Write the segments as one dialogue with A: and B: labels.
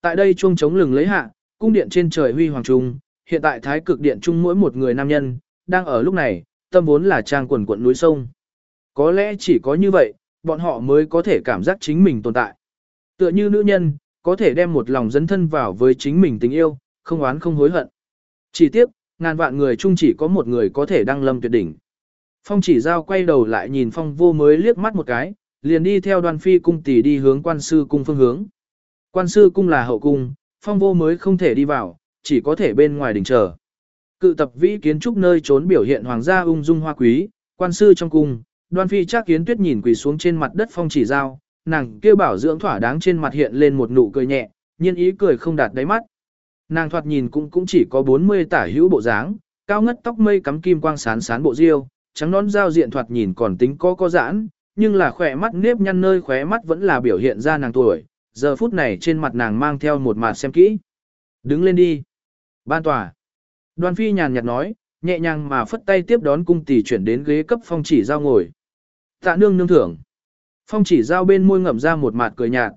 A: tại đây chuông chống lừng lấy hạ, cung điện trên trời huy hoàng trung, hiện tại thái cực điện trung mỗi một người nam nhân, đang ở lúc này, tâm vốn là trang quần quận núi sông. Có lẽ chỉ có như vậy, bọn họ mới có thể cảm giác chính mình tồn tại. Tựa như nữ nhân, có thể đem một lòng dấn thân vào với chính mình tình yêu, không oán không hối hận. Chỉ tiếc, ngàn vạn người chung chỉ có một người có thể đăng lâm tuyệt đỉnh. Phong chỉ giao quay đầu lại nhìn phong vô mới liếc mắt một cái, liền đi theo đoàn phi cung tỷ đi hướng quan sư cung phương hướng. Quan sư cung là hậu cung, phong vô mới không thể đi vào, chỉ có thể bên ngoài đình chờ. Cự tập vĩ kiến trúc nơi trốn biểu hiện hoàng gia ung dung hoa quý, quan sư trong cung, đoan phi chắc kiến tuyết nhìn quỳ xuống trên mặt đất phong chỉ giao, nàng kêu bảo dưỡng thỏa đáng trên mặt hiện lên một nụ cười nhẹ, nhiên ý cười không đạt đáy mắt. Nàng thoạt nhìn cũng cũng chỉ có 40 tả hữu bộ dáng, cao ngất tóc mây cắm kim quang sán sán bộ diêu, trắng nón giao diện thoạt nhìn còn tính có có giãn, nhưng là khỏe mắt nếp nhăn nơi khóe mắt vẫn là biểu hiện ra nàng tuổi, giờ phút này trên mặt nàng mang theo một mặt xem kỹ. Đứng lên đi. Ban tòa. Đoan phi nhàn nhạt nói, nhẹ nhàng mà phất tay tiếp đón cung tỷ chuyển đến ghế cấp phong chỉ giao ngồi. Tạ nương nương thưởng. Phong chỉ giao bên môi ngậm ra một mặt cười nhạt.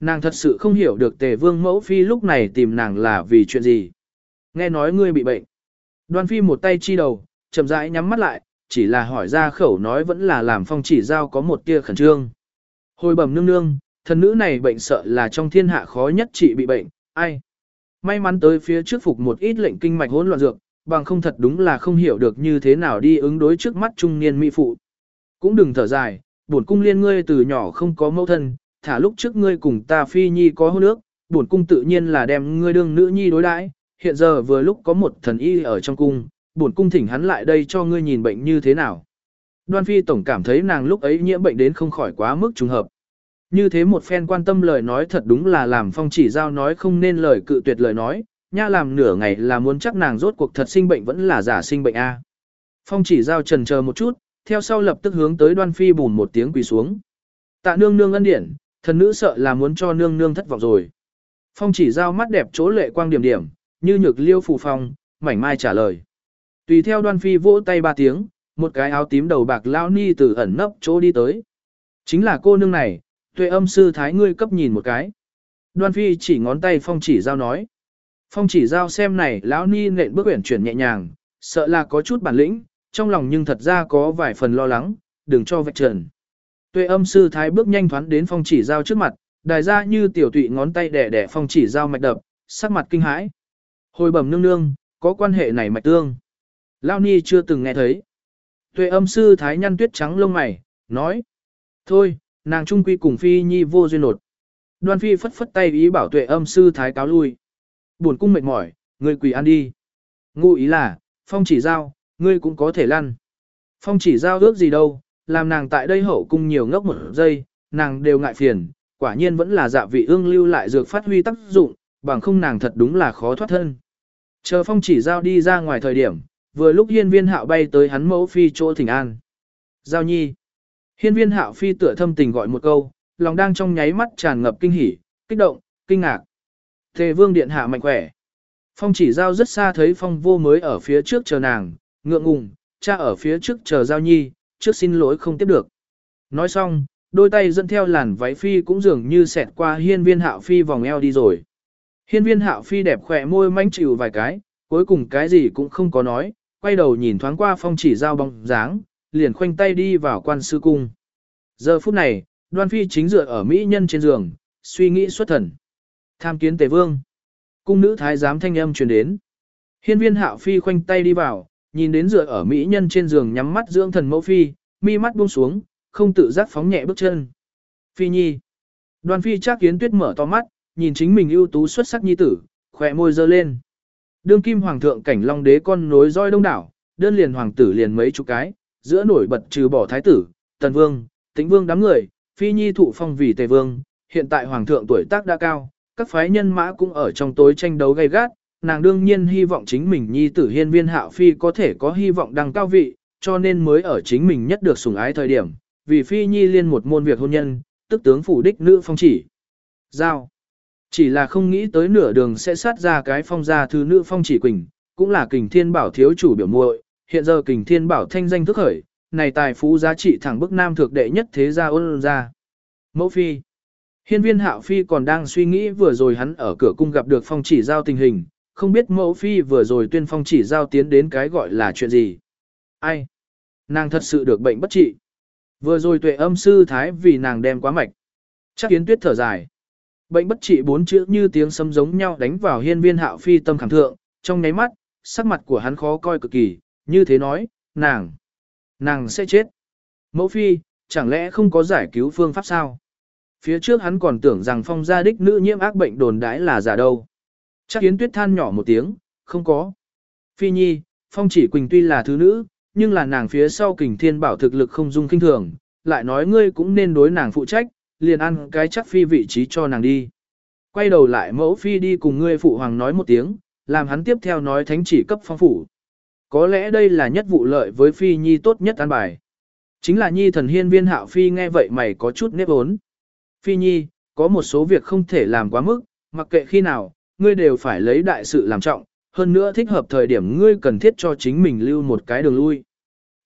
A: Nàng thật sự không hiểu được tề vương mẫu phi lúc này tìm nàng là vì chuyện gì. Nghe nói ngươi bị bệnh. Đoan phi một tay chi đầu, chậm rãi nhắm mắt lại, chỉ là hỏi ra khẩu nói vẫn là làm phong chỉ giao có một tia khẩn trương. Hồi bẩm nương nương, thần nữ này bệnh sợ là trong thiên hạ khó nhất trị bị bệnh, ai? May mắn tới phía trước phục một ít lệnh kinh mạch hỗn loạn dược, bằng không thật đúng là không hiểu được như thế nào đi ứng đối trước mắt trung niên mỹ phụ. Cũng đừng thở dài, bổn cung liên ngươi từ nhỏ không có mẫu thân, thả lúc trước ngươi cùng ta phi nhi có hôn ước, bổn cung tự nhiên là đem ngươi đương nữ nhi đối đãi. Hiện giờ vừa lúc có một thần y ở trong cung, bổn cung thỉnh hắn lại đây cho ngươi nhìn bệnh như thế nào. Đoan phi tổng cảm thấy nàng lúc ấy nhiễm bệnh đến không khỏi quá mức trùng hợp. Như thế một phen quan tâm lời nói thật đúng là làm phong chỉ giao nói không nên lời cự tuyệt lời nói, nha làm nửa ngày là muốn chắc nàng rốt cuộc thật sinh bệnh vẫn là giả sinh bệnh a. Phong chỉ giao trần chờ một chút, theo sau lập tức hướng tới đoan phi bùn một tiếng quỳ xuống. Tạ nương nương ân điển, thần nữ sợ là muốn cho nương nương thất vọng rồi. Phong chỉ giao mắt đẹp chỗ lệ quang điểm điểm, như nhược liêu phù phong, mảnh mai trả lời. Tùy theo đoan phi vỗ tay ba tiếng, một cái áo tím đầu bạc lao ni từ ẩn nấp chỗ đi tới. Chính là cô nương này, tuệ âm sư thái ngươi cấp nhìn một cái. Đoan phi chỉ ngón tay phong chỉ giao nói. Phong chỉ giao xem này lão ni nện bước uyển chuyển nhẹ nhàng, sợ là có chút bản lĩnh, trong lòng nhưng thật ra có vài phần lo lắng, đừng cho vạch trần. Tuệ âm sư thái bước nhanh thoáng đến phong chỉ giao trước mặt, đài ra như tiểu tụy ngón tay đẻ đẻ phong chỉ giao mạch đập, sắc mặt kinh hãi. Hồi bẩm nương nương, có quan hệ này mạch tương. Lao ni chưa từng nghe thấy. Tuệ âm sư thái nhăn tuyết trắng lông mày, nói. Thôi, nàng trung quy cùng phi nhi vô duyên nột. Đoan phi phất phất tay ý bảo tuệ âm sư thái cáo lui. Buồn cung mệt mỏi, ngươi quỳ ăn đi. Ngụ ý là, phong chỉ giao, ngươi cũng có thể lăn. Phong chỉ giao ước gì đâu, làm nàng tại đây hậu cung nhiều ngốc một giây, nàng đều ngại phiền, quả nhiên vẫn là dạ vị ương lưu lại dược phát huy tác dụng, bằng không nàng thật đúng là khó thoát thân. Chờ phong chỉ giao đi ra ngoài thời điểm, vừa lúc hiên viên hạo bay tới hắn mẫu phi chỗ thỉnh an. Giao nhi. Hiên viên hạo phi tựa thâm tình gọi một câu, lòng đang trong nháy mắt tràn ngập kinh hỉ, kích động, kinh ngạc. Thề vương điện hạ mạnh khỏe. Phong chỉ giao rất xa thấy phong vô mới ở phía trước chờ nàng, ngượng ngùng, cha ở phía trước chờ giao nhi, trước xin lỗi không tiếp được. Nói xong, đôi tay dẫn theo làn váy phi cũng dường như xẹt qua hiên viên hạo phi vòng eo đi rồi. Hiên viên hạo phi đẹp khỏe môi manh chịu vài cái, cuối cùng cái gì cũng không có nói, quay đầu nhìn thoáng qua phong chỉ giao bóng dáng, liền khoanh tay đi vào quan sư cung. Giờ phút này, đoan phi chính dựa ở mỹ nhân trên giường, suy nghĩ xuất thần. Tham kiến tề vương. Cung nữ thái giám thanh âm truyền đến. Hiên viên hạo phi khoanh tay đi vào, nhìn đến dựa ở mỹ nhân trên giường nhắm mắt dưỡng thần mẫu phi, mi mắt buông xuống, không tự giác phóng nhẹ bước chân. Phi nhi. Đoan phi chắc kiến tuyết mở to mắt, nhìn chính mình ưu tú xuất sắc nhi tử, khỏe môi dơ lên. Đương kim hoàng thượng cảnh long đế con nối roi đông đảo, đơn liền hoàng tử liền mấy chục cái, giữa nổi bật trừ bỏ thái tử, tần vương, tĩnh vương đám người, phi nhi thụ phong vì tề vương, hiện tại hoàng thượng tuổi tác đã cao, các phái nhân mã cũng ở trong tối tranh đấu gay gắt, nàng đương nhiên hy vọng chính mình nhi tử hiên viên hạo phi có thể có hy vọng đăng cao vị, cho nên mới ở chính mình nhất được sủng ái thời điểm, vì phi nhi liên một môn việc hôn nhân, tức tướng phủ đích nữ phong chỉ. Giao. Chỉ là không nghĩ tới nửa đường sẽ sát ra cái phong gia thư nữ phong chỉ quỳnh, cũng là kình thiên bảo thiếu chủ biểu muội hiện giờ kình thiên bảo thanh danh thức khởi, này tài phú giá trị thẳng bức nam thực đệ nhất thế gia ôn ra. Mẫu phi. Hiên viên hạo phi còn đang suy nghĩ vừa rồi hắn ở cửa cung gặp được phong chỉ giao tình hình, không biết mẫu phi vừa rồi tuyên phong chỉ giao tiến đến cái gọi là chuyện gì. Ai? Nàng thật sự được bệnh bất trị. Vừa rồi tuệ âm sư thái vì nàng đem quá mạch. Chắc kiến tuyết thở dài. Bệnh bất trị bốn chữ như tiếng sấm giống nhau đánh vào hiên viên hạo phi tâm khảm thượng, trong nháy mắt, sắc mặt của hắn khó coi cực kỳ, như thế nói, nàng, nàng sẽ chết. Mẫu phi, chẳng lẽ không có giải cứu phương pháp sao? Phía trước hắn còn tưởng rằng phong gia đích nữ nhiễm ác bệnh đồn đãi là giả đâu. Chắc kiến tuyết than nhỏ một tiếng, không có. Phi nhi, phong chỉ quỳnh tuy là thứ nữ, nhưng là nàng phía sau kình thiên bảo thực lực không dung kinh thường, lại nói ngươi cũng nên đối nàng phụ trách, liền ăn cái chắc phi vị trí cho nàng đi. Quay đầu lại mẫu phi đi cùng ngươi phụ hoàng nói một tiếng, làm hắn tiếp theo nói thánh chỉ cấp phong phủ. Có lẽ đây là nhất vụ lợi với phi nhi tốt nhất an bài. Chính là nhi thần hiên viên hạo phi nghe vậy mày có chút nếp ốn. Phi nhi, có một số việc không thể làm quá mức, mặc kệ khi nào, ngươi đều phải lấy đại sự làm trọng, hơn nữa thích hợp thời điểm ngươi cần thiết cho chính mình lưu một cái đường lui.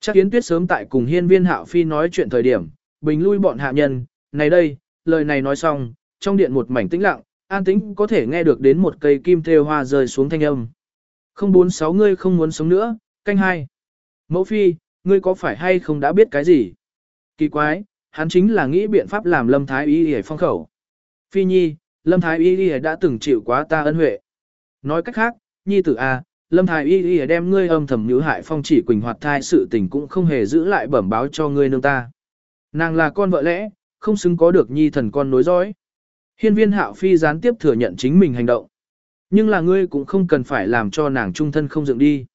A: Chắc kiến tuyết sớm tại cùng hiên viên hạo phi nói chuyện thời điểm, bình lui bọn hạ nhân, này đây, lời này nói xong, trong điện một mảnh tĩnh lặng, an tĩnh có thể nghe được đến một cây kim thêu hoa rơi xuống thanh âm. Không bốn sáu ngươi không muốn sống nữa, canh hai. Mẫu phi, ngươi có phải hay không đã biết cái gì? Kỳ quái, hắn chính là nghĩ biện pháp làm lâm thái y hề phong khẩu. Phi nhi, lâm thái y hề đã từng chịu quá ta ân huệ. Nói cách khác, nhi tử A, lâm thái y hề đem ngươi âm thầm nhữ hại phong chỉ quỳnh hoạt thai sự tình cũng không hề giữ lại bẩm báo cho ngươi nương ta. Nàng là con vợ lẽ, không xứng có được nhi thần con nối dõi. Hiên viên hạo phi gián tiếp thừa nhận chính mình hành động. Nhưng là ngươi cũng không cần phải làm cho nàng trung thân không dựng đi.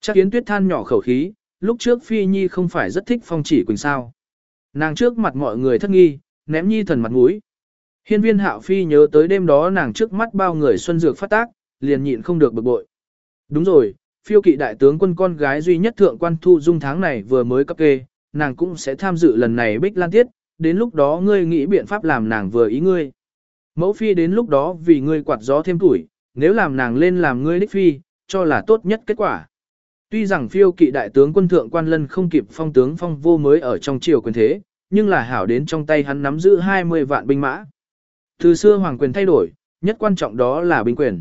A: Chắc kiến tuyết than nhỏ khẩu khí, lúc trước phi nhi không phải rất thích phong chỉ quỳnh sao. Nàng trước mặt mọi người thất nghi, ném nhi thần mặt mũi. Hiên viên hạo phi nhớ tới đêm đó nàng trước mắt bao người xuân dược phát tác, liền nhịn không được bực bội. Đúng rồi, phiêu kỵ đại tướng quân con gái duy nhất thượng quan thu dung tháng này vừa mới cấp kê, nàng cũng sẽ tham dự lần này bích lan tiết, đến lúc đó ngươi nghĩ biện pháp làm nàng vừa ý ngươi. Mẫu phi đến lúc đó vì ngươi quạt gió thêm tuổi, nếu làm nàng lên làm ngươi đích phi, cho là tốt nhất kết quả. Tuy rằng phiêu kỵ đại tướng quân thượng quan lân không kịp phong tướng phong vô mới ở trong triều quyền thế, nhưng là hảo đến trong tay hắn nắm giữ 20 vạn binh mã. Từ xưa hoàng quyền thay đổi, nhất quan trọng đó là binh quyền.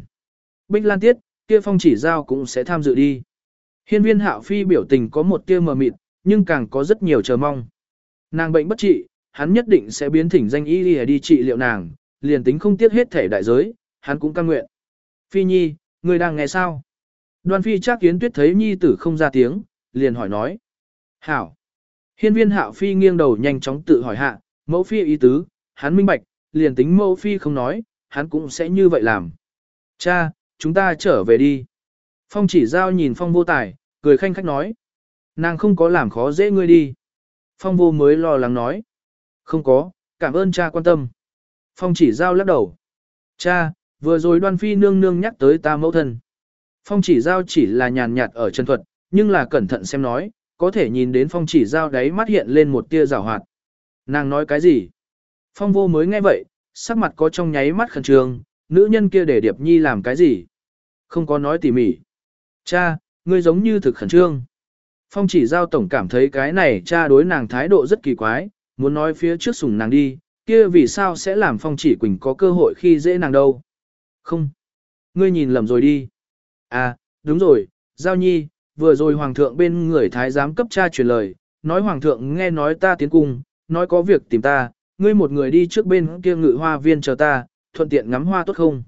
A: Binh lan tiết, kia phong chỉ giao cũng sẽ tham dự đi. Hiên viên hạo phi biểu tình có một tia mờ mịt, nhưng càng có rất nhiều chờ mong. Nàng bệnh bất trị, hắn nhất định sẽ biến thỉnh danh y đi, đi trị liệu nàng, liền tính không tiếc hết thể đại giới, hắn cũng cam nguyện. Phi Nhi, ngươi đang nghe sao? Đoan Phi chắc kiến tuyết thấy Nhi tử không ra tiếng, liền hỏi nói. Hảo. Hiên viên hạo Phi nghiêng đầu nhanh chóng tự hỏi hạ, mẫu Phi ý tứ, hắn minh bạch, liền tính mẫu Phi không nói, hắn cũng sẽ như vậy làm. Cha, chúng ta trở về đi. Phong chỉ giao nhìn phong vô tài, cười khanh khách nói. Nàng không có làm khó dễ ngươi đi. Phong vô mới lo lắng nói. Không có, cảm ơn cha quan tâm. Phong chỉ giao lắc đầu. Cha, vừa rồi đoan phi nương nương nhắc tới ta mẫu thân. Phong chỉ giao chỉ là nhàn nhạt ở chân thuật, nhưng là cẩn thận xem nói, có thể nhìn đến phong chỉ giao đấy mắt hiện lên một tia rào hoạt. Nàng nói cái gì? Phong vô mới nghe vậy, sắc mặt có trong nháy mắt khẩn trương, nữ nhân kia để Điệp Nhi làm cái gì? Không có nói tỉ mỉ. Cha, ngươi giống như thực khẩn trương. Phong chỉ giao tổng cảm thấy cái này cha đối nàng thái độ rất kỳ quái, muốn nói phía trước sủng nàng đi, kia vì sao sẽ làm phong chỉ quỳnh có cơ hội khi dễ nàng đâu? Không. Ngươi nhìn lầm rồi đi. À, đúng rồi, Giao Nhi, vừa rồi Hoàng thượng bên người thái giám cấp cha truyền lời, nói Hoàng thượng nghe nói ta tiến cung, nói có việc tìm ta, ngươi một người đi trước bên kia ngự hoa viên chờ ta, thuận tiện ngắm hoa tốt không?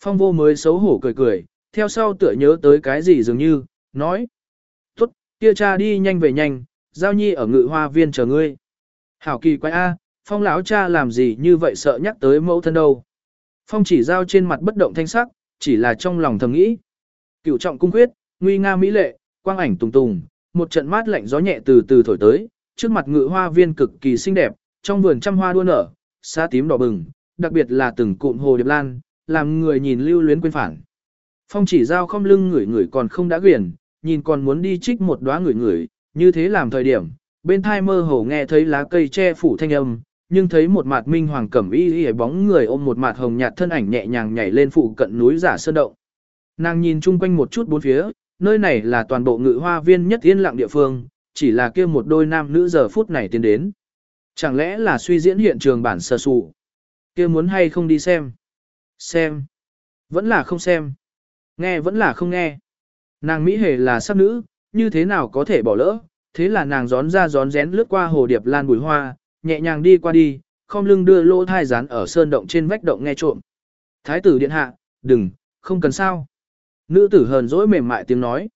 A: Phong vô mới xấu hổ cười cười, theo sau tựa nhớ tới cái gì dường như, nói. Tốt, kia cha đi nhanh về nhanh, Giao Nhi ở ngự hoa viên chờ ngươi. Hảo kỳ quái A, phong lão cha làm gì như vậy sợ nhắc tới mẫu thân đâu. Phong chỉ giao trên mặt bất động thanh sắc, chỉ là trong lòng thầm nghĩ. Cựu trọng cung quyết, nguy nga mỹ lệ, quang ảnh tùng tùng, một trận mát lạnh gió nhẹ từ từ thổi tới, trước mặt ngự hoa viên cực kỳ xinh đẹp, trong vườn trăm hoa đua nở, xa tím đỏ bừng, đặc biệt là từng cụm hồ điệp lan, làm người nhìn lưu luyến quên phản. Phong chỉ giao không lưng ngửi ngửi còn không đã quyển, nhìn còn muốn đi trích một đóa ngửi ngửi, như thế làm thời điểm, bên thai mơ hồ nghe thấy lá cây che phủ thanh âm, nhưng thấy một mặt minh hoàng cẩm y y bóng người ôm một mặt hồng nhạt thân ảnh nhẹ nhàng nhảy lên phụ cận núi giả sơn động. Nàng nhìn chung quanh một chút bốn phía, nơi này là toàn bộ ngự hoa viên nhất yên lặng địa phương, chỉ là kia một đôi nam nữ giờ phút này tiến đến. Chẳng lẽ là suy diễn hiện trường bản sơ sụ? kia muốn hay không đi xem. Xem. Vẫn là không xem. Nghe vẫn là không nghe. Nàng Mỹ hề là sắc nữ, như thế nào có thể bỏ lỡ, thế là nàng gión ra gión rén lướt qua hồ điệp lan bùi hoa, nhẹ nhàng đi qua đi, không lưng đưa lỗ thai rán ở sơn động trên vách động nghe trộm. Thái tử điện hạ, đừng, không cần sao. Nữ tử hờn dỗi mềm mại tiếng nói.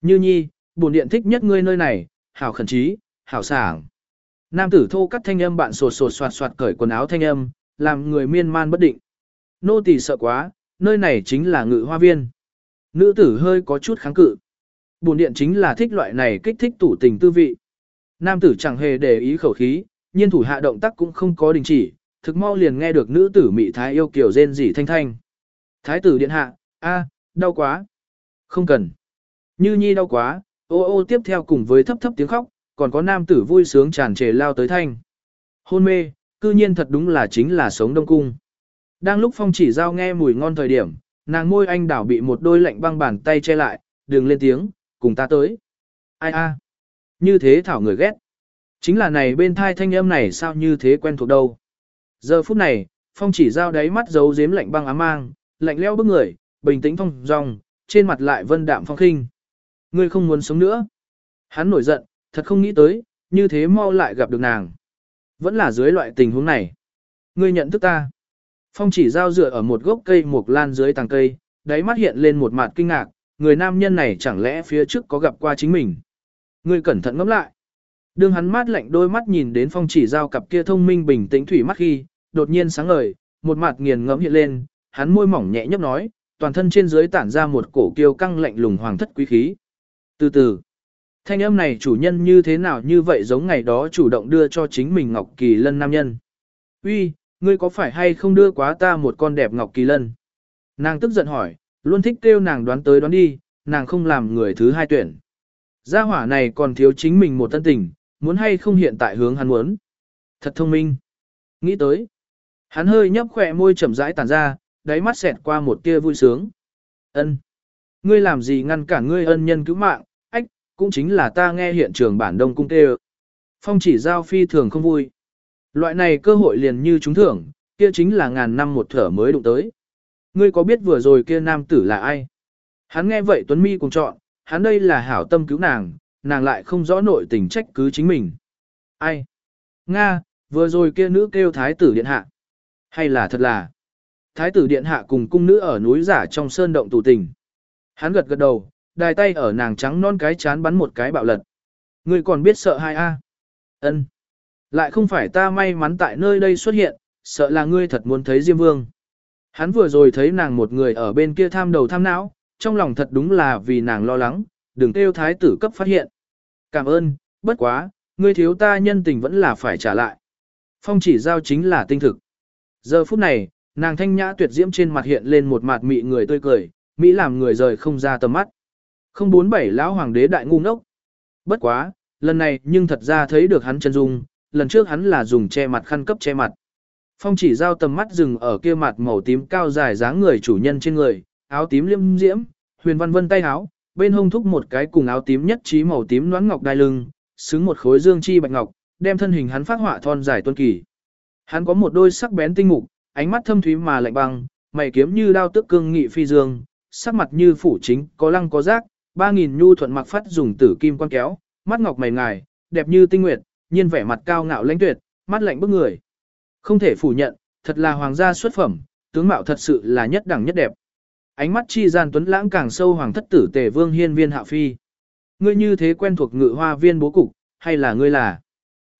A: Như nhi, bổn điện thích nhất ngươi nơi này, hảo khẩn trí, hảo sảng. Nam tử thô cắt thanh âm bạn sột sột soạt soạt cởi quần áo thanh âm, làm người miên man bất định. Nô tỳ sợ quá, nơi này chính là ngự hoa viên. Nữ tử hơi có chút kháng cự. Bổn điện chính là thích loại này kích thích tủ tình tư vị. Nam tử chẳng hề để ý khẩu khí, nhiên thủ hạ động tác cũng không có đình chỉ, thực mau liền nghe được nữ tử mị thái yêu kiểu rên rỉ thanh thanh. Thái tử điện hạ, a, đau quá. Không cần. Như nhi đau quá, ô ô tiếp theo cùng với thấp thấp tiếng khóc, còn có nam tử vui sướng tràn trề lao tới thanh. Hôn mê, cư nhiên thật đúng là chính là sống đông cung. Đang lúc phong chỉ giao nghe mùi ngon thời điểm, nàng môi anh đảo bị một đôi lạnh băng bàn tay che lại, đừng lên tiếng, cùng ta tới. Ai a? Như thế thảo người ghét. Chính là này bên thai thanh âm này sao như thế quen thuộc đâu. Giờ phút này, phong chỉ giao đáy mắt giấu giếm lạnh băng ám mang, lạnh leo bức người, bình tĩnh phong dong, trên mặt lại vân đạm phong khinh. Ngươi không muốn sống nữa. Hắn nổi giận, thật không nghĩ tới, như thế mau lại gặp được nàng. Vẫn là dưới loại tình huống này. Ngươi nhận thức ta. Phong chỉ giao dựa ở một gốc cây mục lan dưới tàng cây, đáy mắt hiện lên một mặt kinh ngạc, người nam nhân này chẳng lẽ phía trước có gặp qua chính mình. Ngươi cẩn thận ngẫm lại. Đương hắn mát lạnh đôi mắt nhìn đến phong chỉ giao cặp kia thông minh bình tĩnh thủy mắt khi, đột nhiên sáng ngời, một mặt nghiền ngẫm hiện lên, hắn môi mỏng nhẹ nhấp nói, toàn thân trên dưới tản ra một cổ kiêu căng lạnh lùng hoàng thất quý khí. Từ từ, thanh âm này chủ nhân như thế nào như vậy giống ngày đó chủ động đưa cho chính mình Ngọc Kỳ Lân nam nhân. Uy, ngươi có phải hay không đưa quá ta một con đẹp Ngọc Kỳ Lân? Nàng tức giận hỏi, luôn thích kêu nàng đoán tới đoán đi, nàng không làm người thứ hai tuyển. Gia hỏa này còn thiếu chính mình một tân tình, muốn hay không hiện tại hướng hắn muốn. Thật thông minh. Nghĩ tới. Hắn hơi nhấp khỏe môi chậm rãi tàn ra, đáy mắt xẹt qua một tia vui sướng. Ân, Ngươi làm gì ngăn cản ngươi ân nhân cứu mạng, ách, cũng chính là ta nghe hiện trường bản đông cung tê Phong chỉ giao phi thường không vui. Loại này cơ hội liền như chúng thưởng, kia chính là ngàn năm một thở mới đụng tới. Ngươi có biết vừa rồi kia nam tử là ai? Hắn nghe vậy Tuấn Mi cùng chọn, hắn đây là hảo tâm cứu nàng, nàng lại không rõ nội tình trách cứ chính mình. Ai? Nga, vừa rồi kia nữ kêu thái tử điện hạ. Hay là thật là? Thái tử điện hạ cùng cung nữ ở núi giả trong sơn động tù tình. Hắn gật gật đầu, đài tay ở nàng trắng non cái chán bắn một cái bạo lật. Ngươi còn biết sợ hai a? Ân. Lại không phải ta may mắn tại nơi đây xuất hiện, sợ là ngươi thật muốn thấy Diêm Vương. Hắn vừa rồi thấy nàng một người ở bên kia tham đầu tham não, trong lòng thật đúng là vì nàng lo lắng, đừng kêu thái tử cấp phát hiện. Cảm ơn, bất quá, ngươi thiếu ta nhân tình vẫn là phải trả lại. Phong chỉ giao chính là tinh thực. Giờ phút này, nàng thanh nhã tuyệt diễm trên mặt hiện lên một mặt mị người tươi cười, Mỹ làm người rời không ra tầm mắt. Không bốn bảy lão hoàng đế đại ngu ngốc. Bất quá, lần này nhưng thật ra thấy được hắn chân dung, lần trước hắn là dùng che mặt khăn cấp che mặt. Phong chỉ giao tầm mắt dừng ở kia mặt màu tím cao dài dáng người chủ nhân trên người, áo tím liêm diễm, huyền văn vân tay áo, bên hông thúc một cái cùng áo tím nhất trí màu tím noãn ngọc đai lưng, xứng một khối dương chi bạch ngọc, đem thân hình hắn phát họa thon dài tuân kỳ. Hắn có một đôi sắc bén tinh mục, ánh mắt thâm thúy mà lạnh băng, mày kiếm như đao tức cương nghị phi dương, sắc mặt như phủ chính, có lăng có giác ba nghìn nhu thuận mặc phát dùng tử kim quan kéo, mắt ngọc mày ngài, đẹp như tinh nguyệt, nhiên vẻ mặt cao ngạo lãnh tuyệt, mắt lạnh bức người. Không thể phủ nhận, thật là hoàng gia xuất phẩm, tướng mạo thật sự là nhất đẳng nhất đẹp. Ánh mắt chi gian tuấn lãng càng sâu hoàng thất tử tề vương hiên viên hạ phi. Ngươi như thế quen thuộc ngự hoa viên bố cục, hay là ngươi là?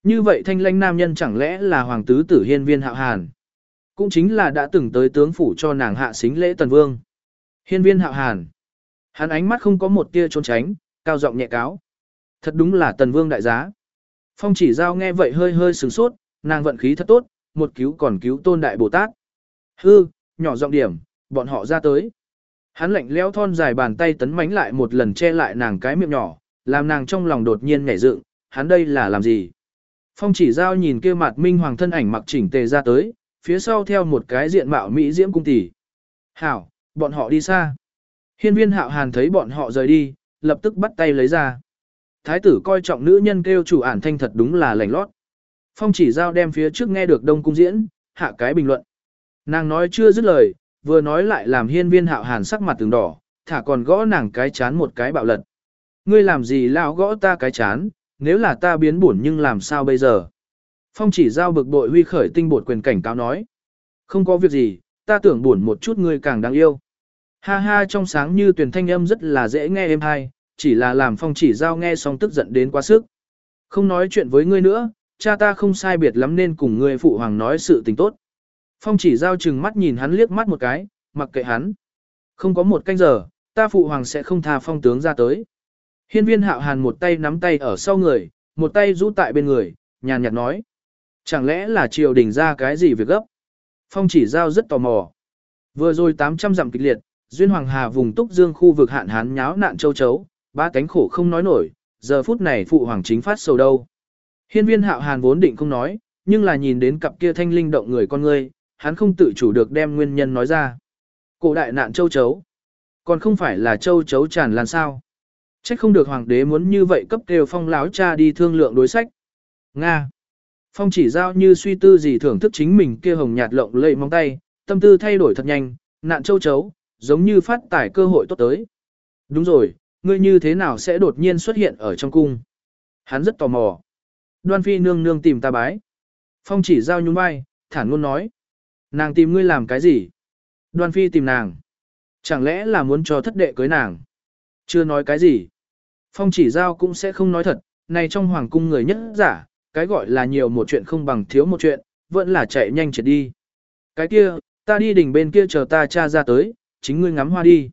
A: Như vậy thanh lãnh nam nhân chẳng lẽ là hoàng tứ tử hiên viên hạo hàn? Cũng chính là đã từng tới tướng phủ cho nàng hạ xính lễ tần vương. Hiên viên hạo hàn. Hắn ánh mắt không có một tia trốn tránh, cao giọng nhẹ cáo. Thật đúng là tần vương đại giá. Phong chỉ giao nghe vậy hơi hơi sửng sốt, nàng vận khí thật tốt, một cứu còn cứu tôn đại Bồ Tát. Hư, nhỏ giọng điểm, bọn họ ra tới. Hắn lạnh lẽo thon dài bàn tay tấn mánh lại một lần che lại nàng cái miệng nhỏ, làm nàng trong lòng đột nhiên nhảy dựng, hắn đây là làm gì? Phong chỉ giao nhìn kia mặt minh hoàng thân ảnh mặc chỉnh tề ra tới, phía sau theo một cái diện mạo mỹ diễm cung tỷ. Hảo, bọn họ đi xa. Hiên viên hạo hàn thấy bọn họ rời đi, lập tức bắt tay lấy ra. Thái tử coi trọng nữ nhân kêu chủ ản thanh thật đúng là lành lót. Phong chỉ giao đem phía trước nghe được đông cung diễn, hạ cái bình luận. Nàng nói chưa dứt lời, vừa nói lại làm hiên viên hạo hàn sắc mặt từng đỏ, thả còn gõ nàng cái chán một cái bạo lật. Ngươi làm gì lão gõ ta cái chán, nếu là ta biến buồn nhưng làm sao bây giờ? Phong chỉ giao bực bội huy khởi tinh bột quyền cảnh cáo nói. Không có việc gì, ta tưởng buồn một chút ngươi càng đáng yêu. Ha ha trong sáng như tuyển thanh âm rất là dễ nghe êm hay, chỉ là làm phong chỉ giao nghe xong tức giận đến quá sức. Không nói chuyện với ngươi nữa, cha ta không sai biệt lắm nên cùng ngươi phụ hoàng nói sự tình tốt. Phong chỉ giao chừng mắt nhìn hắn liếc mắt một cái, mặc kệ hắn. Không có một canh giờ, ta phụ hoàng sẽ không tha phong tướng ra tới. Hiên viên hạo hàn một tay nắm tay ở sau người, một tay rũ tại bên người, nhàn nhạt nói. Chẳng lẽ là triều đình ra cái gì việc gấp? Phong chỉ giao rất tò mò. Vừa rồi 800 dặm kịch liệt, duyên hoàng hà vùng túc dương khu vực hạn hán nháo nạn châu chấu, ba cánh khổ không nói nổi, giờ phút này phụ hoàng chính phát sầu đâu. Hiên viên hạo hàn vốn định không nói, nhưng là nhìn đến cặp kia thanh linh động người con ngươi, hắn không tự chủ được đem nguyên nhân nói ra. Cổ đại nạn châu chấu, còn không phải là châu chấu tràn lan sao. Trách không được hoàng đế muốn như vậy cấp kêu phong láo cha đi thương lượng đối sách. Nga. Phong chỉ giao như suy tư gì thưởng thức chính mình kia hồng nhạt lộng lẫy móng tay, tâm tư thay đổi thật nhanh, nạn châu chấu, giống như phát tải cơ hội tốt tới. Đúng rồi, ngươi như thế nào sẽ đột nhiên xuất hiện ở trong cung? Hắn rất tò mò. Đoan phi nương nương tìm ta bái. Phong chỉ giao nhún vai, thản ngôn nói. Nàng tìm ngươi làm cái gì? Đoan phi tìm nàng. Chẳng lẽ là muốn cho thất đệ cưới nàng? Chưa nói cái gì. Phong chỉ giao cũng sẽ không nói thật, này trong hoàng cung người nhất giả, cái gọi là nhiều một chuyện không bằng thiếu một chuyện, vẫn là chạy nhanh chết đi. Cái kia, ta đi đỉnh bên kia chờ ta cha ra tới, chính ngươi ngắm hoa đi.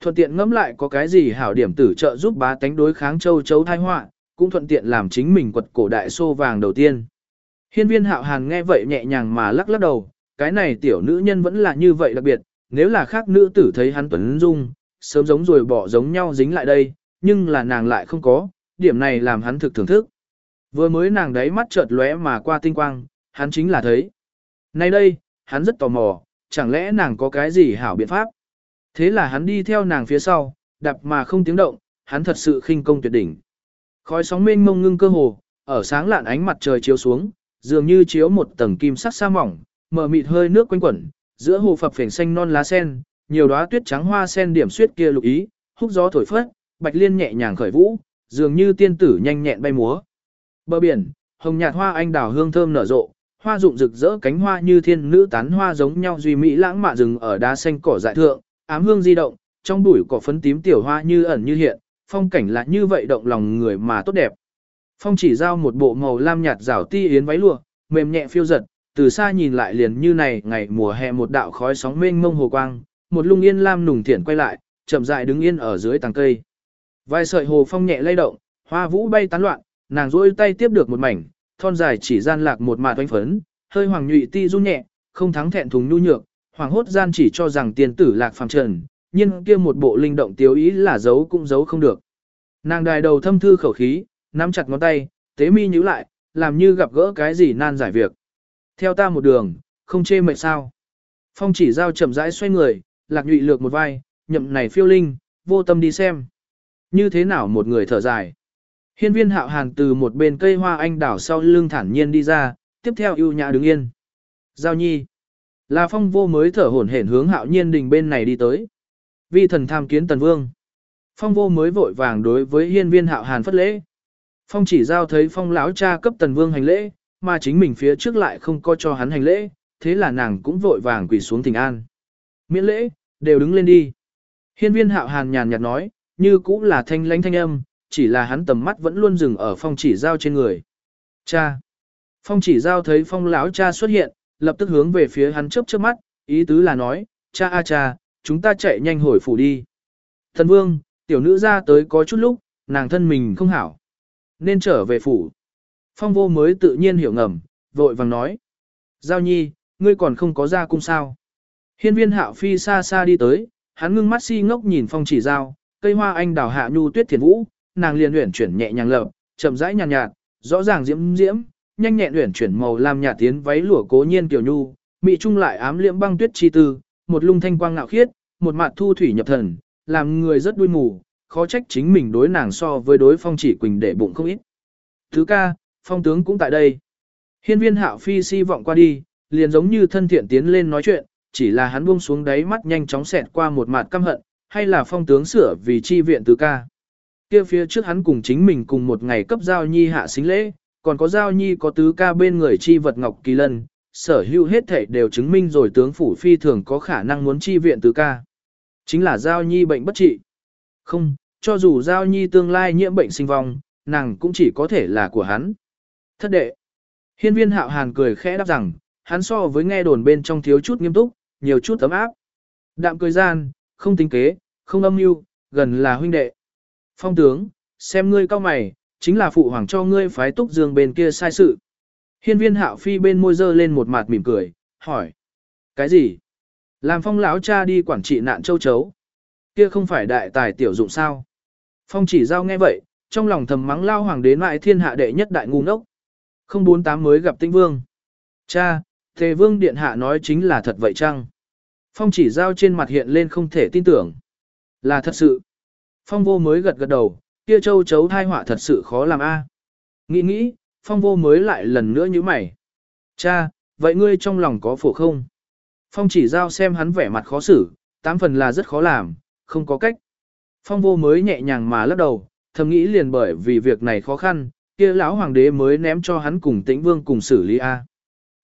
A: Thuận tiện ngẫm lại có cái gì hảo điểm tử trợ giúp bá tánh đối kháng châu chấu thai họa, cũng thuận tiện làm chính mình quật cổ đại xô vàng đầu tiên. Hiên viên hạo hàn nghe vậy nhẹ nhàng mà lắc lắc đầu, cái này tiểu nữ nhân vẫn là như vậy đặc biệt, nếu là khác nữ tử thấy hắn tuấn dung, sớm giống rồi bỏ giống nhau dính lại đây, nhưng là nàng lại không có, điểm này làm hắn thực thưởng thức. Vừa mới nàng đấy mắt chợt lóe mà qua tinh quang, hắn chính là thấy. Nay đây, hắn rất tò mò, chẳng lẽ nàng có cái gì hảo biện pháp? Thế là hắn đi theo nàng phía sau, đạp mà không tiếng động, hắn thật sự khinh công tuyệt đỉnh. Khói sóng mênh mông ngưng cơ hồ, ở sáng lạn ánh mặt trời chiếu xuống, dường như chiếu một tầng kim sắc sa mỏng, mở mịt hơi nước quanh quẩn, giữa hồ phập phền xanh non lá sen, nhiều đóa tuyết trắng hoa sen điểm xuyết kia lục ý, húc gió thổi phất, bạch liên nhẹ nhàng khởi vũ, dường như tiên tử nhanh nhẹn bay múa. Bờ biển, hồng nhạt hoa anh đào hương thơm nở rộ, hoa rụng rực rỡ cánh hoa như thiên nữ tán hoa giống nhau duy mỹ lãng mạn rừng ở đá xanh cỏ dại thượng, ám hương di động, trong bụi cỏ phấn tím tiểu hoa như ẩn như hiện, phong cảnh là như vậy động lòng người mà tốt đẹp. Phong chỉ giao một bộ màu lam nhạt rảo ti yến váy lụa, mềm nhẹ phiêu giật, từ xa nhìn lại liền như này ngày mùa hè một đạo khói sóng mênh mông hồ quang, một lung yên lam nùng thiện quay lại, chậm rãi đứng yên ở dưới tàng cây. Vài sợi hồ phong nhẹ lay động, hoa vũ bay tán loạn, nàng duỗi tay tiếp được một mảnh, thon dài chỉ gian lạc một mạt oanh phấn, hơi hoàng nhụy ti run nhẹ, không thắng thẹn thùng nhu nhược, hoàng hốt gian chỉ cho rằng tiền tử lạc phàm trần, nhưng kia một bộ linh động tiếu ý là giấu cũng giấu không được. Nàng đài đầu thâm thư khẩu khí, nắm chặt ngón tay, tế mi nhíu lại, làm như gặp gỡ cái gì nan giải việc. Theo ta một đường, không chê mệt sao. Phong chỉ giao chậm rãi xoay người, lạc nhụy lược một vai, nhậm này phiêu linh, vô tâm đi xem. Như thế nào một người thở dài. Hiên viên hạo hàn từ một bên cây hoa anh đảo sau lưng thản nhiên đi ra, tiếp theo ưu nhã đứng yên. Giao nhi. Là phong vô mới thở hổn hển hướng hạo nhiên đình bên này đi tới. Vi thần tham kiến tần vương. Phong vô mới vội vàng đối với hiên viên hạo hàn phất lễ. Phong chỉ giao thấy phong lão cha cấp tần vương hành lễ, mà chính mình phía trước lại không có cho hắn hành lễ, thế là nàng cũng vội vàng quỳ xuống thỉnh an. Miễn lễ, đều đứng lên đi. Hiên viên hạo hàn nhàn nhạt nói, như cũng là thanh lãnh thanh âm, chỉ là hắn tầm mắt vẫn luôn dừng ở phong chỉ giao trên người. Cha! Phong chỉ giao thấy phong lão cha xuất hiện, lập tức hướng về phía hắn chớp chớp mắt, ý tứ là nói, cha a cha, chúng ta chạy nhanh hồi phủ đi. Thần vương, tiểu nữ ra tới có chút lúc, nàng thân mình không hảo. Nên trở về phủ. Phong vô mới tự nhiên hiểu ngầm, vội vàng nói. Giao nhi, ngươi còn không có ra cung sao. Hiên viên hạo phi xa xa đi tới, hắn ngưng mắt si ngốc nhìn phong chỉ giao, cây hoa anh đào hạ nhu tuyết thiền vũ, nàng liền luyện chuyển nhẹ nhàng lợp, chậm rãi nhàn nhạt, nhạt, rõ ràng diễm diễm, nhanh nhẹn luyện chuyển màu lam nhạt tiến váy lụa cố nhiên tiểu nhu, mị trung lại ám liễm băng tuyết chi tư, một lung thanh quang ngạo khiết, một mặt thu thủy nhập thần, làm người rất đuôi mù, khó trách chính mình đối nàng so với đối phong chỉ quỳnh để bụng không ít. Thứ ca, phong tướng cũng tại đây. Hiên viên hạo phi si vọng qua đi, liền giống như thân thiện tiến lên nói chuyện, chỉ là hắn buông xuống đáy mắt nhanh chóng xẹt qua một mặt căm hận, hay là phong tướng sửa vì chi viện tứ ca. Kia phía trước hắn cùng chính mình cùng một ngày cấp giao nhi hạ xính lễ, còn có giao nhi có tứ ca bên người chi vật ngọc kỳ lân, sở hữu hết thể đều chứng minh rồi tướng phủ phi thường có khả năng muốn chi viện tứ ca. Chính là giao nhi bệnh bất trị. Không, cho dù giao nhi tương lai nhiễm bệnh sinh vong, nàng cũng chỉ có thể là của hắn. Thất đệ. Hiên viên hạo hàn cười khẽ đáp rằng, hắn so với nghe đồn bên trong thiếu chút nghiêm túc, nhiều chút tấm áp. Đạm cười gian, không tính kế, không âm mưu, gần là huynh đệ. Phong tướng, xem ngươi cao mày, chính là phụ hoàng cho ngươi phái túc dương bên kia sai sự. Hiên viên hạo phi bên môi dơ lên một mặt mỉm cười, hỏi. Cái gì? Làm phong lão cha đi quản trị nạn châu chấu. Kia không phải đại tài tiểu dụng sao? Phong chỉ giao nghe vậy, trong lòng thầm mắng lao hoàng đến lại thiên hạ đệ nhất đại ngu ngốc. Không bốn tám mới gặp tinh vương. Cha, Tề vương điện hạ nói chính là thật vậy chăng? Phong chỉ giao trên mặt hiện lên không thể tin tưởng. Là thật sự. Phong vô mới gật gật đầu, kia châu chấu thai họa thật sự khó làm a. Nghĩ nghĩ, phong vô mới lại lần nữa như mày. Cha, vậy ngươi trong lòng có phổ không? Phong chỉ giao xem hắn vẻ mặt khó xử, tám phần là rất khó làm, không có cách. Phong vô mới nhẹ nhàng mà lắc đầu, thầm nghĩ liền bởi vì việc này khó khăn, kia lão hoàng đế mới ném cho hắn cùng tĩnh vương cùng xử lý A.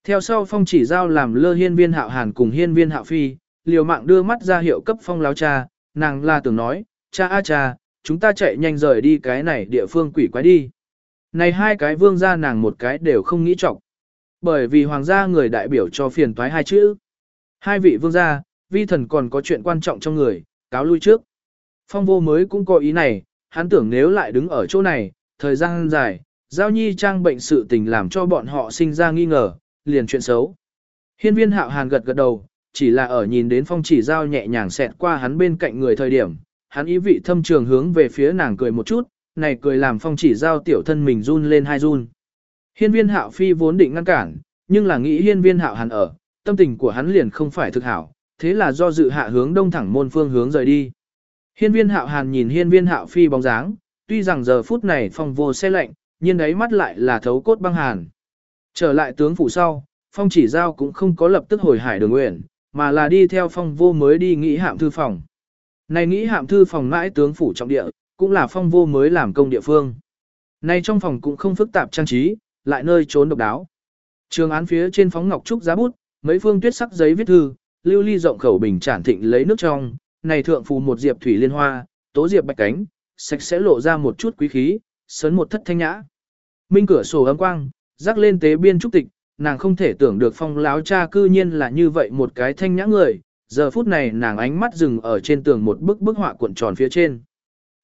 A: Theo sau phong chỉ giao làm lơ hiên viên hạo hàn cùng hiên viên hạo phi, liều mạng đưa mắt ra hiệu cấp phong láo cha, nàng la tưởng nói, cha a cha, chúng ta chạy nhanh rời đi cái này địa phương quỷ quái đi. Này hai cái vương gia nàng một cái đều không nghĩ trọng. Bởi vì hoàng gia người đại biểu cho phiền toái hai chữ. Hai vị vương gia, vi thần còn có chuyện quan trọng trong người, cáo lui trước. Phong vô mới cũng có ý này, hắn tưởng nếu lại đứng ở chỗ này, thời gian dài, giao nhi trang bệnh sự tình làm cho bọn họ sinh ra nghi ngờ, liền chuyện xấu. Hiên viên hạo hàn gật gật đầu, chỉ là ở nhìn đến phong chỉ giao nhẹ nhàng xẹt qua hắn bên cạnh người thời điểm, hắn ý vị thâm trường hướng về phía nàng cười một chút, này cười làm phong chỉ giao tiểu thân mình run lên hai run. Hiên viên hạo phi vốn định ngăn cản, nhưng là nghĩ hiên viên hạo hàn ở, tâm tình của hắn liền không phải thực hảo, thế là do dự hạ hướng đông thẳng môn phương hướng rời đi. Hiên viên hạo hàn nhìn hiên viên hạo phi bóng dáng, tuy rằng giờ phút này phong vô xe lạnh, nhưng ấy mắt lại là thấu cốt băng hàn. Trở lại tướng phủ sau, phong chỉ giao cũng không có lập tức hồi hải đường nguyện, mà là đi theo phong vô mới đi nghĩ hạm thư phòng. Này nghĩ hạm thư phòng mãi tướng phủ trọng địa, cũng là phong vô mới làm công địa phương. Này trong phòng cũng không phức tạp trang trí, lại nơi trốn độc đáo. Trường án phía trên phóng ngọc trúc giá bút, mấy phương tuyết sắc giấy viết thư, lưu ly rộng khẩu bình trản thịnh lấy nước trong, này thượng phù một diệp thủy liên hoa, tố diệp bạch cánh, sạch sẽ lộ ra một chút quý khí, sấn một thất thanh nhã. Minh cửa sổ ấm quang, rắc lên tế biên trúc tịch, nàng không thể tưởng được phong láo cha cư nhiên là như vậy một cái thanh nhã người, giờ phút này nàng ánh mắt dừng ở trên tường một bức bức họa cuộn tròn phía trên.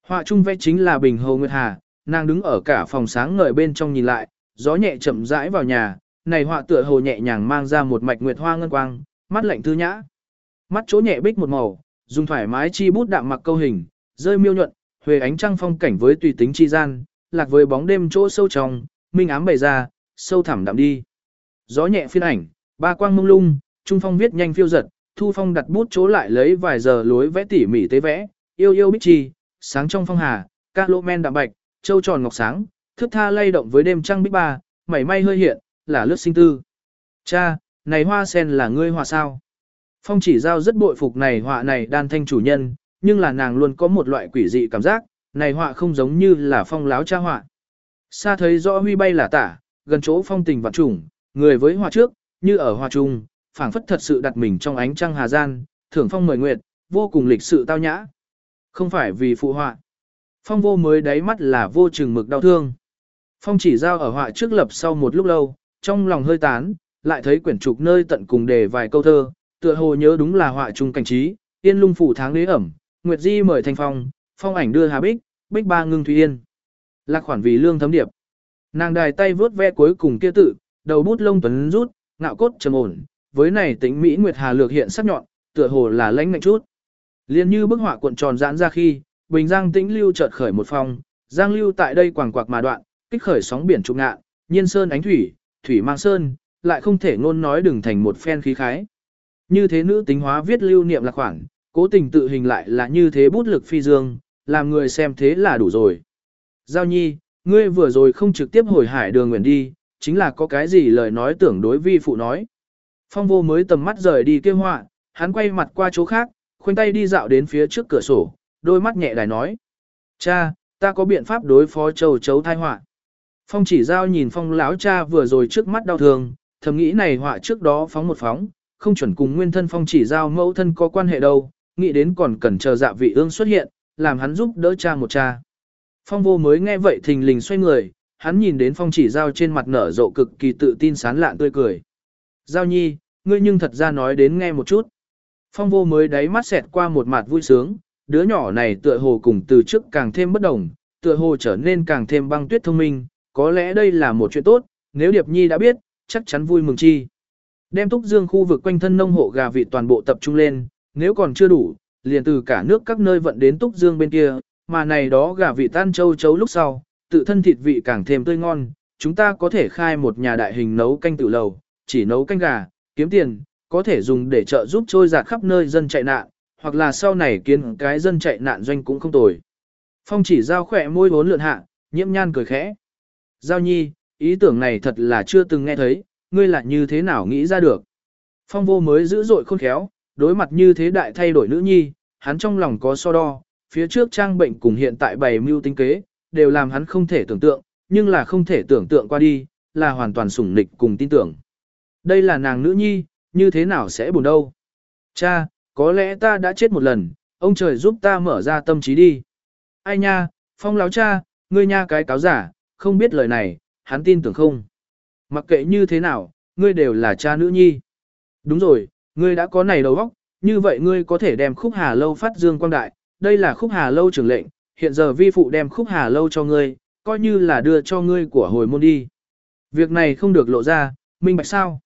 A: Họa trung vẽ chính là Bình Hồ Nguyệt Hà, nàng đứng ở cả phòng sáng ngời bên trong nhìn lại, gió nhẹ chậm rãi vào nhà, này họa tựa hồ nhẹ nhàng mang ra một mạch nguyệt hoa ngân quang, mắt lạnh thư nhã. Mắt chỗ nhẹ bích một màu, dùng thoải mái chi bút đạm mặc câu hình, rơi miêu nhuận, huề ánh trăng phong cảnh với tùy tính chi gian, lạc với bóng đêm chỗ sâu trong, minh ám bày ra, sâu thẳm đậm đi. Gió nhẹ phiên ảnh, ba quang mông lung, trung phong viết nhanh phiêu giật, thu phong đặt bút chỗ lại lấy vài giờ lối vẽ tỉ mỉ tế vẽ, yêu yêu bích chi, sáng trong phong hà, ca lỗ men đạm bạch, châu tròn ngọc sáng, thước tha lay động với đêm trăng bích ba, mảy may hơi hiện, là lướt sinh tư. Cha, này hoa sen là ngươi họa sao? Phong chỉ giao rất bội phục này họa này đan thanh chủ nhân, nhưng là nàng luôn có một loại quỷ dị cảm giác, này họa không giống như là phong láo cha họa. Xa thấy rõ huy bay là tả, gần chỗ phong tình vạn trùng, người với họa trước, như ở họa trung, phảng phất thật sự đặt mình trong ánh trăng hà gian, thưởng phong mời nguyệt, vô cùng lịch sự tao nhã. Không phải vì phụ họa. Phong vô mới đáy mắt là vô chừng mực đau thương. Phong chỉ giao ở họa trước lập sau một lúc lâu, trong lòng hơi tán, lại thấy quyển trục nơi tận cùng đề vài câu thơ, tựa hồ nhớ đúng là họa trung cảnh trí, yên lung phủ tháng đế ẩm, nguyệt di mời thanh phong, phong ảnh đưa hà bích, bích ba ngưng thủy yên. Lạc khoản vì lương thấm điệp. Nàng đài tay vướt ve cuối cùng kia tự, đầu bút lông tuấn rút, ngạo cốt trầm ổn, với này tính mỹ nguyệt hà lược hiện sắc nhọn, tựa hồ là lãnh ngạnh chút. Liên như bức họa cuộn tròn giãn ra khi, bình giang tĩnh lưu chợt khởi một phong, giang lưu tại đây quảng quạc mà đoạn, kích khởi sóng biển trục ngạ, nhiên sơn ánh thủy, thủy mang sơn, lại không thể ngôn nói đừng thành một phen khí khái. Như thế nữ tính hóa viết lưu niệm là khoảng, cố tình tự hình lại là như thế bút lực phi dương, làm người xem thế là đủ rồi. Giao nhi, ngươi vừa rồi không trực tiếp hồi hải đường nguyện đi, chính là có cái gì lời nói tưởng đối vi phụ nói. Phong vô mới tầm mắt rời đi kêu họa, hắn quay mặt qua chỗ khác, khoanh tay đi dạo đến phía trước cửa sổ, đôi mắt nhẹ đài nói. Cha, ta có biện pháp đối phó châu chấu thai họa. Phong chỉ giao nhìn phong lão cha vừa rồi trước mắt đau thương, thầm nghĩ này họa trước đó phóng một phóng, không chuẩn cùng nguyên thân phong chỉ giao mẫu thân có quan hệ đâu, nghĩ đến còn cần chờ dạ vị ương xuất hiện, làm hắn giúp đỡ cha một cha. Phong vô mới nghe vậy thình lình xoay người, hắn nhìn đến phong chỉ giao trên mặt nở rộ cực kỳ tự tin sán lạn tươi cười. Giao nhi, ngươi nhưng thật ra nói đến nghe một chút. Phong vô mới đáy mắt xẹt qua một mặt vui sướng, đứa nhỏ này tựa hồ cùng từ trước càng thêm bất đồng, tựa hồ trở nên càng thêm băng tuyết thông minh, có lẽ đây là một chuyện tốt, nếu Điệp Nhi đã biết, chắc chắn vui mừng chi. Đem túc dương khu vực quanh thân nông hộ gà vịt toàn bộ tập trung lên, nếu còn chưa đủ, liền từ cả nước các nơi vận đến túc dương bên kia, mà này đó gà vị tan châu chấu lúc sau, tự thân thịt vị càng thêm tươi ngon, chúng ta có thể khai một nhà đại hình nấu canh tự lầu, chỉ nấu canh gà, kiếm tiền, có thể dùng để trợ giúp trôi giạt khắp nơi dân chạy nạn, hoặc là sau này kiến cái dân chạy nạn doanh cũng không tồi. Phong chỉ giao khỏe môi vốn lượn hạ, nhiễm nhan cười khẽ. Giao nhi, ý tưởng này thật là chưa từng nghe thấy, ngươi là như thế nào nghĩ ra được. Phong vô mới giữ dội khôn khéo, đối mặt như thế đại thay đổi nữ nhi, hắn trong lòng có so đo, phía trước trang bệnh cùng hiện tại bày mưu tính kế, đều làm hắn không thể tưởng tượng, nhưng là không thể tưởng tượng qua đi, là hoàn toàn sủng nịch cùng tin tưởng. Đây là nàng nữ nhi, như thế nào sẽ buồn đâu. Cha, có lẽ ta đã chết một lần, ông trời giúp ta mở ra tâm trí đi. Ai nha, phong láo cha, ngươi nha cái cáo giả, không biết lời này, hắn tin tưởng không. Mặc kệ như thế nào, ngươi đều là cha nữ nhi. Đúng rồi, ngươi đã có này đầu óc, như vậy ngươi có thể đem khúc hà lâu phát dương quang đại, đây là khúc hà lâu trưởng lệnh, hiện giờ vi phụ đem khúc hà lâu cho ngươi, coi như là đưa cho ngươi của hồi môn đi. Việc này không được lộ ra, minh bạch sao?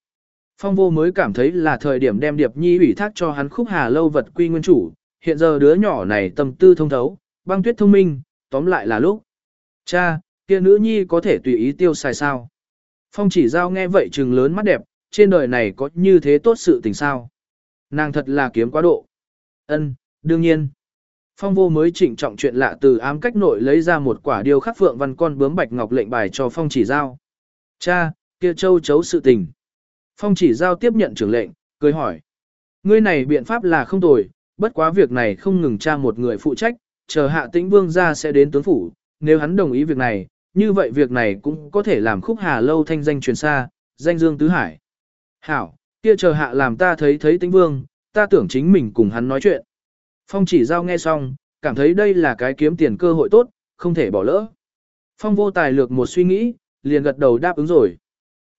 A: Phong vô mới cảm thấy là thời điểm đem Điệp Nhi ủy thác cho hắn khúc hà lâu vật quy nguyên chủ, hiện giờ đứa nhỏ này tâm tư thông thấu, băng tuyết thông minh, tóm lại là lúc. Cha, kia nữ nhi có thể tùy ý tiêu xài sao? Phong chỉ giao nghe vậy trừng lớn mắt đẹp, trên đời này có như thế tốt sự tình sao? Nàng thật là kiếm quá độ. Ân, đương nhiên. Phong vô mới trịnh trọng chuyện lạ từ ám cách nội lấy ra một quả điêu khắc phượng văn con bướm bạch ngọc lệnh bài cho phong chỉ giao. Cha, kia châu chấu sự tình. Phong chỉ giao tiếp nhận trưởng lệnh, cười hỏi. Ngươi này biện pháp là không tồi, bất quá việc này không ngừng cha một người phụ trách, chờ hạ tĩnh vương ra sẽ đến tướng phủ, nếu hắn đồng ý việc này, như vậy việc này cũng có thể làm khúc hà lâu thanh danh truyền xa, danh dương tứ hải. Hảo, kia chờ hạ làm ta thấy thấy tĩnh vương, ta tưởng chính mình cùng hắn nói chuyện. Phong chỉ giao nghe xong, cảm thấy đây là cái kiếm tiền cơ hội tốt, không thể bỏ lỡ. Phong vô tài lược một suy nghĩ, liền gật đầu đáp ứng rồi.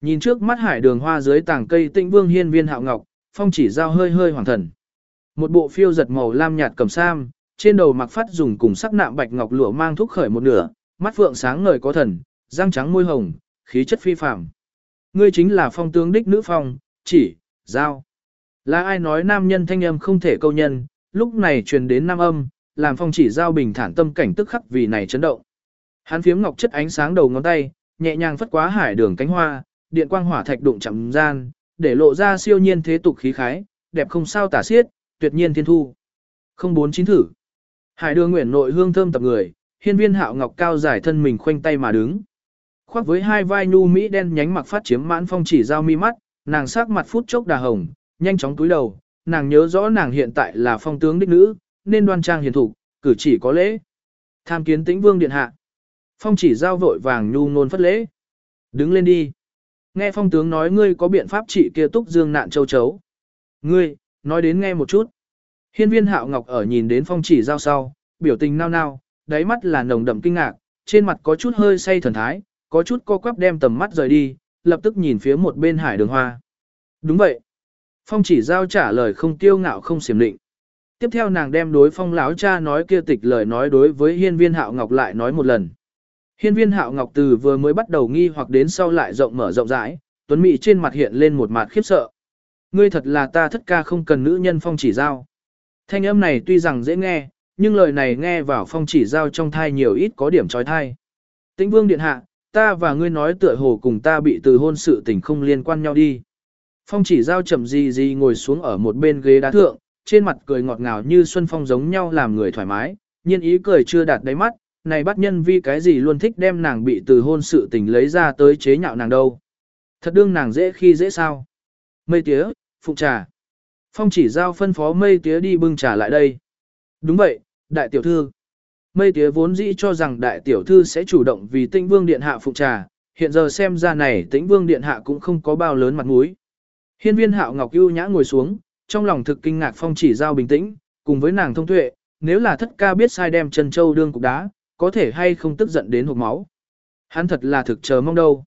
A: Nhìn trước mắt hải đường hoa dưới tảng cây tĩnh vương hiên viên hạo ngọc, phong chỉ giao hơi hơi hoàng thần. Một bộ phiêu giật màu lam nhạt cầm sam, trên đầu mặc phát dùng cùng sắc nạm bạch ngọc lụa mang thúc khởi một nửa, mắt phượng sáng ngời có thần, răng trắng môi hồng, khí chất phi phàm. Ngươi chính là phong tướng đích nữ phong, chỉ, giao. Là ai nói nam nhân thanh âm không thể câu nhân, lúc này truyền đến nam âm, làm phong chỉ giao bình thản tâm cảnh tức khắc vì này chấn động. Hắn phiếm ngọc chất ánh sáng đầu ngón tay, nhẹ nhàng phất quá hải đường cánh hoa, điện quang hỏa thạch đụng chạm gian, để lộ ra siêu nhiên thế tục khí khái, đẹp không sao tả xiết, tuyệt nhiên thiên thu. Không bốn chín thử. Hải đường nguyện nội hương thơm tập người, hiên viên hạo ngọc cao giải thân mình khoanh tay mà đứng. Khoác với hai vai nu mỹ đen nhánh mặc phát chiếm mãn phong chỉ giao mi mắt, nàng sắc mặt phút chốc đà hồng, nhanh chóng túi đầu, nàng nhớ rõ nàng hiện tại là phong tướng đích nữ, nên đoan trang hiền thủ, cử chỉ có lễ. Tham kiến tĩnh vương điện hạ. Phong chỉ giao vội vàng nhu nôn phất lễ. Đứng lên đi. Nghe phong tướng nói ngươi có biện pháp trị kia túc dương nạn châu chấu. Ngươi, nói đến nghe một chút. Hiên viên hạo ngọc ở nhìn đến phong chỉ giao sau, biểu tình nao nao, đáy mắt là nồng đậm kinh ngạc, trên mặt có chút hơi say thần thái, có chút co quắp đem tầm mắt rời đi, lập tức nhìn phía một bên hải đường hoa. Đúng vậy. Phong chỉ giao trả lời không tiêu ngạo không xiểm định. Tiếp theo nàng đem đối phong lão cha nói kia tịch lời nói đối với hiên viên hạo ngọc lại nói một lần. Hiên viên hạo ngọc từ vừa mới bắt đầu nghi hoặc đến sau lại rộng mở rộng rãi, tuấn mỹ trên mặt hiện lên một mặt khiếp sợ. Ngươi thật là ta thất ca không cần nữ nhân phong chỉ giao. Thanh âm này tuy rằng dễ nghe, nhưng lời này nghe vào phong chỉ giao trong thai nhiều ít có điểm trói thai. Tĩnh vương điện hạ, ta và ngươi nói tựa hồ cùng ta bị từ hôn sự tình không liên quan nhau đi. Phong chỉ giao chậm gì gì ngồi xuống ở một bên ghế đá thượng, trên mặt cười ngọt ngào như xuân phong giống nhau làm người thoải mái, nhiên ý cười chưa đạt đáy mắt, này bắt nhân vi cái gì luôn thích đem nàng bị từ hôn sự tình lấy ra tới chế nhạo nàng đâu. Thật đương nàng dễ khi dễ sao. Mây tía, phụ trà. Phong chỉ giao phân phó mây tía đi bưng trà lại đây. Đúng vậy, đại tiểu thư. Mây tía vốn dĩ cho rằng đại tiểu thư sẽ chủ động vì tĩnh vương điện hạ phụng trà, hiện giờ xem ra này tĩnh vương điện hạ cũng không có bao lớn mặt mũi. Hiên viên hạo ngọc ưu nhã ngồi xuống, trong lòng thực kinh ngạc phong chỉ giao bình tĩnh, cùng với nàng thông tuệ, nếu là thất ca biết sai đem chân châu đương cục đá, có thể hay không tức giận đến hộp máu. Hắn thật là thực chờ mong đâu.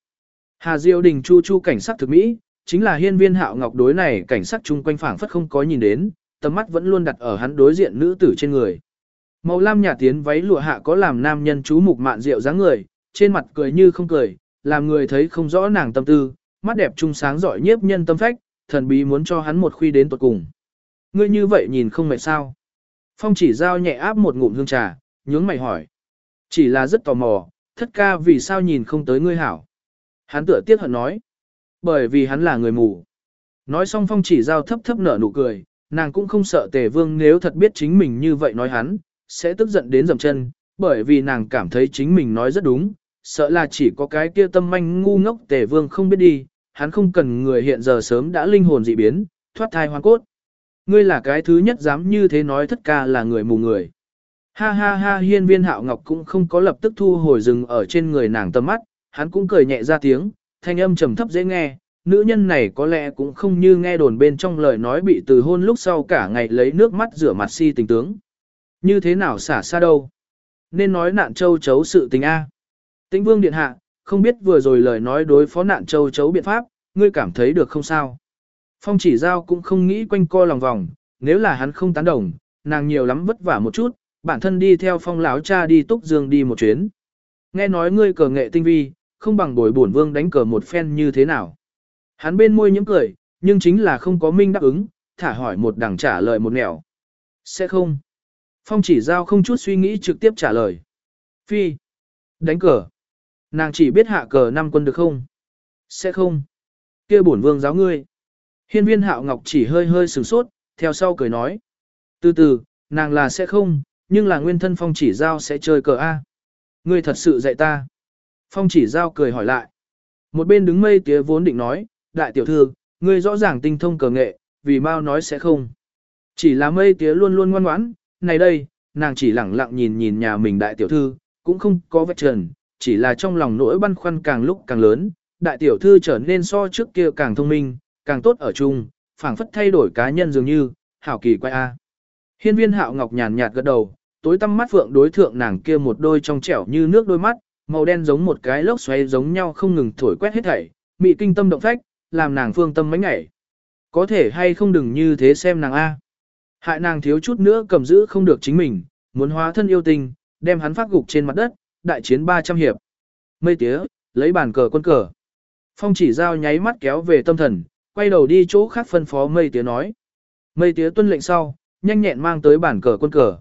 A: Hà Diệu Đình chu chu cảnh sát thực mỹ, chính là hiên viên hạo ngọc đối này cảnh sát chung quanh phảng phất không có nhìn đến, tầm mắt vẫn luôn đặt ở hắn đối diện nữ tử trên người. Màu lam nhà tiến váy lụa hạ có làm nam nhân chú mục mạn rượu dáng người, trên mặt cười như không cười, làm người thấy không rõ nàng tâm tư, mắt đẹp trung sáng giỏi nhiếp nhân tâm phách, thần bí muốn cho hắn một khuy đến tuột cùng. Ngươi như vậy nhìn không mệt sao? Phong chỉ giao nhẹ áp một ngụm hương trà, nhướng mày hỏi. Chỉ là rất tò mò, thất ca vì sao nhìn không tới ngươi hảo. Hắn tựa tiếc hận nói. Bởi vì hắn là người mù. Nói xong phong chỉ giao thấp thấp nở nụ cười, nàng cũng không sợ tề vương nếu thật biết chính mình như vậy nói hắn, sẽ tức giận đến dầm chân, bởi vì nàng cảm thấy chính mình nói rất đúng, sợ là chỉ có cái kia tâm manh ngu ngốc tề vương không biết đi, hắn không cần người hiện giờ sớm đã linh hồn dị biến, thoát thai hoàn cốt. Ngươi là cái thứ nhất dám như thế nói thất ca là người mù người. Ha ha ha hiên viên hạo ngọc cũng không có lập tức thu hồi rừng ở trên người nàng tâm mắt, hắn cũng cười nhẹ ra tiếng, thanh âm trầm thấp dễ nghe, nữ nhân này có lẽ cũng không như nghe đồn bên trong lời nói bị từ hôn lúc sau cả ngày lấy nước mắt rửa mặt si tình tướng. Như thế nào xả xa đâu? Nên nói nạn châu chấu sự tình A. Tĩnh vương điện hạ, không biết vừa rồi lời nói đối phó nạn châu chấu biện pháp, ngươi cảm thấy được không sao? Phong chỉ giao cũng không nghĩ quanh co lòng vòng, nếu là hắn không tán đồng, nàng nhiều lắm vất vả một chút, bản thân đi theo phong lão cha đi túc dương đi một chuyến. Nghe nói ngươi cờ nghệ tinh vi, không bằng bồi bổn vương đánh cờ một phen như thế nào. Hắn bên môi những cười, nhưng chính là không có minh đáp ứng, thả hỏi một đằng trả lời một nẻo. Sẽ không. Phong chỉ giao không chút suy nghĩ trực tiếp trả lời. Phi. Đánh cờ. Nàng chỉ biết hạ cờ năm quân được không? Sẽ không. kia bổn vương giáo ngươi. Hiên viên hạo ngọc chỉ hơi hơi sửng sốt, theo sau cười nói. Từ từ, nàng là sẽ không, nhưng là nguyên thân phong chỉ giao sẽ chơi cờ A. Ngươi thật sự dạy ta. Phong chỉ giao cười hỏi lại. Một bên đứng mây tía vốn định nói, đại tiểu thư, ngươi rõ ràng tinh thông cờ nghệ, vì mau nói sẽ không. Chỉ là mây tía luôn luôn ngoan ngoãn, này đây, nàng chỉ lẳng lặng nhìn nhìn nhà mình đại tiểu thư, cũng không có vạch trần, chỉ là trong lòng nỗi băn khoăn càng lúc càng lớn, đại tiểu thư trở nên so trước kia càng thông minh, càng tốt ở chung, phảng phất thay đổi cá nhân dường như, hảo kỳ quay a. Hiên viên hạo ngọc nhàn nhạt gật đầu, tối tăm mắt phượng đối thượng nàng kia một đôi trong trẻo như nước đôi mắt, màu đen giống một cái lốc xoáy giống nhau không ngừng thổi quét hết thảy, mị kinh tâm động phách, làm nàng phương tâm mấy ngày. Có thể hay không đừng như thế xem nàng A. Hại nàng thiếu chút nữa cầm giữ không được chính mình, muốn hóa thân yêu tình, đem hắn phát gục trên mặt đất, đại chiến 300 hiệp. Mây tía, lấy bàn cờ quân cờ. Phong chỉ giao nháy mắt kéo về tâm thần, quay đầu đi chỗ khác phân phó mây tía nói. Mây tía tuân lệnh sau, nhanh nhẹn mang tới bản cờ quân cờ.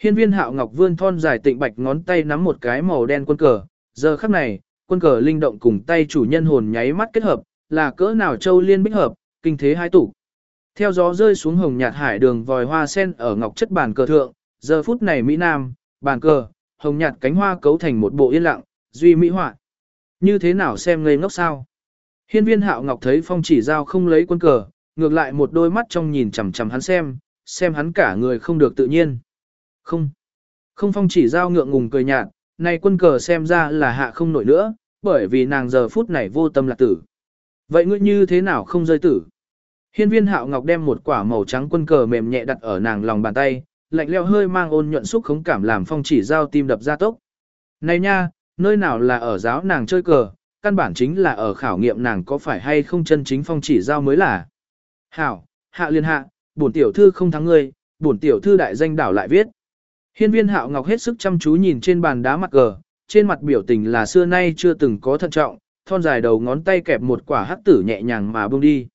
A: Hiên viên hạo ngọc vươn thon dài tịnh bạch ngón tay nắm một cái màu đen quân cờ, giờ khắc này, quân cờ linh động cùng tay chủ nhân hồn nháy mắt kết hợp, là cỡ nào châu liên bích hợp, kinh thế hai tủ. Theo gió rơi xuống hồng nhạt hải đường vòi hoa sen ở ngọc chất bàn cờ thượng, giờ phút này Mỹ Nam, bàn cờ, hồng nhạt cánh hoa cấu thành một bộ yên lặng, duy mỹ họa. Như thế nào xem ngây ngốc sao? Hiên viên hạo ngọc thấy phong chỉ giao không lấy quân cờ, ngược lại một đôi mắt trong nhìn chằm chằm hắn xem, xem hắn cả người không được tự nhiên. Không. Không phong chỉ giao ngượng ngùng cười nhạt, này quân cờ xem ra là hạ không nổi nữa, bởi vì nàng giờ phút này vô tâm lạc tử. Vậy ngươi như thế nào không rơi tử? Hiên viên hạo ngọc đem một quả màu trắng quân cờ mềm nhẹ đặt ở nàng lòng bàn tay, lạnh leo hơi mang ôn nhuận xúc khống cảm làm phong chỉ giao tim đập ra tốc. Này nha, nơi nào là ở giáo nàng chơi cờ, căn bản chính là ở khảo nghiệm nàng có phải hay không chân chính phong chỉ giao mới là. Hảo, hạ liên hạ, bổn tiểu thư không thắng ngươi, bổn tiểu thư đại danh đảo lại viết. Hiên viên hạo ngọc hết sức chăm chú nhìn trên bàn đá mặt cờ, trên mặt biểu tình là xưa nay chưa từng có thận trọng, thon dài đầu ngón tay kẹp một quả hắc tử nhẹ nhàng mà bông đi.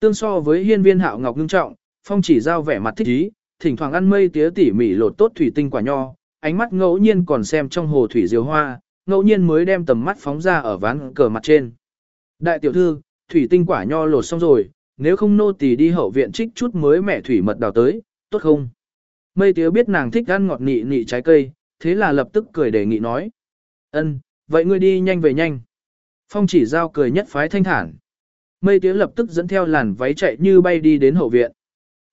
A: Tương so với hiên viên hạo ngọc ngưng trọng, phong chỉ giao vẻ mặt thích ý, thỉnh thoảng ăn mây tía tỉ mỉ lột tốt thủy tinh quả nho, ánh mắt ngẫu nhiên còn xem trong hồ thủy diều hoa, ngẫu nhiên mới đem tầm mắt phóng ra ở ván cờ mặt trên. Đại tiểu thư, thủy tinh quả nho lột xong rồi, nếu không nô tỳ đi hậu viện trích chút mới mẹ thủy mật đào tới, tốt không? Mây tía biết nàng thích ăn ngọt nị nị trái cây, thế là lập tức cười đề nghị nói. ân, vậy ngươi đi nhanh về nhanh. Phong chỉ giao cười nhất phái thanh thản. Mây tía lập tức dẫn theo làn váy chạy như bay đi đến hậu viện.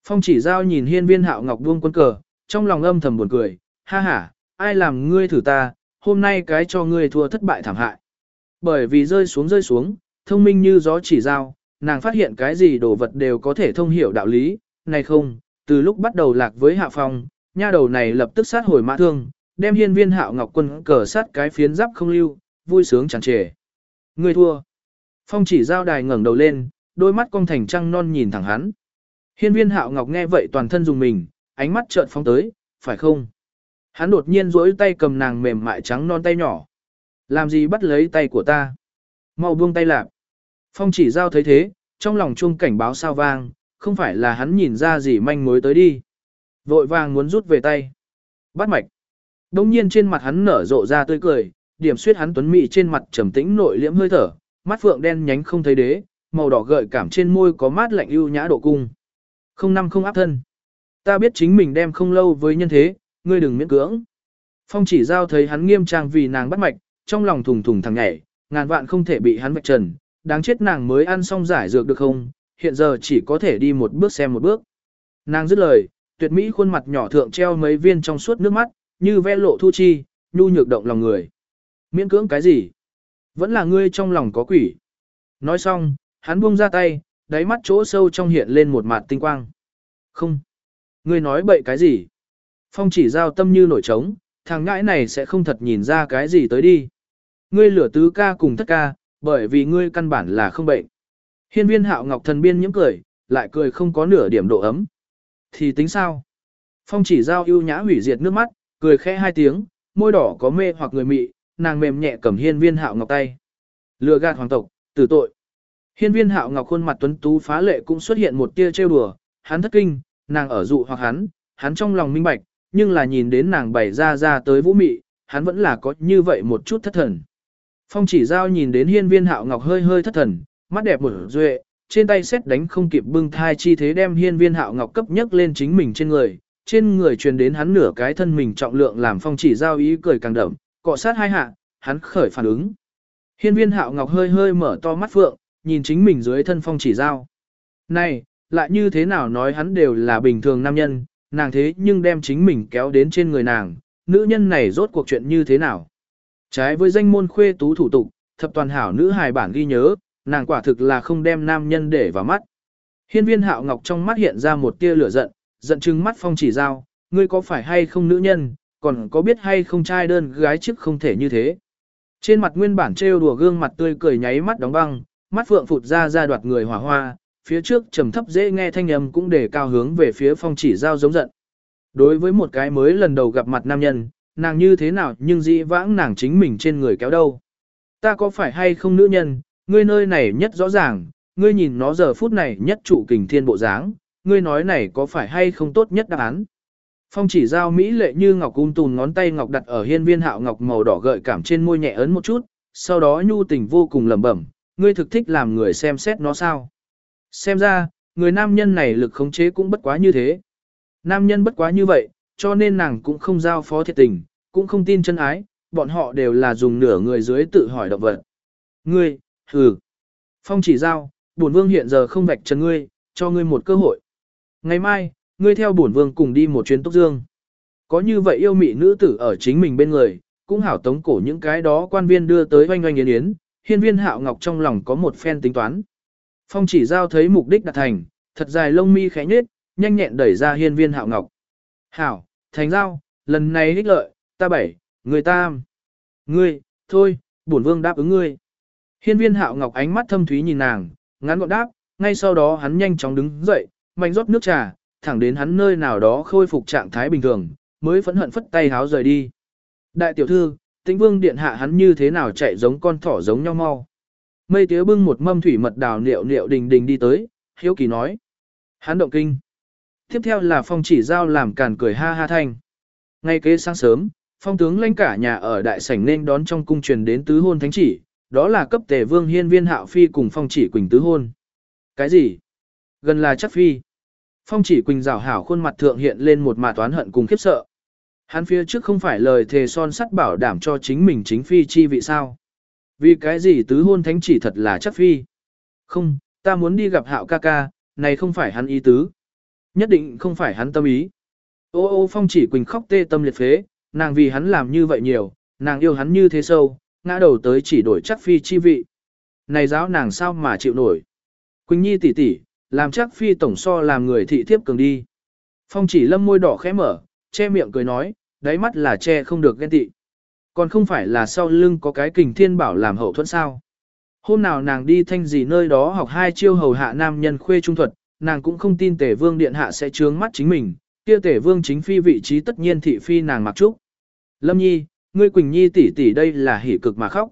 A: Phong chỉ giao nhìn hiên viên hạo ngọc buông quân cờ, trong lòng âm thầm buồn cười, ha ha, ai làm ngươi thử ta, hôm nay cái cho ngươi thua thất bại thảm hại. Bởi vì rơi xuống rơi xuống, thông minh như gió chỉ giao, nàng phát hiện cái gì đồ vật đều có thể thông hiểu đạo lý, này không, từ lúc bắt đầu lạc với hạ phong, nha đầu này lập tức sát hồi mã thương, đem hiên viên hạo ngọc quân cờ sát cái phiến giáp không lưu, vui sướng tràn trề. Ngươi thua. Phong chỉ giao đài ngẩng đầu lên, đôi mắt cong thành trăng non nhìn thẳng hắn. Hiên viên hạo ngọc nghe vậy toàn thân dùng mình, ánh mắt trợn phóng tới, phải không? Hắn đột nhiên duỗi tay cầm nàng mềm mại trắng non tay nhỏ. Làm gì bắt lấy tay của ta? Mau buông tay lạc. Phong chỉ giao thấy thế, trong lòng chuông cảnh báo sao vang, không phải là hắn nhìn ra gì manh mối tới đi. Vội vàng muốn rút về tay. Bắt mạch. Đông nhiên trên mặt hắn nở rộ ra tươi cười, điểm suyết hắn tuấn mị trên mặt trầm tĩnh nội liễm hơi thở, mắt phượng đen nhánh không thấy đế, màu đỏ gợi cảm trên môi có mát lạnh ưu nhã độ cung. Không năm không áp thân. Ta biết chính mình đem không lâu với nhân thế, ngươi đừng miễn cưỡng. Phong chỉ giao thấy hắn nghiêm trang vì nàng bắt mạch, trong lòng thùng thùng thằng nhảy, ngàn vạn không thể bị hắn vạch trần, đáng chết nàng mới ăn xong giải dược được không, hiện giờ chỉ có thể đi một bước xem một bước. Nàng dứt lời, tuyệt mỹ khuôn mặt nhỏ thượng treo mấy viên trong suốt nước mắt, như ve lộ thu chi, nhu nhược động lòng người. Miễn cưỡng cái gì? Vẫn là ngươi trong lòng có quỷ. Nói xong, hắn buông ra tay, đáy mắt chỗ sâu trong hiện lên một mặt tinh quang. Không. Ngươi nói bậy cái gì? Phong chỉ giao tâm như nổi trống, thằng ngãi này sẽ không thật nhìn ra cái gì tới đi. Ngươi lửa tứ ca cùng thất ca, bởi vì ngươi căn bản là không bệnh. Hiên viên hạo ngọc thần biên những cười, lại cười không có nửa điểm độ ấm. Thì tính sao? Phong chỉ giao ưu nhã hủy diệt nước mắt, cười khẽ hai tiếng, môi đỏ có mê hoặc người mị, nàng mềm nhẹ cầm hiên viên hạo ngọc tay. Lừa gạt hoàng tộc, tử tội. Hiên viên hạo ngọc khuôn mặt tuấn tú phá lệ cũng xuất hiện một tia trêu đùa, hắn thất kinh, nàng ở dụ hoặc hắn, hắn trong lòng minh bạch, nhưng là nhìn đến nàng bày ra ra tới vũ mị, hắn vẫn là có như vậy một chút thất thần. Phong chỉ giao nhìn đến hiên viên hạo ngọc hơi hơi thất thần, mắt đẹp một duệ, trên tay xét đánh không kịp bưng thai chi thế đem hiên viên hạo ngọc cấp nhất lên chính mình trên người, trên người truyền đến hắn nửa cái thân mình trọng lượng làm phong chỉ giao ý cười càng đậm, cọ sát hai hạ, hắn khởi phản ứng. Hiên viên hạo ngọc hơi hơi mở to mắt phượng, nhìn chính mình dưới thân phong chỉ giao. Này, lại như thế nào nói hắn đều là bình thường nam nhân, nàng thế nhưng đem chính mình kéo đến trên người nàng, nữ nhân này rốt cuộc chuyện như thế nào. Trái với danh môn khuê tú thủ tục, thập toàn hảo nữ hài bản ghi nhớ, nàng quả thực là không đem nam nhân để vào mắt. Hiên viên hạo ngọc trong mắt hiện ra một tia lửa giận, giận chừng mắt phong chỉ giao, ngươi có phải hay không nữ nhân, còn có biết hay không trai đơn gái trước không thể như thế. Trên mặt nguyên bản trêu đùa gương mặt tươi cười nháy mắt đóng băng, mắt phượng phụt ra ra đoạt người hỏa hoa, phía trước trầm thấp dễ nghe thanh âm cũng để cao hướng về phía phong chỉ giao giống giận. Đối với một cái mới lần đầu gặp mặt nam nhân, nàng như thế nào nhưng dĩ vãng nàng chính mình trên người kéo đâu. Ta có phải hay không nữ nhân, ngươi nơi này nhất rõ ràng, ngươi nhìn nó giờ phút này nhất trụ kình thiên bộ dáng, ngươi nói này có phải hay không tốt nhất đáp án. Phong chỉ giao mỹ lệ như ngọc cung tùn ngón tay ngọc đặt ở hiên viên hạo ngọc màu đỏ gợi cảm trên môi nhẹ ấn một chút, sau đó nhu tình vô cùng lẩm bẩm, ngươi thực thích làm người xem xét nó sao. Xem ra, người nam nhân này lực khống chế cũng bất quá như thế. Nam nhân bất quá như vậy, cho nên nàng cũng không giao phó thiệt tình, cũng không tin chân ái, bọn họ đều là dùng nửa người dưới tự hỏi động vật. Ngươi, hừ. Phong chỉ giao, bổn vương hiện giờ không vạch trần ngươi, cho ngươi một cơ hội. Ngày mai, ngươi theo bổn vương cùng đi một chuyến túc dương. Có như vậy yêu mị nữ tử ở chính mình bên người, cũng hảo tống cổ những cái đó quan viên đưa tới oanh oanh yến yến, hiên viên hạo ngọc trong lòng có một phen tính toán. Phong chỉ giao thấy mục đích đạt thành, thật dài lông mi khẽ nhết, nhanh nhẹn đẩy ra hiên viên hạo ngọc. Hảo, thành giao, lần này ích lợi, ta bảy, người ta Ngươi, thôi, bổn vương đáp ứng ngươi. Hiên viên hạo ngọc ánh mắt thâm thúy nhìn nàng, ngắn gọn đáp, ngay sau đó hắn nhanh chóng đứng dậy, mạnh rót nước trà, thẳng đến hắn nơi nào đó khôi phục trạng thái bình thường, mới phẫn hận phất tay háo rời đi. Đại tiểu thư, tĩnh vương điện hạ hắn như thế nào chạy giống con thỏ giống nhau mau. Mây tía bưng một mâm thủy mật đào liệu liệu đình đình đi tới, hiếu kỳ nói. Hắn động kinh. Tiếp theo là phong chỉ giao làm càn cười ha ha thanh. Ngay kế sáng sớm, phong tướng lãnh cả nhà ở đại sảnh nên đón trong cung truyền đến tứ hôn thánh chỉ, đó là cấp tề vương hiên viên hạo phi cùng phong chỉ quỳnh tứ hôn. Cái gì? Gần là chắc phi. Phong chỉ quỳnh rào hảo khuôn mặt thượng hiện lên một mà toán hận cùng khiếp sợ. Hắn phía trước không phải lời thề son sắt bảo đảm cho chính mình chính phi chi vị sao. Vì cái gì tứ hôn thánh chỉ thật là chắc phi. Không, Ta muốn đi gặp hạo ca ca, này không phải hắn ý tứ. Nhất định không phải hắn tâm ý. Ô ô phong chỉ quỳnh khóc tê tâm liệt phế, nàng vì hắn làm như vậy nhiều, nàng yêu hắn như thế sâu, ngã đầu tới chỉ đổi chắc phi chi vị. Này giáo nàng sao mà chịu nổi. Quỳnh Nhi tỷ tỷ, làm chắc phi tổng so làm người thị thiếp cường đi. Phong chỉ lâm môi đỏ khẽ mở, che miệng cười nói, đáy mắt là che không được ghen tị. Còn không phải là sau lưng có cái kình thiên bảo làm hậu thuẫn sao. Hôm nào nàng đi thanh gì nơi đó học hai chiêu hầu hạ nam nhân khuê trung thuật, nàng cũng không tin tể vương điện hạ sẽ trướng mắt chính mình, kia tể vương chính phi vị trí tất nhiên thị phi nàng mặc trúc. Lâm nhi, ngươi Quỳnh Nhi tỷ tỷ đây là hỉ cực mà khóc.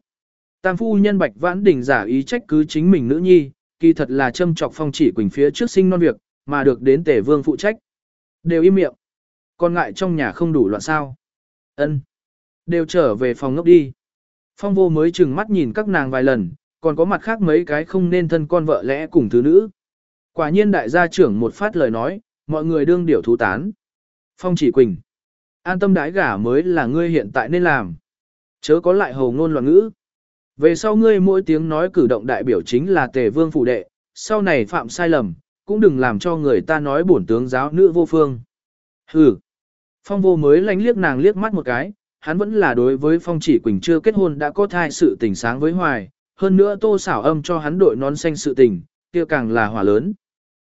A: Tam phu nhân Bạch Vãn Đình giả ý trách cứ chính mình nữ nhi, kỳ thật là châm chọc phong chỉ Quỳnh phía trước sinh non việc, mà được đến tể vương phụ trách. Đều im miệng. Còn ngại trong nhà không đủ loạn sao. ân Đều trở về phòng ngốc đi. Phong vô mới chừng mắt nhìn các nàng vài lần, còn có mặt khác mấy cái không nên thân con vợ lẽ cùng thứ nữ. Quả nhiên đại gia trưởng một phát lời nói, mọi người đương điểu thú tán. Phong chỉ Quỳnh. An tâm đái gả mới là ngươi hiện tại nên làm. Chớ có lại hầu ngôn loạn ngữ. Về sau ngươi mỗi tiếng nói cử động đại biểu chính là tề vương phủ đệ, sau này phạm sai lầm, cũng đừng làm cho người ta nói bổn tướng giáo nữ vô phương. Hừ. Phong vô mới lánh liếc nàng liếc mắt một cái, hắn vẫn là đối với phong chỉ quỳnh chưa kết hôn đã có thai sự tình sáng với hoài, hơn nữa tô xảo âm cho hắn đội nón xanh sự tình, kia càng là hỏa lớn.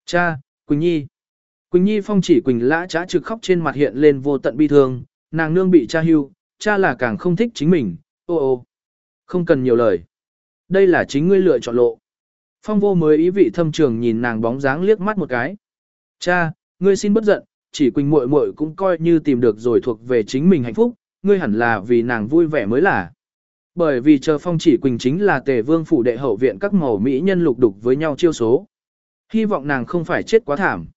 A: Cha, Quỳnh Nhi. Quỳnh Nhi phong chỉ Quỳnh lã trá trực khóc trên mặt hiện lên vô tận bi thương, nàng nương bị cha hưu, cha là càng không thích chính mình, ô ô. Không cần nhiều lời. Đây là chính ngươi lựa chọn lộ. Phong vô mới ý vị thâm trường nhìn nàng bóng dáng liếc mắt một cái. Cha, ngươi xin bất giận, chỉ Quỳnh muội muội cũng coi như tìm được rồi thuộc về chính mình hạnh phúc, ngươi hẳn là vì nàng vui vẻ mới là. Bởi vì chờ phong chỉ Quỳnh chính là tề vương phủ đệ hậu viện các màu mỹ nhân lục đục với nhau chiêu số. Hy vọng nàng không phải chết quá thảm.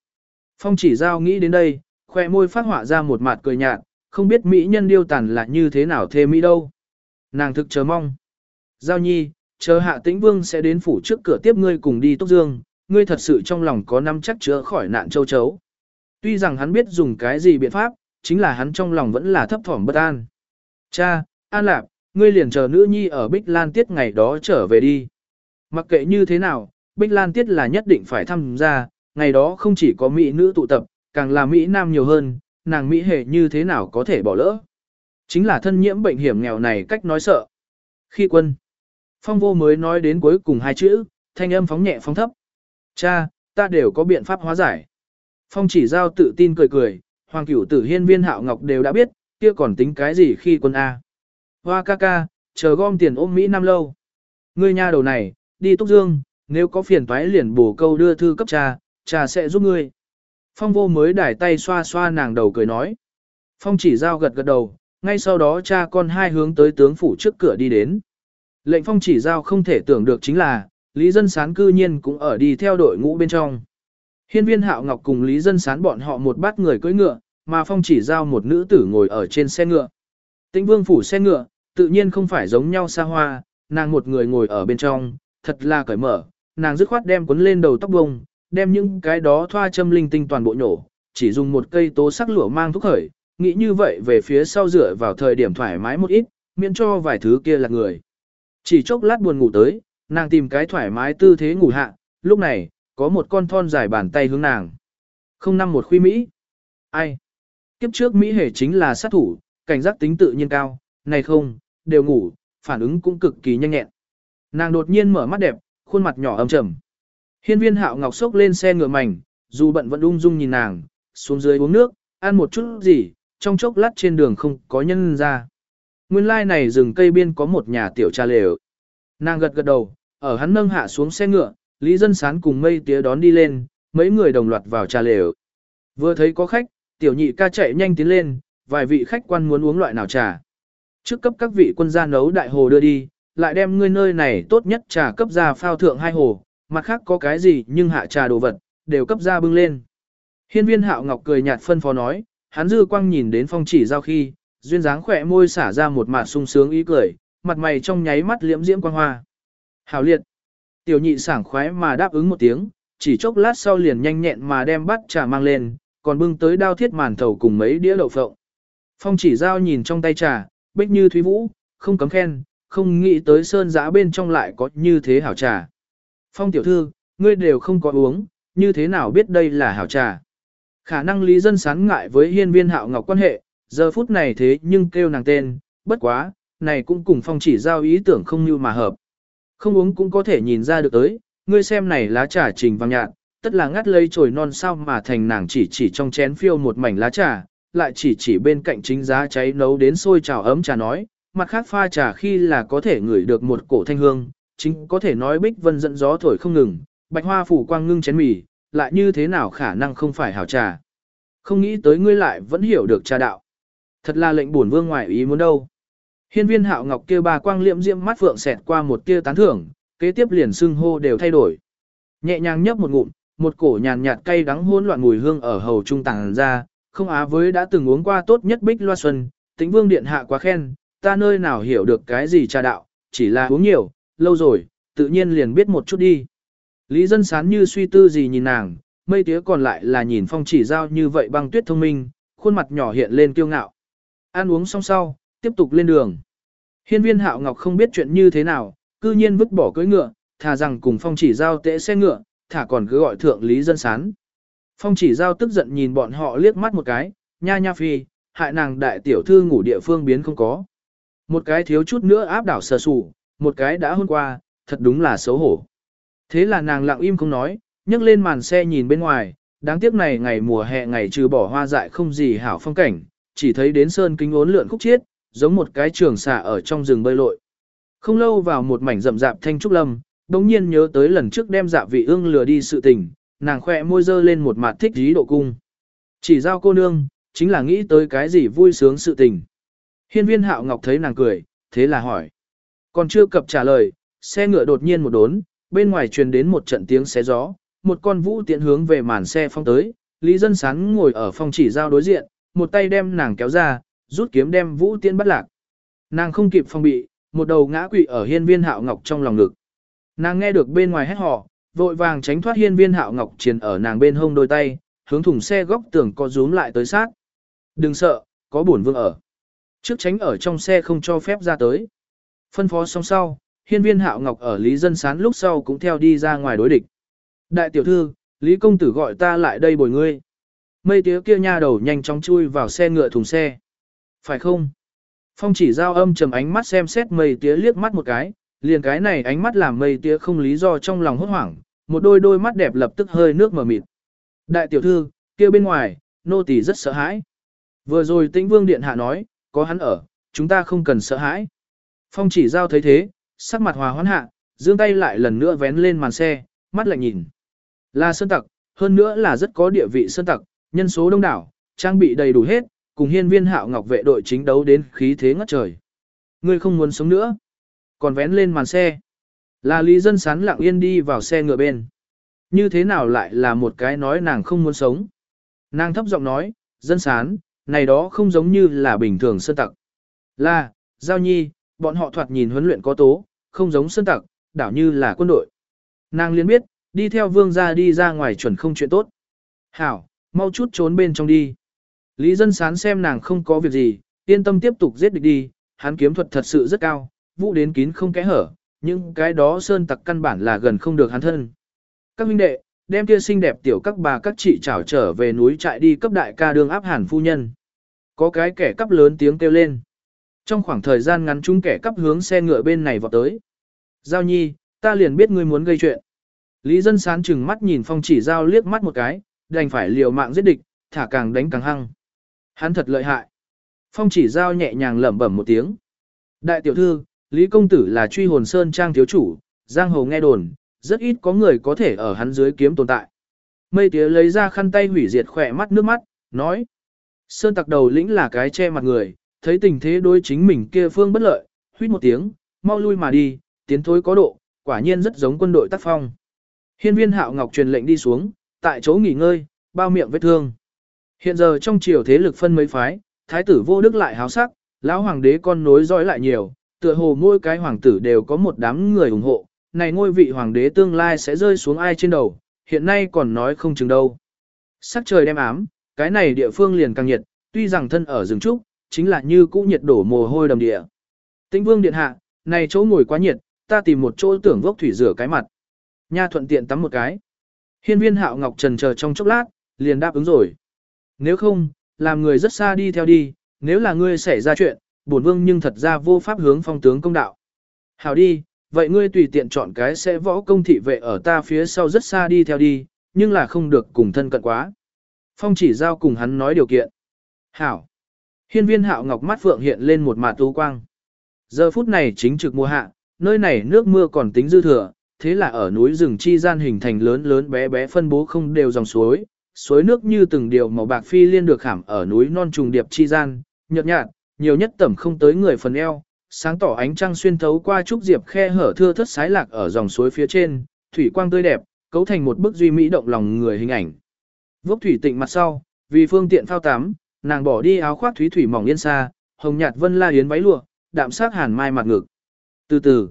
A: Phong chỉ giao nghĩ đến đây, khoe môi phát họa ra một mặt cười nhạt, không biết mỹ nhân điêu tàn là như thế nào thê mỹ đâu. Nàng thực chờ mong. Giao nhi, chờ hạ tĩnh vương sẽ đến phủ trước cửa tiếp ngươi cùng đi Túc dương, ngươi thật sự trong lòng có năm chắc chữa khỏi nạn châu chấu. Tuy rằng hắn biết dùng cái gì biện pháp, chính là hắn trong lòng vẫn là thấp thỏm bất an. Cha, an lạp, ngươi liền chờ nữ nhi ở Bích Lan Tiết ngày đó trở về đi. Mặc kệ như thế nào, Bích Lan Tiết là nhất định phải tham gia, ngày đó không chỉ có Mỹ nữ tụ tập, càng là Mỹ Nam nhiều hơn, nàng Mỹ hệ như thế nào có thể bỏ lỡ. Chính là thân nhiễm bệnh hiểm nghèo này cách nói sợ. Khi quân, phong vô mới nói đến cuối cùng hai chữ, thanh âm phóng nhẹ phóng thấp. Cha, ta đều có biện pháp hóa giải. Phong chỉ giao tự tin cười cười, hoàng cửu tử hiên viên hạo ngọc đều đã biết, kia còn tính cái gì khi quân A. Hoa ca ca, chờ gom tiền ôm Mỹ năm lâu. Ngươi nha đầu này, đi túc dương, nếu có phiền toái liền bổ câu đưa thư cấp cha, cha sẽ giúp ngươi. Phong vô mới đải tay xoa xoa nàng đầu cười nói. Phong chỉ giao gật gật đầu, ngay sau đó cha con hai hướng tới tướng phủ trước cửa đi đến. Lệnh phong chỉ giao không thể tưởng được chính là, Lý Dân Sán cư nhiên cũng ở đi theo đội ngũ bên trong. Hiên viên hạo ngọc cùng Lý Dân Sán bọn họ một bát người cưỡi ngựa, mà phong chỉ giao một nữ tử ngồi ở trên xe ngựa. Tĩnh vương phủ xe ngựa, tự nhiên không phải giống nhau xa hoa, nàng một người ngồi ở bên trong, thật là cởi mở, nàng dứt khoát đem cuốn lên đầu tóc bông, đem những cái đó thoa châm linh tinh toàn bộ nhổ, chỉ dùng một cây tố sắc lửa mang thuốc khởi, nghĩ như vậy về phía sau dựa vào thời điểm thoải mái một ít, miễn cho vài thứ kia là người. Chỉ chốc lát buồn ngủ tới, nàng tìm cái thoải mái tư thế ngủ hạ, lúc này, có một con thon dài bàn tay hướng nàng. Không năm một khuy Mỹ. Ai? Kiếp trước Mỹ hề chính là sát thủ, cảnh giác tính tự nhiên cao, này không, đều ngủ, phản ứng cũng cực kỳ nhanh nhẹn. Nàng đột nhiên mở mắt đẹp, khuôn mặt nhỏ ấm trầm. Hiên viên hạo ngọc sốc lên xe ngựa mảnh, dù bận vẫn ung dung nhìn nàng, xuống dưới uống nước, ăn một chút gì, trong chốc lát trên đường không có nhân ra. Nguyên lai like này rừng cây biên có một nhà tiểu trà lều. Nàng gật gật đầu, ở hắn nâng hạ xuống xe ngựa, Lý Dân Sán cùng mây tía đón đi lên, mấy người đồng loạt vào trà lều. Vừa thấy có khách, tiểu nhị ca chạy nhanh tiến lên, vài vị khách quan muốn uống loại nào trà. Trước cấp các vị quân gia nấu đại hồ đưa đi, lại đem ngươi nơi này tốt nhất trà cấp ra phao thượng hai hồ, mặt khác có cái gì nhưng hạ trà đồ vật, đều cấp ra bưng lên. Hiên viên hạo ngọc cười nhạt phân phó nói, hắn dư quang nhìn đến phong chỉ giao khi, duyên dáng khỏe môi xả ra một mạt sung sướng ý cười, mặt mày trong nháy mắt liễm diễm quang hoa. Hảo liệt. Tiểu nhị sảng khoái mà đáp ứng một tiếng, chỉ chốc lát sau liền nhanh nhẹn mà đem bắt trà mang lên, còn bưng tới đao thiết màn thầu cùng mấy đĩa lậu phộng. Phong chỉ giao nhìn trong tay trà, bích như thúy vũ, không cấm khen, không nghĩ tới sơn giã bên trong lại có như thế hảo trà. Phong tiểu thư, ngươi đều không có uống, như thế nào biết đây là hảo trà. Khả năng lý dân sán ngại với hiên viên hạo ngọc quan hệ, giờ phút này thế nhưng kêu nàng tên, bất quá, này cũng cùng phong chỉ giao ý tưởng không như mà hợp. Không uống cũng có thể nhìn ra được tới, ngươi xem này lá trà trình vàng nhạt, tất là ngắt lấy chồi non sao mà thành nàng chỉ chỉ trong chén phiêu một mảnh lá trà, lại chỉ chỉ bên cạnh chính giá cháy nấu đến sôi trào ấm trà nói, mặt khác pha trà khi là có thể ngửi được một cổ thanh hương, chính có thể nói bích vân dẫn gió thổi không ngừng, bạch hoa phủ quang ngưng chén mì, lại như thế nào khả năng không phải hảo trà. Không nghĩ tới ngươi lại vẫn hiểu được trà đạo. Thật là lệnh bổn vương ngoại ý muốn đâu. Hiên viên hạo ngọc kia bà quang liệm diễm mắt phượng xẹt qua một tia tán thưởng, kế tiếp liền xưng hô đều thay đổi. Nhẹ nhàng nhấp một ngụm, một cổ nhàn nhạt cay đắng hỗn loạn mùi hương ở hầu trung tàng ra, không á với đã từng uống qua tốt nhất bích loa xuân, tĩnh vương điện hạ quá khen, ta nơi nào hiểu được cái gì trà đạo, chỉ là uống nhiều, lâu rồi, tự nhiên liền biết một chút đi. Lý dân sán như suy tư gì nhìn nàng, mây tía còn lại là nhìn phong chỉ giao như vậy băng tuyết thông minh, khuôn mặt nhỏ hiện lên kiêu ngạo. Ăn uống xong sau, tiếp tục lên đường. Hiên viên hạo ngọc không biết chuyện như thế nào, cư nhiên vứt bỏ cưỡi ngựa, thà rằng cùng phong chỉ giao tễ xe ngựa, thả còn cứ gọi thượng lý dân sán. Phong chỉ giao tức giận nhìn bọn họ liếc mắt một cái, nha nha phi, hại nàng đại tiểu thư ngủ địa phương biến không có. Một cái thiếu chút nữa áp đảo sờ sủ, một cái đã hôn qua, thật đúng là xấu hổ. Thế là nàng lặng im không nói, nhấc lên màn xe nhìn bên ngoài, đáng tiếc này ngày mùa hè ngày trừ bỏ hoa dại không gì hảo phong cảnh, chỉ thấy đến sơn kính ốn lượn khúc chiết, giống một cái trường xà ở trong rừng bơi lội. Không lâu vào một mảnh rậm rạp thanh trúc lâm, đống nhiên nhớ tới lần trước đem dạ vị ương lừa đi sự tình, nàng khoe môi dơ lên một mặt thích dí độ cung. Chỉ giao cô nương, chính là nghĩ tới cái gì vui sướng sự tình. Hiên viên hạo ngọc thấy nàng cười, thế là hỏi. Còn chưa cập trả lời, xe ngựa đột nhiên một đốn, bên ngoài truyền đến một trận tiếng xé gió, một con vũ tiện hướng về màn xe phong tới, Lý Dân Sán ngồi ở phong chỉ giao đối diện, một tay đem nàng kéo ra, rút kiếm đem vũ Tiễn bắt lạc. Nàng không kịp phòng bị, một đầu ngã quỵ ở hiên viên hạo ngọc trong lòng ngực. Nàng nghe được bên ngoài hét hò, vội vàng tránh thoát hiên viên hạo ngọc triền ở nàng bên hông đôi tay, hướng thùng xe góc tường co rúm lại tới sát. Đừng sợ, có bổn vương ở. Trước tránh ở trong xe không cho phép ra tới. Phân phó xong sau, hiên viên hạo ngọc ở Lý Dân Sán lúc sau cũng theo đi ra ngoài đối địch. Đại tiểu thư, Lý công tử gọi ta lại đây bồi ngươi. Mây tía kia nha đầu nhanh chóng chui vào xe ngựa thùng xe. Phải không? Phong chỉ giao âm trầm ánh mắt xem xét mây tía liếc mắt một cái, liền cái này ánh mắt làm mây tía không lý do trong lòng hốt hoảng, một đôi đôi mắt đẹp lập tức hơi nước mở mịt. Đại tiểu thư, kia bên ngoài, nô tỳ rất sợ hãi. Vừa rồi tĩnh vương điện hạ nói, có hắn ở, chúng ta không cần sợ hãi. Phong chỉ giao thấy thế, sắc mặt hòa hoãn hạ, giương tay lại lần nữa vén lên màn xe, mắt lạnh nhìn. Là sơn tặc, hơn nữa là rất có địa vị sơn tặc, nhân số đông đảo, trang bị đầy đủ hết, cùng hiên viên hạo ngọc vệ đội chính đấu đến khí thế ngất trời. Ngươi không muốn sống nữa. Còn vén lên màn xe. Là lý dân sán lặng yên đi vào xe ngựa bên. Như thế nào lại là một cái nói nàng không muốn sống. Nàng thấp giọng nói, dân sán, này đó không giống như là bình thường sơn tặc. Là, giao nhi, bọn họ thoạt nhìn huấn luyện có tố, không giống sơn tặc, đảo như là quân đội. Nàng liền biết, đi theo vương gia đi ra ngoài chuẩn không chuyện tốt. Hảo, mau chút trốn bên trong đi. Lý dân sán xem nàng không có việc gì, yên tâm tiếp tục giết địch đi, hắn kiếm thuật thật sự rất cao, vũ đến kín không kẽ hở, nhưng cái đó sơn tặc căn bản là gần không được hắn thân. Các huynh đệ, đem kia xinh đẹp tiểu các bà các chị trảo trở về núi trại đi cấp đại ca đường áp hàn phu nhân. Có cái kẻ cắp lớn tiếng kêu lên. Trong khoảng thời gian ngắn chúng kẻ cắp hướng xe ngựa bên này vọt tới. Giao nhi, ta liền biết ngươi muốn gây chuyện. Lý dân sán chừng mắt nhìn phong chỉ giao liếc mắt một cái, đành phải liều mạng giết địch, thả càng đánh càng hăng. Hắn thật lợi hại. Phong chỉ giao nhẹ nhàng lẩm bẩm một tiếng. Đại tiểu thư, Lý công tử là truy hồn sơn trang thiếu chủ, giang hồ nghe đồn, rất ít có người có thể ở hắn dưới kiếm tồn tại. Mây tía lấy ra khăn tay hủy diệt khỏe mắt nước mắt, nói. Sơn tặc đầu lĩnh là cái che mặt người, thấy tình thế đối chính mình kia phương bất lợi, huyết một tiếng, mau lui mà đi, tiến thối có độ, quả nhiên rất giống quân đội tác phong. Hiên viên hạo ngọc truyền lệnh đi xuống, tại chỗ nghỉ ngơi, bao miệng vết thương. Hiện giờ trong triều thế lực phân mấy phái, thái tử vô đức lại háo sắc, lão hoàng đế con nối dõi lại nhiều, tựa hồ mỗi cái hoàng tử đều có một đám người ủng hộ, này ngôi vị hoàng đế tương lai sẽ rơi xuống ai trên đầu, hiện nay còn nói không chừng đâu. Sắc trời đem ám, cái này địa phương liền càng nhiệt, tuy rằng thân ở rừng trúc, chính là như cũ nhiệt đổ mồ hôi đầm địa. Tĩnh vương điện hạ, này chỗ ngồi quá nhiệt, ta tìm một chỗ tưởng vốc thủy rửa cái mặt. Nha thuận tiện tắm một cái. Hiên viên hạo ngọc trần chờ trong chốc lát, liền đáp ứng rồi. Nếu không, làm người rất xa đi theo đi, nếu là ngươi xảy ra chuyện, bổn vương nhưng thật ra vô pháp hướng phong tướng công đạo. Hảo đi, vậy ngươi tùy tiện chọn cái sẽ võ công thị vệ ở ta phía sau rất xa đi theo đi, nhưng là không được cùng thân cận quá. Phong chỉ giao cùng hắn nói điều kiện. Hảo. Hiên viên hạo ngọc mắt phượng hiện lên một mạt tú quang. Giờ phút này chính trực mùa hạ, nơi này nước mưa còn tính dư thừa, thế là ở núi rừng chi gian hình thành lớn lớn bé bé phân bố không đều dòng suối, suối nước như từng điều màu bạc phi liên được khảm ở núi non trùng điệp chi gian, nhợt nhạt, nhiều nhất tầm không tới người phần eo, sáng tỏ ánh trăng xuyên thấu qua trúc diệp khe hở thưa thất sái lạc ở dòng suối phía trên, thủy quang tươi đẹp, cấu thành một bức duy mỹ động lòng người hình ảnh. Vốc thủy tịnh mặt sau, vì phương tiện phao tắm, nàng bỏ đi áo khoác thúy thủy mỏng yên xa, hồng nhạt vân la yến váy lụa, đạm sắc hàn mai mặt ngực. Từ từ,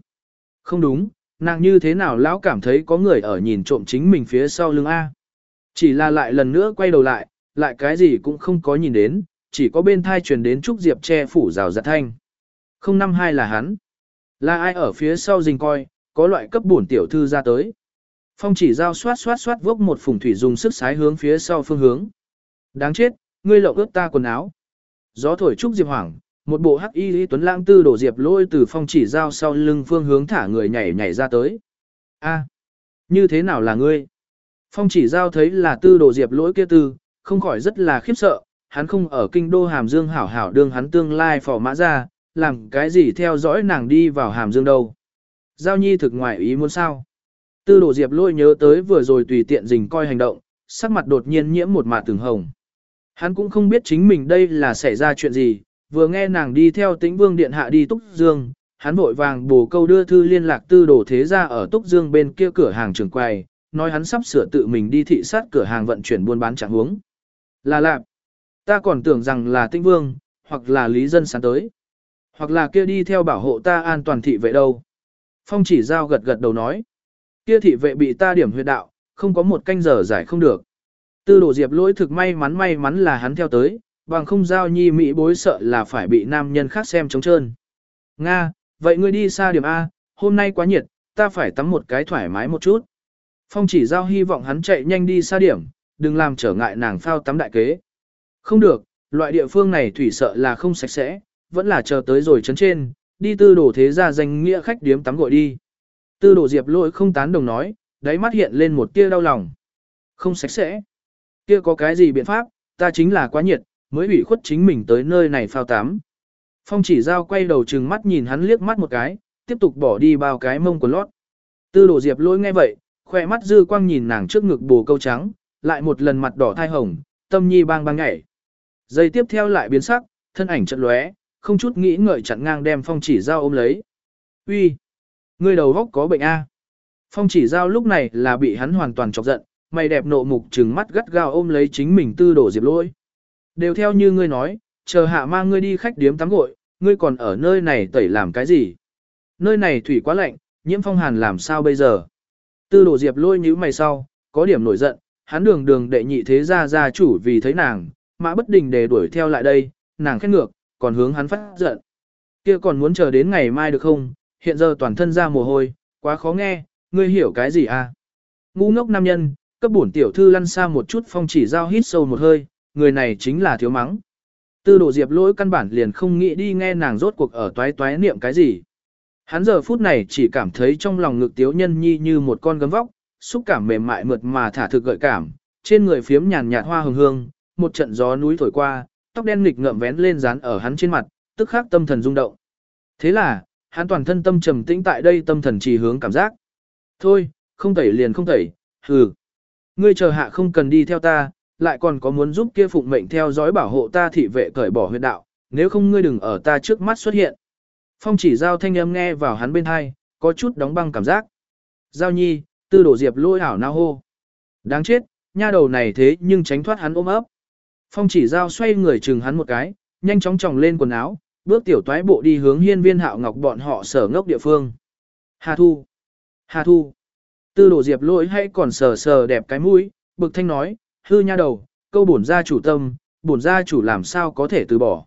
A: không đúng, nàng như thế nào lão cảm thấy có người ở nhìn trộm chính mình phía sau lưng A. Chỉ là lại lần nữa quay đầu lại, lại cái gì cũng không có nhìn đến, chỉ có bên thai truyền đến Trúc Diệp che phủ rào giặt thanh. Không năm hai là hắn. Là ai ở phía sau rình coi, có loại cấp bổn tiểu thư ra tới. Phong chỉ giao xoát xoát xoát vốc một phùng thủy dùng sức sái hướng phía sau phương hướng. Đáng chết, ngươi lộng ướt ta quần áo. Gió thổi Trúc Diệp hoảng, một bộ hắc y lý tuấn lãng tư đổ diệp lôi từ phong chỉ giao sau lưng phương hướng thả người nhảy nhảy ra tới. A, như thế nào là ngươi? Phong chỉ giao thấy là tư đồ diệp lỗi kia tư, không khỏi rất là khiếp sợ, hắn không ở kinh đô hàm dương hảo hảo đương hắn tương lai phò mã ra, làm cái gì theo dõi nàng đi vào hàm dương đâu. Giao nhi thực ngoại ý muốn sao. Tư đồ diệp lỗi nhớ tới vừa rồi tùy tiện dình coi hành động, sắc mặt đột nhiên nhiễm một mạt từng hồng. Hắn cũng không biết chính mình đây là xảy ra chuyện gì, vừa nghe nàng đi theo tĩnh vương điện hạ đi túc dương, hắn vội vàng bổ câu đưa thư liên lạc tư đồ thế ra ở túc dương bên kia cửa hàng trường quầy, nói hắn sắp sửa tự mình đi thị sát cửa hàng vận chuyển buôn bán trạng huống. Là lạp, ta còn tưởng rằng là tinh vương, hoặc là lý dân sáng tới, hoặc là kia đi theo bảo hộ ta an toàn thị vệ đâu. Phong chỉ giao gật gật đầu nói, kia thị vệ bị ta điểm huyệt đạo, không có một canh giờ giải không được. Tư đồ diệp lỗi thực may mắn may mắn là hắn theo tới, bằng không giao nhi mỹ bối sợ là phải bị nam nhân khác xem trống trơn. Nga, vậy ngươi đi xa điểm A, hôm nay quá nhiệt, ta phải tắm một cái thoải mái một chút. Phong chỉ giao hy vọng hắn chạy nhanh đi xa điểm, đừng làm trở ngại nàng phao tắm đại kế. Không được, loại địa phương này thủy sợ là không sạch sẽ, vẫn là chờ tới rồi chấn trên, đi tư đổ thế ra danh nghĩa khách điếm tắm gội đi. Tư đổ diệp lỗi không tán đồng nói, đáy mắt hiện lên một tia đau lòng. Không sạch sẽ. Kia có cái gì biện pháp, ta chính là quá nhiệt, mới bị khuất chính mình tới nơi này phao tắm. Phong chỉ giao quay đầu trừng mắt nhìn hắn liếc mắt một cái, tiếp tục bỏ đi bao cái mông của lót. Tư đổ diệp lỗi nghe vậy, khoe mắt dư quang nhìn nàng trước ngực bồ câu trắng, lại một lần mặt đỏ thai hồng, tâm nhi bang bang nhảy. Giây tiếp theo lại biến sắc, thân ảnh chợt lóe, không chút nghĩ ngợi chặn ngang đem phong chỉ giao ôm lấy. Uy, ngươi đầu góc có bệnh a? Phong chỉ giao lúc này là bị hắn hoàn toàn chọc giận, mày đẹp nộ mục trừng mắt gắt gao ôm lấy chính mình tư đổ diệp lỗi. Đều theo như ngươi nói, chờ hạ mang ngươi đi khách điếm tắm gội, ngươi còn ở nơi này tẩy làm cái gì? Nơi này thủy quá lạnh, nhiễm phong hàn làm sao bây giờ? Tư đồ diệp lôi nhíu mày sau, có điểm nổi giận, hắn đường đường đệ nhị thế gia gia chủ vì thấy nàng, mã bất đình để đuổi theo lại đây, nàng khét ngược, còn hướng hắn phát giận. Kia còn muốn chờ đến ngày mai được không, hiện giờ toàn thân ra mồ hôi, quá khó nghe, ngươi hiểu cái gì à? Ngu ngốc nam nhân, cấp bổn tiểu thư lăn xa một chút phong chỉ giao hít sâu một hơi, người này chính là thiếu mắng. Tư đồ diệp lỗi căn bản liền không nghĩ đi nghe nàng rốt cuộc ở toái toái niệm cái gì. Hắn giờ phút này chỉ cảm thấy trong lòng ngực tiếu nhân nhi như một con gấm vóc, xúc cảm mềm mại mượt mà thả thực gợi cảm, trên người phiếm nhàn nhạt hoa hương hương, một trận gió núi thổi qua, tóc đen nghịch ngợm vén lên dán ở hắn trên mặt, tức khắc tâm thần rung động. Thế là, hắn toàn thân tâm trầm tĩnh tại đây tâm thần chỉ hướng cảm giác. Thôi, không tẩy liền không tẩy, hừ. Ngươi chờ hạ không cần đi theo ta, lại còn có muốn giúp kia phụng mệnh theo dõi bảo hộ ta thị vệ cởi bỏ huyệt đạo, nếu không ngươi đừng ở ta trước mắt xuất hiện. Phong chỉ giao thanh âm nghe vào hắn bên hai, có chút đóng băng cảm giác. Giao nhi, tư đổ diệp lôi ảo nao hô. Đáng chết, nha đầu này thế nhưng tránh thoát hắn ôm ấp. Phong chỉ giao xoay người chừng hắn một cái, nhanh chóng tròng lên quần áo, bước tiểu toái bộ đi hướng hiên viên hạo ngọc bọn họ sở ngốc địa phương. Hà thu, hà thu. Tư đổ diệp lôi hay còn sờ sờ đẹp cái mũi, bực thanh nói, hư nha đầu, câu bổn gia chủ tâm, bổn gia chủ làm sao có thể từ bỏ.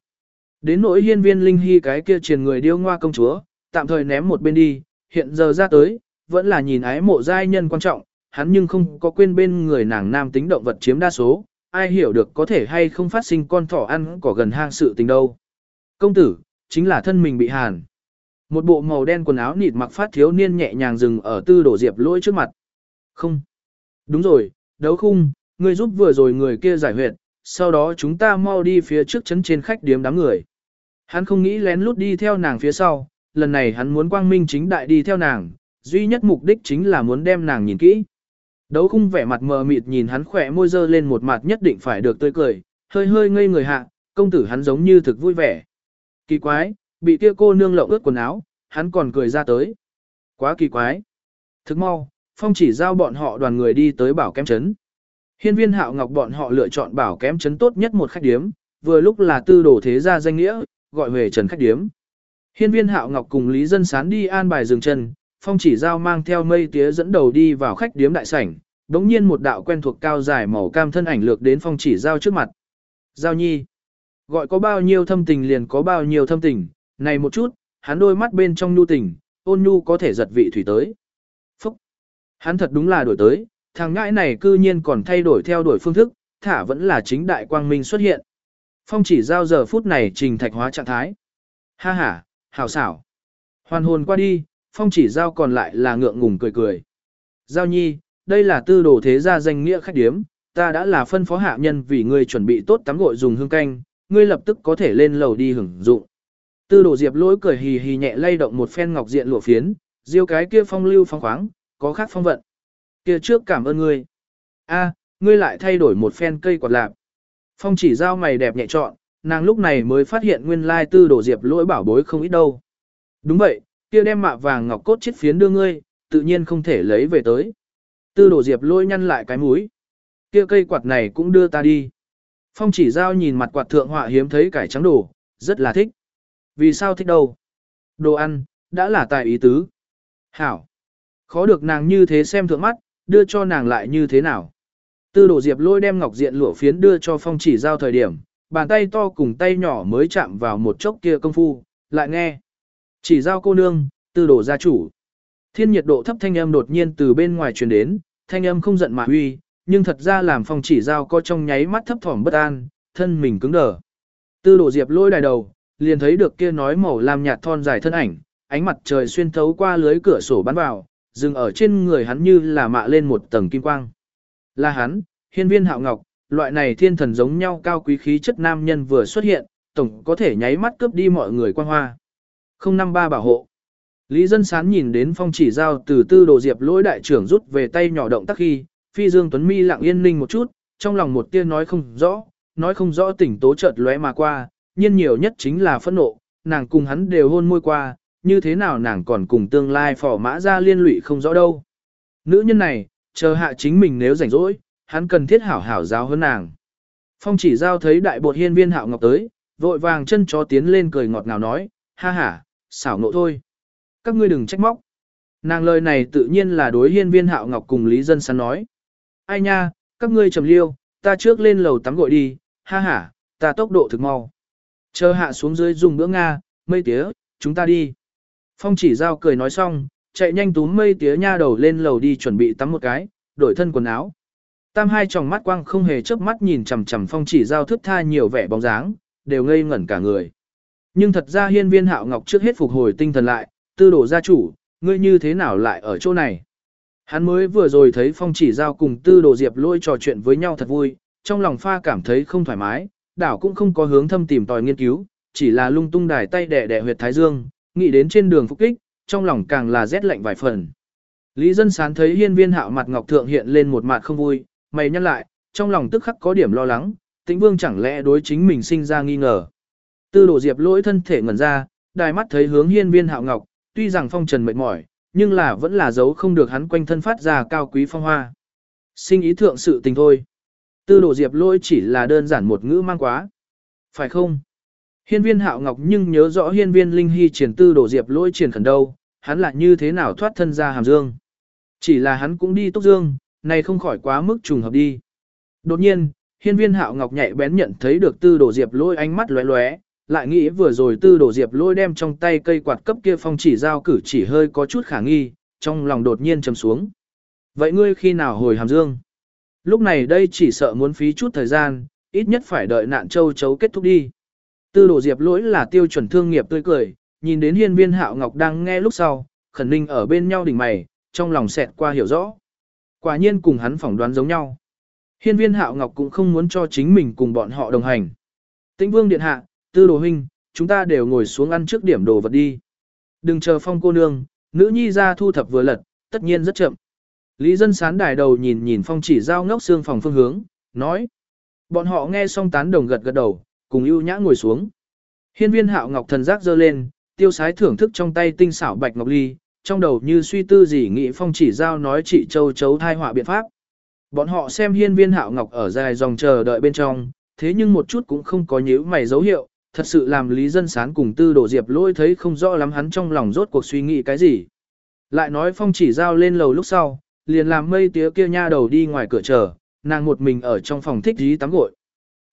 A: Đến nỗi hiên viên linh hy cái kia truyền người điêu ngoa công chúa, tạm thời ném một bên đi, hiện giờ ra tới, vẫn là nhìn ái mộ giai nhân quan trọng, hắn nhưng không có quên bên người nàng nam tính động vật chiếm đa số, ai hiểu được có thể hay không phát sinh con thỏ ăn cỏ gần hang sự tình đâu. Công tử, chính là thân mình bị hàn. Một bộ màu đen quần áo nịt mặc phát thiếu niên nhẹ nhàng dừng ở tư đổ diệp lỗi trước mặt. Không. Đúng rồi, đấu khung, Ngươi giúp vừa rồi người kia giải huyệt, sau đó chúng ta mau đi phía trước chấn trên khách điếm đám người. Hắn không nghĩ lén lút đi theo nàng phía sau, lần này hắn muốn quang minh chính đại đi theo nàng, duy nhất mục đích chính là muốn đem nàng nhìn kỹ. Đấu khung vẻ mặt mờ mịt nhìn hắn khỏe môi dơ lên một mặt nhất định phải được tươi cười, hơi hơi ngây người hạ, công tử hắn giống như thực vui vẻ. Kỳ quái, bị kia cô nương lộng ướt quần áo, hắn còn cười ra tới. Quá kỳ quái. Thức mau, phong chỉ giao bọn họ đoàn người đi tới bảo kém chấn. Hiên viên hạo ngọc bọn họ lựa chọn bảo kém chấn tốt nhất một khách điếm, vừa lúc là tư đồ thế gia danh nghĩa, gọi về trần khách điếm. Hiên viên hạo ngọc cùng Lý Dân Sán đi an bài dừng chân, phong chỉ giao mang theo mây tía dẫn đầu đi vào khách điếm đại sảnh, đống nhiên một đạo quen thuộc cao dài màu cam thân ảnh lược đến phong chỉ giao trước mặt. Giao nhi. Gọi có bao nhiêu thâm tình liền có bao nhiêu thâm tình, này một chút, hắn đôi mắt bên trong nhu tình, ôn nhu có thể giật vị thủy tới. Phúc! Hắn thật đúng là đổi tới, thằng ngãi này cư nhiên còn thay đổi theo đuổi phương thức, thả vẫn là chính đại quang minh xuất hiện. Phong chỉ giao giờ phút này trình thạch hóa trạng thái. Ha ha, hào xảo. Hoàn hồn qua đi, phong chỉ giao còn lại là ngượng ngùng cười cười. Giao nhi, đây là tư đồ thế gia danh nghĩa khách điếm, ta đã là phân phó hạ nhân vì ngươi chuẩn bị tốt tắm gội dùng hương canh, ngươi lập tức có thể lên lầu đi hưởng dụng. Tư đồ diệp lỗi cười hì hì nhẹ lay động một phen ngọc diện lụa phiến, diêu cái kia phong lưu phong khoáng, có khác phong vận. Kia trước cảm ơn ngươi. A, ngươi lại thay đổi một phen cây quạt lạp. Phong chỉ giao mày đẹp nhẹ trọn, nàng lúc này mới phát hiện nguyên lai tư đồ diệp lỗi bảo bối không ít đâu. Đúng vậy, kia đem mạ vàng ngọc cốt chiết phiến đưa ngươi, tự nhiên không thể lấy về tới. Tư đồ diệp lỗi nhăn lại cái mũi. Kia cây quạt này cũng đưa ta đi. Phong chỉ giao nhìn mặt quạt thượng họa hiếm thấy cải trắng đồ, rất là thích. Vì sao thích đâu? Đồ ăn, đã là tài ý tứ. Hảo. Khó được nàng như thế xem thượng mắt, đưa cho nàng lại như thế nào. Tư đổ diệp lôi đem ngọc diện lụa phiến đưa cho phong chỉ giao thời điểm, bàn tay to cùng tay nhỏ mới chạm vào một chốc kia công phu, lại nghe. Chỉ giao cô nương, tư đổ gia chủ. Thiên nhiệt độ thấp thanh âm đột nhiên từ bên ngoài truyền đến, thanh âm không giận mà huy, nhưng thật ra làm phong chỉ giao có trong nháy mắt thấp thỏm bất an, thân mình cứng đờ. Tư đổ diệp lôi đài đầu, liền thấy được kia nói màu làm nhạt thon dài thân ảnh, ánh mặt trời xuyên thấu qua lưới cửa sổ bắn vào, dừng ở trên người hắn như là mạ lên một tầng kim quang. Là hắn, hiên viên hạo ngọc, loại này thiên thần giống nhau cao quý khí chất nam nhân vừa xuất hiện, tổng có thể nháy mắt cướp đi mọi người quan hoa. 053 bảo hộ. Lý dân sán nhìn đến phong chỉ giao từ tư đồ diệp lỗi đại trưởng rút về tay nhỏ động tác khi, phi dương tuấn mi lặng yên ninh một chút, trong lòng một tia nói không rõ, nói không rõ tỉnh tố chợt lóe mà qua, nhiên nhiều nhất chính là phẫn nộ, nàng cùng hắn đều hôn môi qua, như thế nào nàng còn cùng tương lai phò mã ra liên lụy không rõ đâu. Nữ nhân này, chờ hạ chính mình nếu rảnh rỗi, hắn cần thiết hảo hảo giáo hơn nàng. Phong chỉ giao thấy đại bột hiên viên hạo ngọc tới, vội vàng chân chó tiến lên cười ngọt ngào nói, ha ha, xảo nộ thôi. Các ngươi đừng trách móc. Nàng lời này tự nhiên là đối hiên viên hạo ngọc cùng Lý Dân Sán nói. Ai nha, các ngươi trầm liêu, ta trước lên lầu tắm gội đi, ha ha, ta tốc độ thực mau. Chờ hạ xuống dưới dùng bữa Nga, mây tía, chúng ta đi. Phong chỉ giao cười nói xong, chạy nhanh túm mây tía nha đầu lên lầu đi chuẩn bị tắm một cái, đổi thân quần áo. Tam hai tròng mắt quang không hề chớp mắt nhìn chằm chằm phong chỉ giao thức tha nhiều vẻ bóng dáng, đều ngây ngẩn cả người. Nhưng thật ra hiên viên hạo ngọc trước hết phục hồi tinh thần lại, tư đổ gia chủ, ngươi như thế nào lại ở chỗ này? Hắn mới vừa rồi thấy phong chỉ giao cùng tư đồ diệp lôi trò chuyện với nhau thật vui, trong lòng pha cảm thấy không thoải mái, đảo cũng không có hướng thâm tìm tòi nghiên cứu, chỉ là lung tung đài tay đẻ đẻ huyệt thái dương, nghĩ đến trên đường phục kích, trong lòng càng là rét lạnh vài phần. Lý dân sán thấy hiên viên hạo mặt ngọc thượng hiện lên một mặt không vui, mày nhăn lại, trong lòng tức khắc có điểm lo lắng, tĩnh vương chẳng lẽ đối chính mình sinh ra nghi ngờ. Tư đổ diệp lỗi thân thể ngẩn ra, đài mắt thấy hướng hiên viên hạo ngọc, tuy rằng phong trần mệt mỏi, nhưng là vẫn là giấu không được hắn quanh thân phát ra cao quý phong hoa. Sinh ý thượng sự tình thôi. Tư đồ diệp lỗi chỉ là đơn giản một ngữ mang quá. Phải không? Hiên viên hạo ngọc nhưng nhớ rõ hiên viên linh hy triển tư đổ diệp lôi triển khẩn đâu, hắn là như thế nào thoát thân ra hàm dương. Chỉ là hắn cũng đi túc dương, này không khỏi quá mức trùng hợp đi. Đột nhiên, hiên viên hạo ngọc nhạy bén nhận thấy được tư đổ diệp lôi ánh mắt lóe lóe, lại nghĩ vừa rồi tư đổ diệp lôi đem trong tay cây quạt cấp kia phong chỉ giao cử chỉ hơi có chút khả nghi, trong lòng đột nhiên trầm xuống. Vậy ngươi khi nào hồi Hàm Dương? Lúc này đây chỉ sợ muốn phí chút thời gian, ít nhất phải đợi nạn châu chấu kết thúc đi. Tư đồ diệp lỗi là tiêu chuẩn thương nghiệp tươi cười, nhìn đến hiên viên hạo ngọc đang nghe lúc sau, khẩn ninh ở bên nhau đỉnh mày, trong lòng xẹt qua hiểu rõ. Quả nhiên cùng hắn phỏng đoán giống nhau. Hiên viên hạo ngọc cũng không muốn cho chính mình cùng bọn họ đồng hành. Tĩnh vương điện hạ, tư đồ huynh, chúng ta đều ngồi xuống ăn trước điểm đồ vật đi. Đừng chờ phong cô nương, nữ nhi ra thu thập vừa lật, tất nhiên rất chậm. Lý dân sán đài đầu nhìn nhìn phong chỉ giao ngốc xương phòng phương hướng, nói. Bọn họ nghe xong tán đồng gật gật đầu, cùng ưu nhã ngồi xuống. Hiên viên hạo ngọc thần giác dơ lên, tiêu sái thưởng thức trong tay tinh xảo bạch ngọc ly, trong đầu như suy tư gì nghĩ phong chỉ giao nói chị châu chấu thai họa biện pháp. Bọn họ xem hiên viên hạo ngọc ở dài dòng chờ đợi bên trong, thế nhưng một chút cũng không có nhíu mày dấu hiệu, thật sự làm lý dân sán cùng tư đổ diệp lôi thấy không rõ lắm hắn trong lòng rốt cuộc suy nghĩ cái gì. Lại nói phong chỉ giao lên lầu lúc sau, liền làm mây tía kia nha đầu đi ngoài cửa chờ, nàng một mình ở trong phòng thích dí tắm gội.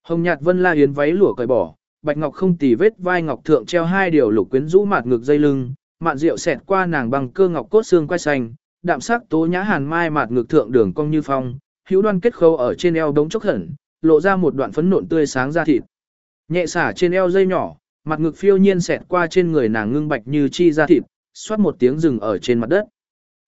A: Hồng nhạt vân la yến váy lụa cởi bỏ, bạch ngọc không tì vết vai ngọc thượng treo hai điều lục quyến rũ mạt ngực dây lưng, mạn rượu xẹt qua nàng bằng cơ ngọc cốt xương quai xanh, đạm sắc tố nhã hàn mai mạt ngực thượng đường cong như phong, hữu đoan kết khâu ở trên eo đống chốc hẩn, lộ ra một đoạn phấn nộn tươi sáng da thịt. Nhẹ xả trên eo dây nhỏ, mặt ngực phiêu nhiên xẹt qua trên người nàng ngưng bạch như chi da thịt, xoát một tiếng rừng ở trên mặt đất.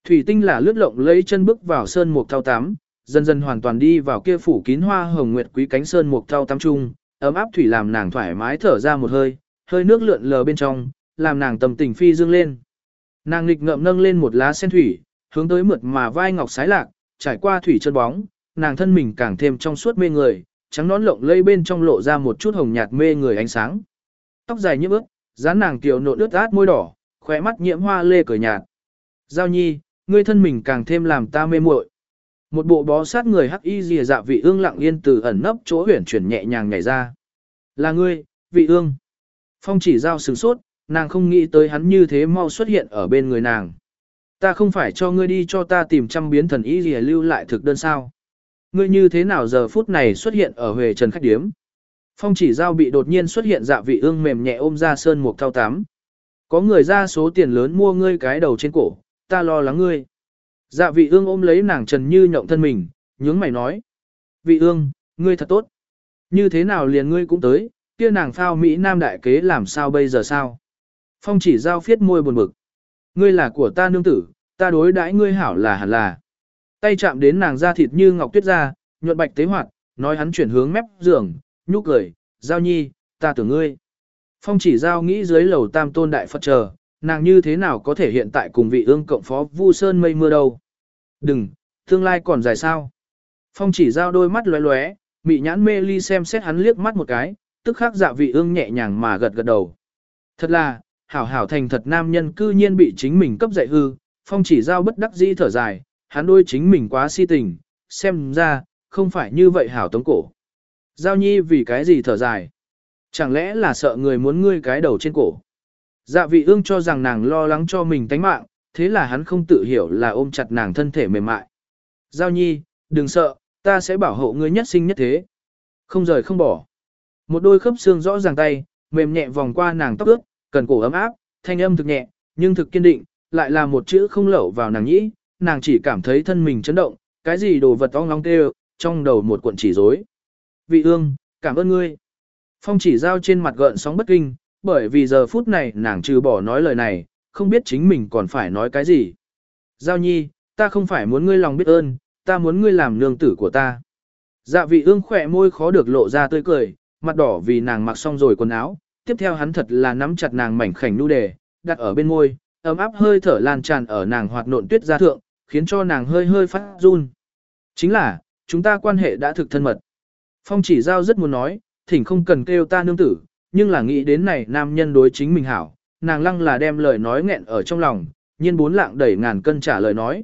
A: Thủy tinh là lướt lộng lấy chân bước vào sơn mục thao tám, dần dần hoàn toàn đi vào kia phủ kín hoa hồng nguyệt quý cánh sơn mục thau tam trung, ấm áp thủy làm nàng thoải mái thở ra một hơi, hơi nước lượn lờ bên trong, làm nàng tâm tình phi dương lên. Nàng nghịch ngậm nâng lên một lá sen thủy, hướng tới mượt mà vai ngọc sái lạc, trải qua thủy chân bóng, nàng thân mình càng thêm trong suốt mê người, trắng nón lộng lây bên trong lộ ra một chút hồng nhạt mê người ánh sáng. Tóc dài như ướt, dán nàng kiều nộn ướt át môi đỏ, khóe mắt nhiễm hoa lê cởi nhạt. Giao nhi, ngươi thân mình càng thêm làm ta mê muội. Một bộ bó sát người hắc y rìa dạ vị ương lặng yên từ ẩn nấp chỗ huyển chuyển nhẹ nhàng nhảy ra. Là ngươi, vị ương. Phong chỉ giao sửng sốt, nàng không nghĩ tới hắn như thế mau xuất hiện ở bên người nàng. Ta không phải cho ngươi đi cho ta tìm trăm biến thần y rìa lưu lại thực đơn sao. Ngươi như thế nào giờ phút này xuất hiện ở huề Trần Khách Điếm? Phong chỉ giao bị đột nhiên xuất hiện dạ vị ương mềm nhẹ ôm ra sơn mục thao tám. Có người ra số tiền lớn mua ngươi cái đầu trên cổ, ta lo lắng ngươi. Dạ vị ương ôm lấy nàng trần như nhộng thân mình, nhướng mày nói. Vị ương, ngươi thật tốt. Như thế nào liền ngươi cũng tới, kia nàng phao Mỹ Nam đại kế làm sao bây giờ sao? Phong chỉ giao phiết môi buồn bực. Ngươi là của ta nương tử, ta đối đãi ngươi hảo là hẳn là. Tay chạm đến nàng da thịt như ngọc tuyết ra, nhuận bạch tế hoạt, nói hắn chuyển hướng mép giường, nhúc cười, giao nhi, ta tưởng ngươi. Phong chỉ giao nghĩ dưới lầu tam tôn đại Phật chờ, nàng như thế nào có thể hiện tại cùng vị ương cộng phó vu sơn mây mưa đâu. Đừng, tương lai còn dài sao. Phong chỉ giao đôi mắt lóe lóe, mị nhãn mê ly xem xét hắn liếc mắt một cái, tức khắc dạ vị ương nhẹ nhàng mà gật gật đầu. Thật là, hảo hảo thành thật nam nhân cư nhiên bị chính mình cấp dạy hư, phong chỉ giao bất đắc dĩ thở dài, hắn đôi chính mình quá si tình, xem ra, không phải như vậy hảo tống cổ. Giao nhi vì cái gì thở dài? Chẳng lẽ là sợ người muốn ngươi cái đầu trên cổ? Dạ vị ương cho rằng nàng lo lắng cho mình tánh mạng, thế là hắn không tự hiểu là ôm chặt nàng thân thể mềm mại. Giao nhi, đừng sợ, ta sẽ bảo hộ ngươi nhất sinh nhất thế. Không rời không bỏ. Một đôi khớp xương rõ ràng tay, mềm nhẹ vòng qua nàng tóc ướt, cần cổ ấm áp, thanh âm thực nhẹ, nhưng thực kiên định, lại là một chữ không lẩu vào nàng nhĩ, nàng chỉ cảm thấy thân mình chấn động, cái gì đồ vật ong long tê trong đầu một cuộn chỉ rối. Vị ương, cảm ơn ngươi. Phong chỉ giao trên mặt gợn sóng bất kinh, bởi vì giờ phút này nàng trừ bỏ nói lời này, không biết chính mình còn phải nói cái gì. Giao nhi, ta không phải muốn ngươi lòng biết ơn, ta muốn ngươi làm nương tử của ta. Dạ vị ương khỏe môi khó được lộ ra tươi cười, mặt đỏ vì nàng mặc xong rồi quần áo, tiếp theo hắn thật là nắm chặt nàng mảnh khảnh nu đề, đặt ở bên môi, ấm áp hơi thở lan tràn ở nàng hoạt nộn tuyết ra thượng, khiến cho nàng hơi hơi phát run. Chính là, chúng ta quan hệ đã thực thân mật. Phong chỉ giao rất muốn nói, thỉnh không cần kêu ta nương tử, nhưng là nghĩ đến này nam nhân đối chính mình hảo, nàng lăng là đem lời nói nghẹn ở trong lòng, nhiên bốn lạng đẩy ngàn cân trả lời nói.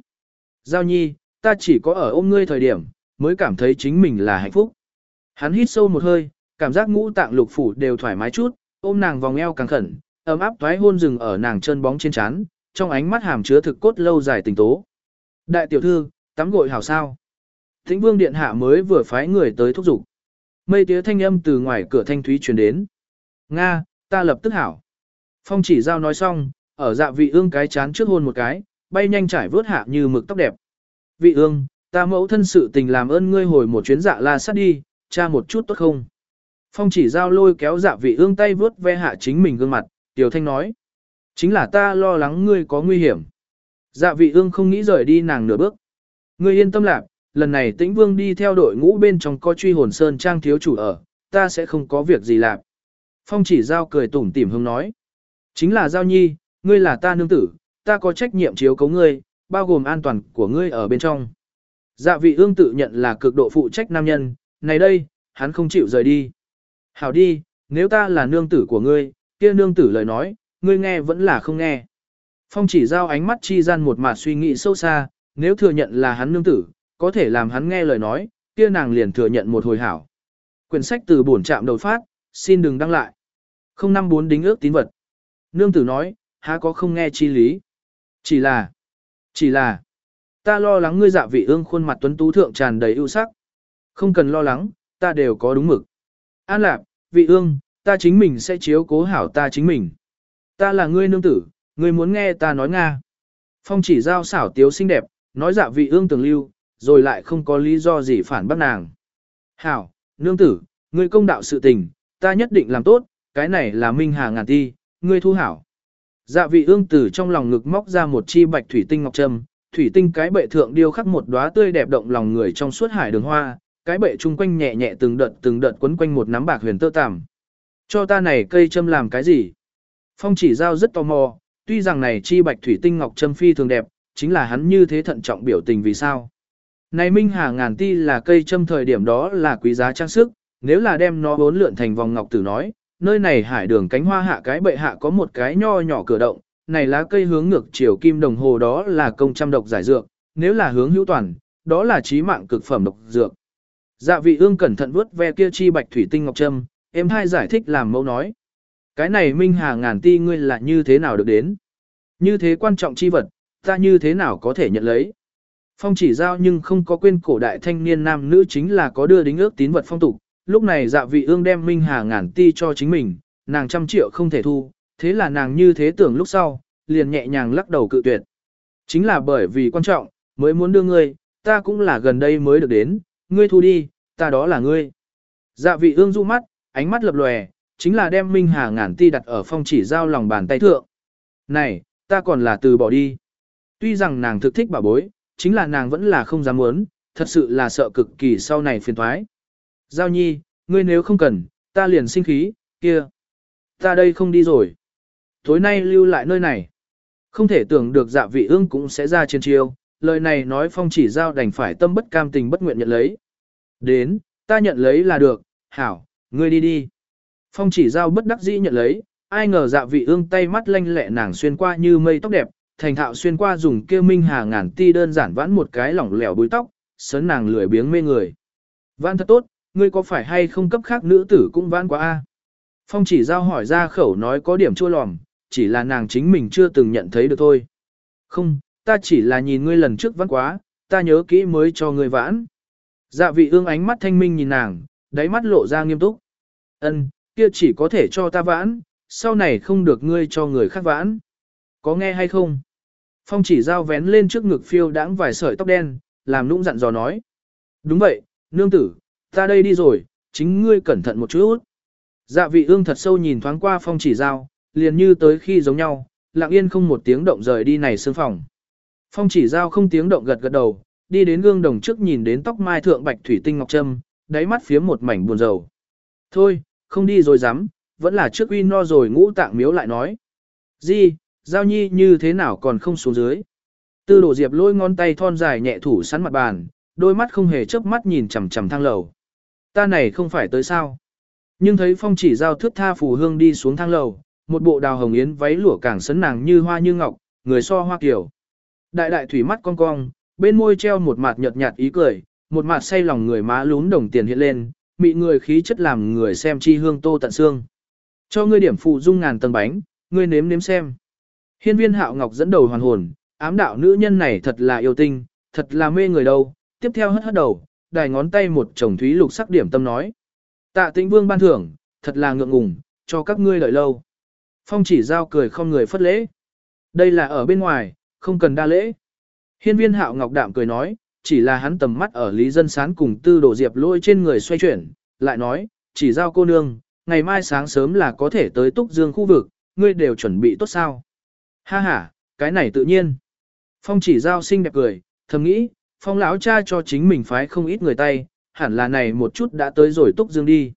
A: Giao nhi, ta chỉ có ở ôm ngươi thời điểm, mới cảm thấy chính mình là hạnh phúc. Hắn hít sâu một hơi, cảm giác ngũ tạng lục phủ đều thoải mái chút, ôm nàng vòng eo càng khẩn, ấm áp thoái hôn rừng ở nàng chân bóng trên trán, trong ánh mắt hàm chứa thực cốt lâu dài tình tố. Đại tiểu thư, tắm gội hảo sao. Thính vương điện hạ mới vừa phái người tới thúc giục. Mây tía thanh âm từ ngoài cửa thanh thúy truyền đến. Nga, ta lập tức hảo. Phong chỉ giao nói xong, ở dạ vị ương cái chán trước hôn một cái, bay nhanh trải vớt hạ như mực tóc đẹp. Vị ương, ta mẫu thân sự tình làm ơn ngươi hồi một chuyến dạ la sát đi, cha một chút tốt không? Phong chỉ giao lôi kéo dạ vị ương tay vớt ve hạ chính mình gương mặt, Tiểu Thanh nói. Chính là ta lo lắng ngươi có nguy hiểm. Dạ vị ương không nghĩ rời đi nàng nửa bước. Ngươi yên tâm lạc, lần này tĩnh vương đi theo đội ngũ bên trong có truy hồn sơn trang thiếu chủ ở, ta sẽ không có việc gì lạc. Phong chỉ giao cười tủm tỉm hương nói. Chính là giao nhi, ngươi là ta nương tử, ta có trách nhiệm chiếu cấu ngươi, bao gồm an toàn của ngươi ở bên trong. Dạ vị ương tự nhận là cực độ phụ trách nam nhân, này đây, hắn không chịu rời đi. Hảo đi, nếu ta là nương tử của ngươi, kia nương tử lời nói, ngươi nghe vẫn là không nghe. Phong chỉ giao ánh mắt chi gian một mặt suy nghĩ sâu xa, nếu thừa nhận là hắn nương tử, có thể làm hắn nghe lời nói, kia nàng liền thừa nhận một hồi hảo. Quyển sách từ bổn trạm đầu phát, xin đừng đăng lại. 054 đính ước tín vật. Nương tử nói, há có không nghe chi lý. Chỉ là, chỉ là, ta lo lắng ngươi dạ vị ương khuôn mặt tuấn tú thượng tràn đầy ưu sắc. Không cần lo lắng, ta đều có đúng mực. An lạc, vị ương, ta chính mình sẽ chiếu cố hảo ta chính mình. Ta là ngươi nương tử, ngươi muốn nghe ta nói Nga. Phong chỉ giao xảo tiếu xinh đẹp, nói dạ vị ương tường lưu, rồi lại không có lý do gì phản bác nàng. Hảo, nương tử, ngươi công đạo sự tình, ta nhất định làm tốt, cái này là minh hà ngàn ti, ngươi thu hảo. Dạ vị ương tử trong lòng ngực móc ra một chi bạch thủy tinh ngọc trâm, thủy tinh cái bệ thượng điêu khắc một đóa tươi đẹp động lòng người trong suốt hải đường hoa, cái bệ chung quanh nhẹ nhẹ từng đợt từng đợt quấn quanh một nắm bạc huyền tơ tằm. Cho ta này cây châm làm cái gì? Phong chỉ giao rất tò mò, tuy rằng này chi bạch thủy tinh ngọc châm phi thường đẹp, chính là hắn như thế thận trọng biểu tình vì sao? Này Minh Hà ngàn ti là cây châm thời điểm đó là quý giá trang sức, nếu là đem nó bốn lượn thành vòng ngọc tử nói, nơi này hải đường cánh hoa hạ cái bệ hạ có một cái nho nhỏ cửa động, này lá cây hướng ngược chiều kim đồng hồ đó là công trăm độc giải dược, nếu là hướng hữu toàn, đó là trí mạng cực phẩm độc dược. Dạ vị ương cẩn thận vuốt ve kia chi bạch thủy tinh ngọc trâm, em hai giải thích làm mẫu nói. Cái này minh hà ngàn ti ngươi là như thế nào được đến? Như thế quan trọng chi vật, ta như thế nào có thể nhận lấy? Phong chỉ giao nhưng không có quên cổ đại thanh niên nam nữ chính là có đưa đính ước tín vật phong tục, lúc này dạ vị ương đem minh hà ngàn ti cho chính mình, nàng trăm triệu không thể thu, thế là nàng như thế tưởng lúc sau, liền nhẹ nhàng lắc đầu cự tuyệt. Chính là bởi vì quan trọng, mới muốn đưa ngươi, ta cũng là gần đây mới được đến, ngươi thu đi, ta đó là ngươi. Dạ vị ương du mắt, ánh mắt lập lòe, chính là đem Minh Hà ngàn ti đặt ở phong chỉ giao lòng bàn tay thượng. Này, ta còn là từ bỏ đi. Tuy rằng nàng thực thích bà bối, chính là nàng vẫn là không dám muốn, thật sự là sợ cực kỳ sau này phiền thoái. Giao nhi, ngươi nếu không cần, ta liền sinh khí, kia. Ta đây không đi rồi. Tối nay lưu lại nơi này. Không thể tưởng được dạ vị ương cũng sẽ ra trên chiêu, lời này nói phong chỉ giao đành phải tâm bất cam tình bất nguyện nhận lấy. Đến, ta nhận lấy là được, hảo, ngươi đi đi. Phong chỉ giao bất đắc dĩ nhận lấy, ai ngờ dạ vị ương tay mắt lanh lẹ nàng xuyên qua như mây tóc đẹp, thành thạo xuyên qua dùng kêu minh hà ngàn ti đơn giản vãn một cái lỏng lẻo búi tóc, sớn nàng lười biếng mê người. Vãn thật tốt, ngươi có phải hay không cấp khác nữ tử cũng vãn quá a? Phong chỉ giao hỏi ra khẩu nói có điểm chua lòm, chỉ là nàng chính mình chưa từng nhận thấy được thôi. Không, ta chỉ là nhìn ngươi lần trước vãn quá, ta nhớ kỹ mới cho ngươi vãn. Dạ vị ương ánh mắt thanh minh nhìn nàng, đáy mắt lộ ra nghiêm túc. Ân, kia chỉ có thể cho ta vãn, sau này không được ngươi cho người khác vãn. Có nghe hay không? Phong chỉ giao vén lên trước ngực phiêu đãng vài sợi tóc đen, làm nũng dặn dò nói. Đúng vậy, nương tử, ta đây đi rồi, chính ngươi cẩn thận một chút. Dạ vị ương thật sâu nhìn thoáng qua phong chỉ giao, liền như tới khi giống nhau, lặng yên không một tiếng động rời đi này sương phòng. Phong chỉ giao không tiếng động gật gật đầu, đi đến gương đồng trước nhìn đến tóc mai thượng bạch thủy tinh ngọc trâm, đáy mắt phía một mảnh buồn rầu. Thôi, không đi rồi dám, vẫn là trước uy no rồi ngũ tạng miếu lại nói. Di, giao nhi như thế nào còn không xuống dưới. Tư đổ diệp lôi ngón tay thon dài nhẹ thủ sắn mặt bàn, đôi mắt không hề chớp mắt nhìn chằm chằm thang lầu. Ta này không phải tới sao. Nhưng thấy phong chỉ giao thước tha phù hương đi xuống thang lầu, một bộ đào hồng yến váy lụa càng sấn nàng như hoa như ngọc, người so hoa kiểu. Đại đại thủy mắt cong cong, bên môi treo một mặt nhợt nhạt ý cười, một mặt say lòng người má lún đồng tiền hiện lên, mị người khí chất làm người xem chi hương tô tận xương. Cho ngươi điểm phụ dung ngàn tầng bánh, ngươi nếm nếm xem. Hiên viên hạo ngọc dẫn đầu hoàn hồn, ám đạo nữ nhân này thật là yêu tinh, thật là mê người đâu. Tiếp theo hất hất đầu, đài ngón tay một chồng thúy lục sắc điểm tâm nói. Tạ tĩnh vương ban thưởng, thật là ngượng ngùng, cho các ngươi đợi lâu. Phong chỉ giao cười không người phất lễ. Đây là ở bên ngoài, không cần đa lễ. Hiên viên hạo ngọc đạm cười nói, chỉ là hắn tầm mắt ở Lý Dân Sán cùng tư đổ diệp lôi trên người xoay chuyển, lại nói, chỉ giao cô nương, ngày mai sáng sớm là có thể tới Túc Dương khu vực, ngươi đều chuẩn bị tốt sao. Ha ha, cái này tự nhiên. Phong chỉ giao xinh đẹp cười, thầm nghĩ, phong lão cha cho chính mình phái không ít người tay, hẳn là này một chút đã tới rồi Túc Dương đi.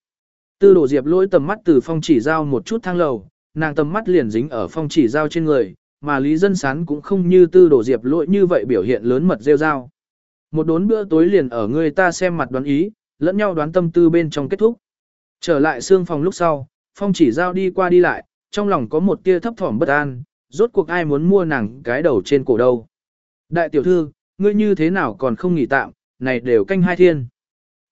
A: Tư đổ diệp lỗi tầm mắt từ phong chỉ giao một chút thang lầu, nàng tầm mắt liền dính ở phong chỉ giao trên người, mà Lý Dân Sán cũng không như tư đổ diệp lỗi như vậy biểu hiện lớn mật rêu dao. Một đốn bữa tối liền ở người ta xem mặt đoán ý, lẫn nhau đoán tâm tư bên trong kết thúc. Trở lại xương phòng lúc sau, phong chỉ giao đi qua đi lại, trong lòng có một tia thấp thỏm bất an, rốt cuộc ai muốn mua nàng cái đầu trên cổ đâu. Đại tiểu thư, ngươi như thế nào còn không nghỉ tạm, này đều canh hai thiên.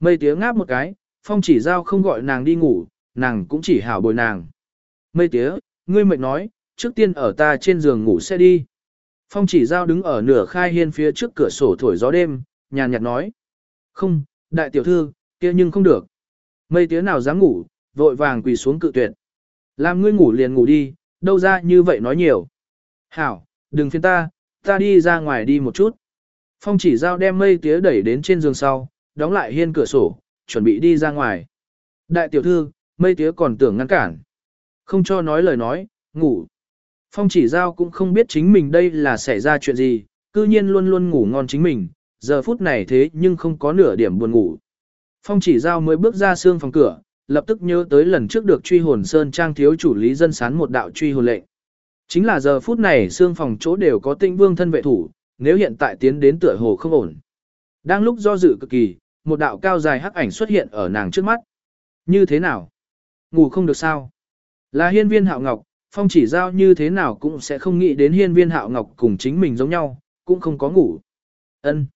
A: Mây tiếng ngáp một cái, phong chỉ giao không gọi nàng đi ngủ, nàng cũng chỉ hảo bồi nàng. Mây tía, ngươi mệt nói, trước tiên ở ta trên giường ngủ sẽ đi. Phong chỉ giao đứng ở nửa khai hiên phía trước cửa sổ thổi gió đêm, nhàn nhạt nói. Không, đại tiểu thư, kia nhưng không được. Mây tía nào dám ngủ, vội vàng quỳ xuống cự tuyệt. Làm ngươi ngủ liền ngủ đi, đâu ra như vậy nói nhiều. Hảo, đừng phiền ta, ta đi ra ngoài đi một chút. Phong chỉ giao đem mây tía đẩy đến trên giường sau, đóng lại hiên cửa sổ, chuẩn bị đi ra ngoài. Đại tiểu thư, mây tía còn tưởng ngăn cản. Không cho nói lời nói, ngủ. Phong chỉ giao cũng không biết chính mình đây là xảy ra chuyện gì, cư nhiên luôn luôn ngủ ngon chính mình, giờ phút này thế nhưng không có nửa điểm buồn ngủ. Phong chỉ giao mới bước ra xương phòng cửa, lập tức nhớ tới lần trước được truy hồn sơn trang thiếu chủ lý dân sán một đạo truy hồn lệnh. Chính là giờ phút này xương phòng chỗ đều có tinh vương thân vệ thủ, nếu hiện tại tiến đến tựa hồ không ổn. Đang lúc do dự cực kỳ, một đạo cao dài hắc ảnh xuất hiện ở nàng trước mắt. Như thế nào? Ngủ không được sao? Là hiên viên hạo ngọc, phong chỉ giao như thế nào cũng sẽ không nghĩ đến hiên viên hạo ngọc cùng chính mình giống nhau, cũng không có ngủ. ân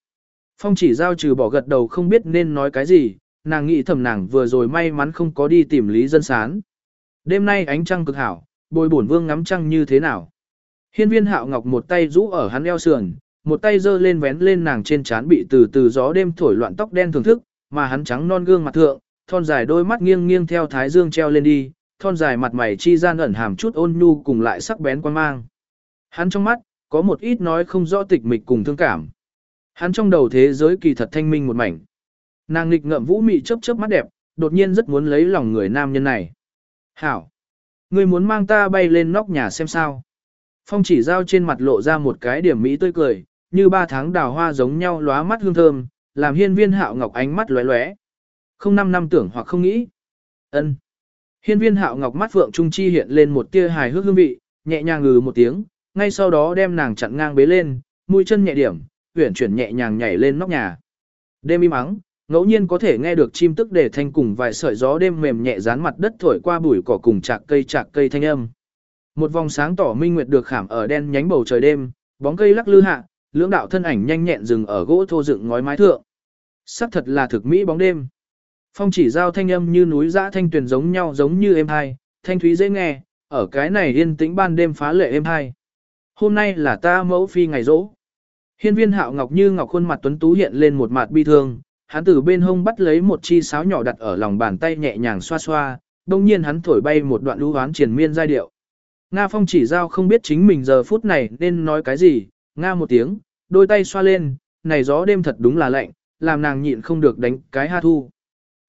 A: Phong chỉ giao trừ bỏ gật đầu không biết nên nói cái gì, nàng nghĩ thầm nàng vừa rồi may mắn không có đi tìm Lý Dân Sán. Đêm nay ánh trăng cực hảo, bồi bổn vương ngắm trăng như thế nào. Hiên viên hạo ngọc một tay rũ ở hắn eo sườn, một tay giơ lên vén lên nàng trên trán bị từ từ gió đêm thổi loạn tóc đen thưởng thức, mà hắn trắng non gương mặt thượng, thon dài đôi mắt nghiêng nghiêng theo thái dương treo lên đi, thon dài mặt mày chi gian ẩn hàm chút ôn nhu cùng lại sắc bén quan mang. Hắn trong mắt, có một ít nói không rõ tịch mịch cùng thương cảm. Hắn trong đầu thế giới kỳ thật thanh minh một mảnh. Nàng nghịch ngậm vũ mị chớp chớp mắt đẹp, đột nhiên rất muốn lấy lòng người nam nhân này. Hảo! Ngươi muốn mang ta bay lên nóc nhà xem sao. Phong chỉ giao trên mặt lộ ra một cái điểm mỹ tươi cười, như ba tháng đào hoa giống nhau lóa mắt hương thơm, làm hiên viên hạo ngọc ánh mắt lóe lóe. Không năm năm tưởng hoặc không nghĩ. ân Hiên viên hạo ngọc mắt phượng trung chi hiện lên một tia hài hước hương vị, nhẹ nhàng ngừ một tiếng, ngay sau đó đem nàng chặn ngang bế lên, mũi chân nhẹ điểm, huyển chuyển nhẹ nhàng nhảy lên nóc nhà. Đêm im ắng, ngẫu nhiên có thể nghe được chim tức để thanh cùng vài sợi gió đêm mềm nhẹ dán mặt đất thổi qua bụi cỏ cùng chạc cây chạc cây thanh âm. Một vòng sáng tỏ minh nguyệt được khảm ở đen nhánh bầu trời đêm, bóng cây lắc lư hạ, lưỡng đạo thân ảnh nhanh nhẹn dừng ở gỗ thô dựng ngói mái thượng. Sắc thật là thực mỹ bóng đêm. Phong chỉ giao thanh âm như núi dã thanh tuyền giống nhau giống như êm hai, thanh thúy dễ nghe, ở cái này yên tĩnh ban đêm phá lệ êm hai. Hôm nay là ta mẫu phi ngày rỗ. Hiên viên hạo ngọc như ngọc khuôn mặt tuấn tú hiện lên một mặt bi thương, hắn từ bên hông bắt lấy một chi sáo nhỏ đặt ở lòng bàn tay nhẹ nhàng xoa xoa, đồng nhiên hắn thổi bay một đoạn lũ hoán triền miên giai điệu. Nga phong chỉ giao không biết chính mình giờ phút này nên nói cái gì, Nga một tiếng, đôi tay xoa lên, này gió đêm thật đúng là lạnh, làm nàng nhịn không được đánh cái ha thu.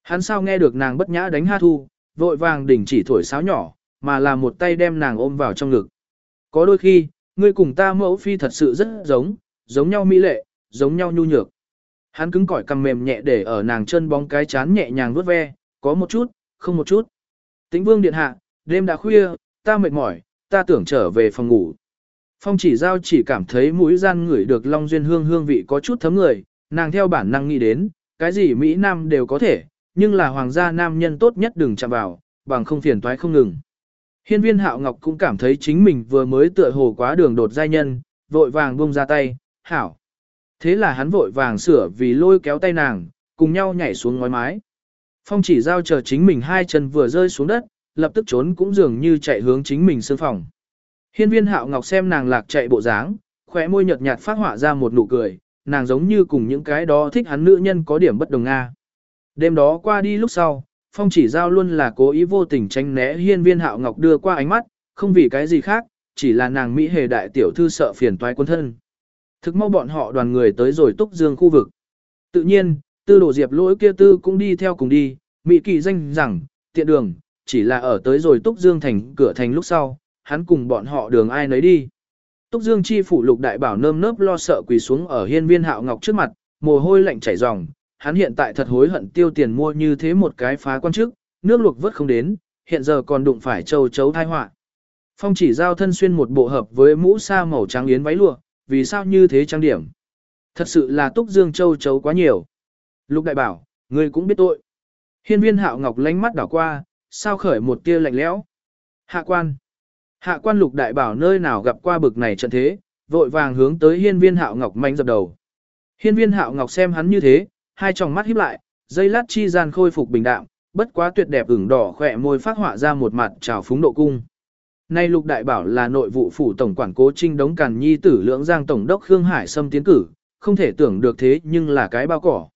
A: Hắn sao nghe được nàng bất nhã đánh ha thu, vội vàng đỉnh chỉ thổi sáo nhỏ, mà là một tay đem nàng ôm vào trong ngực. Có đôi khi, ngươi cùng ta mẫu phi thật sự rất giống, giống nhau mỹ lệ, giống nhau nhu nhược. Hắn cứng cỏi cầm mềm nhẹ để ở nàng chân bóng cái chán nhẹ nhàng vuốt ve, có một chút, không một chút. Tĩnh vương điện hạ, đêm đã khuya, ta mệt mỏi, ta tưởng trở về phòng ngủ. Phong chỉ giao chỉ cảm thấy mũi gian ngửi được long duyên hương hương vị có chút thấm người, nàng theo bản năng nghĩ đến, cái gì Mỹ Nam đều có thể, nhưng là hoàng gia nam nhân tốt nhất đừng chạm vào, bằng không phiền toái không ngừng. Hiên viên hạo ngọc cũng cảm thấy chính mình vừa mới tựa hồ quá đường đột giai nhân, vội vàng buông ra tay, hảo. Thế là hắn vội vàng sửa vì lôi kéo tay nàng, cùng nhau nhảy xuống ngói mái. Phong chỉ giao chờ chính mình hai chân vừa rơi xuống đất, lập tức trốn cũng dường như chạy hướng chính mình sương phòng. Hiên viên hạo ngọc xem nàng lạc chạy bộ dáng, khóe môi nhợt nhạt phát họa ra một nụ cười, nàng giống như cùng những cái đó thích hắn nữ nhân có điểm bất đồng Nga. Đêm đó qua đi lúc sau, phong chỉ giao luôn là cố ý vô tình tránh né hiên viên hạo ngọc đưa qua ánh mắt, không vì cái gì khác, chỉ là nàng Mỹ hề đại tiểu thư sợ phiền toái quân thân. Thực mau bọn họ đoàn người tới rồi túc dương khu vực. Tự nhiên, tư đổ diệp lỗi kia tư cũng đi theo cùng đi, Mỹ kỳ danh rằng, tiện đường, chỉ là ở tới rồi túc dương thành cửa thành lúc sau, hắn cùng bọn họ đường ai nấy đi. Túc Dương chi phủ lục đại bảo nơm nớp lo sợ quỳ xuống ở hiên viên hạo ngọc trước mặt, mồ hôi lạnh chảy ròng, hắn hiện tại thật hối hận tiêu tiền mua như thế một cái phá quan chức, nước luộc vớt không đến, hiện giờ còn đụng phải châu chấu thai họa. Phong chỉ giao thân xuyên một bộ hợp với mũ sa màu trắng yến váy lụa, vì sao như thế trang điểm? Thật sự là túc dương châu chấu quá nhiều. Lục đại bảo, ngươi cũng biết tội. Hiên viên hạo ngọc lánh mắt đảo qua, sao khởi một tia lạnh lẽo. Hạ quan. Hạ quan lục đại bảo nơi nào gặp qua bực này trận thế, vội vàng hướng tới hiên viên hạo ngọc manh dập đầu. Hiên viên hạo ngọc xem hắn như thế, hai tròng mắt híp lại, dây lát chi gian khôi phục bình đạm, bất quá tuyệt đẹp ửng đỏ khỏe môi phát họa ra một mặt trào phúng độ cung. Nay lục đại bảo là nội vụ phủ tổng quản cố trinh đống càn nhi tử lưỡng giang tổng đốc Khương Hải xâm tiến cử, không thể tưởng được thế nhưng là cái bao cỏ.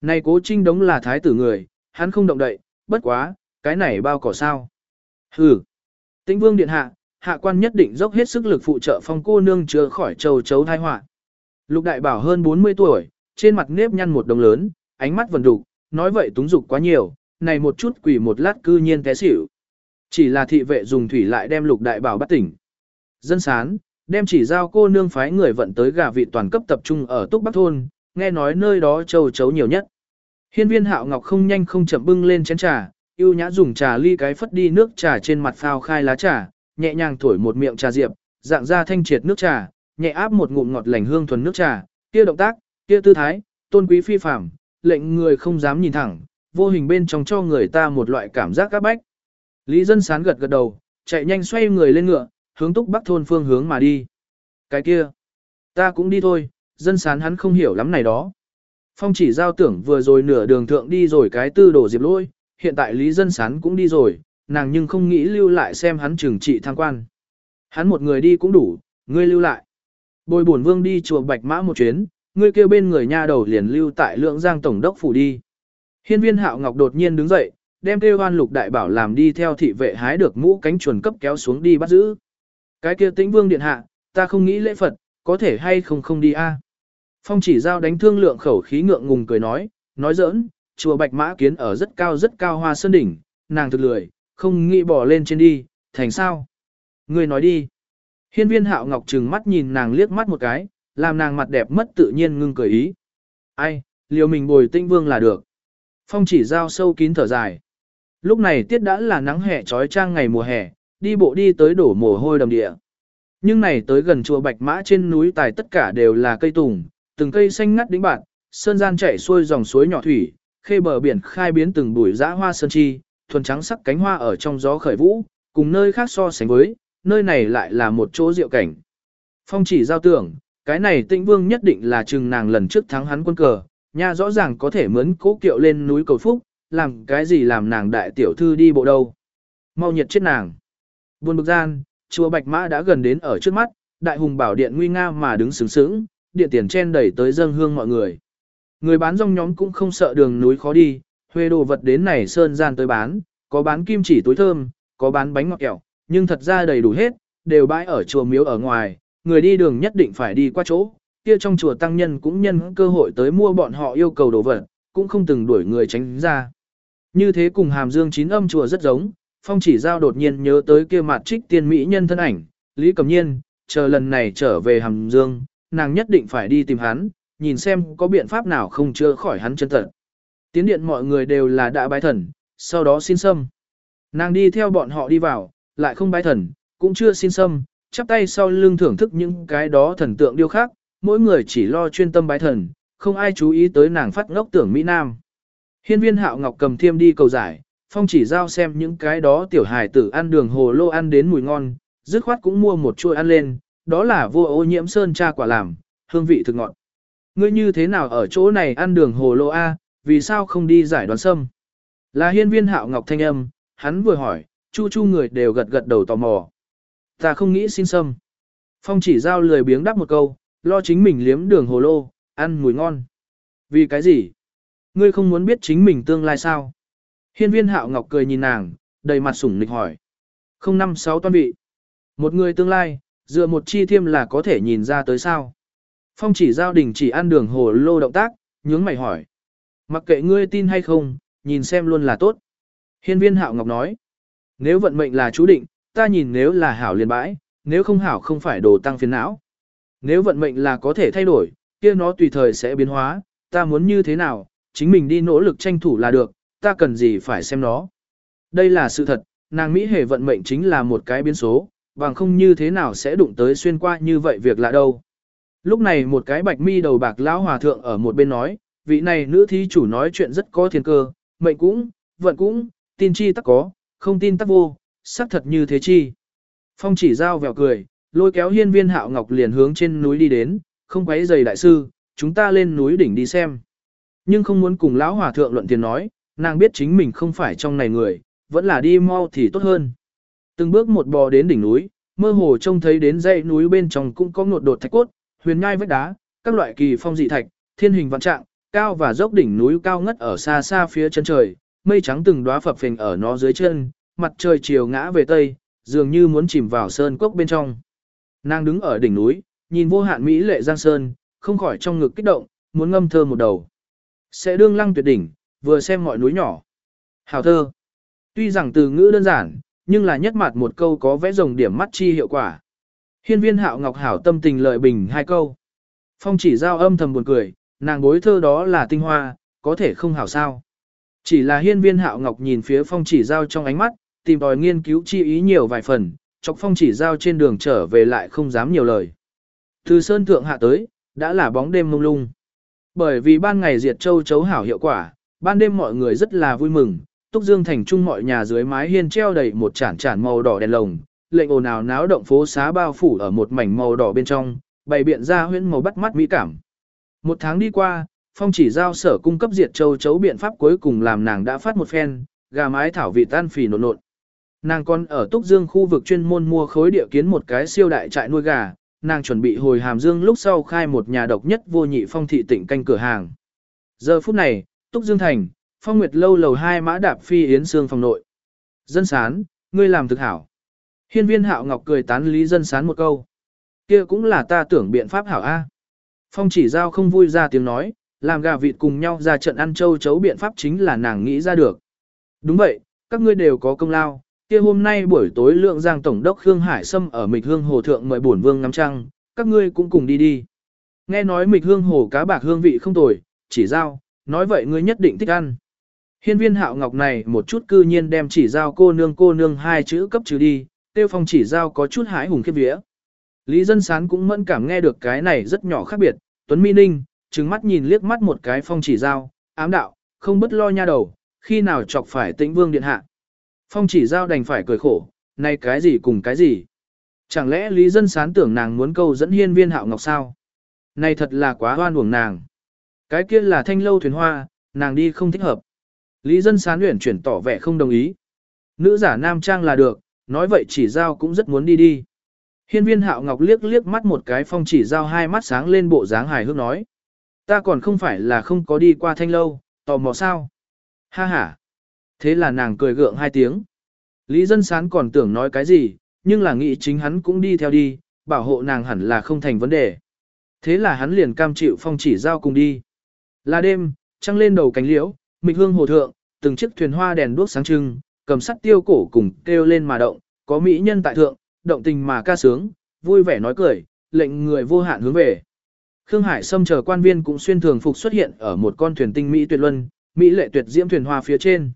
A: Nay cố trinh đống là thái tử người, hắn không động đậy, bất quá, cái này bao cỏ sao? Hừ. Tĩnh vương điện hạ, hạ quan nhất định dốc hết sức lực phụ trợ phong cô nương chữa khỏi châu chấu thai họa. Lục đại bảo hơn 40 tuổi, trên mặt nếp nhăn một đồng lớn, ánh mắt vần đục, nói vậy túng dục quá nhiều, này một chút quỷ một lát cư nhiên té xỉu. Chỉ là thị vệ dùng thủy lại đem lục đại bảo bắt tỉnh. Dân sán, đem chỉ giao cô nương phái người vận tới gà vị toàn cấp tập trung ở Túc Bắc Thôn, nghe nói nơi đó châu chấu nhiều nhất. Hiên viên hạo ngọc không nhanh không chậm bưng lên chén trà, yêu nhã dùng trà ly cái phất đi nước trà trên mặt phao khai lá trà, nhẹ nhàng thổi một miệng trà diệp, dạng ra thanh triệt nước trà, nhẹ áp một ngụm ngọt lành hương thuần nước trà, kia động tác, kia tư thái, tôn quý phi phàm, lệnh người không dám nhìn thẳng, vô hình bên trong cho người ta một loại cảm giác các bách. Lý dân sán gật gật đầu, chạy nhanh xoay người lên ngựa, hướng túc bắc thôn phương hướng mà đi. Cái kia, ta cũng đi thôi, dân sán hắn không hiểu lắm này đó. Phong chỉ giao tưởng vừa rồi nửa đường thượng đi rồi cái tư đổ diệp lôi, hiện tại Lý dân sán cũng đi rồi, nàng nhưng không nghĩ lưu lại xem hắn trừng trị tham quan. Hắn một người đi cũng đủ, ngươi lưu lại. Bồi bổn vương đi chùa Bạch Mã một chuyến, ngươi kêu bên người nha đầu liền lưu tại lượng giang tổng đốc phủ đi. Hiên viên hạo ngọc đột nhiên đứng dậy, đem kêu hoan lục đại bảo làm đi theo thị vệ hái được mũ cánh chuồn cấp kéo xuống đi bắt giữ. Cái kia tĩnh vương điện hạ, ta không nghĩ lễ Phật, có thể hay không không đi a? Phong chỉ giao đánh thương lượng khẩu khí ngượng ngùng cười nói, nói giỡn, chùa Bạch Mã kiến ở rất cao rất cao hoa sơn đỉnh, nàng thực lười, không nghĩ bỏ lên trên đi, thành sao? Ngươi nói đi. Hiên viên hạo ngọc trừng mắt nhìn nàng liếc mắt một cái, làm nàng mặt đẹp mất tự nhiên ngưng cười ý. Ai, liều mình bồi tinh vương là được. Phong chỉ giao sâu kín thở dài. Lúc này tiết đã là nắng hè trói trang ngày mùa hè, đi bộ đi tới đổ mồ hôi đầm địa. Nhưng này tới gần chùa Bạch Mã trên núi tài tất cả đều là cây tùng, từng cây xanh ngắt đỉnh bạn, sơn gian chảy xuôi dòng suối nhỏ thủy, khê bờ biển khai biến từng bụi dã hoa sơn chi, thuần trắng sắc cánh hoa ở trong gió khởi vũ, cùng nơi khác so sánh với, nơi này lại là một chỗ diệu cảnh. Phong chỉ giao tưởng, cái này tĩnh vương nhất định là chừng nàng lần trước thắng hắn quân cờ, nha rõ ràng có thể mướn cố kiệu lên núi cầu phúc, làm cái gì làm nàng đại tiểu thư đi bộ đâu. Mau nhiệt chết nàng. Buồn bực gian, chùa Bạch Mã đã gần đến ở trước mắt, đại hùng bảo điện nguy nga mà đứng sướng sướng, điện tiền chen đẩy tới dâng hương mọi người. Người bán rong nhóm cũng không sợ đường núi khó đi, thuê đồ vật đến này sơn gian tới bán, có bán kim chỉ túi thơm, có bán bánh ngọt kẹo, nhưng thật ra đầy đủ hết, đều bãi ở chùa miếu ở ngoài, người đi đường nhất định phải đi qua chỗ, kia trong chùa tăng nhân cũng nhân cơ hội tới mua bọn họ yêu cầu đồ vật, cũng không từng đuổi người tránh ra. Như thế cùng hàm dương chín âm chùa rất giống, phong chỉ giao đột nhiên nhớ tới kia mặt trích tiên mỹ nhân thân ảnh, Lý Cầm Nhiên, chờ lần này trở về hàm dương, nàng nhất định phải đi tìm hắn, nhìn xem có biện pháp nào không chữa khỏi hắn chân tật. Tiến điện mọi người đều là đã bái thần, sau đó xin sâm Nàng đi theo bọn họ đi vào, lại không bái thần, cũng chưa xin sâm chắp tay sau lưng thưởng thức những cái đó thần tượng điêu khác, mỗi người chỉ lo chuyên tâm bái thần, không ai chú ý tới nàng phát ngốc tưởng Mỹ Nam. Hiên viên hạo ngọc cầm thiêm đi cầu giải, phong chỉ giao xem những cái đó tiểu hài tử ăn đường hồ lô ăn đến mùi ngon, dứt khoát cũng mua một chuôi ăn lên, đó là vua ô nhiễm sơn cha quả làm, hương vị thực ngọt. Ngươi như thế nào ở chỗ này ăn đường hồ lô A, vì sao không đi giải đoán sâm? Là hiên viên hạo ngọc thanh âm, hắn vừa hỏi, chu chu người đều gật gật đầu tò mò. Ta không nghĩ xin sâm. Phong chỉ giao lười biếng đáp một câu, lo chính mình liếm đường hồ lô, ăn mùi ngon. Vì cái gì? Ngươi không muốn biết chính mình tương lai sao? Hiên viên hạo ngọc cười nhìn nàng, đầy mặt sủng nịch hỏi. Không năm sáu toan vị. Một người tương lai, dựa một chi thiêm là có thể nhìn ra tới sao. Phong chỉ giao đình chỉ ăn đường hồ lô động tác, nhướng mày hỏi. Mặc kệ ngươi tin hay không, nhìn xem luôn là tốt. Hiên viên hạo ngọc nói. Nếu vận mệnh là chú định, ta nhìn nếu là hảo liền bãi, nếu không hảo không phải đồ tăng phiền não. Nếu vận mệnh là có thể thay đổi, kia nó tùy thời sẽ biến hóa, ta muốn như thế nào, chính mình đi nỗ lực tranh thủ là được, ta cần gì phải xem nó. Đây là sự thật, nàng Mỹ hề vận mệnh chính là một cái biến số, bằng không như thế nào sẽ đụng tới xuyên qua như vậy việc lạ đâu. Lúc này một cái bạch mi đầu bạc lão hòa thượng ở một bên nói, vị này nữ thí chủ nói chuyện rất có thiên cơ, mệnh cũng, vận cũng, tin chi tắc có, không tin tắc vô, xác thật như thế chi. Phong chỉ giao vèo cười, lôi kéo hiên viên hạo ngọc liền hướng trên núi đi đến, không quấy giày đại sư, chúng ta lên núi đỉnh đi xem. Nhưng không muốn cùng lão hòa thượng luận tiền nói, nàng biết chính mình không phải trong này người, vẫn là đi mau thì tốt hơn. Từng bước một bò đến đỉnh núi, mơ hồ trông thấy đến dãy núi bên trong cũng có ngột đột thạch cốt, huyền nhai vách đá, các loại kỳ phong dị thạch, thiên hình vạn trạng, cao và dốc đỉnh núi cao ngất ở xa xa phía chân trời, mây trắng từng đóa phập phình ở nó dưới chân, mặt trời chiều ngã về tây, dường như muốn chìm vào sơn cốc bên trong. Nàng đứng ở đỉnh núi, nhìn vô hạn mỹ lệ giang sơn, không khỏi trong ngực kích động, muốn ngâm thơ một đầu. Sẽ đương lăng tuyệt đỉnh, vừa xem mọi núi nhỏ. Hào thơ. Tuy rằng từ ngữ đơn giản, nhưng là nhất mặt một câu có vẽ rồng điểm mắt chi hiệu quả. Hiên viên hạo ngọc hảo tâm tình lợi bình hai câu. Phong chỉ giao âm thầm buồn cười, nàng bối thơ đó là tinh hoa, có thể không hảo sao. Chỉ là hiên viên hạo ngọc nhìn phía phong chỉ giao trong ánh mắt, tìm tòi nghiên cứu chi ý nhiều vài phần, chọc phong chỉ giao trên đường trở về lại không dám nhiều lời. Từ sơn thượng hạ tới, đã là bóng đêm mông lung. Bởi vì ban ngày diệt châu chấu hảo hiệu quả, ban đêm mọi người rất là vui mừng, Túc Dương thành trung mọi nhà dưới mái hiên treo đầy một chản chản màu đỏ đèn lồng, lệnh ồn ào náo động phố xá bao phủ ở một mảnh màu đỏ bên trong, bày biện ra huyễn màu bắt mắt mỹ cảm. Một tháng đi qua, phong chỉ giao sở cung cấp diệt châu chấu biện pháp cuối cùng làm nàng đã phát một phen, gà mái thảo vị tan phì nộn nộn. Nàng còn ở Túc Dương khu vực chuyên môn mua khối địa kiến một cái siêu đại trại nuôi gà, nàng chuẩn bị hồi Hàm Dương lúc sau khai một nhà độc nhất vô nhị phong thị tỉnh canh cửa hàng. Giờ phút này, Túc Dương Thành, phong nguyệt lâu lầu hai mã đạp phi yến xương phòng nội. Dân sán, ngươi làm thực hảo. Hiên viên hạo ngọc cười tán lý dân sán một câu. kia cũng là ta tưởng biện pháp hảo A. Phong chỉ giao không vui ra tiếng nói, làm gà vịt cùng nhau ra trận ăn châu chấu biện pháp chính là nàng nghĩ ra được. Đúng vậy, các ngươi đều có công lao, kia hôm nay buổi tối lượng giang tổng đốc Khương Hải Sâm ở Mịch Hương Hồ Thượng mời bổn vương ngắm trăng, các ngươi cũng cùng đi đi. Nghe nói Mịch Hương Hồ cá bạc hương vị không tồi, chỉ giao, nói vậy ngươi nhất định thích ăn. Hiên viên hạo ngọc này một chút cư nhiên đem chỉ giao cô nương cô nương hai chữ cấp trừ đi, tiêu phong chỉ giao có chút hái hùng khiếp vía. Lý dân sán cũng mẫn cảm nghe được cái này rất nhỏ khác biệt, Tuấn Mi Ninh, trừng mắt nhìn liếc mắt một cái phong chỉ giao, ám đạo, không bất lo nha đầu, khi nào chọc phải tĩnh vương điện hạ. Phong chỉ giao đành phải cười khổ, nay cái gì cùng cái gì. Chẳng lẽ Lý dân sán tưởng nàng muốn câu dẫn hiên viên hạo ngọc sao? Này thật là quá hoan uổng nàng. Cái kia là thanh lâu thuyền hoa, nàng đi không thích hợp. Lý dân sán luyện chuyển tỏ vẻ không đồng ý. Nữ giả nam trang là được, nói vậy chỉ giao cũng rất muốn đi đi. Hiên viên hạo ngọc liếc liếc mắt một cái phong chỉ giao hai mắt sáng lên bộ dáng hài hước nói. Ta còn không phải là không có đi qua thanh lâu, tò mò sao? Ha ha. Thế là nàng cười gượng hai tiếng. Lý dân sán còn tưởng nói cái gì, nhưng là nghĩ chính hắn cũng đi theo đi, bảo hộ nàng hẳn là không thành vấn đề. Thế là hắn liền cam chịu phong chỉ giao cùng đi. Là đêm, trăng lên đầu cánh liễu, mịch hương hồ thượng, từng chiếc thuyền hoa đèn đuốc sáng trưng, cầm sắt tiêu cổ cùng kêu lên mà động, có mỹ nhân tại thượng, động tình mà ca sướng, vui vẻ nói cười, lệnh người vô hạn hướng về. Khương Hải Sâm chờ quan viên cũng xuyên thường phục xuất hiện ở một con thuyền tinh mỹ tuyệt luân, mỹ lệ tuyệt diễm thuyền hoa phía trên.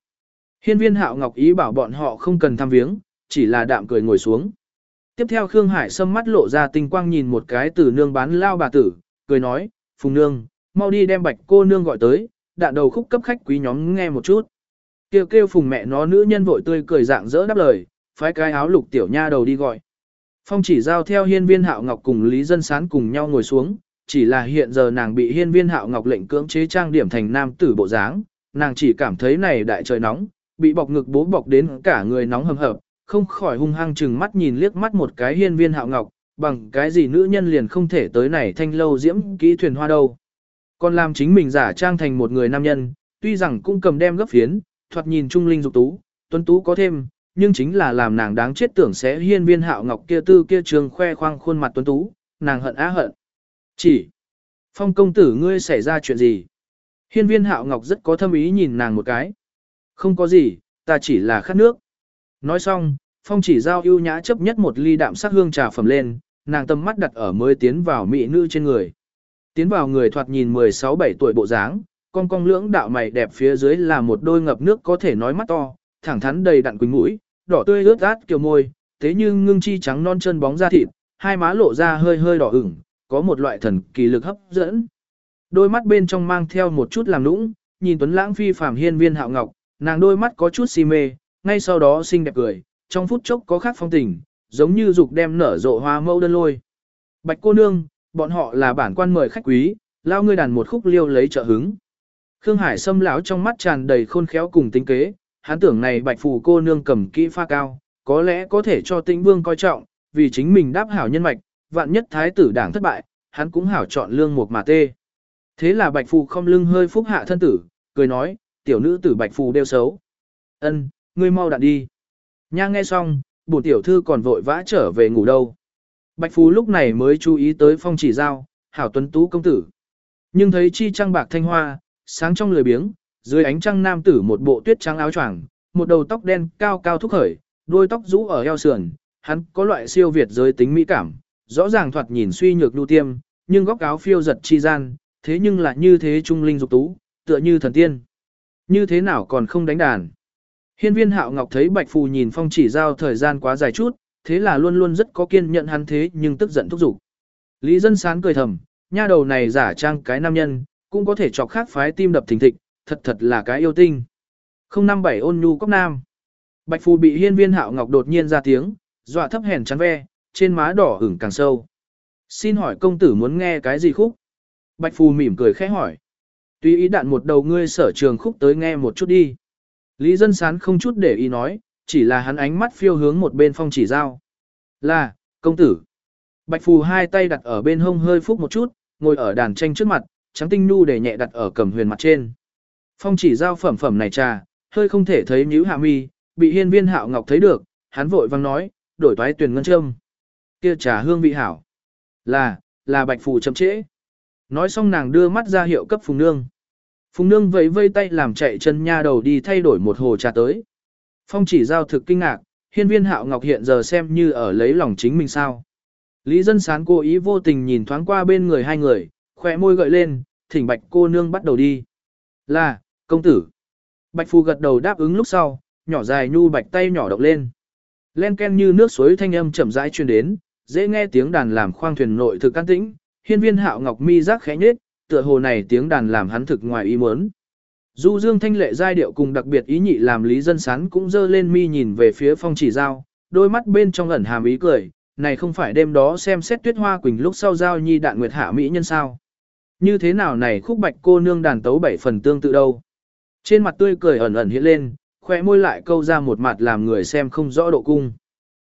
A: Hiên viên Hạo Ngọc ý bảo bọn họ không cần thăm viếng, chỉ là đạm cười ngồi xuống. Tiếp theo Khương Hải Sâm mắt lộ ra tinh quang nhìn một cái từ nương bán lao bà tử, cười nói, Phùng nương, mau đi đem bạch cô nương gọi tới, đạn đầu khúc cấp khách quý nhóm nghe một chút. Kêu kêu phùng mẹ nó nữ nhân vội tươi cười dạng dỡ đáp lời, phái cái áo lục tiểu nha đầu đi gọi. Phong chỉ giao theo hiên viên hạo ngọc cùng Lý Dân Sán cùng nhau ngồi xuống, chỉ là hiện giờ nàng bị hiên viên hạo ngọc lệnh cưỡng chế trang điểm thành nam tử bộ dáng, nàng chỉ cảm thấy này đại trời nóng, bị bọc ngực bố bọc đến cả người nóng hầm hập, không khỏi hung hăng chừng mắt nhìn liếc mắt một cái hiên viên hạo ngọc, bằng cái gì nữ nhân liền không thể tới này thanh lâu diễm kỹ thuyền hoa đâu. Còn làm chính mình giả trang thành một người nam nhân, tuy rằng cũng cầm đem gấp phiến, thoạt nhìn trung linh dục tú, tuấn tú có thêm, nhưng chính là làm nàng đáng chết tưởng sẽ hiên viên hạo ngọc kia tư kia trường khoe khoang khuôn mặt tuấn tú, nàng hận á hận. Chỉ, phong công tử ngươi xảy ra chuyện gì? Hiên viên hạo ngọc rất có thâm ý nhìn nàng một cái. Không có gì, ta chỉ là khát nước. Nói xong, phong chỉ giao ưu nhã chấp nhất một ly đạm sắc hương trà phẩm lên, nàng tâm mắt đặt ở mới tiến vào mỹ nữ trên người. Tiến vào người thoạt nhìn 16-17 tuổi bộ dáng, con cong lưỡng đạo mày đẹp phía dưới là một đôi ngập nước có thể nói mắt to, thẳng thắn đầy đặn quỳnh mũi, đỏ tươi ướt át kiều môi, thế nhưng ngưng chi trắng non chân bóng da thịt, hai má lộ ra hơi hơi đỏ ửng, có một loại thần kỳ lực hấp dẫn. Đôi mắt bên trong mang theo một chút làm nũng, nhìn Tuấn Lãng phi phàm hiên viên hạo ngọc, nàng đôi mắt có chút si mê, ngay sau đó xinh đẹp cười, trong phút chốc có khác phong tình, giống như dục đem nở rộ hoa mẫu đơn lôi. Bạch cô nương, bọn họ là bản quan mời khách quý, lao ngươi đàn một khúc liêu lấy trợ hứng. Khương Hải Sâm lão trong mắt tràn đầy khôn khéo cùng tính kế, hắn tưởng này bạch phù cô nương cầm kỹ pha cao, có lẽ có thể cho tĩnh vương coi trọng, vì chính mình đáp hảo nhân mạch, vạn nhất thái tử đảng thất bại, hắn cũng hảo chọn lương một mà tê. Thế là bạch phù không lưng hơi phúc hạ thân tử, cười nói, tiểu nữ tử bạch phù đeo xấu. ân ngươi mau đạn đi. Nha nghe xong, bổn tiểu thư còn vội vã trở về ngủ đâu. Bạch phù lúc này mới chú ý tới phong chỉ giao, hảo tuấn tú công tử. Nhưng thấy chi trăng bạc thanh hoa, sáng trong lười biếng, dưới ánh trăng nam tử một bộ tuyết trắng áo choàng, một đầu tóc đen cao cao thúc khởi, đôi tóc rũ ở eo sườn, hắn có loại siêu việt giới tính mỹ cảm, rõ ràng thoạt nhìn suy nhược nhu tiêm, nhưng góc áo phiêu giật chi gian, thế nhưng lại như thế trung linh dục tú, tựa như thần tiên. Như thế nào còn không đánh đàn? Hiên viên hạo ngọc thấy bạch phù nhìn phong chỉ giao thời gian quá dài chút, thế là luôn luôn rất có kiên nhận hắn thế nhưng tức giận thúc giục. Lý dân sán cười thầm, nha đầu này giả trang cái nam nhân, cũng có thể chọc khác phái tim đập thình thịch, thật thật là cái yêu tinh. 057 ôn nhu cốc nam. Bạch phù bị hiên viên hạo ngọc đột nhiên ra tiếng, dọa thấp hèn chắn ve, trên má đỏ ửng càng sâu. Xin hỏi công tử muốn nghe cái gì khúc? Bạch phù mỉm cười khẽ hỏi. Tuy ý đạn một đầu ngươi sở trường khúc tới nghe một chút đi. Lý dân sán không chút để ý nói, chỉ là hắn ánh mắt phiêu hướng một bên phong chỉ giao. Là, công tử. Bạch phù hai tay đặt ở bên hông hơi phúc một chút, ngồi ở đàn tranh trước mặt, trắng tinh nu để nhẹ đặt ở cầm huyền mặt trên. Phong chỉ giao phẩm phẩm này trà, hơi không thể thấy nhíu hạ mi, bị hiên viên hạo ngọc thấy được, hắn vội vang nói, đổi toái tuyển ngân châm. Kia trà hương vị hảo. Là, là bạch phù chậm trễ. Nói xong nàng đưa mắt ra hiệu cấp phùng nương. Phùng nương vẫy vây tay làm chạy chân nha đầu đi thay đổi một hồ trà tới. Phong chỉ giao thực kinh ngạc, hiên viên hạo ngọc hiện giờ xem như ở lấy lòng chính mình sao. Lý dân sán cố ý vô tình nhìn thoáng qua bên người hai người, khỏe môi gợi lên, thỉnh bạch cô nương bắt đầu đi. Là, công tử. Bạch phù gật đầu đáp ứng lúc sau, nhỏ dài nhu bạch tay nhỏ động lên. Len ken như nước suối thanh âm chậm rãi truyền đến, dễ nghe tiếng đàn làm khoang thuyền nội thực can tĩnh, hiên viên hạo ngọc mi giác khẽ nhết, tựa hồ này tiếng đàn làm hắn thực ngoài ý muốn. Du dương thanh lệ giai điệu cùng đặc biệt ý nhị làm lý dân sán cũng dơ lên mi nhìn về phía phong chỉ giao, đôi mắt bên trong ẩn hàm ý cười, này không phải đêm đó xem xét tuyết hoa quỳnh lúc sau giao nhi đạn nguyệt hạ mỹ nhân sao. Như thế nào này khúc bạch cô nương đàn tấu bảy phần tương tự đâu. Trên mặt tươi cười ẩn ẩn hiện lên, khoe môi lại câu ra một mặt làm người xem không rõ độ cung.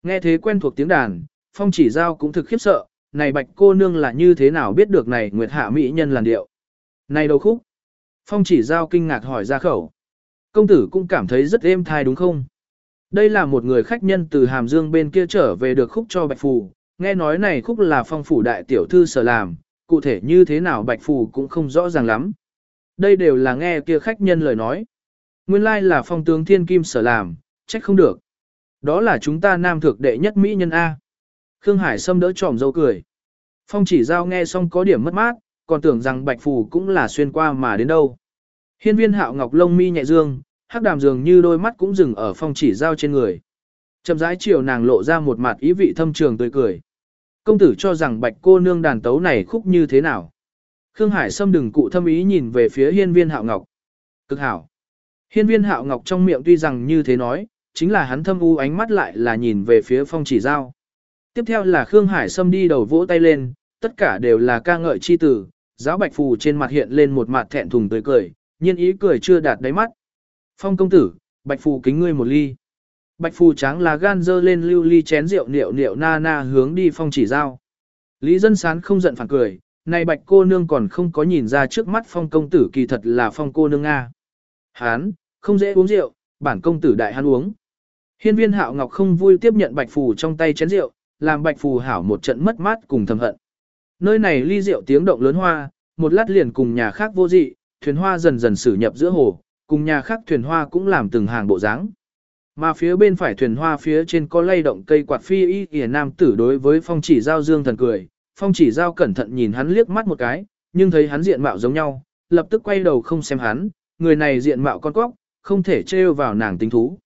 A: Nghe thế quen thuộc tiếng đàn, phong chỉ giao cũng thực khiếp sợ, này bạch cô nương là như thế nào biết được này nguyệt hạ mỹ nhân làn điệu. Này đầu khúc. Phong chỉ giao kinh ngạc hỏi ra khẩu. Công tử cũng cảm thấy rất êm thai đúng không? Đây là một người khách nhân từ Hàm Dương bên kia trở về được khúc cho Bạch Phù, nghe nói này khúc là phong phủ đại tiểu thư sở làm, cụ thể như thế nào Bạch Phù cũng không rõ ràng lắm. Đây đều là nghe kia khách nhân lời nói. Nguyên lai là phong tướng thiên kim sở làm, trách không được. Đó là chúng ta nam thực đệ nhất mỹ nhân A. Khương Hải Sâm đỡ tròm dâu cười. Phong chỉ giao nghe xong có điểm mất mát, còn tưởng rằng Bạch Phù cũng là xuyên qua mà đến đâu. Hiên viên hạo ngọc lông mi nhẹ dương, hắc đàm dường như đôi mắt cũng dừng ở phong chỉ giao trên người. Chậm rãi chiều nàng lộ ra một mặt ý vị thâm trường tươi cười. Công tử cho rằng bạch cô nương đàn tấu này khúc như thế nào. Khương Hải Sâm đừng cụ thâm ý nhìn về phía hiên viên hạo ngọc. Cực hảo. Hiên viên hạo ngọc trong miệng tuy rằng như thế nói, chính là hắn thâm u ánh mắt lại là nhìn về phía phong chỉ giao. Tiếp theo là Khương Hải Sâm đi đầu vỗ tay lên, tất cả đều là ca ngợi chi tử, giáo bạch phù trên mặt hiện lên một mặt thẹn thùng tươi cười, nhiên ý cười chưa đạt đáy mắt. Phong công tử, bạch phù kính ngươi một ly. Bạch phù tráng là gan dơ lên lưu ly chén rượu niệu niệu na na hướng đi phong chỉ giao. Lý dân sán không giận phản cười, này bạch cô nương còn không có nhìn ra trước mắt phong công tử kỳ thật là phong cô nương Nga. Hán, không dễ uống rượu, bản công tử đại hắn uống. Hiên viên hạo ngọc không vui tiếp nhận bạch phù trong tay chén rượu, làm bạch phù hảo một trận mất mát cùng thầm hận. Nơi này ly rượu tiếng động lớn hoa, một lát liền cùng nhà khác vô dị, thuyền hoa dần dần xử nhập giữa hồ, cùng nhà khác thuyền hoa cũng làm từng hàng bộ dáng. Mà phía bên phải thuyền hoa phía trên có lay động cây quạt phi y kìa nam tử đối với phong chỉ giao dương thần cười, phong chỉ giao cẩn thận nhìn hắn liếc mắt một cái, nhưng thấy hắn diện mạo giống nhau, lập tức quay đầu không xem hắn, người này diện mạo con cóc, không thể trêu vào nàng tính thú.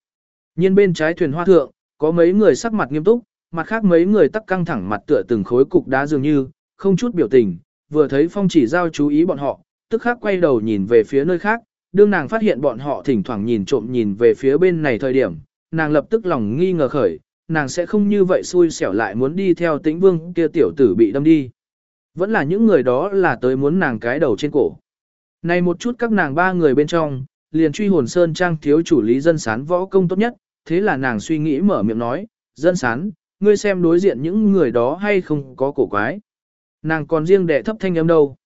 A: Nhiên bên trái thuyền hoa thượng, có mấy người sắc mặt nghiêm túc, mặt khác mấy người tắc căng thẳng mặt tựa từng khối cục đá dường như, không chút biểu tình, vừa thấy phong chỉ giao chú ý bọn họ, tức khắc quay đầu nhìn về phía nơi khác, đương nàng phát hiện bọn họ thỉnh thoảng nhìn trộm nhìn về phía bên này thời điểm, nàng lập tức lòng nghi ngờ khởi, nàng sẽ không như vậy xui xẻo lại muốn đi theo tĩnh vương kia tiểu tử bị đâm đi. Vẫn là những người đó là tới muốn nàng cái đầu trên cổ. Này một chút các nàng ba người bên trong, liền truy hồn sơn trang thiếu chủ lý dân sán võ công tốt nhất, thế là nàng suy nghĩ mở miệng nói, dân sán, ngươi xem đối diện những người đó hay không có cổ quái. Nàng còn riêng đệ thấp thanh âm đâu.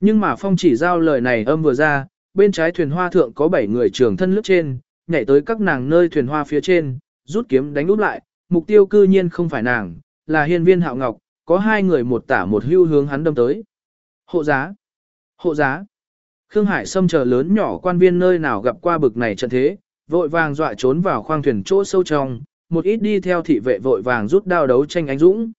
A: Nhưng mà phong chỉ giao lời này âm vừa ra, bên trái thuyền hoa thượng có 7 người trưởng thân lướt trên, nhảy tới các nàng nơi thuyền hoa phía trên, rút kiếm đánh úp lại, mục tiêu cư nhiên không phải nàng, là hiên viên hạo ngọc, có hai người một tả một hưu hướng hắn đâm tới. Hộ giá! Hộ giá! Khương Hải Sâm chờ lớn nhỏ quan viên nơi nào gặp qua bực này trận thế, vội vàng dọa trốn vào khoang thuyền chỗ sâu trong, một ít đi theo thị vệ vội vàng rút đao đấu tranh ánh dũng.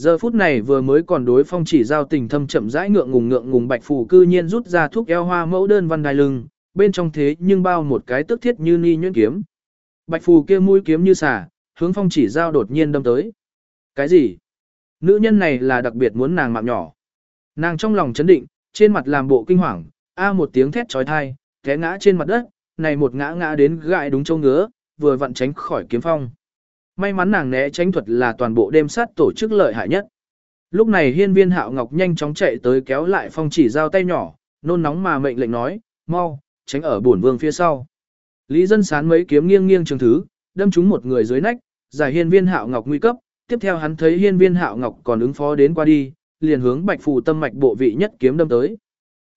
A: Giờ phút này vừa mới còn đối phong chỉ giao tình thâm chậm rãi ngượng ngùng ngượng ngùng bạch phù cư nhiên rút ra thuốc eo hoa mẫu đơn văn đai lưng, bên trong thế nhưng bao một cái tức thiết như ni nhuyễn kiếm. Bạch phù kia mũi kiếm như xả, hướng phong chỉ giao đột nhiên đâm tới. Cái gì? Nữ nhân này là đặc biệt muốn nàng mạng nhỏ. Nàng trong lòng chấn định, trên mặt làm bộ kinh hoàng, a một tiếng thét trói thai, té ngã trên mặt đất, này một ngã ngã đến gại đúng châu ngứa, vừa vặn tránh khỏi kiếm phong. May mắn nàng né tránh thuật là toàn bộ đêm sát tổ chức lợi hại nhất. Lúc này hiên viên hạo ngọc nhanh chóng chạy tới kéo lại phong chỉ giao tay nhỏ, nôn nóng mà mệnh lệnh nói, mau, tránh ở bổn vương phía sau. Lý dân sán mấy kiếm nghiêng nghiêng trường thứ, đâm trúng một người dưới nách, giải hiên viên hạo ngọc nguy cấp, tiếp theo hắn thấy hiên viên hạo ngọc còn ứng phó đến qua đi, liền hướng bạch phù tâm mạch bộ vị nhất kiếm đâm tới.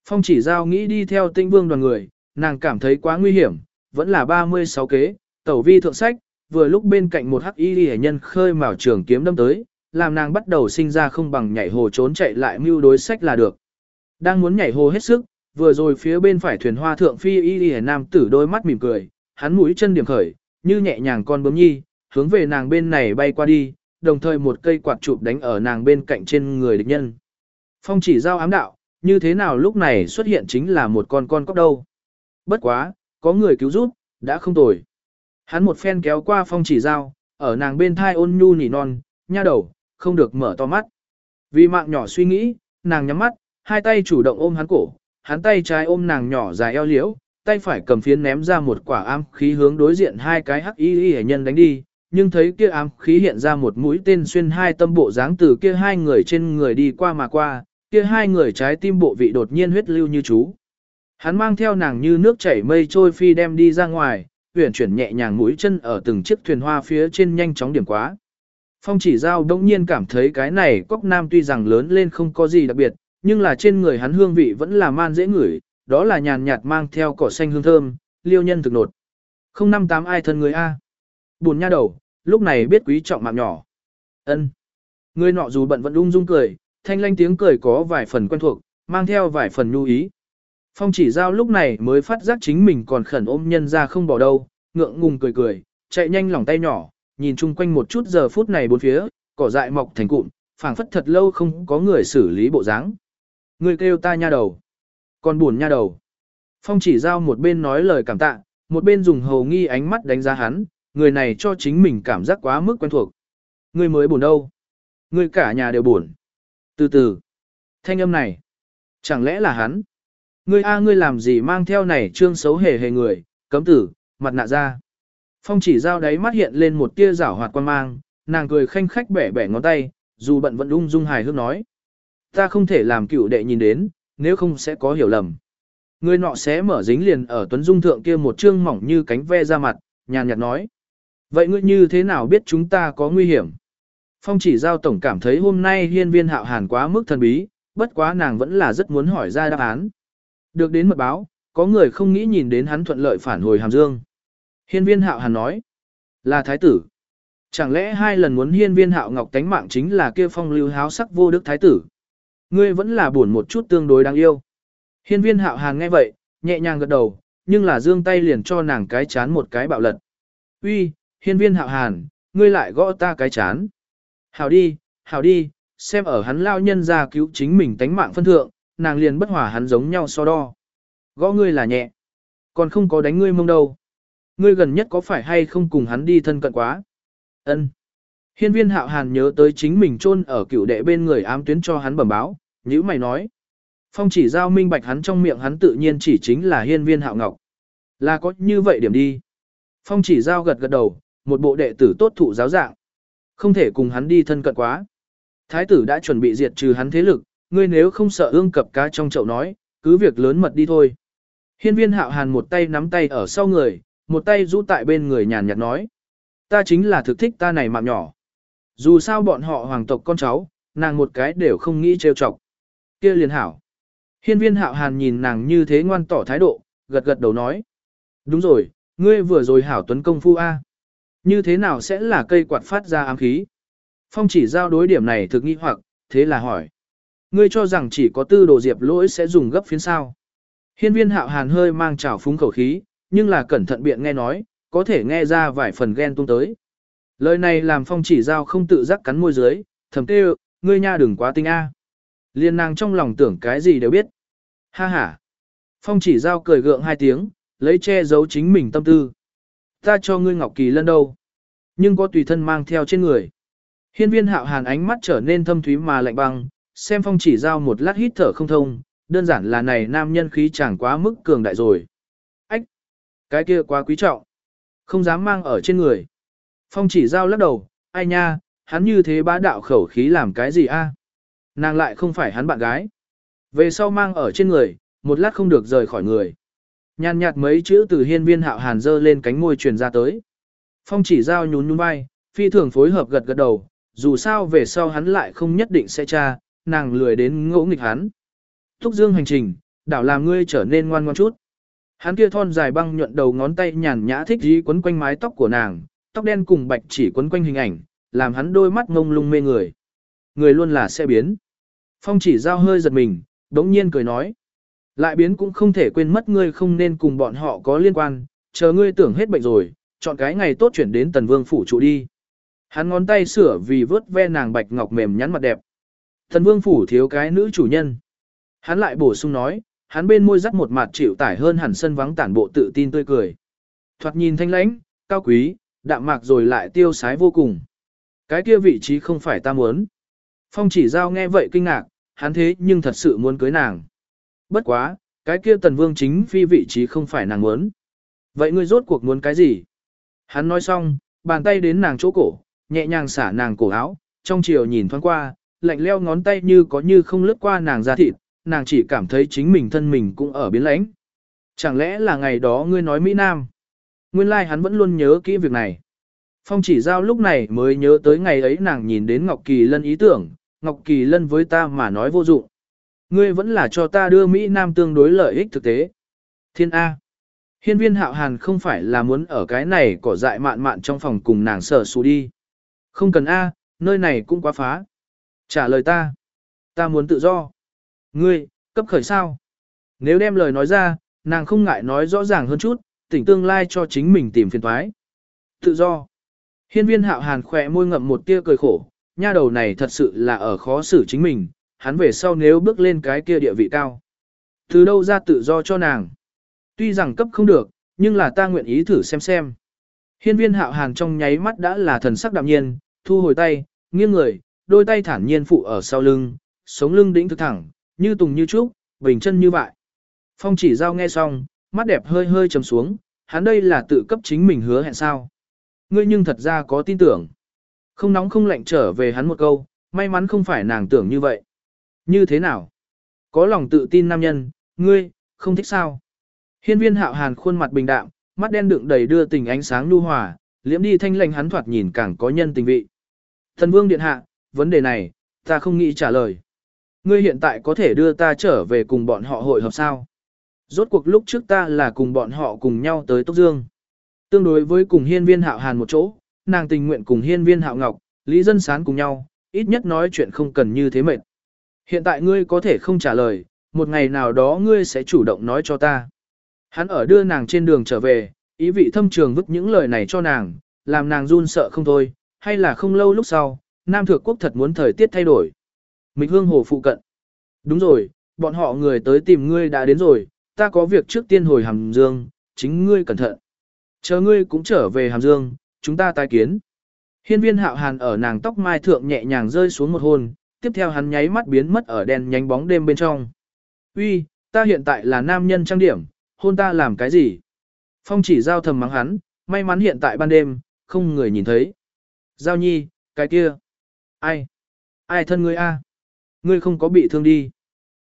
A: Phong chỉ giao nghĩ đi theo tinh vương đoàn người, nàng cảm thấy quá nguy hiểm, vẫn là 36 kế, tẩu vi thượng sách, vừa lúc bên cạnh một hắc y hệ nhân khơi mào trường kiếm đâm tới, làm nàng bắt đầu sinh ra không bằng nhảy hồ trốn chạy lại mưu đối sách là được. Đang muốn nhảy hồ hết sức, vừa rồi phía bên phải thuyền hoa thượng phi y hệ nam tử đôi mắt mỉm cười, hắn mũi chân điểm khởi, như nhẹ nhàng con bướm nhi, hướng về nàng bên này bay qua đi, đồng thời một cây quạt chụp đánh ở nàng bên cạnh trên người địch nhân. Phong chỉ giao ám đạo, như thế nào lúc này xuất hiện chính là một con con cóc đâu. Bất quá, có người cứu giúp, đã không tồi. Hắn một phen kéo qua phong chỉ dao, ở nàng bên thai ôn nhu nỉ non, nha đầu, không được mở to mắt. Vì mạng nhỏ suy nghĩ, nàng nhắm mắt, hai tay chủ động ôm hắn cổ, hắn tay trái ôm nàng nhỏ dài eo liễu, tay phải cầm phiến ném ra một quả ám khí hướng đối diện hai cái hắc y y nhân đánh đi, nhưng thấy kia ám khí hiện ra một mũi tên xuyên hai tâm bộ dáng từ kia hai người trên người đi qua mà qua, kia hai người trái tim bộ vị đột nhiên huyết lưu như chú. Hắn mang theo nàng như nước chảy mây trôi phi đem đi ra ngoài, uyển chuyển nhẹ nhàng mũi chân ở từng chiếc thuyền hoa phía trên nhanh chóng điểm quá. Phong chỉ giao đông nhiên cảm thấy cái này cốc nam tuy rằng lớn lên không có gì đặc biệt, nhưng là trên người hắn hương vị vẫn là man dễ ngửi, đó là nhàn nhạt mang theo cỏ xanh hương thơm, liêu nhân thực nột. Không năm tám ai thân người A. Buồn nha đầu, lúc này biết quý trọng mạng nhỏ. ân Người nọ dù bận vẫn ung dung cười, thanh lanh tiếng cười có vài phần quen thuộc, mang theo vài phần nhu ý. Phong chỉ giao lúc này mới phát giác chính mình còn khẩn ôm nhân ra không bỏ đâu, ngượng ngùng cười cười, chạy nhanh lòng tay nhỏ, nhìn chung quanh một chút giờ phút này bốn phía, cỏ dại mọc thành cụm, phảng phất thật lâu không có người xử lý bộ dáng. Người kêu ta nha đầu, còn buồn nha đầu. Phong chỉ giao một bên nói lời cảm tạ, một bên dùng hầu nghi ánh mắt đánh giá hắn, người này cho chính mình cảm giác quá mức quen thuộc. Người mới buồn đâu? Người cả nhà đều buồn. Từ từ, thanh âm này, chẳng lẽ là hắn? Ngươi a ngươi làm gì mang theo này trương xấu hề hề người, cấm tử, mặt nạ ra. Phong chỉ giao đáy mắt hiện lên một tia rảo hoạt quan mang, nàng cười khanh khách bẻ bẻ ngón tay, dù bận vẫn ung dung hài hước nói. Ta không thể làm cựu đệ nhìn đến, nếu không sẽ có hiểu lầm. Người nọ sẽ mở dính liền ở tuấn dung thượng kia một trương mỏng như cánh ve ra mặt, nhàn nhạt nói. Vậy ngươi như thế nào biết chúng ta có nguy hiểm? Phong chỉ giao tổng cảm thấy hôm nay hiên viên hạo hàn quá mức thần bí, bất quá nàng vẫn là rất muốn hỏi ra đáp án. Được đến mật báo, có người không nghĩ nhìn đến hắn thuận lợi phản hồi hàm dương. Hiên viên hạo hàn nói. Là thái tử. Chẳng lẽ hai lần muốn hiên viên hạo ngọc tánh mạng chính là kia phong lưu háo sắc vô đức thái tử? Ngươi vẫn là buồn một chút tương đối đáng yêu. Hiên viên hạo hàn nghe vậy, nhẹ nhàng gật đầu, nhưng là dương tay liền cho nàng cái chán một cái bạo lật. Uy, hiên viên hạo hàn, ngươi lại gõ ta cái chán. Hảo đi, hảo đi, xem ở hắn lao nhân ra cứu chính mình tánh mạng phân thượng, nàng liền bất hòa hắn giống nhau so đo. Gõ ngươi là nhẹ, còn không có đánh ngươi mông đâu. Ngươi gần nhất có phải hay không cùng hắn đi thân cận quá? Ân. Hiên viên hạo hàn nhớ tới chính mình chôn ở cựu đệ bên người ám tuyến cho hắn bẩm báo, nhữ mày nói. Phong chỉ giao minh bạch hắn trong miệng hắn tự nhiên chỉ chính là hiên viên hạo ngọc. Là có như vậy điểm đi. Phong chỉ giao gật gật đầu, một bộ đệ tử tốt thụ giáo dạng. Không thể cùng hắn đi thân cận quá. Thái tử đã chuẩn bị diệt trừ hắn thế lực, ngươi nếu không sợ ương cập cá trong chậu nói, cứ việc lớn mật đi thôi. Hiên viên hạo hàn một tay nắm tay ở sau người, một tay rũ tại bên người nhàn nhạt nói. Ta chính là thực thích ta này mạng nhỏ. Dù sao bọn họ hoàng tộc con cháu, nàng một cái đều không nghĩ trêu chọc. kia liền hảo. Hiên viên hạo hàn nhìn nàng như thế ngoan tỏ thái độ, gật gật đầu nói. Đúng rồi, ngươi vừa rồi hảo tuấn công phu A. Như thế nào sẽ là cây quạt phát ra ám khí? Phong chỉ giao đối điểm này thực nghi hoặc, thế là hỏi. Ngươi cho rằng chỉ có tư đồ diệp lỗi sẽ dùng gấp phiến sao. Hiên viên hạo hàn hơi mang trào phúng khẩu khí, nhưng là cẩn thận biện nghe nói, có thể nghe ra vài phần ghen tung tới. Lời này làm phong chỉ giao không tự giác cắn môi dưới, thầm kêu, ngươi nha đừng quá tinh a. Liên nàng trong lòng tưởng cái gì đều biết. Ha ha. Phong chỉ giao cười gượng hai tiếng, lấy che giấu chính mình tâm tư. Ta cho ngươi ngọc kỳ lân đâu. Nhưng có tùy thân mang theo trên người. Hiên viên hạo hàn ánh mắt trở nên thâm thúy mà lạnh băng, xem phong chỉ giao một lát hít thở không thông, đơn giản là này nam nhân khí chẳng quá mức cường đại rồi. Ách! Cái kia quá quý trọng. Không dám mang ở trên người. Phong chỉ giao lắc đầu, ai nha, hắn như thế bá đạo khẩu khí làm cái gì a? Nàng lại không phải hắn bạn gái. Về sau mang ở trên người, một lát không được rời khỏi người. Nhàn nhạt mấy chữ từ hiên viên hạo hàn dơ lên cánh môi truyền ra tới. Phong chỉ giao nhún nhún vai, phi thường phối hợp gật gật đầu, dù sao về sau hắn lại không nhất định sẽ tra, nàng lười đến ngỗ nghịch hắn. Thúc dương hành trình, đảo làm ngươi trở nên ngoan ngoan chút. Hắn kia thon dài băng nhuận đầu ngón tay nhàn nhã thích dí quấn quanh mái tóc của nàng, tóc đen cùng bạch chỉ quấn quanh hình ảnh, làm hắn đôi mắt ngông lung mê người. Người luôn là sẽ biến. Phong chỉ giao hơi giật mình, đống nhiên cười nói. Lại biến cũng không thể quên mất ngươi không nên cùng bọn họ có liên quan, chờ ngươi tưởng hết bệnh rồi, chọn cái ngày tốt chuyển đến tần vương phủ trụ đi. Hắn ngón tay sửa vì vớt ve nàng bạch ngọc mềm nhắn mặt đẹp. Thần vương phủ thiếu cái nữ chủ nhân. Hắn lại bổ sung nói, hắn bên môi dắt một mặt chịu tải hơn hẳn sân vắng tản bộ tự tin tươi cười. Thoạt nhìn thanh lãnh, cao quý, đạm mạc rồi lại tiêu sái vô cùng. Cái kia vị trí không phải ta muốn. Phong chỉ giao nghe vậy kinh ngạc, hắn thế nhưng thật sự muốn cưới nàng. Bất quá, cái kia tần vương chính phi vị trí không phải nàng muốn. Vậy ngươi rốt cuộc muốn cái gì? Hắn nói xong, bàn tay đến nàng chỗ cổ, nhẹ nhàng xả nàng cổ áo, trong chiều nhìn thoáng qua, lạnh leo ngón tay như có như không lướt qua nàng da thịt, nàng chỉ cảm thấy chính mình thân mình cũng ở biến lãnh. Chẳng lẽ là ngày đó ngươi nói Mỹ Nam? Nguyên lai like hắn vẫn luôn nhớ kỹ việc này. Phong chỉ giao lúc này mới nhớ tới ngày ấy nàng nhìn đến Ngọc Kỳ Lân ý tưởng, Ngọc Kỳ Lân với ta mà nói vô dụng. Ngươi vẫn là cho ta đưa Mỹ Nam tương đối lợi ích thực tế. Thiên A. Hiên viên hạo hàn không phải là muốn ở cái này cỏ dại mạn mạn trong phòng cùng nàng sở xù đi. Không cần A, nơi này cũng quá phá. Trả lời ta. Ta muốn tự do. Ngươi, cấp khởi sao? Nếu đem lời nói ra, nàng không ngại nói rõ ràng hơn chút, tỉnh tương lai cho chính mình tìm phiền thoái. Tự do. Hiên viên hạo hàn khỏe môi ngậm một tia cười khổ, nha đầu này thật sự là ở khó xử chính mình, hắn về sau nếu bước lên cái kia địa vị cao. Từ đâu ra tự do cho nàng? Tuy rằng cấp không được, nhưng là ta nguyện ý thử xem xem. Hiên viên hạo hàn trong nháy mắt đã là thần sắc đạm nhiên, thu hồi tay, nghiêng người, đôi tay thản nhiên phụ ở sau lưng, sống lưng đĩnh thực thẳng, như tùng như trúc, bình chân như vậy. Phong chỉ giao nghe xong, mắt đẹp hơi hơi trầm xuống, hắn đây là tự cấp chính mình hứa hẹn sao. Ngươi nhưng thật ra có tin tưởng. Không nóng không lạnh trở về hắn một câu, may mắn không phải nàng tưởng như vậy. Như thế nào? Có lòng tự tin nam nhân, ngươi, không thích sao? Hiên viên hạo hàn khuôn mặt bình đạm, mắt đen đựng đầy đưa tình ánh sáng nhu hòa, liễm đi thanh lành hắn thoạt nhìn càng có nhân tình vị. Thần vương điện hạ, vấn đề này, ta không nghĩ trả lời. Ngươi hiện tại có thể đưa ta trở về cùng bọn họ hội hợp sao? Rốt cuộc lúc trước ta là cùng bọn họ cùng nhau tới Tốc Dương. Tương đối với cùng hiên viên hạo hàn một chỗ, nàng tình nguyện cùng hiên viên hạo ngọc, lý dân sán cùng nhau, ít nhất nói chuyện không cần như thế mệt. Hiện tại ngươi có thể không trả lời, một ngày nào đó ngươi sẽ chủ động nói cho ta. Hắn ở đưa nàng trên đường trở về, ý vị thâm trường vứt những lời này cho nàng, làm nàng run sợ không thôi, hay là không lâu lúc sau, Nam Thượng Quốc thật muốn thời tiết thay đổi. Mịch hương hồ phụ cận. Đúng rồi, bọn họ người tới tìm ngươi đã đến rồi, ta có việc trước tiên hồi Hàm Dương, chính ngươi cẩn thận. Chờ ngươi cũng trở về Hàm Dương, chúng ta tái kiến. Hiên viên hạo hàn ở nàng tóc mai thượng nhẹ nhàng rơi xuống một hôn, tiếp theo hắn nháy mắt biến mất ở đèn nhánh bóng đêm bên trong. Uy, ta hiện tại là nam nhân trang điểm, hôn ta làm cái gì? Phong chỉ giao thầm mắng hắn, may mắn hiện tại ban đêm, không người nhìn thấy. Giao nhi, cái kia. Ai? Ai thân ngươi a? Ngươi không có bị thương đi.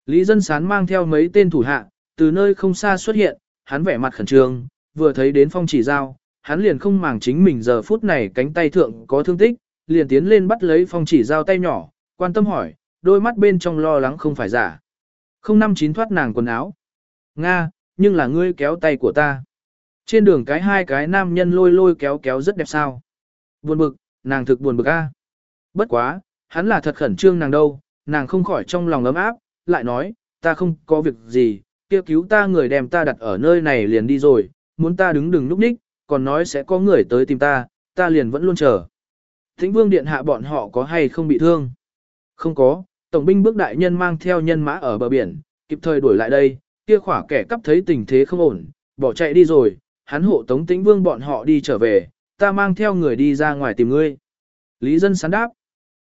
A: Lý dân sán mang theo mấy tên thủ hạ, từ nơi không xa xuất hiện, hắn vẻ mặt khẩn trương, vừa thấy đến phong chỉ giao, hắn liền không màng chính mình giờ phút này cánh tay thượng có thương tích, liền tiến lên bắt lấy phong chỉ giao tay nhỏ, quan tâm hỏi, đôi mắt bên trong lo lắng không phải giả. Không năm chín thoát nàng quần áo. Nga, nhưng là ngươi kéo tay của ta. Trên đường cái hai cái nam nhân lôi lôi kéo kéo rất đẹp sao. Buồn bực, nàng thực buồn bực a. Bất quá, hắn là thật khẩn trương nàng đâu, nàng không khỏi trong lòng ấm áp, lại nói, ta không có việc gì, kêu cứu ta người đem ta đặt ở nơi này liền đi rồi, muốn ta đứng đừng núp ních, còn nói sẽ có người tới tìm ta, ta liền vẫn luôn chờ. Thính vương điện hạ bọn họ có hay không bị thương? Không có, tổng binh bước đại nhân mang theo nhân mã ở bờ biển, kịp thời đuổi lại đây, kia khỏa kẻ cắp thấy tình thế không ổn, bỏ chạy đi rồi, hắn hộ tống tĩnh vương bọn họ đi trở về, ta mang theo người đi ra ngoài tìm ngươi. Lý dân sán đáp,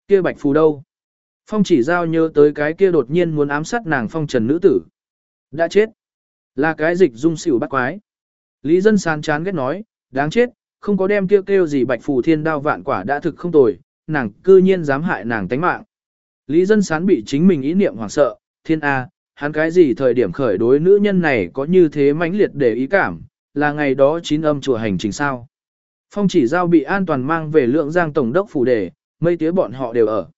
A: kia bạch phù đâu? Phong chỉ giao nhớ tới cái kia đột nhiên muốn ám sát nàng phong trần nữ tử. Đã chết. Là cái dịch dung xỉu bắt quái. Lý dân sán chán ghét nói, đáng chết, không có đem kêu kêu gì bạch phù thiên đao vạn quả đã thực không tồi, nàng cư nhiên dám hại nàng tánh mạng. Lý dân sán bị chính mình ý niệm hoảng sợ, thiên A, hắn cái gì thời điểm khởi đối nữ nhân này có như thế mãnh liệt để ý cảm, là ngày đó chín âm chùa hành trình sao. Phong chỉ giao bị an toàn mang về lượng giang tổng đốc phủ đề, mây tía bọn họ đều ở.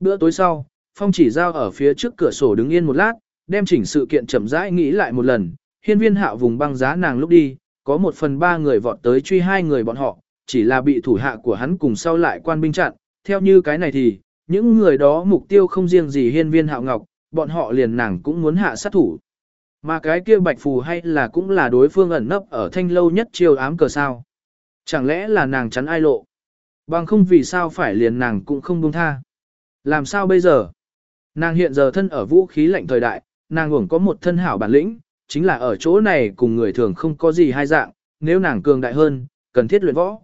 A: Bữa tối sau, Phong chỉ giao ở phía trước cửa sổ đứng yên một lát, đem chỉnh sự kiện chậm rãi nghĩ lại một lần, hiên viên hạo vùng băng giá nàng lúc đi, có một phần ba người vọt tới truy hai người bọn họ, chỉ là bị thủ hạ của hắn cùng sau lại quan binh chặn, theo như cái này thì, những người đó mục tiêu không riêng gì hiên viên hạo ngọc, bọn họ liền nàng cũng muốn hạ sát thủ. Mà cái kia bạch phù hay là cũng là đối phương ẩn nấp ở thanh lâu nhất chiều ám cờ sao. Chẳng lẽ là nàng chắn ai lộ? Bằng không vì sao phải liền nàng cũng không buông tha. Làm sao bây giờ? Nàng hiện giờ thân ở vũ khí lạnh thời đại, nàng hưởng có một thân hảo bản lĩnh, chính là ở chỗ này cùng người thường không có gì hai dạng, nếu nàng cường đại hơn, cần thiết luyện võ.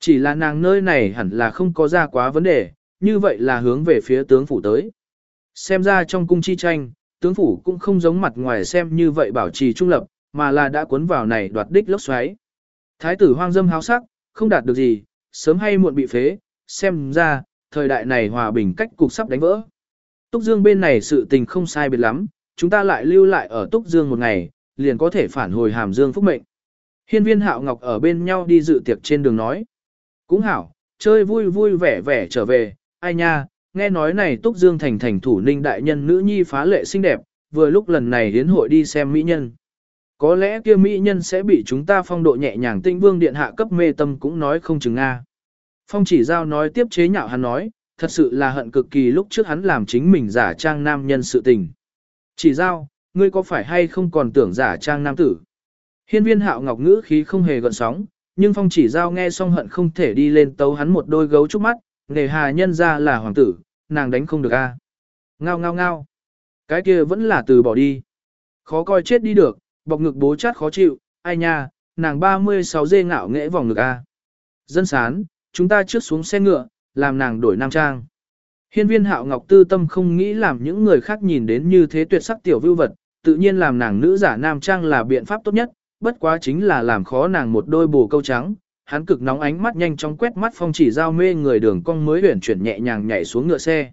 A: Chỉ là nàng nơi này hẳn là không có ra quá vấn đề, như vậy là hướng về phía tướng phủ tới. Xem ra trong cung chi tranh, tướng phủ cũng không giống mặt ngoài xem như vậy bảo trì trung lập, mà là đã cuốn vào này đoạt đích lốc xoáy. Thái tử hoang dâm háo sắc, không đạt được gì, sớm hay muộn bị phế, xem ra, thời đại này hòa bình cách cục sắp đánh vỡ. Túc Dương bên này sự tình không sai biệt lắm, chúng ta lại lưu lại ở Túc Dương một ngày, liền có thể phản hồi Hàm Dương phúc mệnh. Hiên viên hạo ngọc ở bên nhau đi dự tiệc trên đường nói. Cũng hảo, chơi vui vui vẻ vẻ trở về, ai nha, nghe nói này Túc Dương thành thành thủ ninh đại nhân nữ nhi phá lệ xinh đẹp, vừa lúc lần này đến hội đi xem mỹ nhân. Có lẽ kia mỹ nhân sẽ bị chúng ta phong độ nhẹ nhàng tinh vương điện hạ cấp mê tâm cũng nói không chừng Nga. Phong chỉ giao nói tiếp chế nhạo hắn nói, thật sự là hận cực kỳ lúc trước hắn làm chính mình giả trang nam nhân sự tình. Chỉ giao, ngươi có phải hay không còn tưởng giả trang nam tử? Hiên viên hạo ngọc ngữ khí không hề gợn sóng, nhưng phong chỉ giao nghe xong hận không thể đi lên tấu hắn một đôi gấu trúc mắt, nghề hà nhân ra là hoàng tử, nàng đánh không được a. Ngao ngao ngao. Cái kia vẫn là từ bỏ đi. Khó coi chết đi được, bọc ngực bố chát khó chịu, ai nha, nàng 36 dê ngạo nghễ vòng ngực a. Dân sán, chúng ta trước xuống xe ngựa, làm nàng đổi nam trang. Hiên viên hạo ngọc tư tâm không nghĩ làm những người khác nhìn đến như thế tuyệt sắc tiểu vưu vật, tự nhiên làm nàng nữ giả nam trang là biện pháp tốt nhất, bất quá chính là làm khó nàng một đôi bồ câu trắng. Hắn cực nóng ánh mắt nhanh chóng quét mắt phong chỉ giao mê người đường cong mới huyển chuyển nhẹ nhàng nhảy xuống ngựa xe.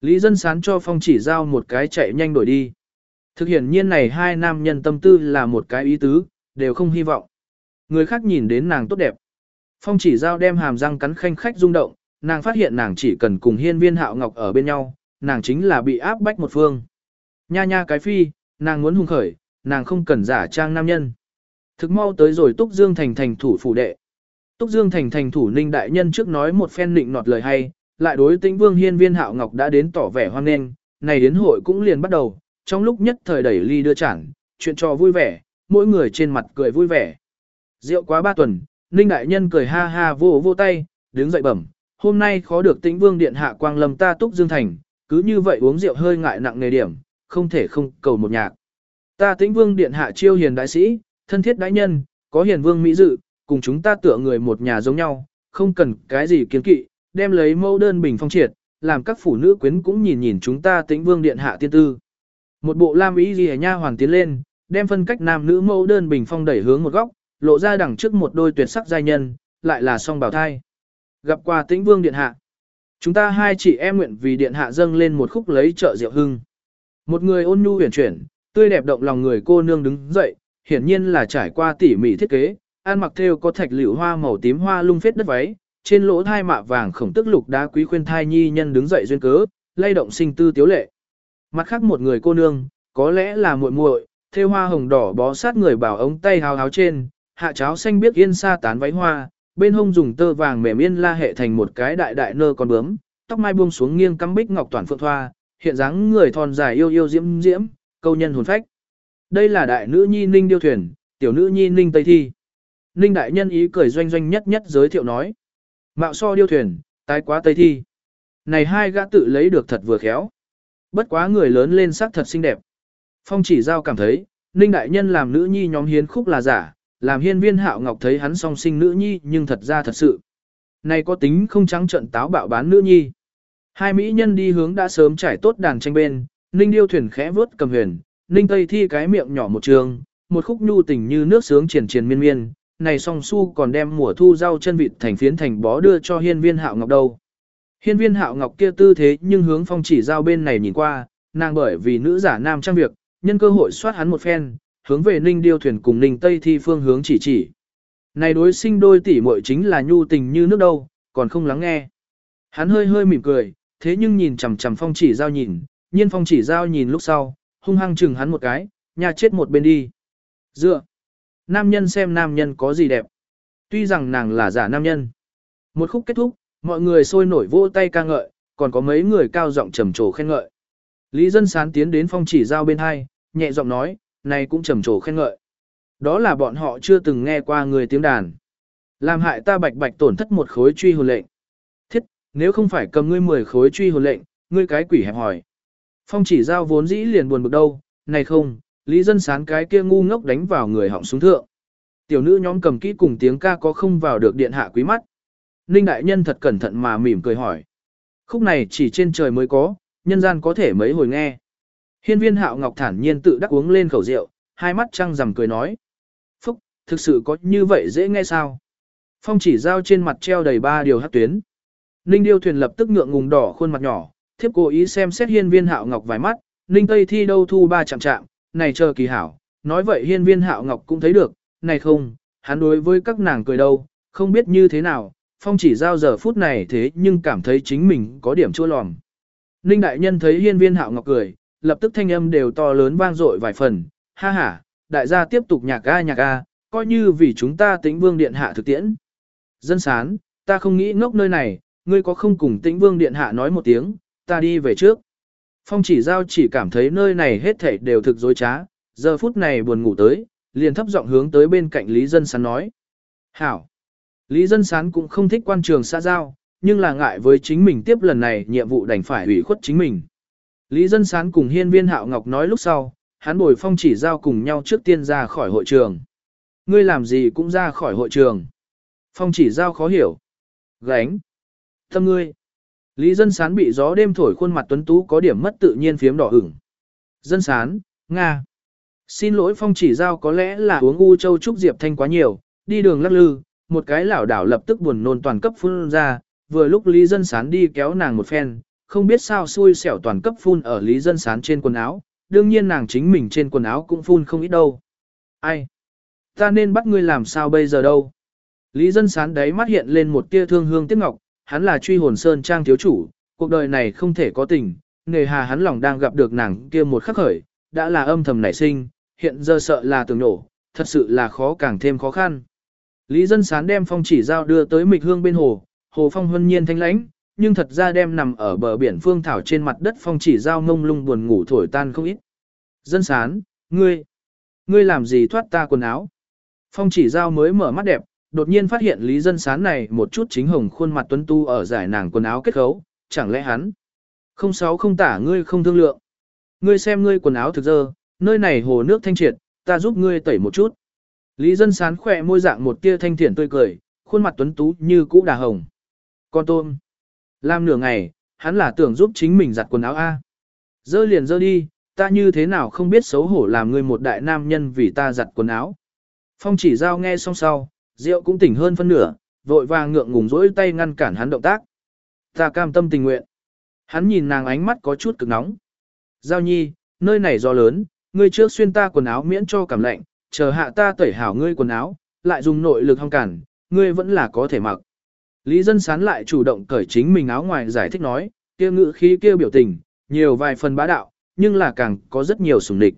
A: Lý dân sán cho phong chỉ giao một cái chạy nhanh đổi đi. Thực hiện nhiên này hai nam nhân tâm tư là một cái ý tứ, đều không hy vọng. Người khác nhìn đến nàng tốt đẹp. Phong chỉ giao đem hàm răng cắn khanh khách rung động, nàng phát hiện nàng chỉ cần cùng hiên viên hạo ngọc ở bên nhau, nàng chính là bị áp bách một phương. Nha nha cái phi, nàng muốn hung khởi, nàng không cần giả trang nam nhân. Thực mau tới rồi Túc Dương thành thành thủ phủ đệ. Túc Dương thành thành thủ Ninh đại nhân trước nói một phen định nọt lời hay, lại đối Tĩnh Vương Hiên Viên Hạo Ngọc đã đến tỏ vẻ hoan nghênh, này đến hội cũng liền bắt đầu, trong lúc nhất thời đẩy ly đưa chản, chuyện trò vui vẻ, mỗi người trên mặt cười vui vẻ. Rượu quá ba tuần, Ninh đại nhân cười ha ha vô vô tay, đứng dậy bẩm, hôm nay khó được Tĩnh Vương điện hạ quang lâm ta Túc Dương thành, cứ như vậy uống rượu hơi ngại nặng nề điểm, không thể không cầu một nhạc. Ta Tĩnh Vương điện hạ chiêu hiền đại sĩ, thân thiết đại nhân, có hiền vương mỹ dự, cùng chúng ta tựa người một nhà giống nhau, không cần cái gì kiến kỵ, đem lấy mẫu đơn bình phong triệt, làm các phụ nữ quyến cũng nhìn nhìn chúng ta tĩnh vương điện hạ tiên tư. Một bộ lam ý gì nha hoàng tiến lên, đem phân cách nam nữ mẫu đơn bình phong đẩy hướng một góc, lộ ra đằng trước một đôi tuyệt sắc giai nhân, lại là song bảo thai. Gặp qua tĩnh vương điện hạ. Chúng ta hai chị em nguyện vì điện hạ dâng lên một khúc lấy trợ rượu hưng. Một người ôn nhu huyền chuyển, tươi đẹp động lòng người cô nương đứng dậy, hiển nhiên là trải qua tỉ mỉ thiết kế, ăn mặc theo có thạch liễu hoa màu tím hoa lung phết đất váy, trên lỗ thai mạ vàng khổng tức lục đá quý khuyên thai nhi nhân đứng dậy duyên cớ, lay động sinh tư tiếu lệ. Mặt khác một người cô nương, có lẽ là muội muội, theo hoa hồng đỏ bó sát người bảo ống tay hào háo trên, hạ cháo xanh biết yên sa tán váy hoa, bên hông dùng tơ vàng mềm yên la hệ thành một cái đại đại nơ con bướm, tóc mai buông xuống nghiêng cắm bích ngọc toàn phượng thoa, hiện dáng người thon dài yêu yêu diễm diễm, câu nhân hồn phách. Đây là đại nữ nhi ninh điêu thuyền, tiểu nữ nhi ninh tây thi. Ninh đại nhân ý cười doanh doanh nhất nhất giới thiệu nói. Mạo so điêu thuyền, tái quá tây thi. Này hai gã tự lấy được thật vừa khéo. Bất quá người lớn lên sắc thật xinh đẹp. Phong chỉ giao cảm thấy, Ninh đại nhân làm nữ nhi nhóm hiến khúc là giả, làm hiên viên hạo ngọc thấy hắn song sinh nữ nhi nhưng thật ra thật sự. Này có tính không trắng trận táo bạo bán nữ nhi. Hai mỹ nhân đi hướng đã sớm trải tốt đàn tranh bên, Ninh điêu thuyền khẽ vớt cầm huyền, Ninh tây thi cái miệng nhỏ một trường, một khúc nhu tình như nước sướng triển triển miên miên, này song su còn đem mùa thu rau chân vịt thành phiến thành bó đưa cho hiên viên hạo ngọc đâu. Hiên viên hạo ngọc kia tư thế nhưng hướng phong chỉ giao bên này nhìn qua, nàng bởi vì nữ giả nam trang việc, nhân cơ hội soát hắn một phen, hướng về ninh điêu thuyền cùng ninh tây thi phương hướng chỉ chỉ. Này đối sinh đôi tỷ muội chính là nhu tình như nước đâu, còn không lắng nghe. Hắn hơi hơi mỉm cười, thế nhưng nhìn chằm chằm phong chỉ giao nhìn, nhiên phong chỉ giao nhìn lúc sau, hung hăng chừng hắn một cái, nhà chết một bên đi. Dựa. Nam nhân xem nam nhân có gì đẹp. Tuy rằng nàng là giả nam nhân. Một khúc kết thúc, mọi người sôi nổi vỗ tay ca ngợi, còn có mấy người cao giọng trầm trồ khen ngợi. Lý dân sán tiến đến phong chỉ giao bên hai, nhẹ giọng nói, này cũng trầm trồ khen ngợi. Đó là bọn họ chưa từng nghe qua người tiếng đàn. Làm hại ta bạch bạch tổn thất một khối truy hồn lệnh. Thiết, nếu không phải cầm ngươi mười khối truy hồn lệnh, ngươi cái quỷ hẹp hỏi. Phong chỉ giao vốn dĩ liền buồn bực đâu, này không, Lý dân sán cái kia ngu ngốc đánh vào người họng xuống thượng. Tiểu nữ nhóm cầm kỹ cùng tiếng ca có không vào được điện hạ quý mắt. Ninh đại nhân thật cẩn thận mà mỉm cười hỏi. Khúc này chỉ trên trời mới có, nhân gian có thể mấy hồi nghe. Hiên viên hạo ngọc thản nhiên tự đắc uống lên khẩu rượu, hai mắt trăng rằm cười nói. Phúc, thực sự có như vậy dễ nghe sao? Phong chỉ giao trên mặt treo đầy ba điều hát tuyến. Ninh điêu thuyền lập tức ngượng ngùng đỏ khuôn mặt nhỏ, thiếp cố ý xem xét hiên viên hạo ngọc vài mắt, Ninh Tây thi đâu thu ba chạm chạm, này chờ kỳ hảo, nói vậy hiên viên hạo ngọc cũng thấy được, này không, hắn đối với các nàng cười đâu, không biết như thế nào, phong chỉ giao giờ phút này thế nhưng cảm thấy chính mình có điểm chua lòm. Ninh đại nhân thấy hiên viên hạo ngọc cười, lập tức thanh âm đều to lớn vang dội vài phần, ha ha, đại gia tiếp tục nhạc ga nhạc ga, coi như vì chúng ta tĩnh vương điện hạ thực tiễn. Dân sán, ta không nghĩ ngốc nơi này, ngươi có không cùng tĩnh vương điện hạ nói một tiếng, ta đi về trước. Phong chỉ giao chỉ cảm thấy nơi này hết thảy đều thực dối trá, giờ phút này buồn ngủ tới, liền thấp giọng hướng tới bên cạnh Lý Dân Sán nói. Hảo! Lý Dân Sán cũng không thích quan trường xã giao, nhưng là ngại với chính mình tiếp lần này nhiệm vụ đành phải ủy khuất chính mình. Lý Dân Sán cùng hiên viên Hạo Ngọc nói lúc sau, hắn bồi phong chỉ giao cùng nhau trước tiên ra khỏi hội trường. Ngươi làm gì cũng ra khỏi hội trường. Phong chỉ giao khó hiểu. Gánh. Tâm ngươi. Lý dân sán bị gió đêm thổi khuôn mặt tuấn tú có điểm mất tự nhiên phiếm đỏ ửng. Dân sán, Nga. Xin lỗi phong chỉ giao có lẽ là uống u châu trúc diệp thanh quá nhiều, đi đường lắc lư, một cái lảo đảo lập tức buồn nôn toàn cấp phun ra, vừa lúc Lý dân sán đi kéo nàng một phen, không biết sao xui xẻo toàn cấp phun ở Lý dân sán trên quần áo, đương nhiên nàng chính mình trên quần áo cũng phun không ít đâu. Ai? Ta nên bắt ngươi làm sao bây giờ đâu? Lý dân sán đấy mắt hiện lên một tia thương hương tiếc ngọc, hắn là truy hồn sơn trang thiếu chủ, cuộc đời này không thể có tình, nề hà hắn lòng đang gặp được nàng kia một khắc khởi, đã là âm thầm nảy sinh, hiện giờ sợ là tường nổ, thật sự là khó càng thêm khó khăn. Lý dân sán đem phong chỉ giao đưa tới mịch hương bên hồ, hồ phong huân nhiên thanh lãnh, nhưng thật ra đem nằm ở bờ biển phương thảo trên mặt đất phong chỉ giao ngông lung buồn ngủ thổi tan không ít. Dân sán, ngươi, ngươi làm gì thoát ta quần áo? Phong chỉ giao mới mở mắt đẹp, đột nhiên phát hiện lý dân sán này một chút chính hồng khuôn mặt tuấn tu ở giải nàng quần áo kết khấu, chẳng lẽ hắn? Không sáu không tả ngươi không thương lượng. Ngươi xem ngươi quần áo thực dơ, nơi này hồ nước thanh triệt, ta giúp ngươi tẩy một chút. Lý dân sán khỏe môi dạng một tia thanh thiện tươi cười, khuôn mặt tuấn tú như cũ đà hồng. Con tôm. Làm nửa ngày, hắn là tưởng giúp chính mình giặt quần áo A. Dơ liền dơ đi, ta như thế nào không biết xấu hổ làm người một đại nam nhân vì ta giặt quần áo. Phong chỉ giao nghe xong sau, rượu cũng tỉnh hơn phân nửa, vội vàng ngượng ngùng rỗi tay ngăn cản hắn động tác. Ta cam tâm tình nguyện. Hắn nhìn nàng ánh mắt có chút cực nóng. Giao nhi, nơi này gió lớn, ngươi trước xuyên ta quần áo miễn cho cảm lạnh, chờ hạ ta tẩy hảo ngươi quần áo, lại dùng nội lực hong cản, ngươi vẫn là có thể mặc. Lý dân sán lại chủ động cởi chính mình áo ngoài giải thích nói, kia ngữ khí kia biểu tình, nhiều vài phần bá đạo, nhưng là càng có rất nhiều sủng địch.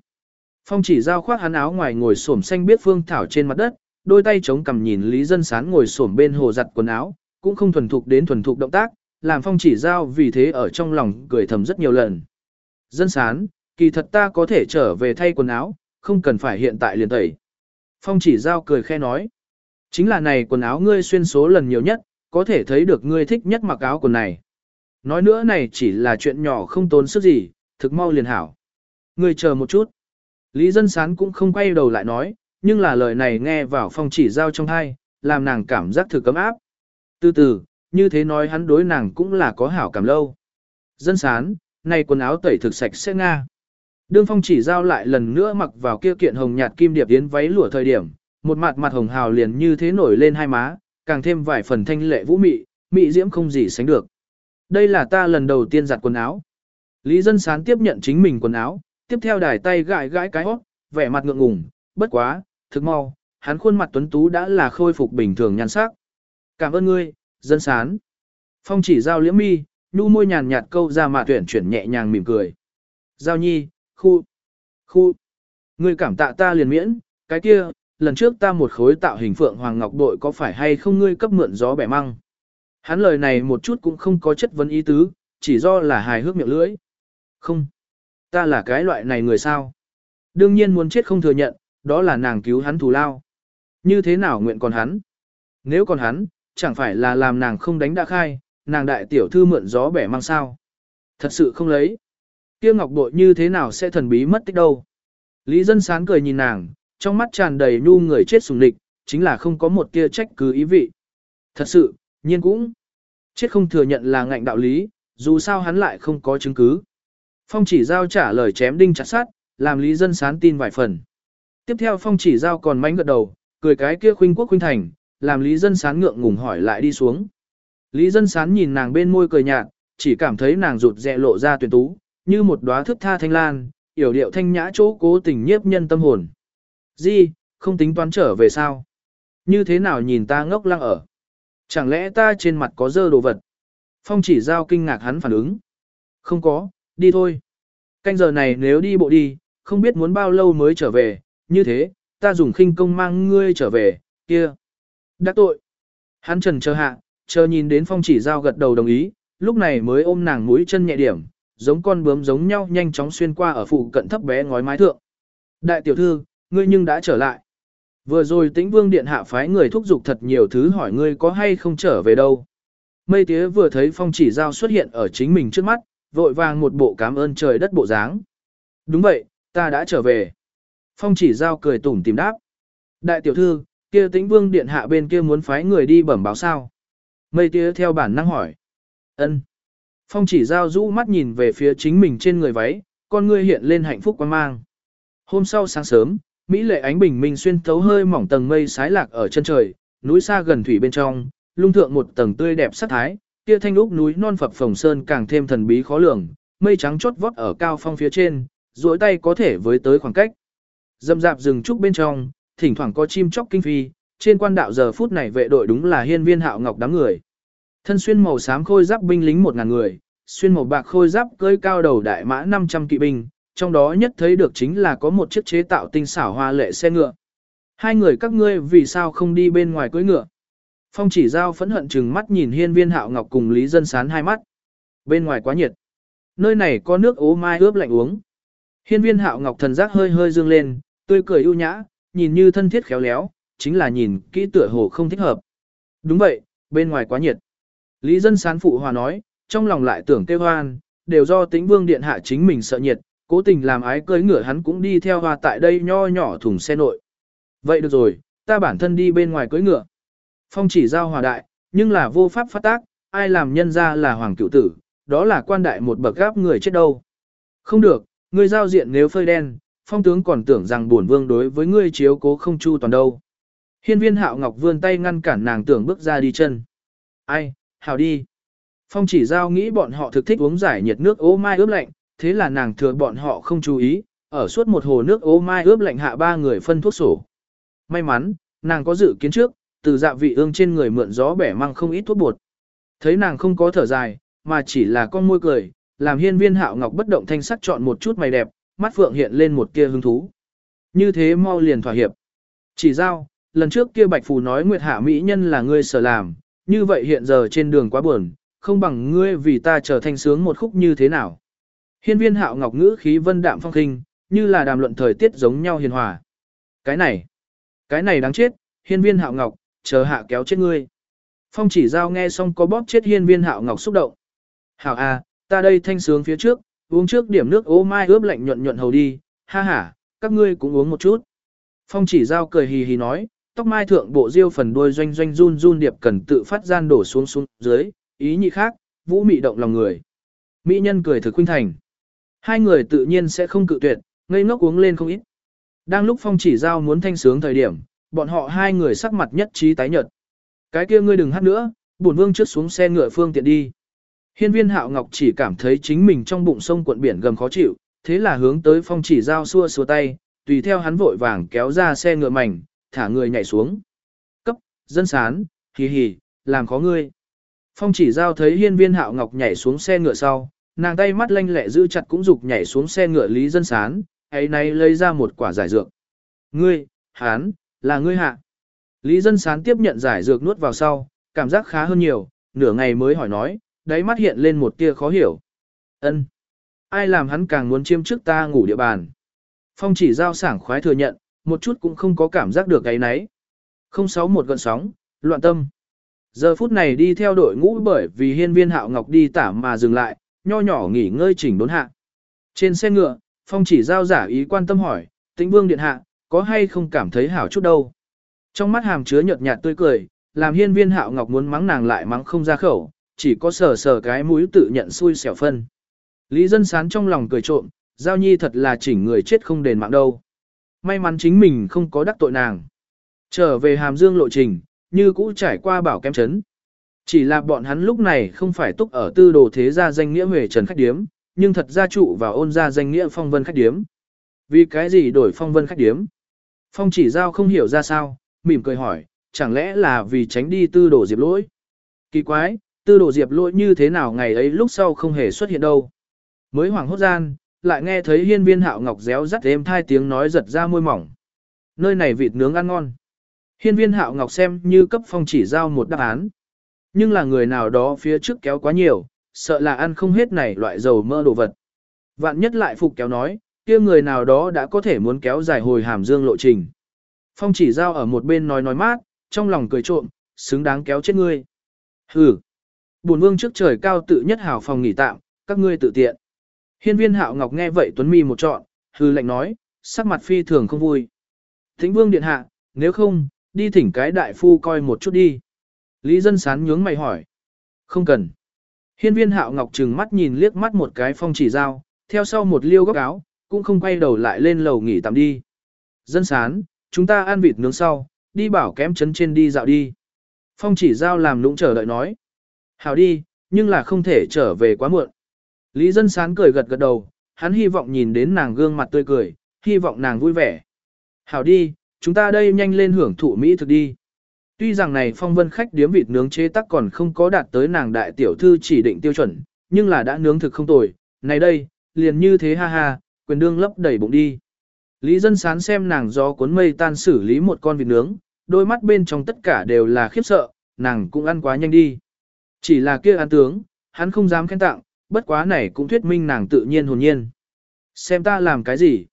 A: Phong chỉ giao khoác hắn áo ngoài ngồi xổm xanh biết phương thảo trên mặt đất, đôi tay chống cằm nhìn Lý Dân Sán ngồi xổm bên hồ giặt quần áo, cũng không thuần thục đến thuần thục động tác, làm Phong chỉ giao vì thế ở trong lòng cười thầm rất nhiều lần. Dân Sán, kỳ thật ta có thể trở về thay quần áo, không cần phải hiện tại liền tẩy. Phong chỉ giao cười khe nói. Chính là này quần áo ngươi xuyên số lần nhiều nhất, có thể thấy được ngươi thích nhất mặc áo quần này. Nói nữa này chỉ là chuyện nhỏ không tốn sức gì, thực mau liền hảo. Ngươi chờ một chút. Lý dân sán cũng không quay đầu lại nói, nhưng là lời này nghe vào phong chỉ giao trong thai, làm nàng cảm giác thực cấm áp. Từ từ, như thế nói hắn đối nàng cũng là có hảo cảm lâu. Dân sán, này quần áo tẩy thực sạch sẽ nga. Đương phong chỉ giao lại lần nữa mặc vào kia kiện hồng nhạt kim điệp yến váy lụa thời điểm, một mặt mặt hồng hào liền như thế nổi lên hai má, càng thêm vài phần thanh lệ vũ mị, mị diễm không gì sánh được. Đây là ta lần đầu tiên giặt quần áo. Lý dân sán tiếp nhận chính mình quần áo, tiếp theo đài tay gãi gãi cái hót, vẻ mặt ngượng ngùng, bất quá, thực mau, hắn khuôn mặt tuấn tú đã là khôi phục bình thường nhan sắc. Cảm ơn ngươi, dân sán. Phong chỉ giao liễm mi, nhu môi nhàn nhạt câu ra mà tuyển chuyển nhẹ nhàng mỉm cười. Giao nhi, khu, khu, ngươi cảm tạ ta liền miễn, cái kia, lần trước ta một khối tạo hình phượng hoàng ngọc bội có phải hay không ngươi cấp mượn gió bẻ măng. Hắn lời này một chút cũng không có chất vấn ý tứ, chỉ do là hài hước miệng lưỡi. Không, ta là cái loại này người sao. Đương nhiên muốn chết không thừa nhận, đó là nàng cứu hắn thù lao. Như thế nào nguyện còn hắn? Nếu còn hắn, chẳng phải là làm nàng không đánh đã khai, nàng đại tiểu thư mượn gió bẻ mang sao. Thật sự không lấy. Kia ngọc bội như thế nào sẽ thần bí mất tích đâu. Lý dân sán cười nhìn nàng, trong mắt tràn đầy nhu người chết sùng địch, chính là không có một tia trách cứ ý vị. Thật sự, nhiên cũng. Chết không thừa nhận là ngạnh đạo lý, dù sao hắn lại không có chứng cứ. Phong chỉ giao trả lời chém đinh chặt sát, làm Lý Dân Sán tin vài phần. Tiếp theo Phong chỉ giao còn mánh gật đầu, cười cái kia khuynh quốc khuynh thành, làm Lý Dân Sán ngượng ngùng hỏi lại đi xuống. Lý Dân Sán nhìn nàng bên môi cười nhạt, chỉ cảm thấy nàng rụt rẹ lộ ra tuyển tú, như một đóa thức tha thanh lan, yểu điệu thanh nhã chỗ cố tình nhiếp nhân tâm hồn. Di, không tính toán trở về sao? Như thế nào nhìn ta ngốc lăng ở? Chẳng lẽ ta trên mặt có dơ đồ vật? Phong chỉ giao kinh ngạc hắn phản ứng. Không có, đi thôi. Canh giờ này nếu đi bộ đi, không biết muốn bao lâu mới trở về, như thế, ta dùng khinh công mang ngươi trở về, kia. Đắc tội. Hắn trần chờ hạ, chờ nhìn đến phong chỉ giao gật đầu đồng ý, lúc này mới ôm nàng mũi chân nhẹ điểm, giống con bướm giống nhau nhanh chóng xuyên qua ở phụ cận thấp bé ngói mái thượng. Đại tiểu thư, ngươi nhưng đã trở lại. Vừa rồi tĩnh vương điện hạ phái người thúc giục thật nhiều thứ hỏi ngươi có hay không trở về đâu. Mây tía vừa thấy phong chỉ giao xuất hiện ở chính mình trước mắt, vội vàng một bộ cảm ơn trời đất bộ dáng. Đúng vậy, ta đã trở về. Phong chỉ giao cười tủm tìm đáp. Đại tiểu thư, kia tĩnh vương điện hạ bên kia muốn phái người đi bẩm báo sao. Mây tía theo bản năng hỏi. ân. Phong chỉ giao rũ mắt nhìn về phía chính mình trên người váy, con ngươi hiện lên hạnh phúc quan mang. Hôm sau sáng sớm, Mỹ lệ ánh bình minh xuyên thấu hơi mỏng tầng mây sái lạc ở chân trời, núi xa gần thủy bên trong, lung thượng một tầng tươi đẹp sắc thái, kia thanh úc núi non phập phồng sơn càng thêm thần bí khó lường, mây trắng chót vót ở cao phong phía trên, duỗi tay có thể với tới khoảng cách. Dâm dạp rừng trúc bên trong, thỉnh thoảng có chim chóc kinh phi, trên quan đạo giờ phút này vệ đội đúng là hiên viên hạo ngọc đám người. Thân xuyên màu xám khôi giáp binh lính một ngàn người, xuyên màu bạc khôi giáp cưỡi cao đầu đại mã 500 kỵ binh, trong đó nhất thấy được chính là có một chiếc chế tạo tinh xảo hoa lệ xe ngựa. Hai người các ngươi vì sao không đi bên ngoài cưỡi ngựa? Phong chỉ giao phẫn hận chừng mắt nhìn hiên viên hạo ngọc cùng Lý Dân Sán hai mắt. Bên ngoài quá nhiệt. Nơi này có nước ố mai ướp lạnh uống. Hiên viên hạo ngọc thần giác hơi hơi dương lên, tươi cười ưu nhã, nhìn như thân thiết khéo léo, chính là nhìn kỹ tựa hồ không thích hợp. Đúng vậy, bên ngoài quá nhiệt. Lý dân sán phụ hòa nói, trong lòng lại tưởng kêu hoan, đều do tĩnh vương điện hạ chính mình sợ nhiệt, cố tình làm ái cưới ngựa hắn cũng đi theo hoa tại đây nho nhỏ thùng xe nội. Vậy được rồi, ta bản thân đi bên ngoài cưới ngựa. Phong chỉ giao hòa đại, nhưng là vô pháp phát tác, ai làm nhân ra là hoàng cựu tử, đó là quan đại một bậc gáp người chết đâu. Không được, ngươi giao diện nếu phơi đen, phong tướng còn tưởng rằng bổn vương đối với ngươi chiếu cố không chu toàn đâu. Hiên viên hạo ngọc vươn tay ngăn cản nàng tưởng bước ra đi chân. Ai, hào đi. Phong chỉ giao nghĩ bọn họ thực thích uống giải nhiệt nước ô mai ướp lạnh, thế là nàng thừa bọn họ không chú ý, ở suốt một hồ nước ô mai ướp lạnh hạ ba người phân thuốc sổ. May mắn, nàng có dự kiến trước, từ dạ vị ương trên người mượn gió bẻ mang không ít thuốc bột. Thấy nàng không có thở dài, mà chỉ là con môi cười, làm hiên viên hạo ngọc bất động thanh sắc chọn một chút mày đẹp, mắt phượng hiện lên một tia hứng thú. Như thế mau liền thỏa hiệp. Chỉ giao, lần trước kia bạch phù nói nguyệt hạ mỹ nhân là ngươi sở làm, như vậy hiện giờ trên đường quá buồn, không bằng ngươi vì ta trở thành sướng một khúc như thế nào. Hiên viên hạo ngọc ngữ khí vân đạm phong khinh, như là đàm luận thời tiết giống nhau hiền hòa. Cái này, cái này đáng chết, hiên viên hạo ngọc, chờ hạ kéo chết ngươi. Phong chỉ giao nghe xong có bóp chết hiên viên hạo ngọc xúc động. Hảo à, ta đây thanh sướng phía trước, uống trước điểm nước ô mai ướp lạnh nhuận nhuận hầu đi, ha ha, các ngươi cũng uống một chút. Phong chỉ giao cười hì hì nói, tóc mai thượng bộ diêu phần đuôi doanh doanh run run điệp cần tự phát gian đổ xuống xuống dưới, ý nhị khác, vũ mị động lòng người. Mỹ nhân cười thực khuynh thành. Hai người tự nhiên sẽ không cự tuyệt, ngây ngốc uống lên không ít. Đang lúc phong chỉ giao muốn thanh sướng thời điểm, bọn họ hai người sắc mặt nhất trí tái nhợt. Cái kia ngươi đừng hát nữa, bổn vương trước xuống xe ngựa phương tiện đi. Hiên viên hạo ngọc chỉ cảm thấy chính mình trong bụng sông cuộn biển gầm khó chịu, thế là hướng tới phong chỉ giao xua xua tay, tùy theo hắn vội vàng kéo ra xe ngựa mảnh, thả người nhảy xuống. Cấp, dân sán, hì hì, làm khó ngươi. Phong chỉ giao thấy hiên viên hạo ngọc nhảy xuống xe ngựa sau, nàng tay mắt lanh lẹ giữ chặt cũng dục nhảy xuống xe ngựa lý dân sán, ấy nay lấy ra một quả giải dược. Ngươi, hán, là ngươi hạ. Lý dân sán tiếp nhận giải dược nuốt vào sau, cảm giác khá hơn nhiều, nửa ngày mới hỏi nói, đáy mắt hiện lên một tia khó hiểu. Ân, Ai làm hắn càng muốn chiêm trước ta ngủ địa bàn. Phong chỉ giao sảng khoái thừa nhận, một chút cũng không có cảm giác được cái nấy. Không sáu một gọn sóng, loạn tâm. Giờ phút này đi theo đội ngũ bởi vì hiên viên hạo ngọc đi tả mà dừng lại, nho nhỏ nghỉ ngơi chỉnh đốn hạ. Trên xe ngựa, phong chỉ giao giả ý quan tâm hỏi, tĩnh vương điện hạ, có hay không cảm thấy hảo chút đâu. Trong mắt hàm chứa nhợt nhạt tươi cười, làm hiên viên hạo ngọc muốn mắng nàng lại mắng không ra khẩu, chỉ có sờ sờ cái mũi tự nhận xui xẻo phân. Lý dân sán trong lòng cười trộm, giao nhi thật là chỉnh người chết không đền mạng đâu. May mắn chính mình không có đắc tội nàng. Trở về hàm dương lộ trình, như cũ trải qua bảo kém chấn. Chỉ là bọn hắn lúc này không phải túc ở tư đồ thế gia danh nghĩa huệ trần khách điếm, nhưng thật ra trụ và ôn gia danh nghĩa phong vân khách điếm. Vì cái gì đổi phong vân khách điếm? Phong chỉ giao không hiểu ra sao, mỉm cười hỏi, chẳng lẽ là vì tránh đi tư đồ diệp lỗi? Kỳ quái, tư đồ diệp lỗi như thế nào ngày ấy lúc sau không hề xuất hiện đâu. Mới hoàng hốt gian, lại nghe thấy hiên viên hạo ngọc réo rắt êm thai tiếng nói giật ra môi mỏng. Nơi này vịt nướng ăn ngon. Hiên viên hạo ngọc xem như cấp phong chỉ giao một đáp án. Nhưng là người nào đó phía trước kéo quá nhiều, sợ là ăn không hết này loại dầu mơ đồ vật. Vạn nhất lại phục kéo nói, kia người nào đó đã có thể muốn kéo dài hồi hàm dương lộ trình. Phong chỉ giao ở một bên nói nói mát, trong lòng cười trộm, xứng đáng kéo chết ngươi. Hừ. Bổn vương trước trời cao tự nhất hảo phòng nghỉ tạm, các ngươi tự tiện. Hiên viên hạo ngọc nghe vậy tuấn mi một trọn, hư lệnh nói, sắc mặt phi thường không vui. Thính vương điện hạ, nếu không, đi thỉnh cái đại phu coi một chút đi. Lý dân sán nhướng mày hỏi. Không cần. Hiên viên hạo ngọc trừng mắt nhìn liếc mắt một cái phong chỉ dao, theo sau một liêu góc áo, cũng không quay đầu lại lên lầu nghỉ tạm đi. Dân sán, chúng ta ăn vịt nướng sau, đi bảo kém chấn trên đi dạo đi. Phong chỉ giao làm lũng chờ đợi nói. Hảo đi, nhưng là không thể trở về quá muộn. Lý dân sán cười gật gật đầu, hắn hy vọng nhìn đến nàng gương mặt tươi cười, hy vọng nàng vui vẻ. Hảo đi, chúng ta đây nhanh lên hưởng thụ Mỹ thực đi. Tuy rằng này phong vân khách điếm vịt nướng chế tắc còn không có đạt tới nàng đại tiểu thư chỉ định tiêu chuẩn, nhưng là đã nướng thực không tồi, này đây, liền như thế ha ha, quyền đương lấp đầy bụng đi. Lý dân sán xem nàng gió cuốn mây tan xử lý một con vịt nướng, đôi mắt bên trong tất cả đều là khiếp sợ, nàng cũng ăn quá nhanh đi. Chỉ là kia ăn tướng, hắn không dám khen tặng, bất quá này cũng thuyết minh nàng tự nhiên hồn nhiên. Xem ta làm cái gì?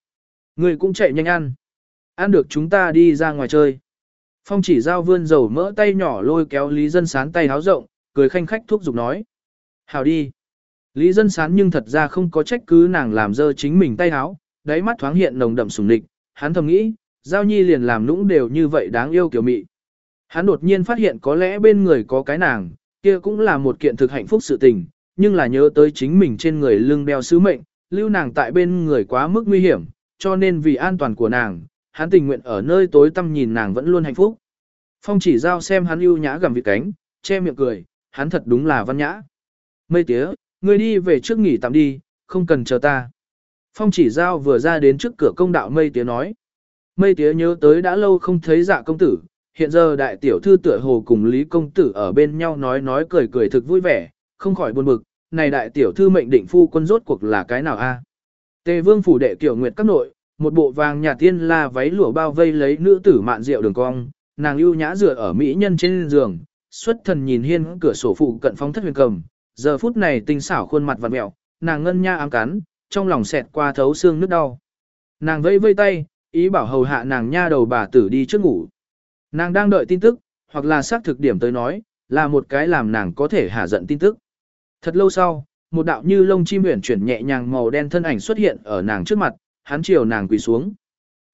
A: Người cũng chạy nhanh ăn. Ăn được chúng ta đi ra ngoài chơi. Phong chỉ giao vươn dầu mỡ tay nhỏ lôi kéo Lý Dân Sán tay háo rộng, cười khanh khách thúc giục nói. Hào đi. Lý Dân Sán nhưng thật ra không có trách cứ nàng làm dơ chính mình tay háo, đáy mắt thoáng hiện nồng đậm sùng địch, hắn thầm nghĩ, giao nhi liền làm nũng đều như vậy đáng yêu kiểu mị. Hắn đột nhiên phát hiện có lẽ bên người có cái nàng, kia cũng là một kiện thực hạnh phúc sự tình, nhưng là nhớ tới chính mình trên người lưng đeo sứ mệnh, lưu nàng tại bên người quá mức nguy hiểm, cho nên vì an toàn của nàng, hắn tình nguyện ở nơi tối tăm nhìn nàng vẫn luôn hạnh phúc. Phong chỉ giao xem hắn ưu nhã gầm vịt cánh, che miệng cười, hắn thật đúng là văn nhã. Mây tía, ngươi đi về trước nghỉ tạm đi, không cần chờ ta. Phong chỉ giao vừa ra đến trước cửa công đạo mây tía nói. Mây tía nhớ tới đã lâu không thấy dạ công tử, hiện giờ đại tiểu thư tựa hồ cùng Lý công tử ở bên nhau nói nói cười cười thực vui vẻ, không khỏi buồn bực, này đại tiểu thư mệnh định phu quân rốt cuộc là cái nào a? Tề vương phủ đệ tiểu nguyệt các nội, một bộ vàng nhà tiên la váy lụa bao vây lấy nữ tử mạn rượu đường cong, nàng ưu nhã dựa ở mỹ nhân trên giường, xuất thần nhìn hiên cửa sổ phụ cận phóng thất huyền cầm, giờ phút này tinh xảo khuôn mặt vặn mẹo, nàng ngân nha ám cắn, trong lòng xẹt qua thấu xương nước đau. Nàng vẫy vây tay, ý bảo hầu hạ nàng nha đầu bà tử đi trước ngủ. Nàng đang đợi tin tức, hoặc là xác thực điểm tới nói, là một cái làm nàng có thể hạ giận tin tức. Thật lâu sau, một đạo như lông chim uyển chuyển nhẹ nhàng màu đen thân ảnh xuất hiện ở nàng trước mặt, hắn chiều nàng quỳ xuống.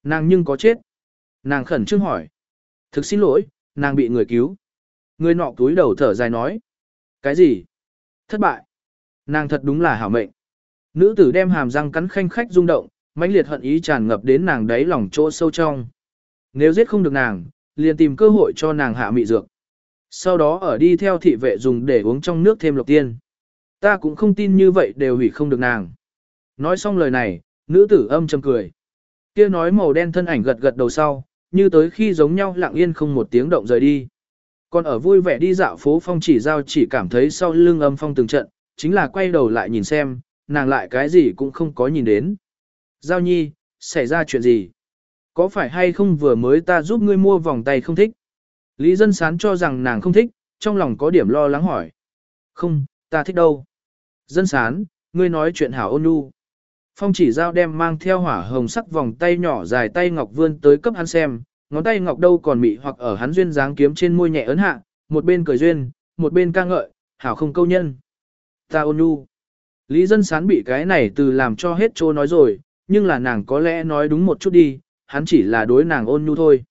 A: Nàng nhưng có chết. Nàng khẩn trương hỏi. Thực xin lỗi, nàng bị người cứu. Người nọ túi đầu thở dài nói. Cái gì? Thất bại. Nàng thật đúng là hảo mệnh. Nữ tử đem hàm răng cắn khanh khách rung động, mãnh liệt hận ý tràn ngập đến nàng đáy lòng chỗ sâu trong. Nếu giết không được nàng, liền tìm cơ hội cho nàng hạ mị dược. Sau đó ở đi theo thị vệ dùng để uống trong nước thêm lộc tiên. Ta cũng không tin như vậy đều hủy không được nàng. Nói xong lời này, nữ tử âm trầm cười. Kia nói màu đen thân ảnh gật gật đầu sau, như tới khi giống nhau lặng yên không một tiếng động rời đi. Còn ở vui vẻ đi dạo phố phong chỉ giao chỉ cảm thấy sau lưng âm phong từng trận, chính là quay đầu lại nhìn xem, nàng lại cái gì cũng không có nhìn đến. Giao nhi, xảy ra chuyện gì? Có phải hay không vừa mới ta giúp ngươi mua vòng tay không thích? Lý dân sán cho rằng nàng không thích, trong lòng có điểm lo lắng hỏi. Không, ta thích đâu. Dân sán, ngươi nói chuyện hảo ôn nhu. Phong chỉ giao đem mang theo hỏa hồng sắc vòng tay nhỏ dài tay ngọc vươn tới cấp hắn xem, ngón tay ngọc đâu còn mị hoặc ở hắn duyên dáng kiếm trên môi nhẹ ấn hạ, một bên cười duyên, một bên ca ngợi, hảo không câu nhân. Ta ôn nhu. Lý dân sán bị cái này từ làm cho hết trô nói rồi, nhưng là nàng có lẽ nói đúng một chút đi, hắn chỉ là đối nàng ôn nhu thôi.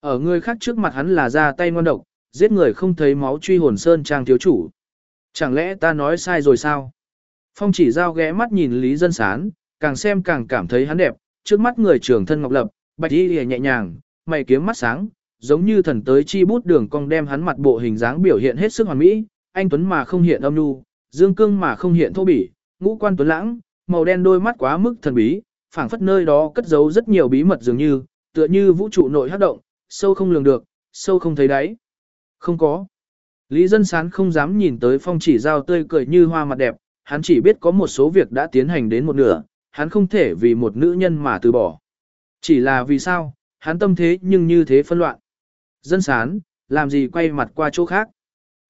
A: Ở người khác trước mặt hắn là ra tay ngon độc, giết người không thấy máu truy hồn sơn trang thiếu chủ. Chẳng lẽ ta nói sai rồi sao? Phong chỉ giao ghé mắt nhìn Lý Dân Sán, càng xem càng cảm thấy hắn đẹp, trước mắt người trưởng thân ngọc lập, bạch y nhẹ nhàng, mày kiếm mắt sáng, giống như thần tới chi bút đường cong đem hắn mặt bộ hình dáng biểu hiện hết sức hoàn mỹ, anh tuấn mà không hiện âm nhu, dương cương mà không hiện thô bỉ, ngũ quan tuấn lãng, màu đen đôi mắt quá mức thần bí, phảng phất nơi đó cất giấu rất nhiều bí mật dường như, tựa như vũ trụ nội hấp động, sâu không lường được, sâu không thấy đáy. Không có. Lý Dân Sán không dám nhìn tới phong chỉ giao tươi cười như hoa mặt đẹp, hắn chỉ biết có một số việc đã tiến hành đến một nửa, hắn không thể vì một nữ nhân mà từ bỏ. Chỉ là vì sao, hắn tâm thế nhưng như thế phân loạn. Dân sán, làm gì quay mặt qua chỗ khác.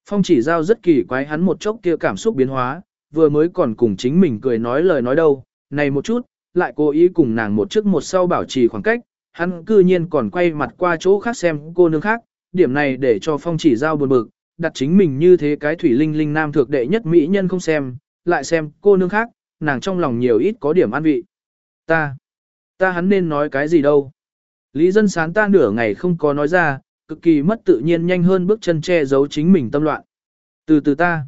A: Phong chỉ giao rất kỳ quái hắn một chốc kia cảm xúc biến hóa, vừa mới còn cùng chính mình cười nói lời nói đâu, này một chút, lại cố ý cùng nàng một trước một sau bảo trì khoảng cách, hắn cư nhiên còn quay mặt qua chỗ khác xem cô nương khác, điểm này để cho phong chỉ giao buồn bực, đặt chính mình như thế cái thủy linh linh nam thượng đệ nhất mỹ nhân không xem, lại xem cô nương khác, nàng trong lòng nhiều ít có điểm an vị. Ta, ta hắn nên nói cái gì đâu. Lý dân sán ta nửa ngày không có nói ra, cực kỳ mất tự nhiên nhanh hơn bước chân che giấu chính mình tâm loạn. Từ từ ta.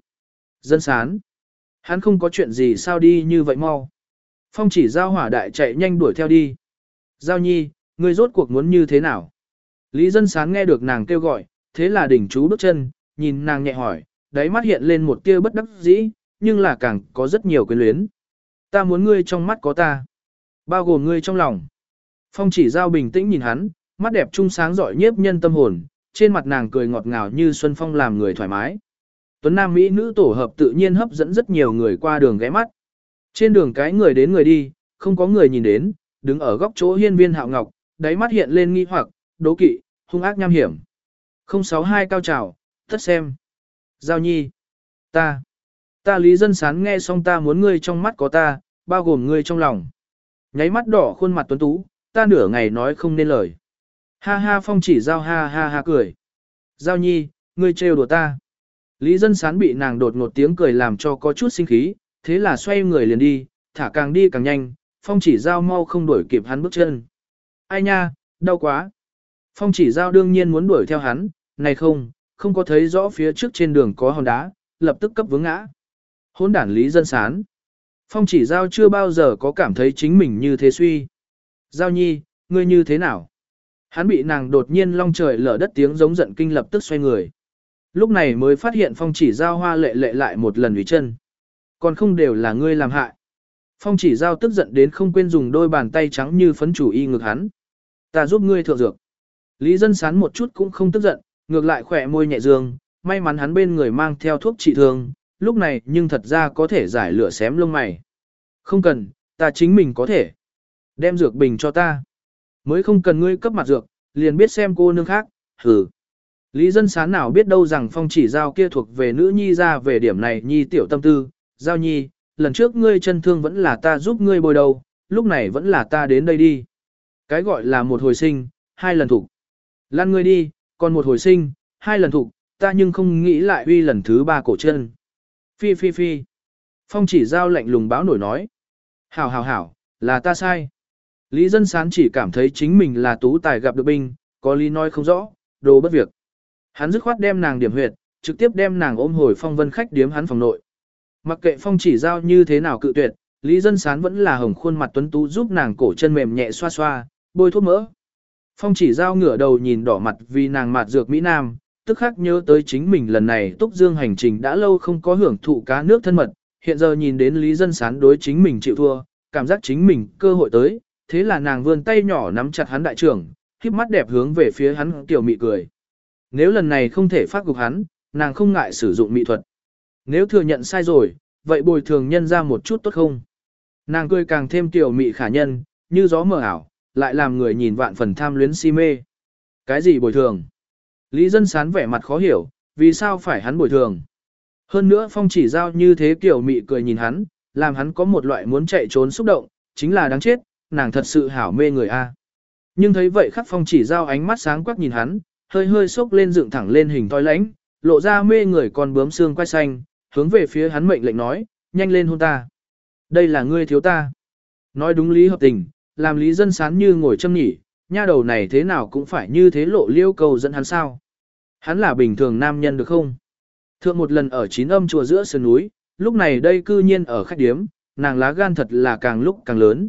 A: Dân sán. Hắn không có chuyện gì sao đi như vậy mau. Phong chỉ giao hỏa đại chạy nhanh đuổi theo đi. Giao nhi, ngươi rốt cuộc muốn như thế nào? Lý dân sán nghe được nàng kêu gọi, thế là đỉnh chú bước chân, nhìn nàng nhẹ hỏi, đáy mắt hiện lên một tia bất đắc dĩ, nhưng là càng có rất nhiều quyến luyến. Ta muốn ngươi trong mắt có ta. Bao gồm ngươi trong lòng. Phong chỉ giao bình tĩnh nhìn hắn, mắt đẹp trung sáng giỏi nhiếp nhân tâm hồn, trên mặt nàng cười ngọt ngào như xuân phong làm người thoải mái. Tuấn Nam Mỹ nữ tổ hợp tự nhiên hấp dẫn rất nhiều người qua đường ghé mắt. Trên đường cái người đến người đi, không có người nhìn đến, đứng ở góc chỗ hiên viên hạo ngọc, đáy mắt hiện lên nghi hoặc, đố kỵ, hung ác nham hiểm. 062 cao trào, tất xem. Giao nhi. Ta. Ta lý dân sán nghe xong ta muốn ngươi trong mắt có ta, bao gồm ngươi trong lòng. Nháy mắt đỏ khuôn mặt tuấn tú, ta nửa ngày nói không nên lời. Ha ha phong chỉ giao ha ha ha cười. Giao nhi, ngươi trêu đùa ta. Lý dân sán bị nàng đột ngột tiếng cười làm cho có chút sinh khí, thế là xoay người liền đi, thả càng đi càng nhanh, phong chỉ giao mau không đuổi kịp hắn bước chân. Ai nha, đau quá. Phong chỉ giao đương nhiên muốn đuổi theo hắn, này không, không có thấy rõ phía trước trên đường có hòn đá, lập tức cấp vướng ngã. Hôn đản lý dân sán. Phong chỉ giao chưa bao giờ có cảm thấy chính mình như thế suy. Giao nhi, ngươi như thế nào? Hắn bị nàng đột nhiên long trời lở đất tiếng giống giận kinh lập tức xoay người. Lúc này mới phát hiện phong chỉ giao hoa lệ lệ lại một lần ủy chân. Còn không đều là ngươi làm hại. Phong chỉ giao tức giận đến không quên dùng đôi bàn tay trắng như phấn chủ y ngược hắn. Ta giúp ngươi thượng dược. Lý dân sán một chút cũng không tức giận, ngược lại khỏe môi nhẹ dương, may mắn hắn bên người mang theo thuốc trị thương, lúc này nhưng thật ra có thể giải lửa xém lông mày. Không cần, ta chính mình có thể. Đem dược bình cho ta. Mới không cần ngươi cấp mặt dược, liền biết xem cô nương khác, hừ. Lý dân sán nào biết đâu rằng phong chỉ giao kia thuộc về nữ nhi ra về điểm này nhi tiểu tâm tư, giao nhi, lần trước ngươi chân thương vẫn là ta giúp ngươi bồi đầu, lúc này vẫn là ta đến đây đi. Cái gọi là một hồi sinh, hai lần thủ. Lan ngươi đi, còn một hồi sinh, hai lần thủ, ta nhưng không nghĩ lại uy lần thứ ba cổ chân. Phi phi phi. Phong chỉ giao lạnh lùng báo nổi nói. Hảo hảo hảo, là ta sai. Lý dân sán chỉ cảm thấy chính mình là tú tài gặp được binh, có lý nói không rõ, đồ bất việc. Hắn dứt khoát đem nàng điểm huyệt, trực tiếp đem nàng ôm hồi phong vân khách điếm hắn phòng nội. Mặc kệ phong chỉ giao như thế nào cự tuyệt, Lý dân sán vẫn là hồng khuôn mặt tuấn tú giúp nàng cổ chân mềm nhẹ xoa xoa, bôi thuốc mỡ. Phong chỉ giao ngửa đầu nhìn đỏ mặt vì nàng mạt dược Mỹ Nam, tức khắc nhớ tới chính mình lần này túc dương hành trình đã lâu không có hưởng thụ cá nước thân mật, hiện giờ nhìn đến Lý Dân Sán đối chính mình chịu thua, cảm giác chính mình cơ hội tới, thế là nàng vươn tay nhỏ nắm chặt hắn đại trưởng, khiếp mắt đẹp hướng về phía hắn tiểu mị cười. Nếu lần này không thể phát gục hắn, nàng không ngại sử dụng mỹ thuật. Nếu thừa nhận sai rồi, vậy bồi thường nhân ra một chút tốt không? Nàng cười càng thêm tiểu mị khả nhân, như gió mờ ảo, lại làm người nhìn vạn phần tham luyến si mê. Cái gì bồi thường? Lý dân sán vẻ mặt khó hiểu, vì sao phải hắn bồi thường? Hơn nữa phong chỉ giao như thế kiểu mị cười nhìn hắn, làm hắn có một loại muốn chạy trốn xúc động, chính là đáng chết, nàng thật sự hảo mê người a. Nhưng thấy vậy khắc phong chỉ giao ánh mắt sáng quắc nhìn hắn, hơi hơi sốc lên dựng thẳng lên hình toi lãnh, lộ ra mê người con bướm xương quay xanh, hướng về phía hắn mệnh lệnh nói, nhanh lên hôn ta. Đây là ngươi thiếu ta. Nói đúng lý hợp tình, làm lý dân sán như ngồi châm nhỉ, nha đầu này thế nào cũng phải như thế lộ liêu cầu dẫn hắn sao. Hắn là bình thường nam nhân được không? Thượng một lần ở chín âm chùa giữa sườn núi, lúc này đây cư nhiên ở khách điếm, nàng lá gan thật là càng lúc càng lớn.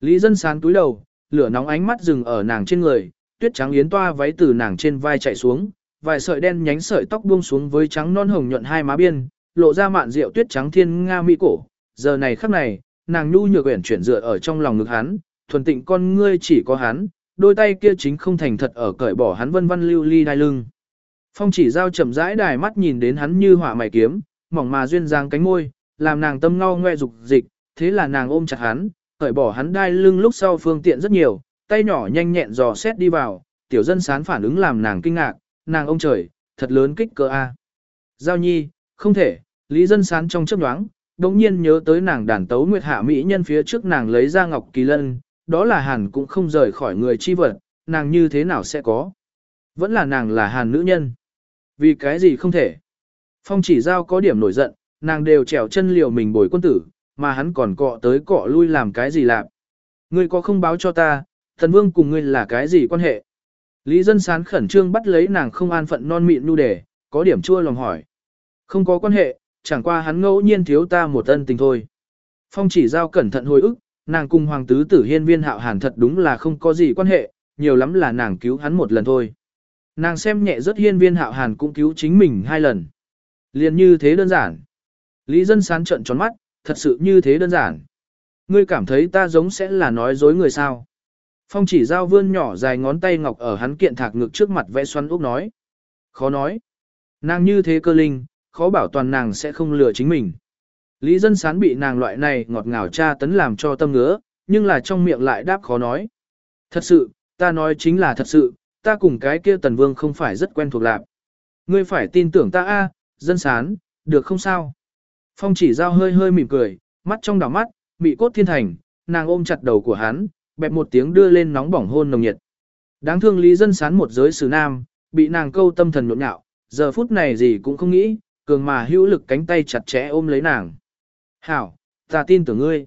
A: Lý dân sán túi đầu, lửa nóng ánh mắt dừng ở nàng trên người, tuyết trắng yến toa váy từ nàng trên vai chạy xuống, vài sợi đen nhánh sợi tóc buông xuống với trắng non hồng nhuận hai má biên, lộ ra mạn rượu tuyết trắng thiên nga mỹ cổ. Giờ này khắc này, nàng nhu nhược uyển chuyển dựa ở trong lòng ngực hắn, thuần tịnh con ngươi chỉ có hắn, đôi tay kia chính không thành thật ở cởi bỏ hắn vân vân lưu ly đai lưng. Phong chỉ giao chậm rãi đài mắt nhìn đến hắn như hỏa mày kiếm, mỏng mà duyên dáng cánh môi, làm nàng tâm ngao ngoe dục dịch, thế là nàng ôm chặt hắn, cởi bỏ hắn đai lưng lúc sau phương tiện rất nhiều, tay nhỏ nhanh nhẹn dò xét đi vào, tiểu dân sán phản ứng làm nàng kinh ngạc, nàng ông trời, thật lớn kích cỡ a. Giao nhi, không thể, lý dân sán trong chớp nhoáng, đống nhiên nhớ tới nàng đàn tấu nguyệt hạ mỹ nhân phía trước nàng lấy ra ngọc kỳ lân, đó là hàn cũng không rời khỏi người chi vật, nàng như thế nào sẽ có. Vẫn là nàng là hàn nữ nhân. Vì cái gì không thể? Phong chỉ giao có điểm nổi giận, nàng đều trèo chân liều mình bồi quân tử, mà hắn còn cọ tới cọ lui làm cái gì làm. Ngươi có không báo cho ta, thần vương cùng ngươi là cái gì quan hệ? Lý dân sán khẩn trương bắt lấy nàng không an phận non mịn nu đề, có điểm chua lòng hỏi. Không có quan hệ, chẳng qua hắn ngẫu nhiên thiếu ta một ân tình thôi. Phong chỉ giao cẩn thận hồi ức, nàng cùng hoàng tứ tử hiên viên hạo hàn thật đúng là không có gì quan hệ, nhiều lắm là nàng cứu hắn một lần thôi. Nàng xem nhẹ rất hiên viên hạo hàn cũng cứu chính mình hai lần. Liền như thế đơn giản. Lý dân sán trận tròn mắt, thật sự như thế đơn giản. Ngươi cảm thấy ta giống sẽ là nói dối người sao. Phong chỉ giao vươn nhỏ dài ngón tay ngọc ở hắn kiện thạc ngực trước mặt vẽ xoắn úc nói. Khó nói. Nàng như thế cơ linh, khó bảo toàn nàng sẽ không lừa chính mình. Lý dân sán bị nàng loại này ngọt ngào tra tấn làm cho tâm ngứa, nhưng là trong miệng lại đáp khó nói. Thật sự, ta nói chính là thật sự, ta cùng cái kia tần vương không phải rất quen thuộc lạc. Ngươi phải tin tưởng ta a, dân sán, được không sao? Phong chỉ giao hơi hơi mỉm cười, mắt trong đảo mắt, mị cốt thiên thành, nàng ôm chặt đầu của hắn, bẹp một tiếng đưa lên nóng bỏng hôn nồng nhiệt. Đáng thương lý dân sán một giới xử nam, bị nàng câu tâm thần nhộn nhạo, giờ phút này gì cũng không nghĩ, cường mà hữu lực cánh tay chặt chẽ ôm lấy nàng. Hảo, ta tin tưởng ngươi.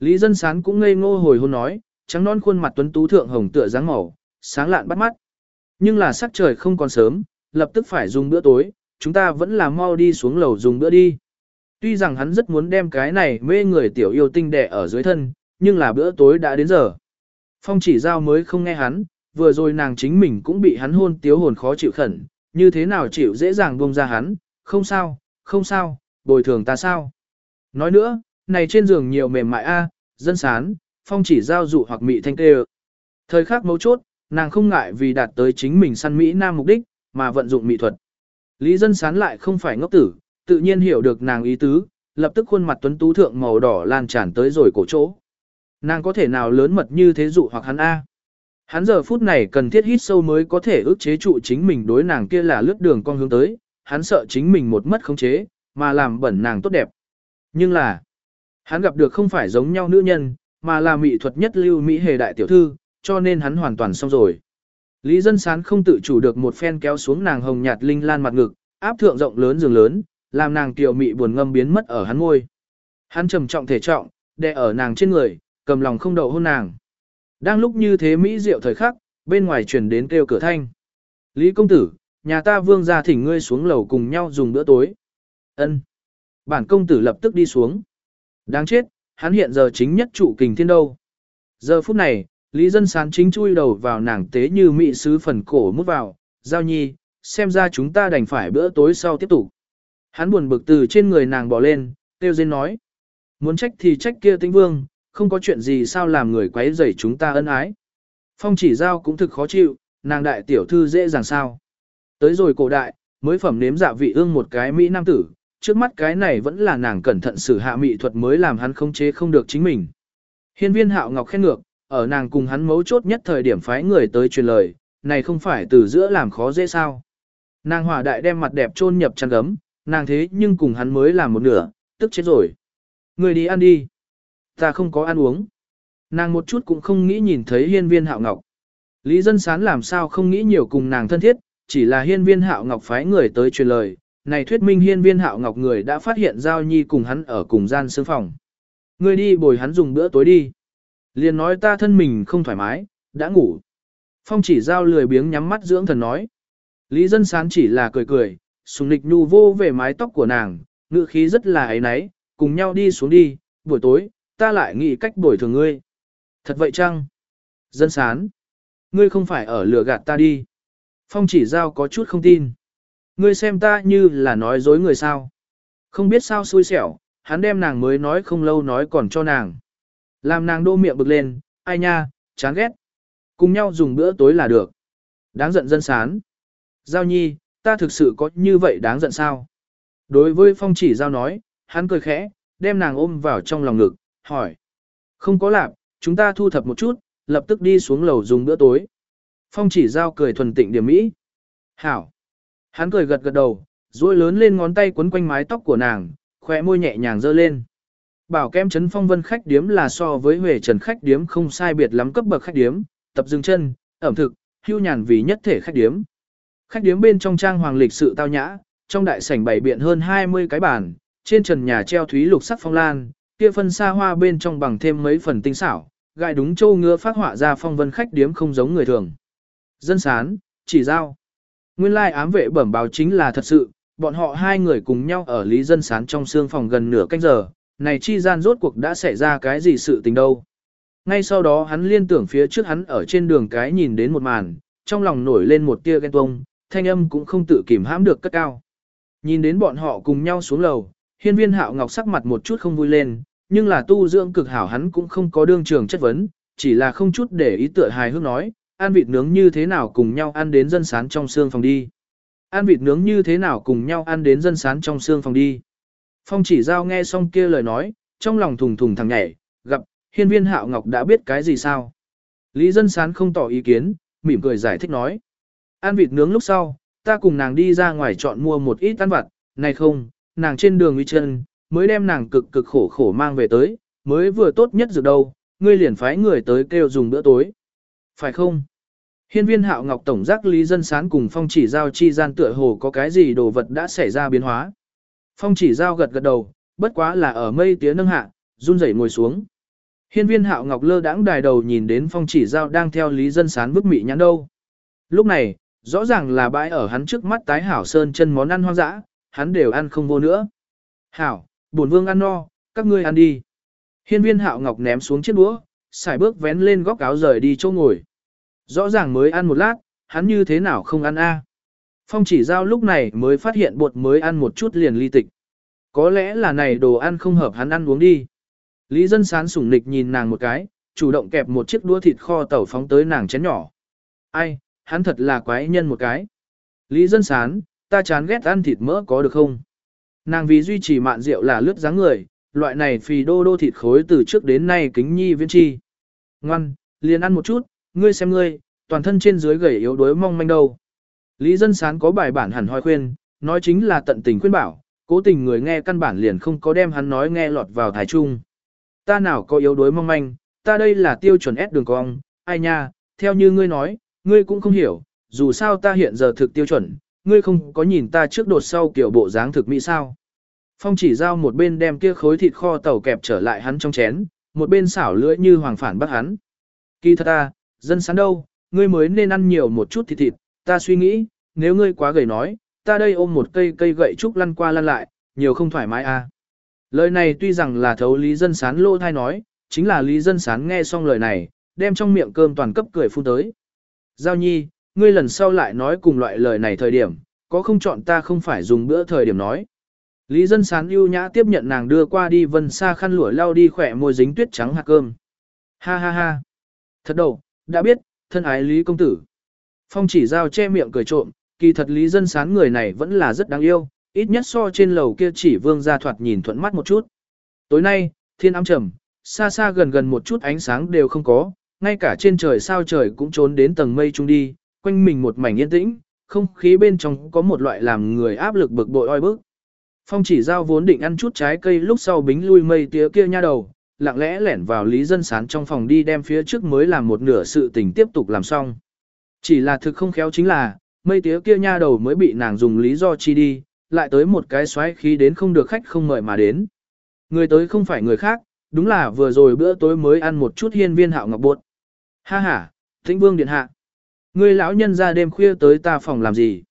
A: Lý dân sán cũng ngây ngô hồi hôn nói, trắng non khuôn mặt tuấn tú thượng hồng tựa dáng màu, sáng lạn bắt mắt. Nhưng là sắc trời không còn sớm, lập tức phải dùng bữa tối, chúng ta vẫn là mau đi xuống lầu dùng bữa đi. Tuy rằng hắn rất muốn đem cái này mê người tiểu yêu tinh đẻ ở dưới thân, nhưng là bữa tối đã đến giờ. Phong chỉ giao mới không nghe hắn, vừa rồi nàng chính mình cũng bị hắn hôn tiếu hồn khó chịu khẩn, như thế nào chịu dễ dàng buông ra hắn, không sao, không sao, bồi thường ta sao. Nói nữa, này trên giường nhiều mềm mại a, dân sán, phong chỉ giao dụ hoặc mị thanh tê Thời khắc mấu chốt, nàng không ngại vì đạt tới chính mình săn Mỹ Nam mục đích, mà vận dụng mỹ thuật. Lý dân sán lại không phải ngốc tử, tự nhiên hiểu được nàng ý tứ, lập tức khuôn mặt tuấn tú thượng màu đỏ lan tràn tới rồi cổ chỗ. Nàng có thể nào lớn mật như thế dụ hoặc hắn A. Hắn giờ phút này cần thiết hít sâu mới có thể ức chế trụ chính mình đối nàng kia là lướt đường con hướng tới, hắn sợ chính mình một mất khống chế, mà làm bẩn nàng tốt đẹp. Nhưng là, hắn gặp được không phải giống nhau nữ nhân, mà là mỹ thuật nhất lưu Mỹ hề đại tiểu thư, cho nên hắn hoàn toàn xong rồi. Lý dân sán không tự chủ được một phen kéo xuống nàng hồng nhạt linh lan mặt ngực, áp thượng rộng lớn giường lớn, làm nàng tiểu mị buồn ngâm biến mất ở hắn môi. Hắn trầm trọng thể trọng, đè ở nàng trên người, cầm lòng không đậu hôn nàng. Đang lúc như thế Mỹ diệu thời khắc, bên ngoài truyền đến kêu cửa thanh. Lý công tử, nhà ta vương gia thỉnh ngươi xuống lầu cùng nhau dùng bữa tối. Ân. Bản công tử lập tức đi xuống. Đáng chết, hắn hiện giờ chính nhất trụ kình thiên đâu. Giờ phút này, Lý dân sán chính chui đầu vào nàng tế như mị sứ phần cổ mút vào, giao nhi, xem ra chúng ta đành phải bữa tối sau tiếp tục. Hắn buồn bực từ trên người nàng bỏ lên, tiêu dên nói. Muốn trách thì trách kia tĩnh vương, không có chuyện gì sao làm người quấy rầy chúng ta ân ái. Phong chỉ giao cũng thực khó chịu, nàng đại tiểu thư dễ dàng sao. Tới rồi cổ đại, mới phẩm nếm dạ vị ương một cái Mỹ nam tử, trước mắt cái này vẫn là nàng cẩn thận xử hạ mỹ thuật mới làm hắn khống chế không được chính mình. Hiên viên hạo ngọc khen ngược, ở nàng cùng hắn mấu chốt nhất thời điểm phái người tới truyền lời, này không phải từ giữa làm khó dễ sao. Nàng hỏa đại đem mặt đẹp chôn nhập chăn gấm, nàng thế nhưng cùng hắn mới làm một nửa, tức chết rồi. Người đi ăn đi. Ta không có ăn uống. Nàng một chút cũng không nghĩ nhìn thấy hiên viên hạo ngọc. Lý dân sán làm sao không nghĩ nhiều cùng nàng thân thiết, chỉ là hiên viên hạo ngọc phái người tới truyền lời. Này thuyết minh hiên viên hạo ngọc người đã phát hiện giao nhi cùng hắn ở cùng gian sương phòng. Ngươi đi bồi hắn dùng bữa tối đi. Liền nói ta thân mình không thoải mái, đã ngủ. Phong chỉ giao lười biếng nhắm mắt dưỡng thần nói. Lý dân sán chỉ là cười cười, sùng nịch nhu vô về mái tóc của nàng, ngữ khí rất là ấy náy, cùng nhau đi xuống đi, buổi tối, ta lại nghĩ cách bồi thường ngươi. Thật vậy chăng? Dân sán. Ngươi không phải ở lừa gạt ta đi. Phong chỉ giao có chút không tin. Ngươi xem ta như là nói dối người sao. Không biết sao xui xẻo, hắn đem nàng mới nói không lâu nói còn cho nàng. Làm nàng đô miệng bực lên, ai nha, chán ghét. Cùng nhau dùng bữa tối là được. Đáng giận dân sán. Giao nhi, ta thực sự có như vậy đáng giận sao? Đối với phong chỉ giao nói, hắn cười khẽ, đem nàng ôm vào trong lòng ngực, hỏi. Không có làm, chúng ta thu thập một chút, lập tức đi xuống lầu dùng bữa tối. Phong chỉ giao cười thuần tịnh điểm mỹ. Hảo. Hắn cười gật gật đầu, duỗi lớn lên ngón tay quấn quanh mái tóc của nàng, khóe môi nhẹ nhàng dơ lên. Bảo kem chấn phong vân khách điếm là so với huệ trần khách điếm không sai biệt lắm cấp bậc khách điếm, tập dừng chân, ẩm thực, hưu nhàn vì nhất thể khách điếm. Khách điếm bên trong trang hoàng lịch sự tao nhã, trong đại sảnh bày biện hơn 20 cái bàn, trên trần nhà treo thúy lục sắc phong lan, kia phân xa hoa bên trong bằng thêm mấy phần tinh xảo, gai đúng châu ngựa phát họa ra phong vân khách điếm không giống người thường. Dân sán, chỉ giao. Nguyên lai ám vệ bẩm báo chính là thật sự, bọn họ hai người cùng nhau ở lý dân sán trong xương phòng gần nửa canh giờ, này chi gian rốt cuộc đã xảy ra cái gì sự tình đâu. Ngay sau đó hắn liên tưởng phía trước hắn ở trên đường cái nhìn đến một màn, trong lòng nổi lên một tia ghen tuông, thanh âm cũng không tự kìm hãm được cất cao. Nhìn đến bọn họ cùng nhau xuống lầu, hiên viên hạo ngọc sắc mặt một chút không vui lên, nhưng là tu dưỡng cực hảo hắn cũng không có đương trường chất vấn, chỉ là không chút để ý tựa hài hước nói, ăn vịt nướng như thế nào cùng nhau ăn đến dân sán trong xương phòng đi. Ăn vịt nướng như thế nào cùng nhau ăn đến dân sán trong xương phòng đi. Phong chỉ giao nghe xong kia lời nói, trong lòng thùng thùng thằng nhảy, gặp, hiên viên hạo ngọc đã biết cái gì sao? Lý dân sán không tỏ ý kiến, mỉm cười giải thích nói. Ăn vịt nướng lúc sau, ta cùng nàng đi ra ngoài chọn mua một ít ăn vặt, này không, nàng trên đường uy chân, mới đem nàng cực cực khổ khổ mang về tới, mới vừa tốt nhất dược đâu, ngươi liền phái người tới kêu dùng bữa tối. Phải không? Hiên viên hạo ngọc tổng giác lý dân sán cùng phong chỉ giao chi gian tựa hồ có cái gì đồ vật đã xảy ra biến hóa. Phong chỉ giao gật gật đầu, bất quá là ở mây tía nâng hạ, run rẩy ngồi xuống. Hiên viên hạo ngọc lơ đãng đài đầu nhìn đến phong chỉ giao đang theo lý dân sán bức mị nhắn đâu. Lúc này, rõ ràng là bãi ở hắn trước mắt tái hảo sơn chân món ăn hoang dã, hắn đều ăn không vô nữa. Hảo, bổn vương ăn no, các ngươi ăn đi. Hiên viên hạo ngọc ném xuống chiếc đũa, xài bước vén lên góc áo rời đi chỗ ngồi. Rõ ràng mới ăn một lát, hắn như thế nào không ăn a? Phong chỉ giao lúc này mới phát hiện bột mới ăn một chút liền ly tịch. Có lẽ là này đồ ăn không hợp hắn ăn uống đi. Lý dân sán sủng nịch nhìn nàng một cái, chủ động kẹp một chiếc đũa thịt kho tẩu phóng tới nàng chén nhỏ. Ai, hắn thật là quái nhân một cái. Lý dân sán, ta chán ghét ăn thịt mỡ có được không? Nàng vì duy trì mạn rượu là lướt dáng người, loại này phì đô đô thịt khối từ trước đến nay kính nhi viên chi. Ngoan, liền ăn một chút, ngươi xem ngươi, toàn thân trên dưới gầy yếu đuối mong manh đâu. Lý dân sán có bài bản hẳn hoi khuyên, nói chính là tận tình khuyên bảo, cố tình người nghe căn bản liền không có đem hắn nói nghe lọt vào thái trung. Ta nào có yếu đuối mong manh, ta đây là tiêu chuẩn S đường cong, ai nha, theo như ngươi nói, ngươi cũng không hiểu, dù sao ta hiện giờ thực tiêu chuẩn, ngươi không có nhìn ta trước đột sau kiểu bộ dáng thực mỹ sao. Phong chỉ giao một bên đem kia khối thịt kho tàu kẹp trở lại hắn trong chén, một bên xảo lưỡi như hoàng phản bắt hắn. Kỳ thật ta, dân sán đâu, ngươi mới nên ăn nhiều một chút thịt thịt, ta suy nghĩ, nếu ngươi quá gầy nói, ta đây ôm một cây cây gậy trúc lăn qua lăn lại, nhiều không thoải mái à. Lời này tuy rằng là thấu lý dân sán lô thai nói, chính là lý dân sán nghe xong lời này, đem trong miệng cơm toàn cấp cười phun tới. Giao nhi, ngươi lần sau lại nói cùng loại lời này thời điểm, có không chọn ta không phải dùng bữa thời điểm nói. Lý dân sán ưu nhã tiếp nhận nàng đưa qua đi vân xa khăn lụa lau đi khỏe môi dính tuyết trắng hạt cơm. Ha ha ha. Thật đầu, đã biết, thân ái Lý công tử. Phong chỉ giao che miệng cười trộm, kỳ thật Lý dân sán người này vẫn là rất đáng yêu, ít nhất so trên lầu kia chỉ vương ra thoạt nhìn thuận mắt một chút. Tối nay, thiên ám trầm, xa xa gần gần một chút ánh sáng đều không có, ngay cả trên trời sao trời cũng trốn đến tầng mây trung đi, quanh mình một mảnh yên tĩnh, không khí bên trong có một loại làm người áp lực bực bội oi bức. Phong chỉ giao vốn định ăn chút trái cây lúc sau bính lui mây tía kia nha đầu, lặng lẽ lẻn vào Lý Dân Sán trong phòng đi đem phía trước mới làm một nửa sự tình tiếp tục làm xong. Chỉ là thực không khéo chính là, mây tía kia nha đầu mới bị nàng dùng lý do chi đi, lại tới một cái xoáy khí đến không được khách không mời mà đến. Người tới không phải người khác, đúng là vừa rồi bữa tối mới ăn một chút hiên viên hạo ngọc bột. Ha ha, thịnh vương điện hạ. Người lão nhân ra đêm khuya tới ta phòng làm gì?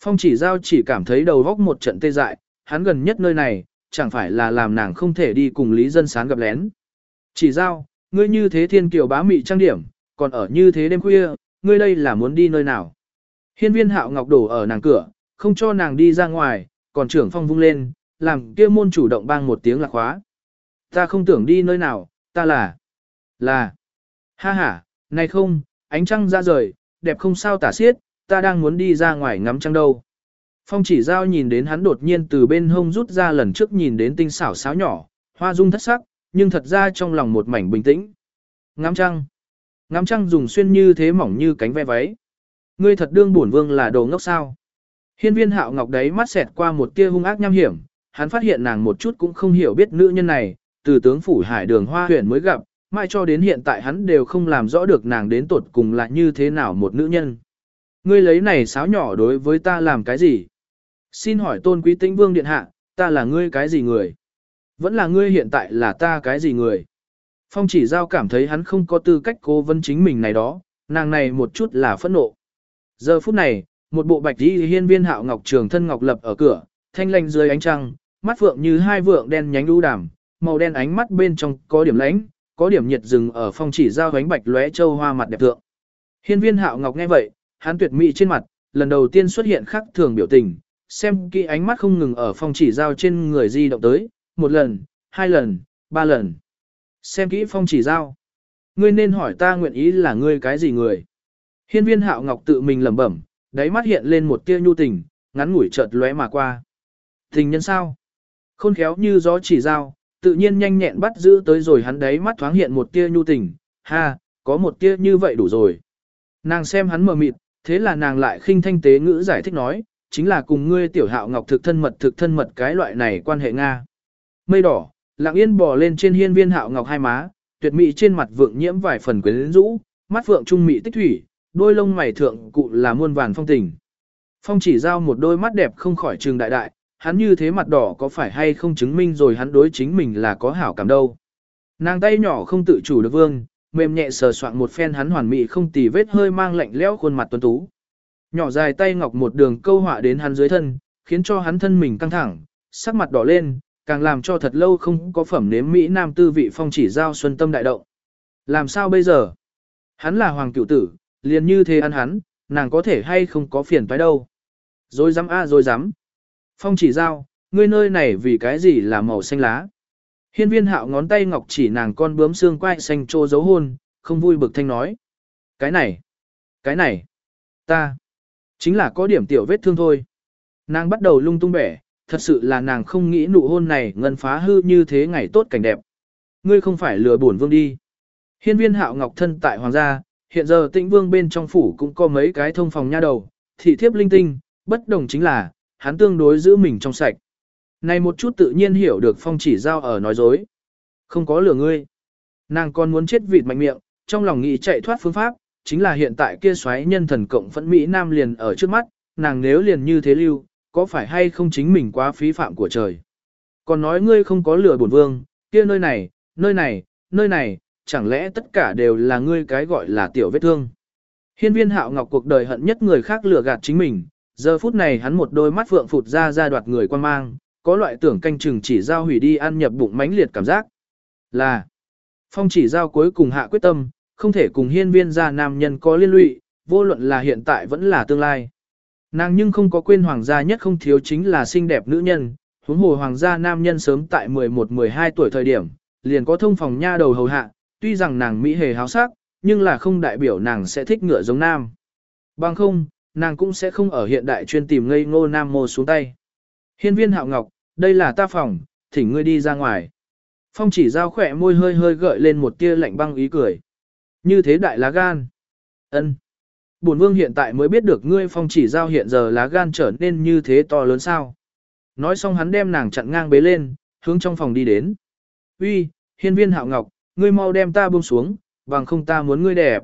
A: Phong chỉ giao chỉ cảm thấy đầu góc một trận tê dại, hắn gần nhất nơi này, chẳng phải là làm nàng không thể đi cùng Lý Dân Sán gặp lén. Chỉ giao, ngươi như thế thiên kiều bá mị trang điểm, còn ở như thế đêm khuya, ngươi đây là muốn đi nơi nào? Hiên viên hạo ngọc đổ ở nàng cửa, không cho nàng đi ra ngoài, còn trưởng phong vung lên, làm kia môn chủ động bang một tiếng là khóa. Ta không tưởng đi nơi nào, ta là, là, ha ha, này không, ánh trăng ra rời, đẹp không sao tả xiết, ta đang muốn đi ra ngoài ngắm trăng đâu. Phong chỉ giao nhìn đến hắn đột nhiên từ bên hông rút ra lần trước nhìn đến tinh xảo sáo nhỏ, hoa dung thất sắc, nhưng thật ra trong lòng một mảnh bình tĩnh. Ngắm trăng. Ngắm trăng dùng xuyên như thế mỏng như cánh ve váy. Ngươi thật đương bổn vương là đồ ngốc sao. Hiên viên hạo ngọc đấy mắt xẹt qua một tia hung ác nham hiểm, hắn phát hiện nàng một chút cũng không hiểu biết nữ nhân này, từ tướng phủ hải đường hoa huyện mới gặp, mai cho đến hiện tại hắn đều không làm rõ được nàng đến tột cùng là như thế nào một nữ nhân. Ngươi lấy này sáo nhỏ đối với ta làm cái gì? Xin hỏi tôn quý tĩnh vương điện hạ, ta là ngươi cái gì người? Vẫn là ngươi hiện tại là ta cái gì người? Phong chỉ giao cảm thấy hắn không có tư cách cố vấn chính mình này đó, nàng này một chút là phẫn nộ. Giờ phút này, một bộ bạch y hiên viên hạo ngọc trường thân ngọc lập ở cửa, thanh lanh dưới ánh trăng, mắt phượng như hai vượng đen nhánh đu đàm, màu đen ánh mắt bên trong có điểm lãnh, có điểm nhiệt rừng ở phong chỉ giao ánh bạch lóe châu hoa mặt đẹp thượng. Hiên viên hạo ngọc nghe vậy, hắn tuyệt mỹ trên mặt, lần đầu tiên xuất hiện khắc thường biểu tình, xem kỹ ánh mắt không ngừng ở phong chỉ giao trên người di động tới, một lần, hai lần, ba lần. Xem kỹ phong chỉ giao. Ngươi nên hỏi ta nguyện ý là ngươi cái gì người. Hiên viên hạo ngọc tự mình lẩm bẩm, đáy mắt hiện lên một tia nhu tình, ngắn ngủi chợt lóe mà qua. Tình nhân sao? Khôn khéo như gió chỉ giao, tự nhiên nhanh nhẹn bắt giữ tới rồi hắn đấy mắt thoáng hiện một tia nhu tình, ha, có một tia như vậy đủ rồi. Nàng xem hắn mờ mịt, thế là nàng lại khinh thanh tế ngữ giải thích nói, chính là cùng ngươi tiểu hạo ngọc thực thân mật thực thân mật cái loại này quan hệ Nga. Mây đỏ, lặng yên bò lên trên hiên viên hạo ngọc hai má, tuyệt mỹ trên mặt vượng nhiễm vài phần quyến rũ, mắt vượng trung mỹ tích thủy, đôi lông mày thượng cụ là muôn vàn phong tình. Phong chỉ giao một đôi mắt đẹp không khỏi trường đại đại, hắn như thế mặt đỏ có phải hay không chứng minh rồi hắn đối chính mình là có hảo cảm đâu. Nàng tay nhỏ không tự chủ được vương, mềm nhẹ sờ soạn một phen hắn hoàn mỹ không tì vết hơi mang lạnh lẽo khuôn mặt tuấn tú. Nhỏ dài tay ngọc một đường câu họa đến hắn dưới thân, khiến cho hắn thân mình căng thẳng, sắc mặt đỏ lên, càng làm cho thật lâu không có phẩm nếm Mỹ Nam tư vị phong chỉ giao xuân tâm đại động. Làm sao bây giờ? Hắn là hoàng cựu tử, liền như thế ăn hắn, nàng có thể hay không có phiền phải đâu. Rồi dám a rồi dám. Phong chỉ giao, ngươi nơi này vì cái gì là màu xanh lá? Hiên viên hạo ngón tay ngọc chỉ nàng con bướm xương quai xanh trô dấu hôn, không vui bực thanh nói. Cái này, cái này, ta, chính là có điểm tiểu vết thương thôi. Nàng bắt đầu lung tung bẻ, thật sự là nàng không nghĩ nụ hôn này ngân phá hư như thế ngày tốt cảnh đẹp. Ngươi không phải lừa bổn vương đi. Hiên viên hạo ngọc thân tại hoàng gia, hiện giờ tĩnh vương bên trong phủ cũng có mấy cái thông phòng nha đầu, thị thiếp linh tinh, bất đồng chính là, hắn tương đối giữ mình trong sạch. Này một chút tự nhiên hiểu được phong chỉ giao ở nói dối. Không có lừa ngươi. Nàng còn muốn chết vịt mạnh miệng, trong lòng nghĩ chạy thoát phương pháp, chính là hiện tại kia xoáy nhân thần cộng phẫn Mỹ Nam liền ở trước mắt, nàng nếu liền như thế lưu, có phải hay không chính mình quá phí phạm của trời. Còn nói ngươi không có lừa bổn vương, kia nơi này, nơi này, nơi này, chẳng lẽ tất cả đều là ngươi cái gọi là tiểu vết thương. Hiên viên hạo ngọc cuộc đời hận nhất người khác lừa gạt chính mình, giờ phút này hắn một đôi mắt phượng phụt ra ra đoạt người quan mang, có loại tưởng canh chừng chỉ giao hủy đi ăn nhập bụng mãnh liệt cảm giác. Là, phong chỉ giao cuối cùng hạ quyết tâm, không thể cùng hiên viên gia nam nhân có liên lụy, vô luận là hiện tại vẫn là tương lai. Nàng nhưng không có quên hoàng gia nhất không thiếu chính là xinh đẹp nữ nhân, huống hồ hoàng gia nam nhân sớm tại 11-12 tuổi thời điểm, liền có thông phòng nha đầu hầu hạ, tuy rằng nàng mỹ hề háo sắc, nhưng là không đại biểu nàng sẽ thích ngựa giống nam. Bằng không, nàng cũng sẽ không ở hiện đại chuyên tìm ngây ngô nam mô xuống tay. Hiên viên hạo ngọc, đây là ta phòng, thỉnh ngươi đi ra ngoài. Phong chỉ giao khỏe môi hơi hơi gợi lên một tia lạnh băng ý cười. Như thế đại lá gan. ân Bổn vương hiện tại mới biết được ngươi phong chỉ giao hiện giờ lá gan trở nên như thế to lớn sao. Nói xong hắn đem nàng chặn ngang bế lên, hướng trong phòng đi đến. Uy, hiên viên hạo ngọc, ngươi mau đem ta buông xuống, bằng không ta muốn ngươi đẹp.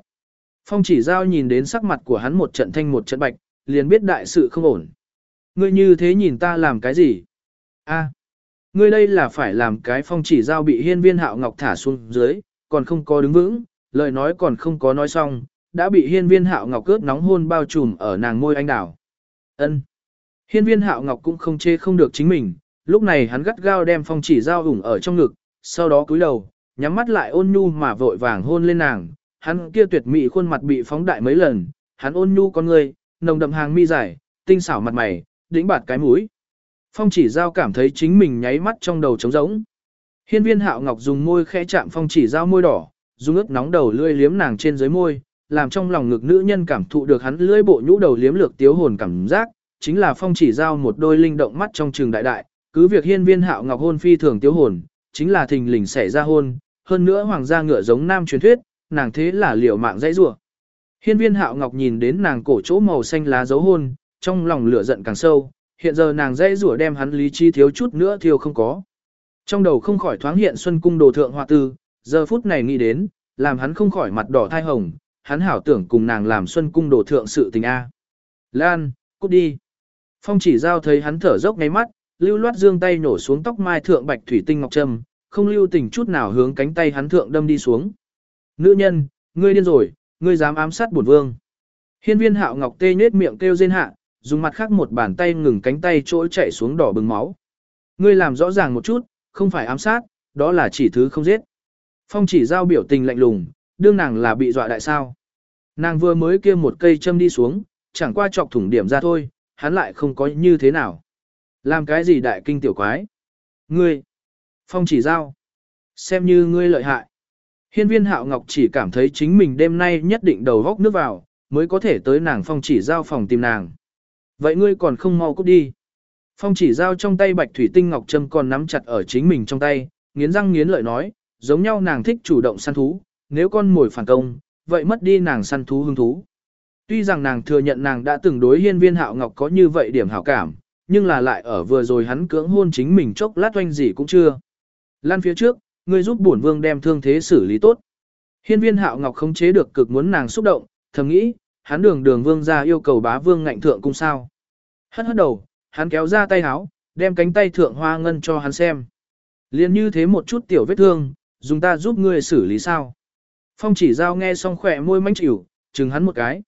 A: Phong chỉ giao nhìn đến sắc mặt của hắn một trận thanh một trận bạch, liền biết đại sự không ổn. Ngươi như thế nhìn ta làm cái gì? A, ngươi đây là phải làm cái phong chỉ giao bị hiên viên hạo ngọc thả xuống dưới, còn không có đứng vững, lời nói còn không có nói xong, đã bị hiên viên hạo ngọc cướp nóng hôn bao trùm ở nàng môi anh đảo. Ân. Hiên viên hạo ngọc cũng không chê không được chính mình, lúc này hắn gắt gao đem phong chỉ giao ủng ở trong ngực, sau đó cúi đầu, nhắm mắt lại ôn nhu mà vội vàng hôn lên nàng, hắn kia tuyệt mỹ khuôn mặt bị phóng đại mấy lần, hắn ôn nhu con người, nồng đậm hàng mi dài, tinh xảo mặt mày, đĩnh bạt cái mũi. Phong chỉ giao cảm thấy chính mình nháy mắt trong đầu trống rỗng. Hiên viên hạo ngọc dùng môi khẽ chạm phong chỉ giao môi đỏ, dùng ướt nóng đầu lưỡi liếm nàng trên dưới môi, làm trong lòng ngực nữ nhân cảm thụ được hắn lưỡi bộ nhũ đầu liếm lược tiếu hồn cảm giác, chính là phong chỉ giao một đôi linh động mắt trong trường đại đại, cứ việc hiên viên hạo ngọc hôn phi thường tiếu hồn, chính là thình lình xảy ra hôn, hơn nữa hoàng gia ngựa giống nam truyền thuyết, nàng thế là liều mạng dãy rủa. Hiên viên hạo ngọc nhìn đến nàng cổ chỗ màu xanh lá dấu hôn, trong lòng lửa giận càng sâu, hiện giờ nàng dãy rủa đem hắn lý chi thiếu chút nữa thiêu không có. Trong đầu không khỏi thoáng hiện xuân cung đồ thượng họa tư, giờ phút này nghĩ đến, làm hắn không khỏi mặt đỏ thai hồng, hắn hảo tưởng cùng nàng làm xuân cung đồ thượng sự tình A. Lan, cút đi. Phong chỉ giao thấy hắn thở dốc ngay mắt, lưu loát dương tay nổ xuống tóc mai thượng bạch thủy tinh ngọc trâm, không lưu tình chút nào hướng cánh tay hắn thượng đâm đi xuống. Nữ nhân, ngươi điên rồi, ngươi dám ám sát bổn vương. Hiên viên hạo ngọc tê nhết miệng kêu rên hạ, dùng mặt khác một bàn tay ngừng cánh tay trỗi chạy xuống đỏ bừng máu. Ngươi làm rõ ràng một chút, không phải ám sát, đó là chỉ thứ không giết. Phong chỉ giao biểu tình lạnh lùng, đương nàng là bị dọa đại sao. Nàng vừa mới kia một cây châm đi xuống, chẳng qua chọc thủng điểm ra thôi, hắn lại không có như thế nào. Làm cái gì đại kinh tiểu quái? Ngươi! Phong chỉ giao! Xem như ngươi lợi hại. Hiên viên hạo ngọc chỉ cảm thấy chính mình đêm nay nhất định đầu góc nước vào, mới có thể tới nàng phong chỉ giao phòng tìm nàng. Vậy ngươi còn không mau cút đi. Phong chỉ giao trong tay bạch thủy tinh ngọc trâm còn nắm chặt ở chính mình trong tay, nghiến răng nghiến lợi nói, giống nhau nàng thích chủ động săn thú, nếu con mồi phản công, vậy mất đi nàng săn thú hứng thú. Tuy rằng nàng thừa nhận nàng đã từng đối hiên viên hạo ngọc có như vậy điểm hảo cảm, nhưng là lại ở vừa rồi hắn cưỡng hôn chính mình chốc lát oanh gì cũng chưa. Lan phía trước, ngươi giúp bổn vương đem thương thế xử lý tốt. Hiên viên hạo ngọc không chế được cực muốn nàng xúc động, thầm nghĩ, hắn đường đường vương ra yêu cầu bá vương ngạnh thượng cung sao. Hất hất đầu, hắn kéo ra tay háo, đem cánh tay thượng hoa ngân cho hắn xem. Liên như thế một chút tiểu vết thương, dùng ta giúp ngươi xử lý sao. Phong chỉ giao nghe xong khỏe môi manh chịu, chừng hắn một cái.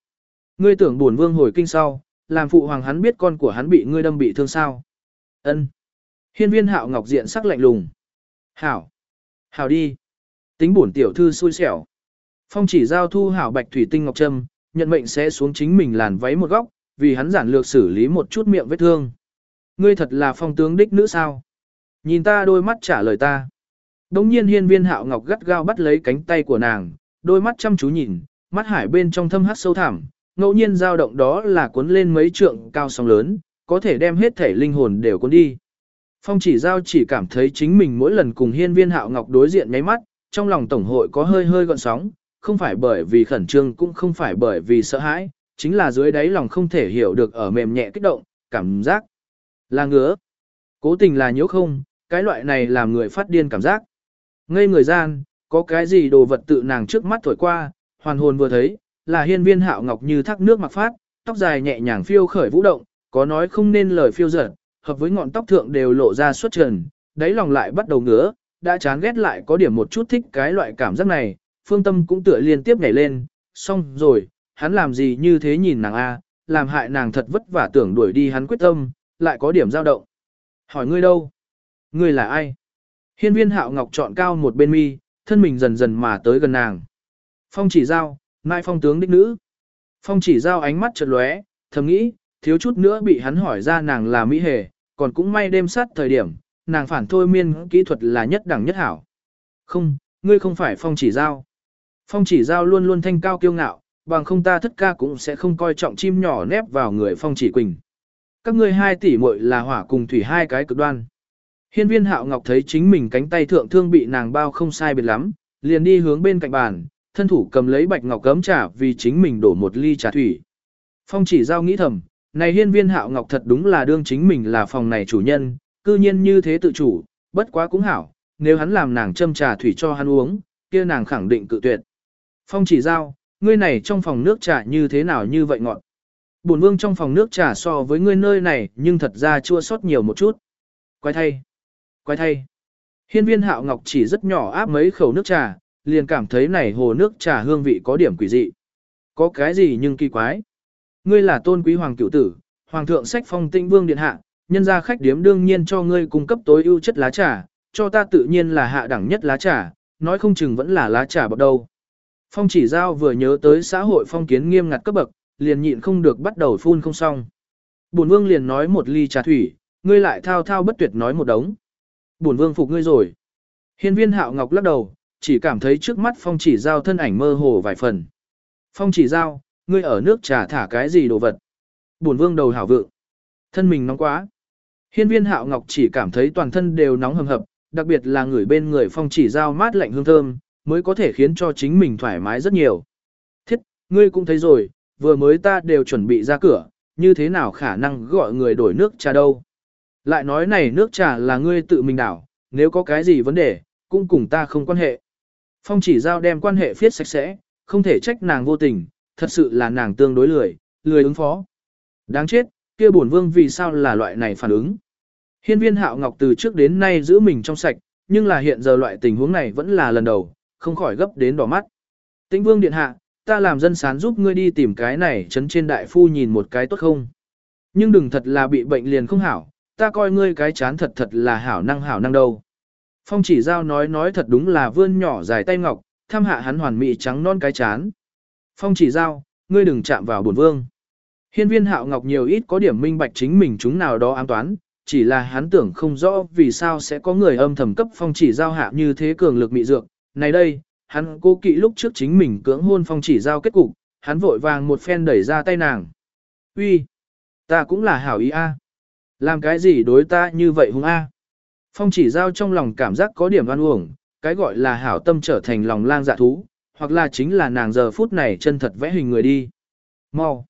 A: Ngươi tưởng buồn vương hồi kinh sau, làm phụ hoàng hắn biết con của hắn bị ngươi đâm bị thương sao. Ân. Hiên viên hạo ngọc diện sắc lạnh lùng. Hảo. Hảo đi. Tính bổn tiểu thư xui xẻo. Phong chỉ giao thu hảo bạch thủy tinh ngọc trâm, nhận mệnh sẽ xuống chính mình làn váy một góc, vì hắn giản lược xử lý một chút miệng vết thương. Ngươi thật là phong tướng đích nữ sao? Nhìn ta đôi mắt trả lời ta. Đông nhiên hiên viên hạo ngọc gắt gao bắt lấy cánh tay của nàng, đôi mắt chăm chú nhìn, mắt hải bên trong thâm hát sâu thẳm, ngẫu nhiên dao động đó là cuốn lên mấy trượng cao sóng lớn, có thể đem hết thể linh hồn đều cuốn đi. Phong chỉ giao chỉ cảm thấy chính mình mỗi lần cùng hiên viên hạo ngọc đối diện nháy mắt, trong lòng tổng hội có hơi hơi gọn sóng, không phải bởi vì khẩn trương cũng không phải bởi vì sợ hãi, chính là dưới đáy lòng không thể hiểu được ở mềm nhẹ kích động, cảm giác là ngứa. Cố tình là nhớ không, cái loại này làm người phát điên cảm giác. Ngây người gian, có cái gì đồ vật tự nàng trước mắt thổi qua, hoàn hồn vừa thấy, là hiên viên hạo ngọc như thác nước mặc phát, tóc dài nhẹ nhàng phiêu khởi vũ động, có nói không nên lời phiêu dở, hợp với ngọn tóc thượng đều lộ ra xuất trần, đáy lòng lại bắt đầu ngứa, đã chán ghét lại có điểm một chút thích cái loại cảm giác này, phương tâm cũng tựa liên tiếp nhảy lên, xong rồi, hắn làm gì như thế nhìn nàng a, làm hại nàng thật vất vả tưởng đuổi đi hắn quyết tâm, lại có điểm dao động. Hỏi ngươi đâu? Ngươi là ai? Hiên viên hạo ngọc chọn cao một bên mi, thân mình dần dần mà tới gần nàng. Phong chỉ giao, mai phong tướng đích nữ. Phong chỉ giao ánh mắt chợt lóe, thầm nghĩ, thiếu chút nữa bị hắn hỏi ra nàng là mỹ hề, còn cũng may đêm sát thời điểm, nàng phản thôi miên kỹ thuật là nhất đẳng nhất hảo. Không, ngươi không phải phong chỉ giao. Phong chỉ giao luôn luôn thanh cao kiêu ngạo, bằng không ta thất ca cũng sẽ không coi trọng chim nhỏ nép vào người phong chỉ quỳnh. Các ngươi hai tỷ muội là hỏa cùng thủy hai cái cực đoan. Hiên viên hạo ngọc thấy chính mình cánh tay thượng thương bị nàng bao không sai biệt lắm, liền đi hướng bên cạnh bàn, thân thủ cầm lấy bạch ngọc cấm trà vì chính mình đổ một ly trà thủy. Phong chỉ giao nghĩ thầm, này hiên viên hạo ngọc thật đúng là đương chính mình là phòng này chủ nhân, cư nhiên như thế tự chủ, bất quá cũng hảo, nếu hắn làm nàng châm trà thủy cho hắn uống, kia nàng khẳng định cự tuyệt. Phong chỉ giao, ngươi này trong phòng nước trà như thế nào như vậy ngọt. Bổn vương trong phòng nước trà so với ngươi nơi này nhưng thật ra chua sót nhiều một chút. Quay thay. Quay thay. Hiên viên hạo ngọc chỉ rất nhỏ áp mấy khẩu nước trà, liền cảm thấy này hồ nước trà hương vị có điểm quỷ dị. Có cái gì nhưng kỳ quái. Ngươi là tôn quý hoàng cửu tử, hoàng thượng sách phong tinh vương điện hạ, nhân gia khách điếm đương nhiên cho ngươi cung cấp tối ưu chất lá trà, cho ta tự nhiên là hạ đẳng nhất lá trà, nói không chừng vẫn là lá trà bậc đâu. Phong chỉ giao vừa nhớ tới xã hội phong kiến nghiêm ngặt cấp bậc, liền nhịn không được bắt đầu phun không xong. Bổn vương liền nói một ly trà thủy, ngươi lại thao thao bất tuyệt nói một đống. Bổn vương phục ngươi rồi. Hiên viên hạo ngọc lắc đầu, chỉ cảm thấy trước mắt phong chỉ giao thân ảnh mơ hồ vài phần. Phong chỉ giao, ngươi ở nước trà thả cái gì đồ vật. Bổn vương đầu hảo vượng. Thân mình nóng quá. Hiên viên hạo ngọc chỉ cảm thấy toàn thân đều nóng hầm hập, đặc biệt là người bên người phong chỉ giao mát lạnh hương thơm, mới có thể khiến cho chính mình thoải mái rất nhiều. Thiết, ngươi cũng thấy rồi, vừa mới ta đều chuẩn bị ra cửa, như thế nào khả năng gọi người đổi nước trà đâu. Lại nói này nước trà là ngươi tự mình đảo, nếu có cái gì vấn đề, cũng cùng ta không quan hệ. Phong chỉ giao đem quan hệ phiết sạch sẽ, không thể trách nàng vô tình, thật sự là nàng tương đối lười, lười ứng phó. Đáng chết, kia bổn vương vì sao là loại này phản ứng. Hiên viên hạo ngọc từ trước đến nay giữ mình trong sạch, nhưng là hiện giờ loại tình huống này vẫn là lần đầu, không khỏi gấp đến đỏ mắt. Tĩnh vương điện hạ, ta làm dân sán giúp ngươi đi tìm cái này chấn trên đại phu nhìn một cái tốt không. Nhưng đừng thật là bị bệnh liền không hảo, ta coi ngươi cái chán thật thật là hảo năng hảo năng đâu. Phong chỉ giao nói nói thật đúng là vươn nhỏ dài tay ngọc, thăm hạ hắn hoàn mỹ trắng non cái chán. Phong chỉ giao, ngươi đừng chạm vào bổn vương. Hiên viên hạo ngọc nhiều ít có điểm minh bạch chính mình chúng nào đó ám toán, chỉ là hắn tưởng không rõ vì sao sẽ có người âm thầm cấp phong chỉ giao hạ như thế cường lực mị dược. Này đây, hắn cố kỵ lúc trước chính mình cưỡng hôn phong chỉ giao kết cục, hắn vội vàng một phen đẩy ra tay nàng. Uy, ta cũng là hảo ý a. Làm cái gì đối ta như vậy hung a? Phong chỉ giao trong lòng cảm giác có điểm oan uổng, cái gọi là hảo tâm trở thành lòng lang dạ thú, hoặc là chính là nàng giờ phút này chân thật vẽ hình người đi. Mau!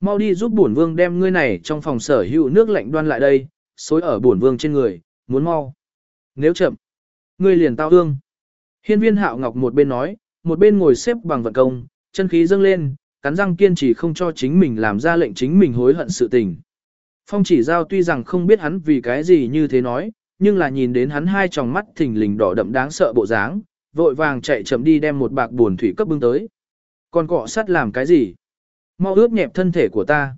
A: Mau đi giúp bổn vương đem ngươi này trong phòng sở hữu nước lạnh đoan lại đây, xối ở bổn vương trên người, muốn mau. Nếu chậm, ngươi liền tao ương. Hiên viên hạo ngọc một bên nói, một bên ngồi xếp bằng vận công, chân khí dâng lên, cắn răng kiên trì không cho chính mình làm ra lệnh chính mình hối hận sự tình. Phong chỉ giao tuy rằng không biết hắn vì cái gì như thế nói, nhưng là nhìn đến hắn hai tròng mắt thình lình đỏ đậm đáng sợ bộ dáng, vội vàng chạy chậm đi đem một bạc buồn thủy cấp bưng tới. Còn cọ sắt làm cái gì? Mau ướt nhẹp thân thể của ta.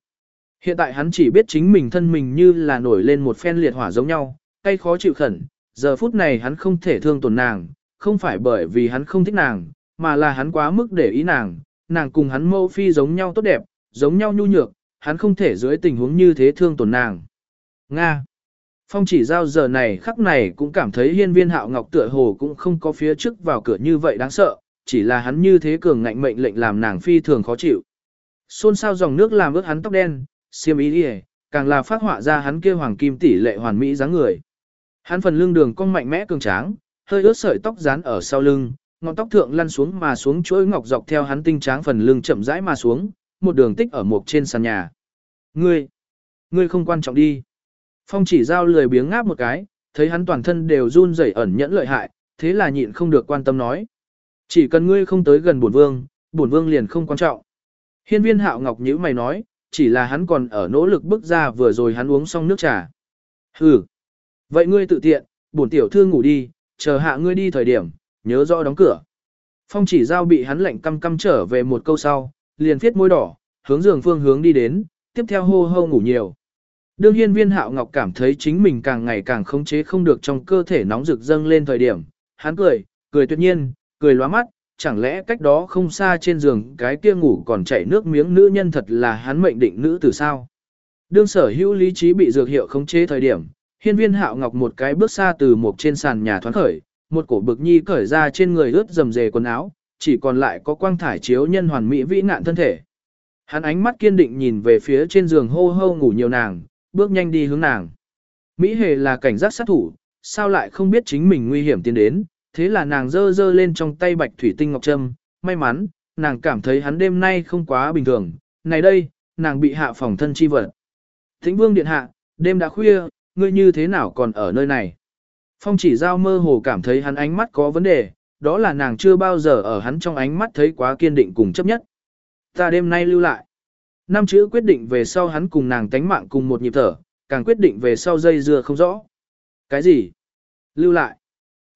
A: Hiện tại hắn chỉ biết chính mình thân mình như là nổi lên một phen liệt hỏa giống nhau, cay khó chịu khẩn, giờ phút này hắn không thể thương tổn nàng, không phải bởi vì hắn không thích nàng, mà là hắn quá mức để ý nàng, nàng cùng hắn mâu phi giống nhau tốt đẹp, giống nhau nhu nhược, hắn không thể dưới tình huống như thế thương tổn nàng. Nga Phong chỉ giao giờ này khắc này cũng cảm thấy hiên viên hạo ngọc tựa hồ cũng không có phía trước vào cửa như vậy đáng sợ, chỉ là hắn như thế cường ngạnh mệnh lệnh làm nàng phi thường khó chịu. Xôn sao dòng nước làm ướt hắn tóc đen, xiêm ý đi càng là phát họa ra hắn kia hoàng kim tỷ lệ hoàn mỹ dáng người. Hắn phần lưng đường cong mạnh mẽ cường tráng, hơi ướt sợi tóc dán ở sau lưng, ngọn tóc thượng lăn xuống mà xuống chuỗi ngọc dọc theo hắn tinh tráng phần lưng chậm rãi mà xuống, một đường tích ở một trên sàn nhà. Ngươi, ngươi không quan trọng đi. Phong chỉ giao lười biếng ngáp một cái, thấy hắn toàn thân đều run rẩy ẩn nhẫn lợi hại, thế là nhịn không được quan tâm nói. Chỉ cần ngươi không tới gần bổn vương, bổn vương liền không quan trọng. Hiên viên hạo ngọc nhữ mày nói, chỉ là hắn còn ở nỗ lực bước ra vừa rồi hắn uống xong nước trà. Hừ. Vậy ngươi tự tiện, bổn tiểu thư ngủ đi, chờ hạ ngươi đi thời điểm, nhớ rõ đóng cửa. Phong chỉ giao bị hắn lạnh căm căm trở về một câu sau, liền viết môi đỏ, hướng giường phương hướng đi đến, tiếp theo hô hô ngủ nhiều. Đương hiên viên hạo ngọc cảm thấy chính mình càng ngày càng khống chế không được trong cơ thể nóng rực dâng lên thời điểm, hắn cười, cười tuyệt nhiên, cười lóa mắt, chẳng lẽ cách đó không xa trên giường cái kia ngủ còn chảy nước miếng nữ nhân thật là hắn mệnh định nữ từ sao. Đương sở hữu lý trí bị dược hiệu khống chế thời điểm, hiên viên hạo ngọc một cái bước xa từ một trên sàn nhà thoáng khởi, một cổ bực nhi cởi ra trên người ướt dầm dề quần áo, chỉ còn lại có quang thải chiếu nhân hoàn mỹ vĩ nạn thân thể. Hắn ánh mắt kiên định nhìn về phía trên giường hô hô ngủ nhiều nàng, bước nhanh đi hướng nàng. Mỹ hề là cảnh giác sát thủ, sao lại không biết chính mình nguy hiểm tiến đến, thế là nàng dơ dơ lên trong tay bạch thủy tinh ngọc trâm, may mắn, nàng cảm thấy hắn đêm nay không quá bình thường, này đây, nàng bị hạ phòng thân chi vật. Thính vương điện hạ, đêm đã khuya, ngươi như thế nào còn ở nơi này? Phong chỉ giao mơ hồ cảm thấy hắn ánh mắt có vấn đề, đó là nàng chưa bao giờ ở hắn trong ánh mắt thấy quá kiên định cùng chấp nhất. Ta đêm nay lưu lại. Năm chữ quyết định về sau hắn cùng nàng tánh mạng cùng một nhịp thở, càng quyết định về sau dây dưa không rõ. Cái gì? Lưu lại.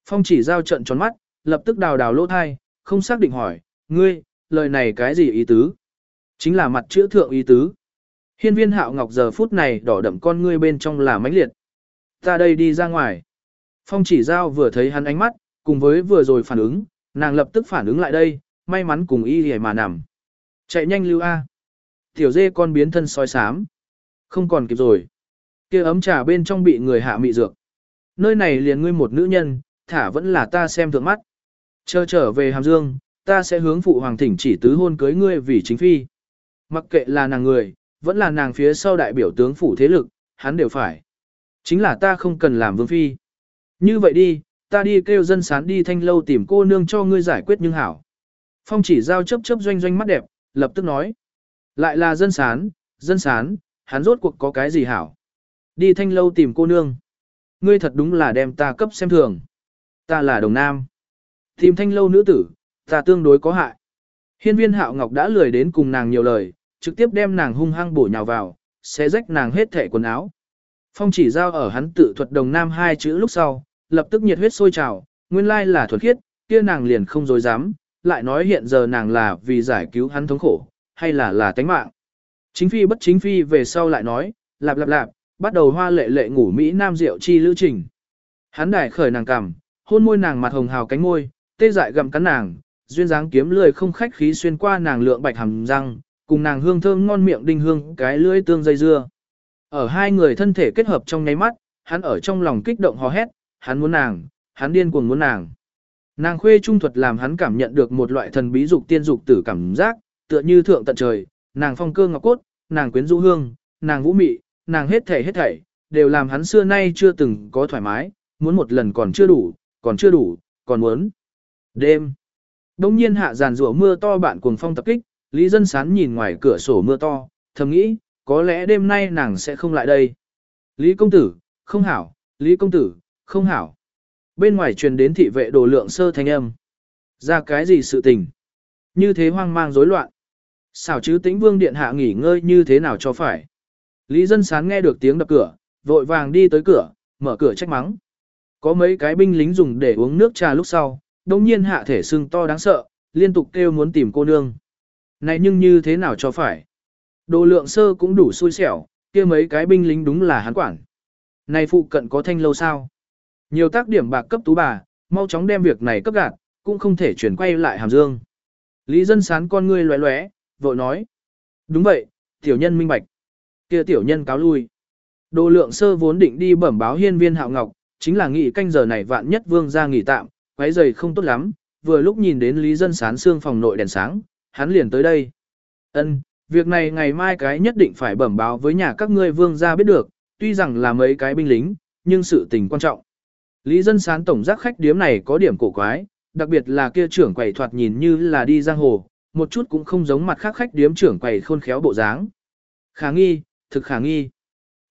A: Phong chỉ giao trận tròn mắt, lập tức đào đào lỗ thai, không xác định hỏi, ngươi, lời này cái gì ý tứ? Chính là mặt chữ thượng ý tứ. Hiên viên hạo ngọc giờ phút này đỏ đậm con ngươi bên trong là mãnh liệt. Ta đây đi ra ngoài. Phong chỉ giao vừa thấy hắn ánh mắt, cùng với vừa rồi phản ứng, nàng lập tức phản ứng lại đây, may mắn cùng y hề mà nằm. Chạy nhanh lưu A. Tiểu dê con biến thân soi sám. Không còn kịp rồi. kia ấm trà bên trong bị người hạ mị dược. Nơi này liền ngươi một nữ nhân, thả vẫn là ta xem thượng mắt. Chờ trở về Hàm Dương, ta sẽ hướng phụ hoàng thỉnh chỉ tứ hôn cưới ngươi vì chính phi. Mặc kệ là nàng người, vẫn là nàng phía sau đại biểu tướng phủ thế lực, hắn đều phải. Chính là ta không cần làm vương phi. Như vậy đi, ta đi kêu dân sán đi thanh lâu tìm cô nương cho ngươi giải quyết nhưng hảo. Phong chỉ giao chấp chấp doanh doanh mắt đẹp, lập tức nói. Lại là dân sán, dân sán, hắn rốt cuộc có cái gì hảo. Đi thanh lâu tìm cô nương. Ngươi thật đúng là đem ta cấp xem thường. Ta là đồng nam. Tìm thanh lâu nữ tử, ta tương đối có hại. Hiên viên hạo ngọc đã lười đến cùng nàng nhiều lời, trực tiếp đem nàng hung hăng bổ nhào vào, xé rách nàng hết thẻ quần áo. Phong chỉ giao ở hắn tự thuật đồng nam hai chữ lúc sau, lập tức nhiệt huyết sôi trào, nguyên lai là thuật khiết, kia nàng liền không dối dám, lại nói hiện giờ nàng là vì giải cứu hắn thống khổ, hay là là tánh mạng. Chính phi bất chính phi về sau lại nói, lạp lạp lạp, bắt đầu hoa lệ lệ ngủ Mỹ Nam Diệu chi lưu trình. Hắn đài khởi nàng cằm, hôn môi nàng mặt hồng hào cánh môi, tê dại gặm cắn nàng, duyên dáng kiếm lười không khách khí xuyên qua nàng lượng bạch hàm răng, cùng nàng hương thơm ngon miệng đinh hương cái lưỡi tương dây dưa. Ở hai người thân thể kết hợp trong nháy mắt, hắn ở trong lòng kích động hò hét, hắn muốn nàng, hắn điên cuồng muốn nàng. Nàng khuê trung thuật làm hắn cảm nhận được một loại thần bí dục tiên dục tử cảm giác, tựa như thượng tận trời, nàng phong cơ ngọc cốt, nàng quyến rũ hương, nàng vũ mị, nàng hết thảy hết thảy, đều làm hắn xưa nay chưa từng có thoải mái, muốn một lần còn chưa đủ, còn chưa đủ, còn muốn. Đêm. Đông nhiên hạ giàn rủa mưa to bạn cuồng phong tập kích, Lý Dân Sán nhìn ngoài cửa sổ mưa to, thầm nghĩ, có lẽ đêm nay nàng sẽ không lại đây. Lý công tử, không hảo, Lý công tử, không hảo. Bên ngoài truyền đến thị vệ đồ lượng sơ thanh âm. Ra cái gì sự tình? Như thế hoang mang rối loạn. Xảo chứ tĩnh vương điện hạ nghỉ ngơi như thế nào cho phải. Lý dân sán nghe được tiếng đập cửa, vội vàng đi tới cửa, mở cửa trách mắng. Có mấy cái binh lính dùng để uống nước trà lúc sau, đồng nhiên hạ thể sưng to đáng sợ, liên tục kêu muốn tìm cô nương. Này nhưng như thế nào cho phải. Đồ lượng sơ cũng đủ xui xẻo, kia mấy cái binh lính đúng là hắn quản. Này phụ cận có thanh lâu sao? Nhiều tác điểm bạc cấp tú bà, mau chóng đem việc này cấp gạt, cũng không thể chuyển quay lại hàm dương. Lý dân sán con ngươi lóe lóe, vội nói. Đúng vậy, tiểu nhân minh bạch. kia tiểu nhân cáo lui. Đồ lượng sơ vốn định đi bẩm báo hiên viên hạo ngọc, chính là nghị canh giờ này vạn nhất vương ra nghỉ tạm, quấy giày không tốt lắm, vừa lúc nhìn đến Lý dân sán xương phòng nội đèn sáng, hắn liền tới đây. Ân, việc này ngày mai cái nhất định phải bẩm báo với nhà các ngươi vương ra biết được, tuy rằng là mấy cái binh lính, nhưng sự tình quan trọng. Lý dân sán tổng giác khách điếm này có điểm cổ quái, đặc biệt là kia trưởng quầy thoạt nhìn như là đi giang hồ, một chút cũng không giống mặt khác khách điếm trưởng quầy khôn khéo bộ dáng. Khả nghi, thực khả nghi.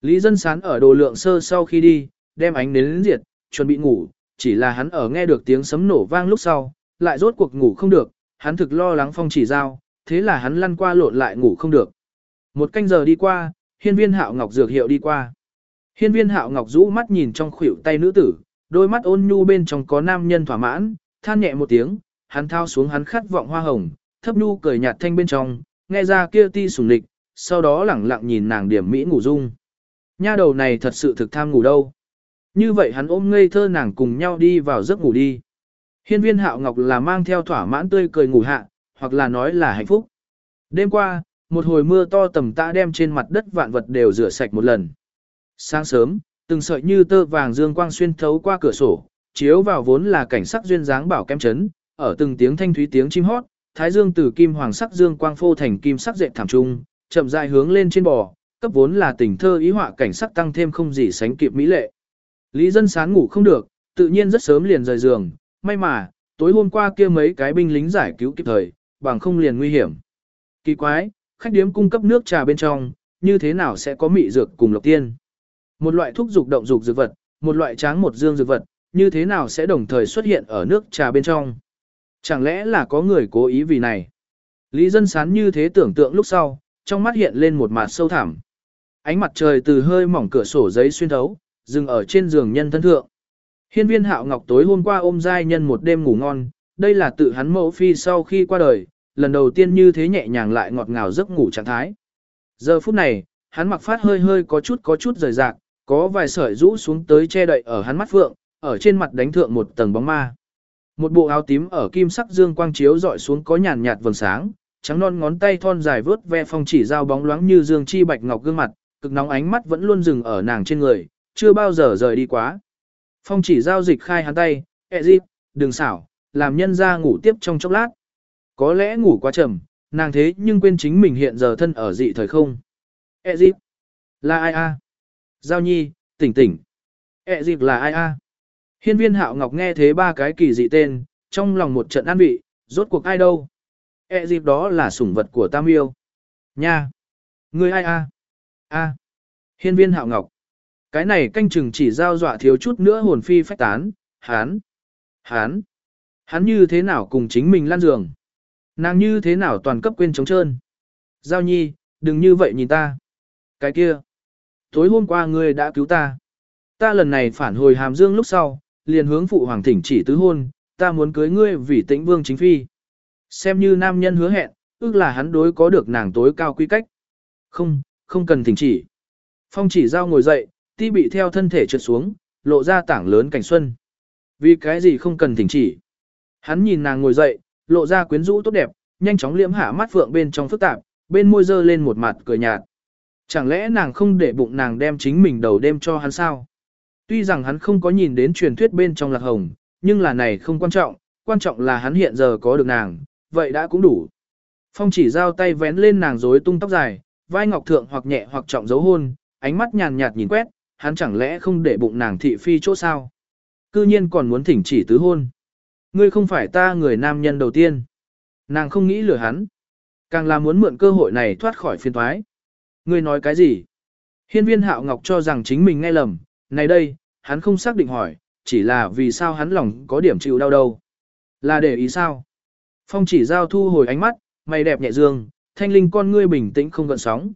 A: Lý dân sán ở đồ lượng sơ sau khi đi, đem ánh nến diệt, chuẩn bị ngủ, chỉ là hắn ở nghe được tiếng sấm nổ vang lúc sau, lại rốt cuộc ngủ không được, hắn thực lo lắng phong chỉ giao, thế là hắn lăn qua lộn lại ngủ không được. Một canh giờ đi qua, hiên viên hạo ngọc dược hiệu đi qua. Hiên viên hạo ngọc rũ mắt nhìn trong khuỷu tay nữ tử, đôi mắt ôn nhu bên trong có nam nhân thỏa mãn, than nhẹ một tiếng, hắn thao xuống hắn khát vọng hoa hồng, thấp nhu cười nhạt thanh bên trong, nghe ra kia ti sùng lịch, sau đó lẳng lặng nhìn nàng điểm mỹ ngủ dung. Nha đầu này thật sự thực tham ngủ đâu. Như vậy hắn ôm ngây thơ nàng cùng nhau đi vào giấc ngủ đi. Hiên viên hạo ngọc là mang theo thỏa mãn tươi cười ngủ hạ, hoặc là nói là hạnh phúc. Đêm qua, một hồi mưa to tầm tã đem trên mặt đất vạn vật đều rửa sạch một lần. Sáng sớm, từng sợi như tơ vàng dương quang xuyên thấu qua cửa sổ, chiếu vào vốn là cảnh sắc duyên dáng bảo kem chấn, ở từng tiếng thanh thúy tiếng chim hót, thái dương từ kim hoàng sắc dương quang phô thành kim sắc dệt thảm trung, chậm rãi hướng lên trên bò, cấp vốn là tình thơ ý họa cảnh sắc tăng thêm không gì sánh kịp mỹ lệ. Lý dân sán ngủ không được, tự nhiên rất sớm liền rời giường, may mà, tối hôm qua kia mấy cái binh lính giải cứu kịp thời, bằng không liền nguy hiểm. Kỳ quái, khách điếm cung cấp nước trà bên trong, như thế nào sẽ có mị dược cùng lộc tiên? Một loại thuốc dục động dục dược vật, một loại tráng một dương dược vật, như thế nào sẽ đồng thời xuất hiện ở nước trà bên trong? Chẳng lẽ là có người cố ý vì này? Lý dân sán như thế tưởng tượng lúc sau, trong mắt hiện lên một mặt sâu thẳm. Ánh mặt trời từ hơi mỏng cửa sổ giấy xuyên thấu, dừng ở trên giường nhân thân thượng. Hiên viên hạo ngọc tối hôm qua ôm giai nhân một đêm ngủ ngon, đây là tự hắn mẫu phi sau khi qua đời, lần đầu tiên như thế nhẹ nhàng lại ngọt ngào giấc ngủ trạng thái. Giờ phút này, hắn mặc phát hơi hơi có chút có chút rời rạc, có vài sợi rũ xuống tới che đậy ở hắn mắt phượng, ở trên mặt đánh thượng một tầng bóng ma. Một bộ áo tím ở kim sắc dương quang chiếu dọi xuống có nhàn nhạt vầng sáng, trắng non ngón tay thon dài vướt ve phong chỉ dao bóng loáng như dương chi bạch ngọc gương mặt, cực nóng ánh mắt vẫn luôn dừng ở nàng trên người, chưa bao giờ rời đi quá. Phong chỉ giao dịch khai hắn tay, e ẹ dịp, đừng xảo, làm nhân ra ngủ tiếp trong chốc lát. Có lẽ ngủ quá trầm, nàng thế nhưng quên chính mình hiện giờ thân ở dị thời không. E ẹ dịp, là ai a? Giao nhi, tỉnh tỉnh. E Ẹ dịp là ai a? Hiên viên hạo ngọc nghe thế ba cái kỳ dị tên, trong lòng một trận an vị, rốt cuộc ai đâu. E dịp đó là sủng vật của Tam Yêu. Nha! Người ai a? A! Hiên viên hạo ngọc. Cái này canh chừng chỉ giao dọa thiếu chút nữa hồn phi phách tán, hán! Hán! Hắn như thế nào cùng chính mình lan giường? Nàng như thế nào toàn cấp quên trống trơn? Giao nhi, đừng như vậy nhìn ta. Cái kia! Tối hôm qua ngươi đã cứu ta. Ta lần này phản hồi hàm dương lúc sau, liền hướng phụ hoàng thỉnh chỉ tứ hôn, ta muốn cưới ngươi vì tĩnh vương chính phi. Xem như nam nhân hứa hẹn, ước là hắn đối có được nàng tối cao quy cách. Không, không cần thỉnh chỉ. Phong chỉ giao ngồi dậy, ti bị theo thân thể trượt xuống, lộ ra tảng lớn cảnh xuân. Vì cái gì không cần thỉnh chỉ. Hắn nhìn nàng ngồi dậy, lộ ra quyến rũ tốt đẹp, nhanh chóng liễm hạ mắt phượng bên trong phức tạp, bên môi dơ lên một mặt cười nhạt. Chẳng lẽ nàng không để bụng nàng đem chính mình đầu đêm cho hắn sao? Tuy rằng hắn không có nhìn đến truyền thuyết bên trong lạc hồng, nhưng là này không quan trọng, quan trọng là hắn hiện giờ có được nàng, vậy đã cũng đủ. Phong chỉ giao tay vén lên nàng rối tung tóc dài, vai ngọc thượng hoặc nhẹ hoặc trọng dấu hôn, ánh mắt nhàn nhạt nhìn quét, hắn chẳng lẽ không để bụng nàng thị phi chỗ sao? Cư nhiên còn muốn thỉnh chỉ tứ hôn. Ngươi không phải ta người nam nhân đầu tiên. Nàng không nghĩ lừa hắn. Càng là muốn mượn cơ hội này thoát khỏi phiên thoái. Ngươi nói cái gì? Hiên viên hạo ngọc cho rằng chính mình nghe lầm. Này đây, hắn không xác định hỏi, chỉ là vì sao hắn lòng có điểm chịu đau đâu. Là để ý sao? Phong chỉ giao thu hồi ánh mắt, mày đẹp nhẹ dương, thanh linh con ngươi bình tĩnh không gợn sóng.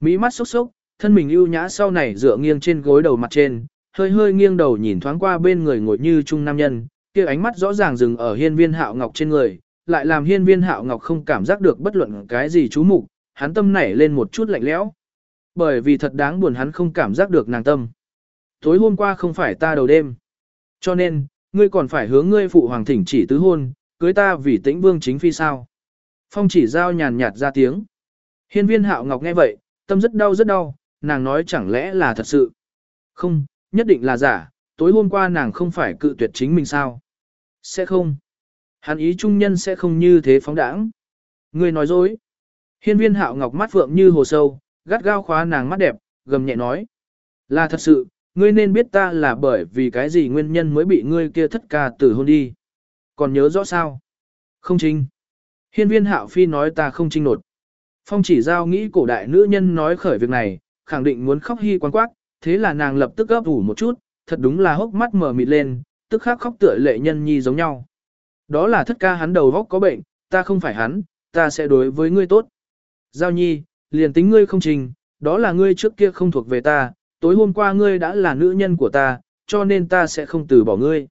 A: Mỹ mắt sốc sốc, thân mình ưu nhã sau này dựa nghiêng trên gối đầu mặt trên, hơi hơi nghiêng đầu nhìn thoáng qua bên người ngồi như trung nam nhân, kia ánh mắt rõ ràng dừng ở hiên viên hạo ngọc trên người, lại làm hiên viên hạo ngọc không cảm giác được bất luận cái gì chú mục, hắn tâm nảy lên một chút lạnh lẽo. Bởi vì thật đáng buồn hắn không cảm giác được nàng tâm. Tối hôm qua không phải ta đầu đêm. Cho nên, ngươi còn phải hướng ngươi phụ hoàng thỉnh chỉ tứ hôn, cưới ta vì tĩnh vương chính phi sao. Phong chỉ giao nhàn nhạt ra tiếng. Hiên viên hạo ngọc nghe vậy, tâm rất đau rất đau, nàng nói chẳng lẽ là thật sự. Không, nhất định là giả, tối hôm qua nàng không phải cự tuyệt chính mình sao. Sẽ không. Hắn ý trung nhân sẽ không như thế phóng đãng. Ngươi nói dối. Hiên viên hạo ngọc mắt phượng như hồ sâu, gắt gao khóa nàng mắt đẹp, gầm nhẹ nói. Là thật sự, ngươi nên biết ta là bởi vì cái gì nguyên nhân mới bị ngươi kia thất ca tử hôn đi. Còn nhớ rõ sao? Không trinh. Hiên viên hạo phi nói ta không trinh nột. Phong chỉ giao nghĩ cổ đại nữ nhân nói khởi việc này, khẳng định muốn khóc hy quan quát, thế là nàng lập tức gấp ủ một chút, thật đúng là hốc mắt mở mịt lên, tức khắc khóc tựa lệ nhân nhi giống nhau. Đó là thất ca hắn đầu góc có bệnh, ta không phải hắn, ta sẽ đối với ngươi tốt. Giao nhi, liền tính ngươi không trình, đó là ngươi trước kia không thuộc về ta, tối hôm qua ngươi đã là nữ nhân của ta, cho nên ta sẽ không từ bỏ ngươi.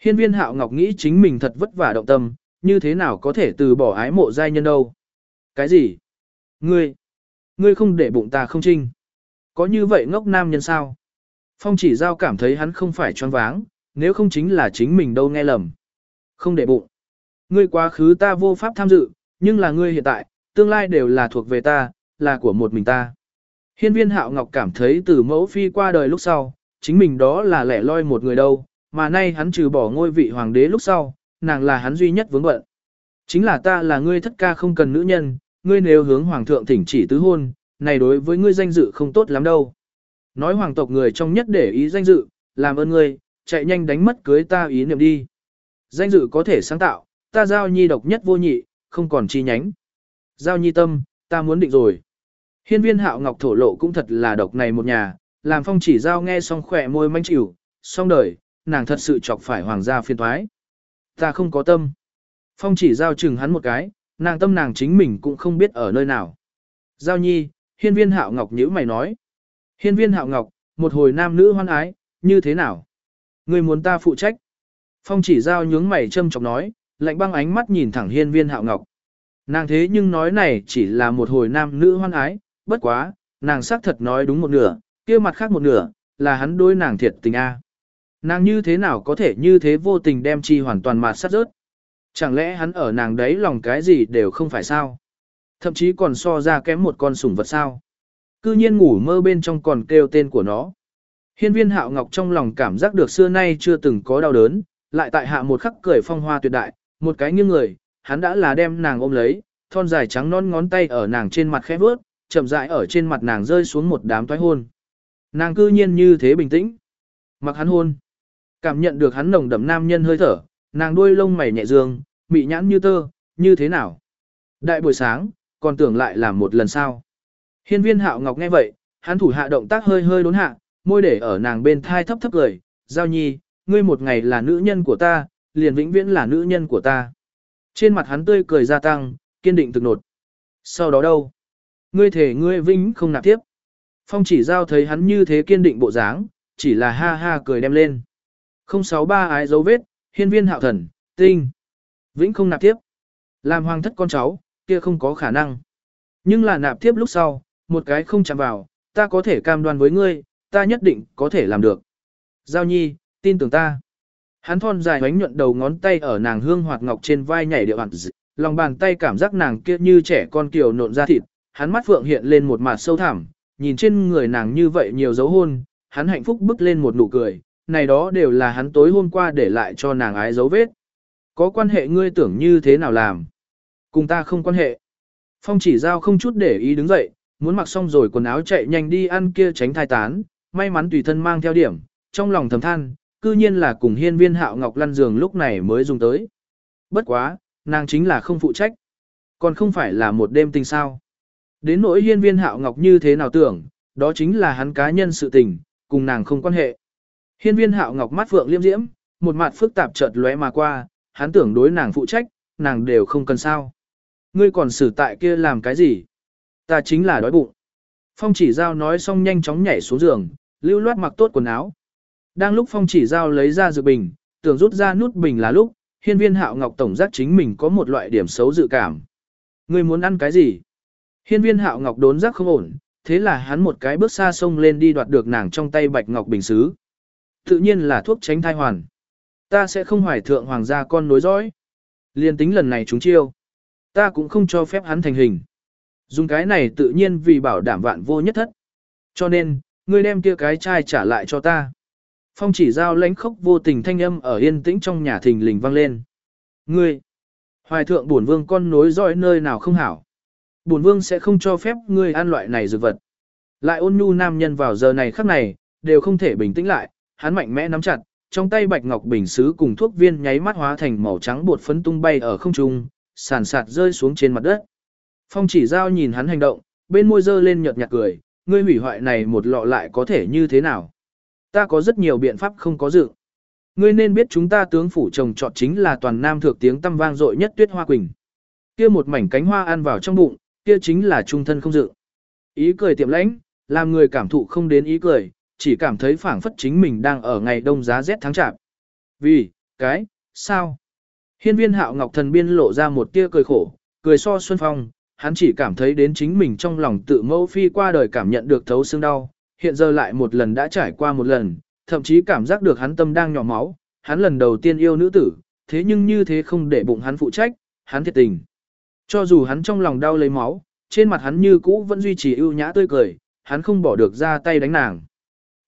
A: Hiên viên hạo ngọc nghĩ chính mình thật vất vả động tâm, như thế nào có thể từ bỏ ái mộ giai nhân đâu. Cái gì? Ngươi, ngươi không để bụng ta không trinh. Có như vậy ngốc nam nhân sao? Phong chỉ giao cảm thấy hắn không phải choáng váng, nếu không chính là chính mình đâu nghe lầm. Không để bụng. Ngươi quá khứ ta vô pháp tham dự, nhưng là ngươi hiện tại, tương lai đều là thuộc về ta, là của một mình ta. Hiên viên hạo ngọc cảm thấy từ mẫu phi qua đời lúc sau, chính mình đó là lẻ loi một người đâu, mà nay hắn trừ bỏ ngôi vị hoàng đế lúc sau, nàng là hắn duy nhất vướng bận. Chính là ta là ngươi thất ca không cần nữ nhân, ngươi nếu hướng hoàng thượng thỉnh chỉ tứ hôn, này đối với ngươi danh dự không tốt lắm đâu. Nói hoàng tộc người trong nhất để ý danh dự, làm ơn ngươi, chạy nhanh đánh mất cưới ta ý niệm đi. Danh dự có thể sáng tạo, ta giao nhi độc nhất vô nhị, không còn chi nhánh. Giao nhi tâm, ta muốn định rồi. Hiên viên hạo ngọc thổ lộ cũng thật là độc này một nhà, làm phong chỉ giao nghe xong khỏe môi manh chịu, xong đời, nàng thật sự chọc phải hoàng gia phiên thoái. Ta không có tâm. Phong chỉ giao chừng hắn một cái, nàng tâm nàng chính mình cũng không biết ở nơi nào. Giao nhi, hiên viên hạo ngọc nhữ mày nói. Hiên viên hạo ngọc, một hồi nam nữ hoan ái, như thế nào? Người muốn ta phụ trách. Phong chỉ giao nhướng mày châm chọc nói, lạnh băng ánh mắt nhìn thẳng hiên viên hạo ngọc. Nàng thế nhưng nói này chỉ là một hồi nam nữ hoan ái, bất quá, nàng xác thật nói đúng một nửa, kia mặt khác một nửa, là hắn đối nàng thiệt tình a. Nàng như thế nào có thể như thế vô tình đem chi hoàn toàn mạt sát rớt. Chẳng lẽ hắn ở nàng đấy lòng cái gì đều không phải sao? Thậm chí còn so ra kém một con sủng vật sao? Cư nhiên ngủ mơ bên trong còn kêu tên của nó. Hiên viên hạo ngọc trong lòng cảm giác được xưa nay chưa từng có đau đớn, lại tại hạ một khắc cười phong hoa tuyệt đại, một cái nghiêng người, hắn đã là đem nàng ôm lấy, thon dài trắng non ngón tay ở nàng trên mặt khẽ vớt, chậm rãi ở trên mặt nàng rơi xuống một đám toái hôn. Nàng cư nhiên như thế bình tĩnh. Mặc hắn hôn. Cảm nhận được hắn nồng đậm nam nhân hơi thở, nàng đuôi lông mày nhẹ dương, mị nhãn như tơ, như thế nào? Đại buổi sáng, còn tưởng lại làm một lần sao? Hiên viên hạo ngọc nghe vậy, hắn thủ hạ động tác hơi hơi đốn hạ, môi để ở nàng bên thai thấp thấp cười, giao nhi, ngươi một ngày là nữ nhân của ta, liền vĩnh viễn là nữ nhân của ta. Trên mặt hắn tươi cười gia tăng, kiên định thực nột. Sau đó đâu? Ngươi thể ngươi vĩnh không nạp tiếp. Phong chỉ giao thấy hắn như thế kiên định bộ dáng, chỉ là ha ha cười đem lên. 063 ái dấu vết, hiên viên hạo thần, tinh. Vĩnh không nạp tiếp. Làm hoàng thất con cháu, kia không có khả năng. Nhưng là nạp tiếp lúc sau, một cái không chạm vào, ta có thể cam đoan với ngươi, ta nhất định có thể làm được. Giao nhi, tin tưởng ta. Hắn thon dài hoánh nhuận đầu ngón tay ở nàng hương hoạt ngọc trên vai nhảy điệu hẳn lòng bàn tay cảm giác nàng kia như trẻ con kiều nộn ra thịt, hắn mắt phượng hiện lên một mặt sâu thẳm, nhìn trên người nàng như vậy nhiều dấu hôn, hắn hạnh phúc bước lên một nụ cười, này đó đều là hắn tối hôm qua để lại cho nàng ái dấu vết. Có quan hệ ngươi tưởng như thế nào làm? Cùng ta không quan hệ. Phong chỉ giao không chút để ý đứng dậy, muốn mặc xong rồi quần áo chạy nhanh đi ăn kia tránh thai tán, may mắn tùy thân mang theo điểm, trong lòng thầm than, cư nhiên là cùng hiên viên hạo ngọc lăn giường lúc này mới dùng tới. Bất quá, nàng chính là không phụ trách. Còn không phải là một đêm tình sao. Đến nỗi hiên viên hạo ngọc như thế nào tưởng, đó chính là hắn cá nhân sự tình, cùng nàng không quan hệ. Hiên viên hạo ngọc mắt phượng liêm diễm, một mặt phức tạp chợt lóe mà qua, hắn tưởng đối nàng phụ trách, nàng đều không cần sao. Ngươi còn xử tại kia làm cái gì? Ta chính là đói bụng. Phong chỉ giao nói xong nhanh chóng nhảy xuống giường, lưu loát mặc tốt quần áo. Đang lúc phong chỉ giao lấy ra dược bình, tưởng rút ra nút bình là lúc, hiên viên hạo ngọc tổng giác chính mình có một loại điểm xấu dự cảm. Ngươi muốn ăn cái gì? Hiên viên hạo ngọc đốn giác không ổn, thế là hắn một cái bước xa sông lên đi đoạt được nàng trong tay bạch ngọc bình xứ. Tự nhiên là thuốc tránh thai hoàn. Ta sẽ không hoài thượng hoàng gia con nối dõi. Liên tính lần này chúng chiêu. Ta cũng không cho phép hắn thành hình. Dùng cái này tự nhiên vì bảo đảm vạn vô nhất thất. Cho nên, ngươi đem kia cái chai trả lại cho ta. Phong chỉ giao lãnh khốc vô tình thanh âm ở yên tĩnh trong nhà thình lình vang lên. Ngươi, hoài thượng bổn vương con nối dõi nơi nào không hảo. Bổn vương sẽ không cho phép ngươi ăn loại này dược vật. Lại ôn nhu nam nhân vào giờ này khắc này, đều không thể bình tĩnh lại, hắn mạnh mẽ nắm chặt, trong tay bạch ngọc bình sứ cùng thuốc viên nháy mắt hóa thành màu trắng bột phấn tung bay ở không trung, sàn sạt rơi xuống trên mặt đất. Phong chỉ giao nhìn hắn hành động, bên môi dơ lên nhợt nhạt cười, ngươi hủy hoại này một lọ lại có thể như thế nào? Ta có rất nhiều biện pháp không có dự. Ngươi nên biết chúng ta tướng phủ trồng trọt chính là toàn nam thược tiếng tâm vang dội nhất tuyết hoa quỳnh. Kia một mảnh cánh hoa ăn vào trong bụng, kia chính là trung thân không dự. Ý cười tiệm lãnh, làm người cảm thụ không đến ý cười, chỉ cảm thấy phảng phất chính mình đang ở ngày đông giá rét tháng chạp. Vì, cái, sao? Hiên viên hạo ngọc thần biên lộ ra một tia cười khổ, cười so xuân phong, hắn chỉ cảm thấy đến chính mình trong lòng tự mẫu phi qua đời cảm nhận được thấu xương đau, hiện giờ lại một lần đã trải qua một lần, thậm chí cảm giác được hắn tâm đang nhỏ máu, hắn lần đầu tiên yêu nữ tử, thế nhưng như thế không để bụng hắn phụ trách, hắn thiệt tình. Cho dù hắn trong lòng đau lấy máu, trên mặt hắn như cũ vẫn duy trì ưu nhã tươi cười, hắn không bỏ được ra tay đánh nàng.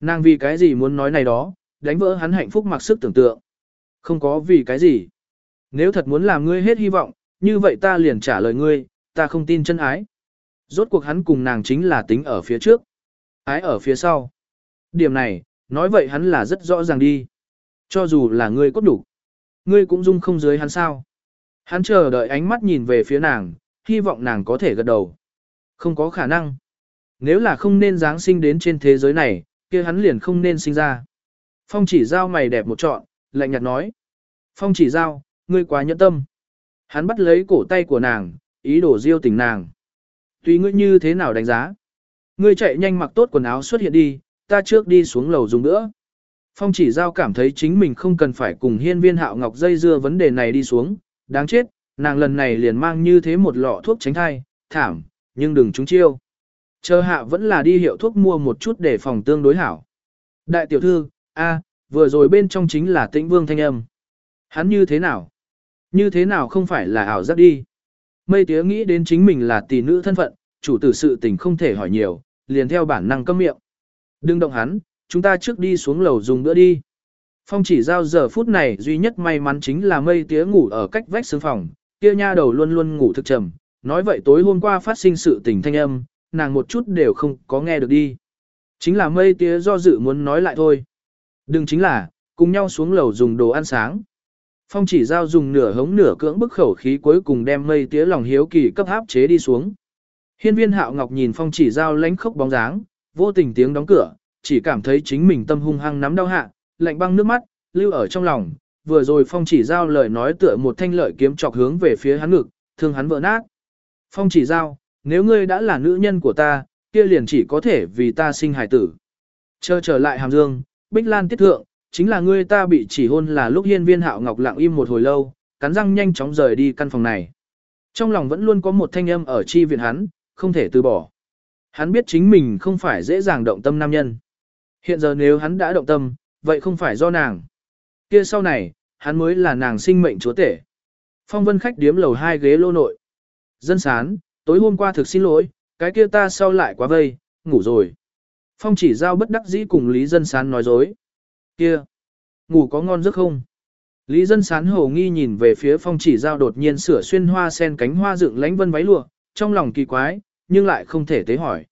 A: Nàng vì cái gì muốn nói này đó, đánh vỡ hắn hạnh phúc mặc sức tưởng tượng. Không có vì cái gì. Nếu thật muốn làm ngươi hết hy vọng, như vậy ta liền trả lời ngươi, ta không tin chân ái. Rốt cuộc hắn cùng nàng chính là tính ở phía trước. Ái ở phía sau. Điểm này, nói vậy hắn là rất rõ ràng đi. Cho dù là ngươi cốt đủ. Ngươi cũng dung không dưới hắn sao. Hắn chờ đợi ánh mắt nhìn về phía nàng, hy vọng nàng có thể gật đầu. Không có khả năng. Nếu là không nên Giáng sinh đến trên thế giới này, kia hắn liền không nên sinh ra. Phong chỉ giao mày đẹp một trọn, lạnh nhạt nói. Phong chỉ giao, ngươi quá nhẫn tâm. Hắn bắt lấy cổ tay của nàng, ý đồ diêu tình nàng. Tùy ngươi như thế nào đánh giá. Ngươi chạy nhanh mặc tốt quần áo xuất hiện đi, ta trước đi xuống lầu dùng nữa. Phong chỉ giao cảm thấy chính mình không cần phải cùng hiên viên hạo ngọc dây dưa vấn đề này đi xuống, đáng chết, nàng lần này liền mang như thế một lọ thuốc tránh thai, thảm, nhưng đừng trúng chiêu. Chờ hạ vẫn là đi hiệu thuốc mua một chút để phòng tương đối hảo. Đại tiểu thư, a, vừa rồi bên trong chính là tĩnh vương thanh âm. Hắn như thế nào? Như thế nào không phải là ảo giác đi? Mây tía nghĩ đến chính mình là tỷ nữ thân phận, chủ tử sự tình không thể hỏi nhiều, liền theo bản năng câm miệng. Đừng động hắn, chúng ta trước đi xuống lầu dùng bữa đi. Phong chỉ giao giờ phút này duy nhất may mắn chính là mây tía ngủ ở cách vách xương phòng, kia nha đầu luôn luôn ngủ thực trầm. Nói vậy tối hôm qua phát sinh sự tình thanh âm, nàng một chút đều không có nghe được đi. Chính là mây tía do dự muốn nói lại thôi. Đừng chính là, cùng nhau xuống lầu dùng đồ ăn sáng. Phong chỉ giao dùng nửa hống nửa cưỡng bức khẩu khí cuối cùng đem mây tía lòng hiếu kỳ cấp áp chế đi xuống. Hiên viên hạo ngọc nhìn phong chỉ giao lánh khốc bóng dáng, vô tình tiếng đóng cửa, chỉ cảm thấy chính mình tâm hung hăng nắm đau hạ, lạnh băng nước mắt, lưu ở trong lòng. Vừa rồi phong chỉ giao lời nói tựa một thanh lợi kiếm chọc hướng về phía hắn ngực, thương hắn vỡ nát. Phong chỉ giao, nếu ngươi đã là nữ nhân của ta, kia liền chỉ có thể vì ta sinh hải tử. Chờ trở lại hàm dương, Bích Lan tiết thượng, chính là ngươi ta bị chỉ hôn là lúc hiên viên hạo ngọc lặng im một hồi lâu, cắn răng nhanh chóng rời đi căn phòng này. Trong lòng vẫn luôn có một thanh âm ở chi viện hắn, không thể từ bỏ. Hắn biết chính mình không phải dễ dàng động tâm nam nhân. Hiện giờ nếu hắn đã động tâm, vậy không phải do nàng. Kia sau này, hắn mới là nàng sinh mệnh chúa tể. Phong vân khách điếm lầu hai ghế lô nội. Dân sán, tối hôm qua thực xin lỗi, cái kia ta sau lại quá vây, ngủ rồi. Phong chỉ giao bất đắc dĩ cùng Lý Dân Sán nói dối. Kia, ngủ có ngon giấc không? Lý Dân Sán hồ nghi nhìn về phía phong chỉ giao đột nhiên sửa xuyên hoa sen cánh hoa dựng lánh vân váy lụa, trong lòng kỳ quái, nhưng lại không thể tế hỏi.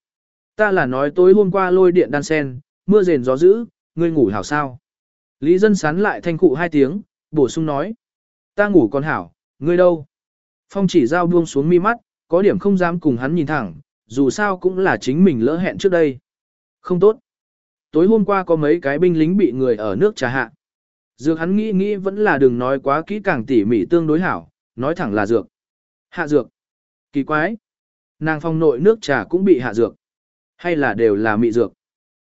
A: Ta là nói tối hôm qua lôi điện đan sen, mưa rền gió dữ, ngươi ngủ hảo sao? Lý dân sán lại thanh cụ hai tiếng, bổ sung nói. Ta ngủ còn hảo, ngươi đâu? Phong chỉ giao buông xuống mi mắt, có điểm không dám cùng hắn nhìn thẳng, dù sao cũng là chính mình lỡ hẹn trước đây. Không tốt. Tối hôm qua có mấy cái binh lính bị người ở nước trà hạ. Dược hắn nghĩ nghĩ vẫn là đừng nói quá kỹ càng tỉ mỉ tương đối hảo, nói thẳng là dược. Hạ dược. Kỳ quái. Nàng phong nội nước trà cũng bị hạ dược. Hay là đều là mị dược.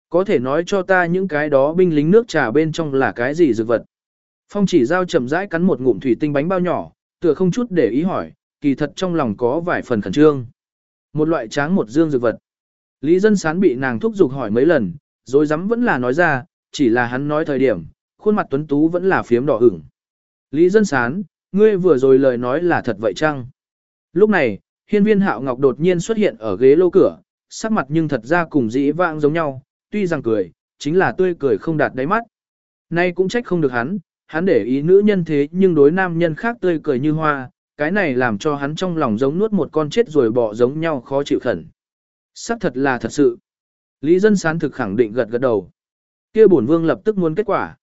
A: Có thể nói cho ta những cái đó binh lính nước trà bên trong là cái gì dược vật. Phong chỉ giao chậm rãi cắn một ngụm thủy tinh bánh bao nhỏ, tựa không chút để ý hỏi, kỳ thật trong lòng có vài phần khẩn trương. Một loại tráng một dương dược vật. Lý dân sán bị nàng thúc giục hỏi mấy lần, rồi dám vẫn là nói ra, chỉ là hắn nói thời điểm, khuôn mặt tuấn tú vẫn là phiếm đỏ ửng. Lý dân sán, ngươi vừa rồi lời nói là thật vậy chăng? Lúc này, hiên viên hạo ngọc đột nhiên xuất hiện ở ghế lô cửa, sắc mặt nhưng thật ra cùng dĩ vãng giống nhau, tuy rằng cười, chính là tươi cười không đạt đáy mắt. Nay cũng trách không được hắn, hắn để ý nữ nhân thế nhưng đối nam nhân khác tươi cười như hoa, cái này làm cho hắn trong lòng giống nuốt một con chết rồi bỏ giống nhau khó chịu khẩn. Sắc thật là thật sự. Lý dân sán thực khẳng định gật gật đầu. kia bổn vương lập tức muốn kết quả.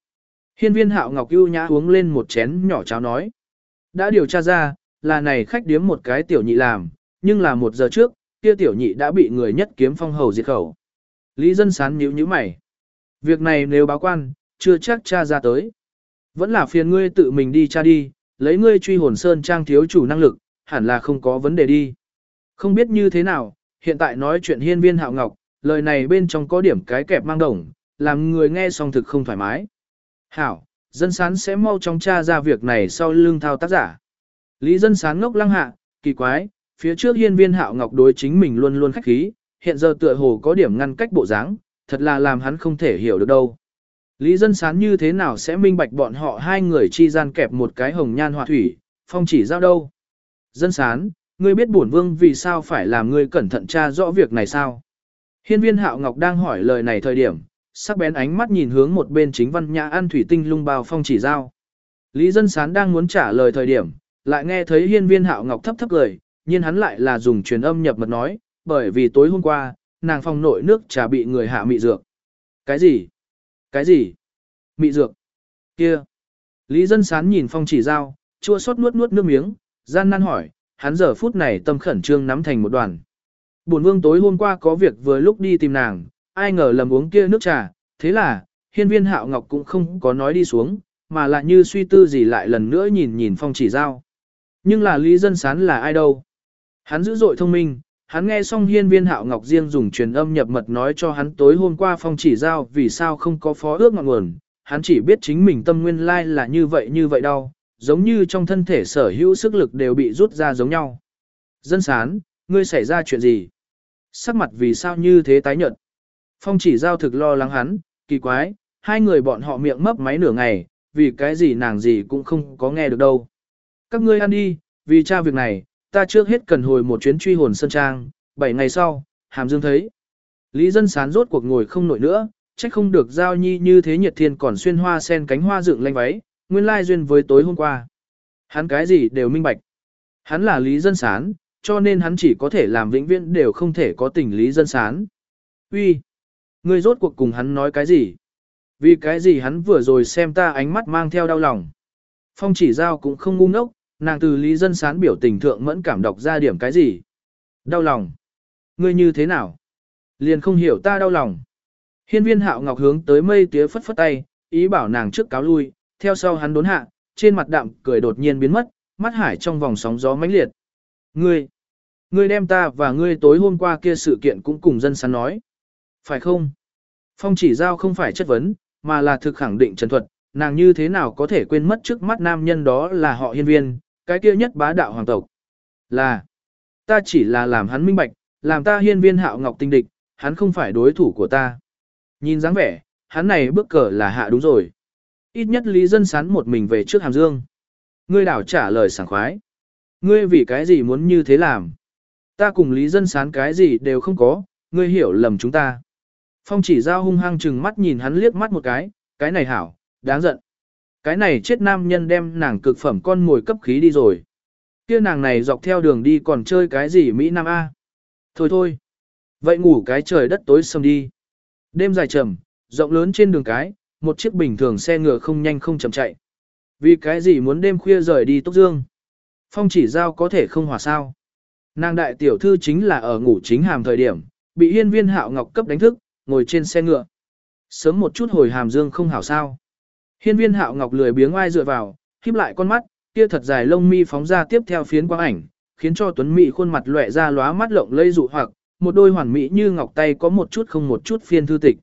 A: Hiên viên hạo ngọc ưu nhã uống lên một chén nhỏ cháo nói. Đã điều tra ra, là này khách điếm một cái tiểu nhị làm, nhưng là một giờ trước, kia tiểu nhị đã bị người nhất kiếm phong hầu diệt khẩu. Lý dân sán nhíu nhíu mày. Việc này nếu báo quan, chưa chắc tra ra tới. Vẫn là phiền ngươi tự mình đi tra đi, lấy ngươi truy hồn sơn trang thiếu chủ năng lực, hẳn là không có vấn đề đi. Không biết như thế nào, hiện tại nói chuyện hiên viên hạo ngọc, lời này bên trong có điểm cái kẹp mang đồng, làm người nghe xong thực không thoải mái. Hảo, dân sán sẽ mau chóng tra ra việc này sau lưng thao tác giả. Lý dân sán ngốc lăng hạ, kỳ quái, phía trước hiên viên hạo ngọc đối chính mình luôn luôn khách khí, hiện giờ tựa hồ có điểm ngăn cách bộ dáng, thật là làm hắn không thể hiểu được đâu. Lý dân sán như thế nào sẽ minh bạch bọn họ hai người chi gian kẹp một cái hồng nhan họa thủy, phong chỉ giao đâu. Dân sán, ngươi biết bổn vương vì sao phải làm ngươi cẩn thận tra rõ việc này sao? Hiên viên hạo ngọc đang hỏi lời này thời điểm, sắc bén ánh mắt nhìn hướng một bên chính văn nhã an thủy tinh lung bao phong chỉ giao. Lý dân sán đang muốn trả lời thời điểm, lại nghe thấy hiên viên hạo ngọc thấp thấp cười, nhưng hắn lại là dùng truyền âm nhập mật nói, bởi vì tối hôm qua, nàng phong nội nước trà bị người hạ mị dược. Cái gì? Cái gì? Mị dược? Kia! Lý dân sán nhìn phong chỉ giao, chua xót nuốt nuốt nước miếng, gian nan hỏi, hắn giờ phút này tâm khẩn trương nắm thành một đoàn. Bổn vương tối hôm qua có việc vừa lúc đi tìm nàng, ai ngờ lầm uống kia nước trà, thế là, hiên viên hạo ngọc cũng không có nói đi xuống, mà lại như suy tư gì lại lần nữa nhìn nhìn phong chỉ giao. Nhưng là Lý Dân Sán là ai đâu? Hắn dữ dội thông minh, hắn nghe xong hiên viên hạo ngọc riêng dùng truyền âm nhập mật nói cho hắn tối hôm qua phong chỉ giao vì sao không có phó ước ngọn nguồn, hắn chỉ biết chính mình tâm nguyên lai là như vậy như vậy đâu, giống như trong thân thể sở hữu sức lực đều bị rút ra giống nhau. Dân sán, ngươi xảy ra chuyện gì? Sắc mặt vì sao như thế tái nhợt? Phong chỉ giao thực lo lắng hắn, kỳ quái, hai người bọn họ miệng mấp máy nửa ngày, vì cái gì nàng gì cũng không có nghe được đâu. Các ngươi ăn đi, vì tra việc này, ta trước hết cần hồi một chuyến truy hồn sân trang, bảy ngày sau, hàm dương thấy. Lý dân sán rốt cuộc ngồi không nổi nữa, trách không được giao nhi như thế nhiệt thiên còn xuyên hoa sen cánh hoa dựng lanh váy, nguyên lai duyên với tối hôm qua. Hắn cái gì đều minh bạch. Hắn là lý dân sán, cho nên hắn chỉ có thể làm vĩnh viễn đều không thể có tình lý dân sán. Uy, Ngươi rốt cuộc cùng hắn nói cái gì? Vì cái gì hắn vừa rồi xem ta ánh mắt mang theo đau lòng. Phong chỉ giao cũng không ngu ngốc, nàng từ lý dân sán biểu tình thượng mẫn cảm đọc ra điểm cái gì. Đau lòng. Ngươi như thế nào? Liền không hiểu ta đau lòng. Hiên viên hạo ngọc hướng tới mây tía phất phất tay, ý bảo nàng trước cáo lui, theo sau hắn đốn hạ, trên mặt đạm cười đột nhiên biến mất, mắt hải trong vòng sóng gió mãnh liệt. Ngươi, ngươi đem ta và ngươi tối hôm qua kia sự kiện cũng cùng dân sán nói. Phải không? Phong chỉ giao không phải chất vấn, mà là thực khẳng định trần thuật, nàng như thế nào có thể quên mất trước mắt nam nhân đó là họ hiên viên, cái kia nhất bá đạo hoàng tộc. Là, ta chỉ là làm hắn minh bạch, làm ta hiên viên hạo ngọc tinh địch, hắn không phải đối thủ của ta. Nhìn dáng vẻ, hắn này bước cờ là hạ đúng rồi. Ít nhất Lý Dân Sán một mình về trước Hàm Dương. Ngươi đảo trả lời sảng khoái. Ngươi vì cái gì muốn như thế làm? Ta cùng Lý Dân Sán cái gì đều không có, ngươi hiểu lầm chúng ta. Phong chỉ giao hung hăng chừng mắt nhìn hắn liếc mắt một cái, cái này hảo, đáng giận. Cái này chết nam nhân đem nàng cực phẩm con mồi cấp khí đi rồi. Kia nàng này dọc theo đường đi còn chơi cái gì Mỹ Nam A. Thôi thôi. Vậy ngủ cái trời đất tối sầm đi. Đêm dài trầm, rộng lớn trên đường cái, một chiếc bình thường xe ngựa không nhanh không chậm chạy. Vì cái gì muốn đêm khuya rời đi Tốc Dương? Phong chỉ giao có thể không hòa sao. Nàng đại tiểu thư chính là ở ngủ chính hàm thời điểm, bị hiên viên hạo ngọc cấp đánh thức, ngồi trên xe ngựa. Sớm một chút hồi hàm dương không hảo sao. Hiên viên hạo ngọc lười biếng ai dựa vào, híp lại con mắt, kia thật dài lông mi phóng ra tiếp theo phiến quang ảnh, khiến cho tuấn mỹ khuôn mặt lóe ra lóa mắt lộng lây dụ hoặc, một đôi hoàn mỹ như ngọc tay có một chút không một chút phiên thư tịch.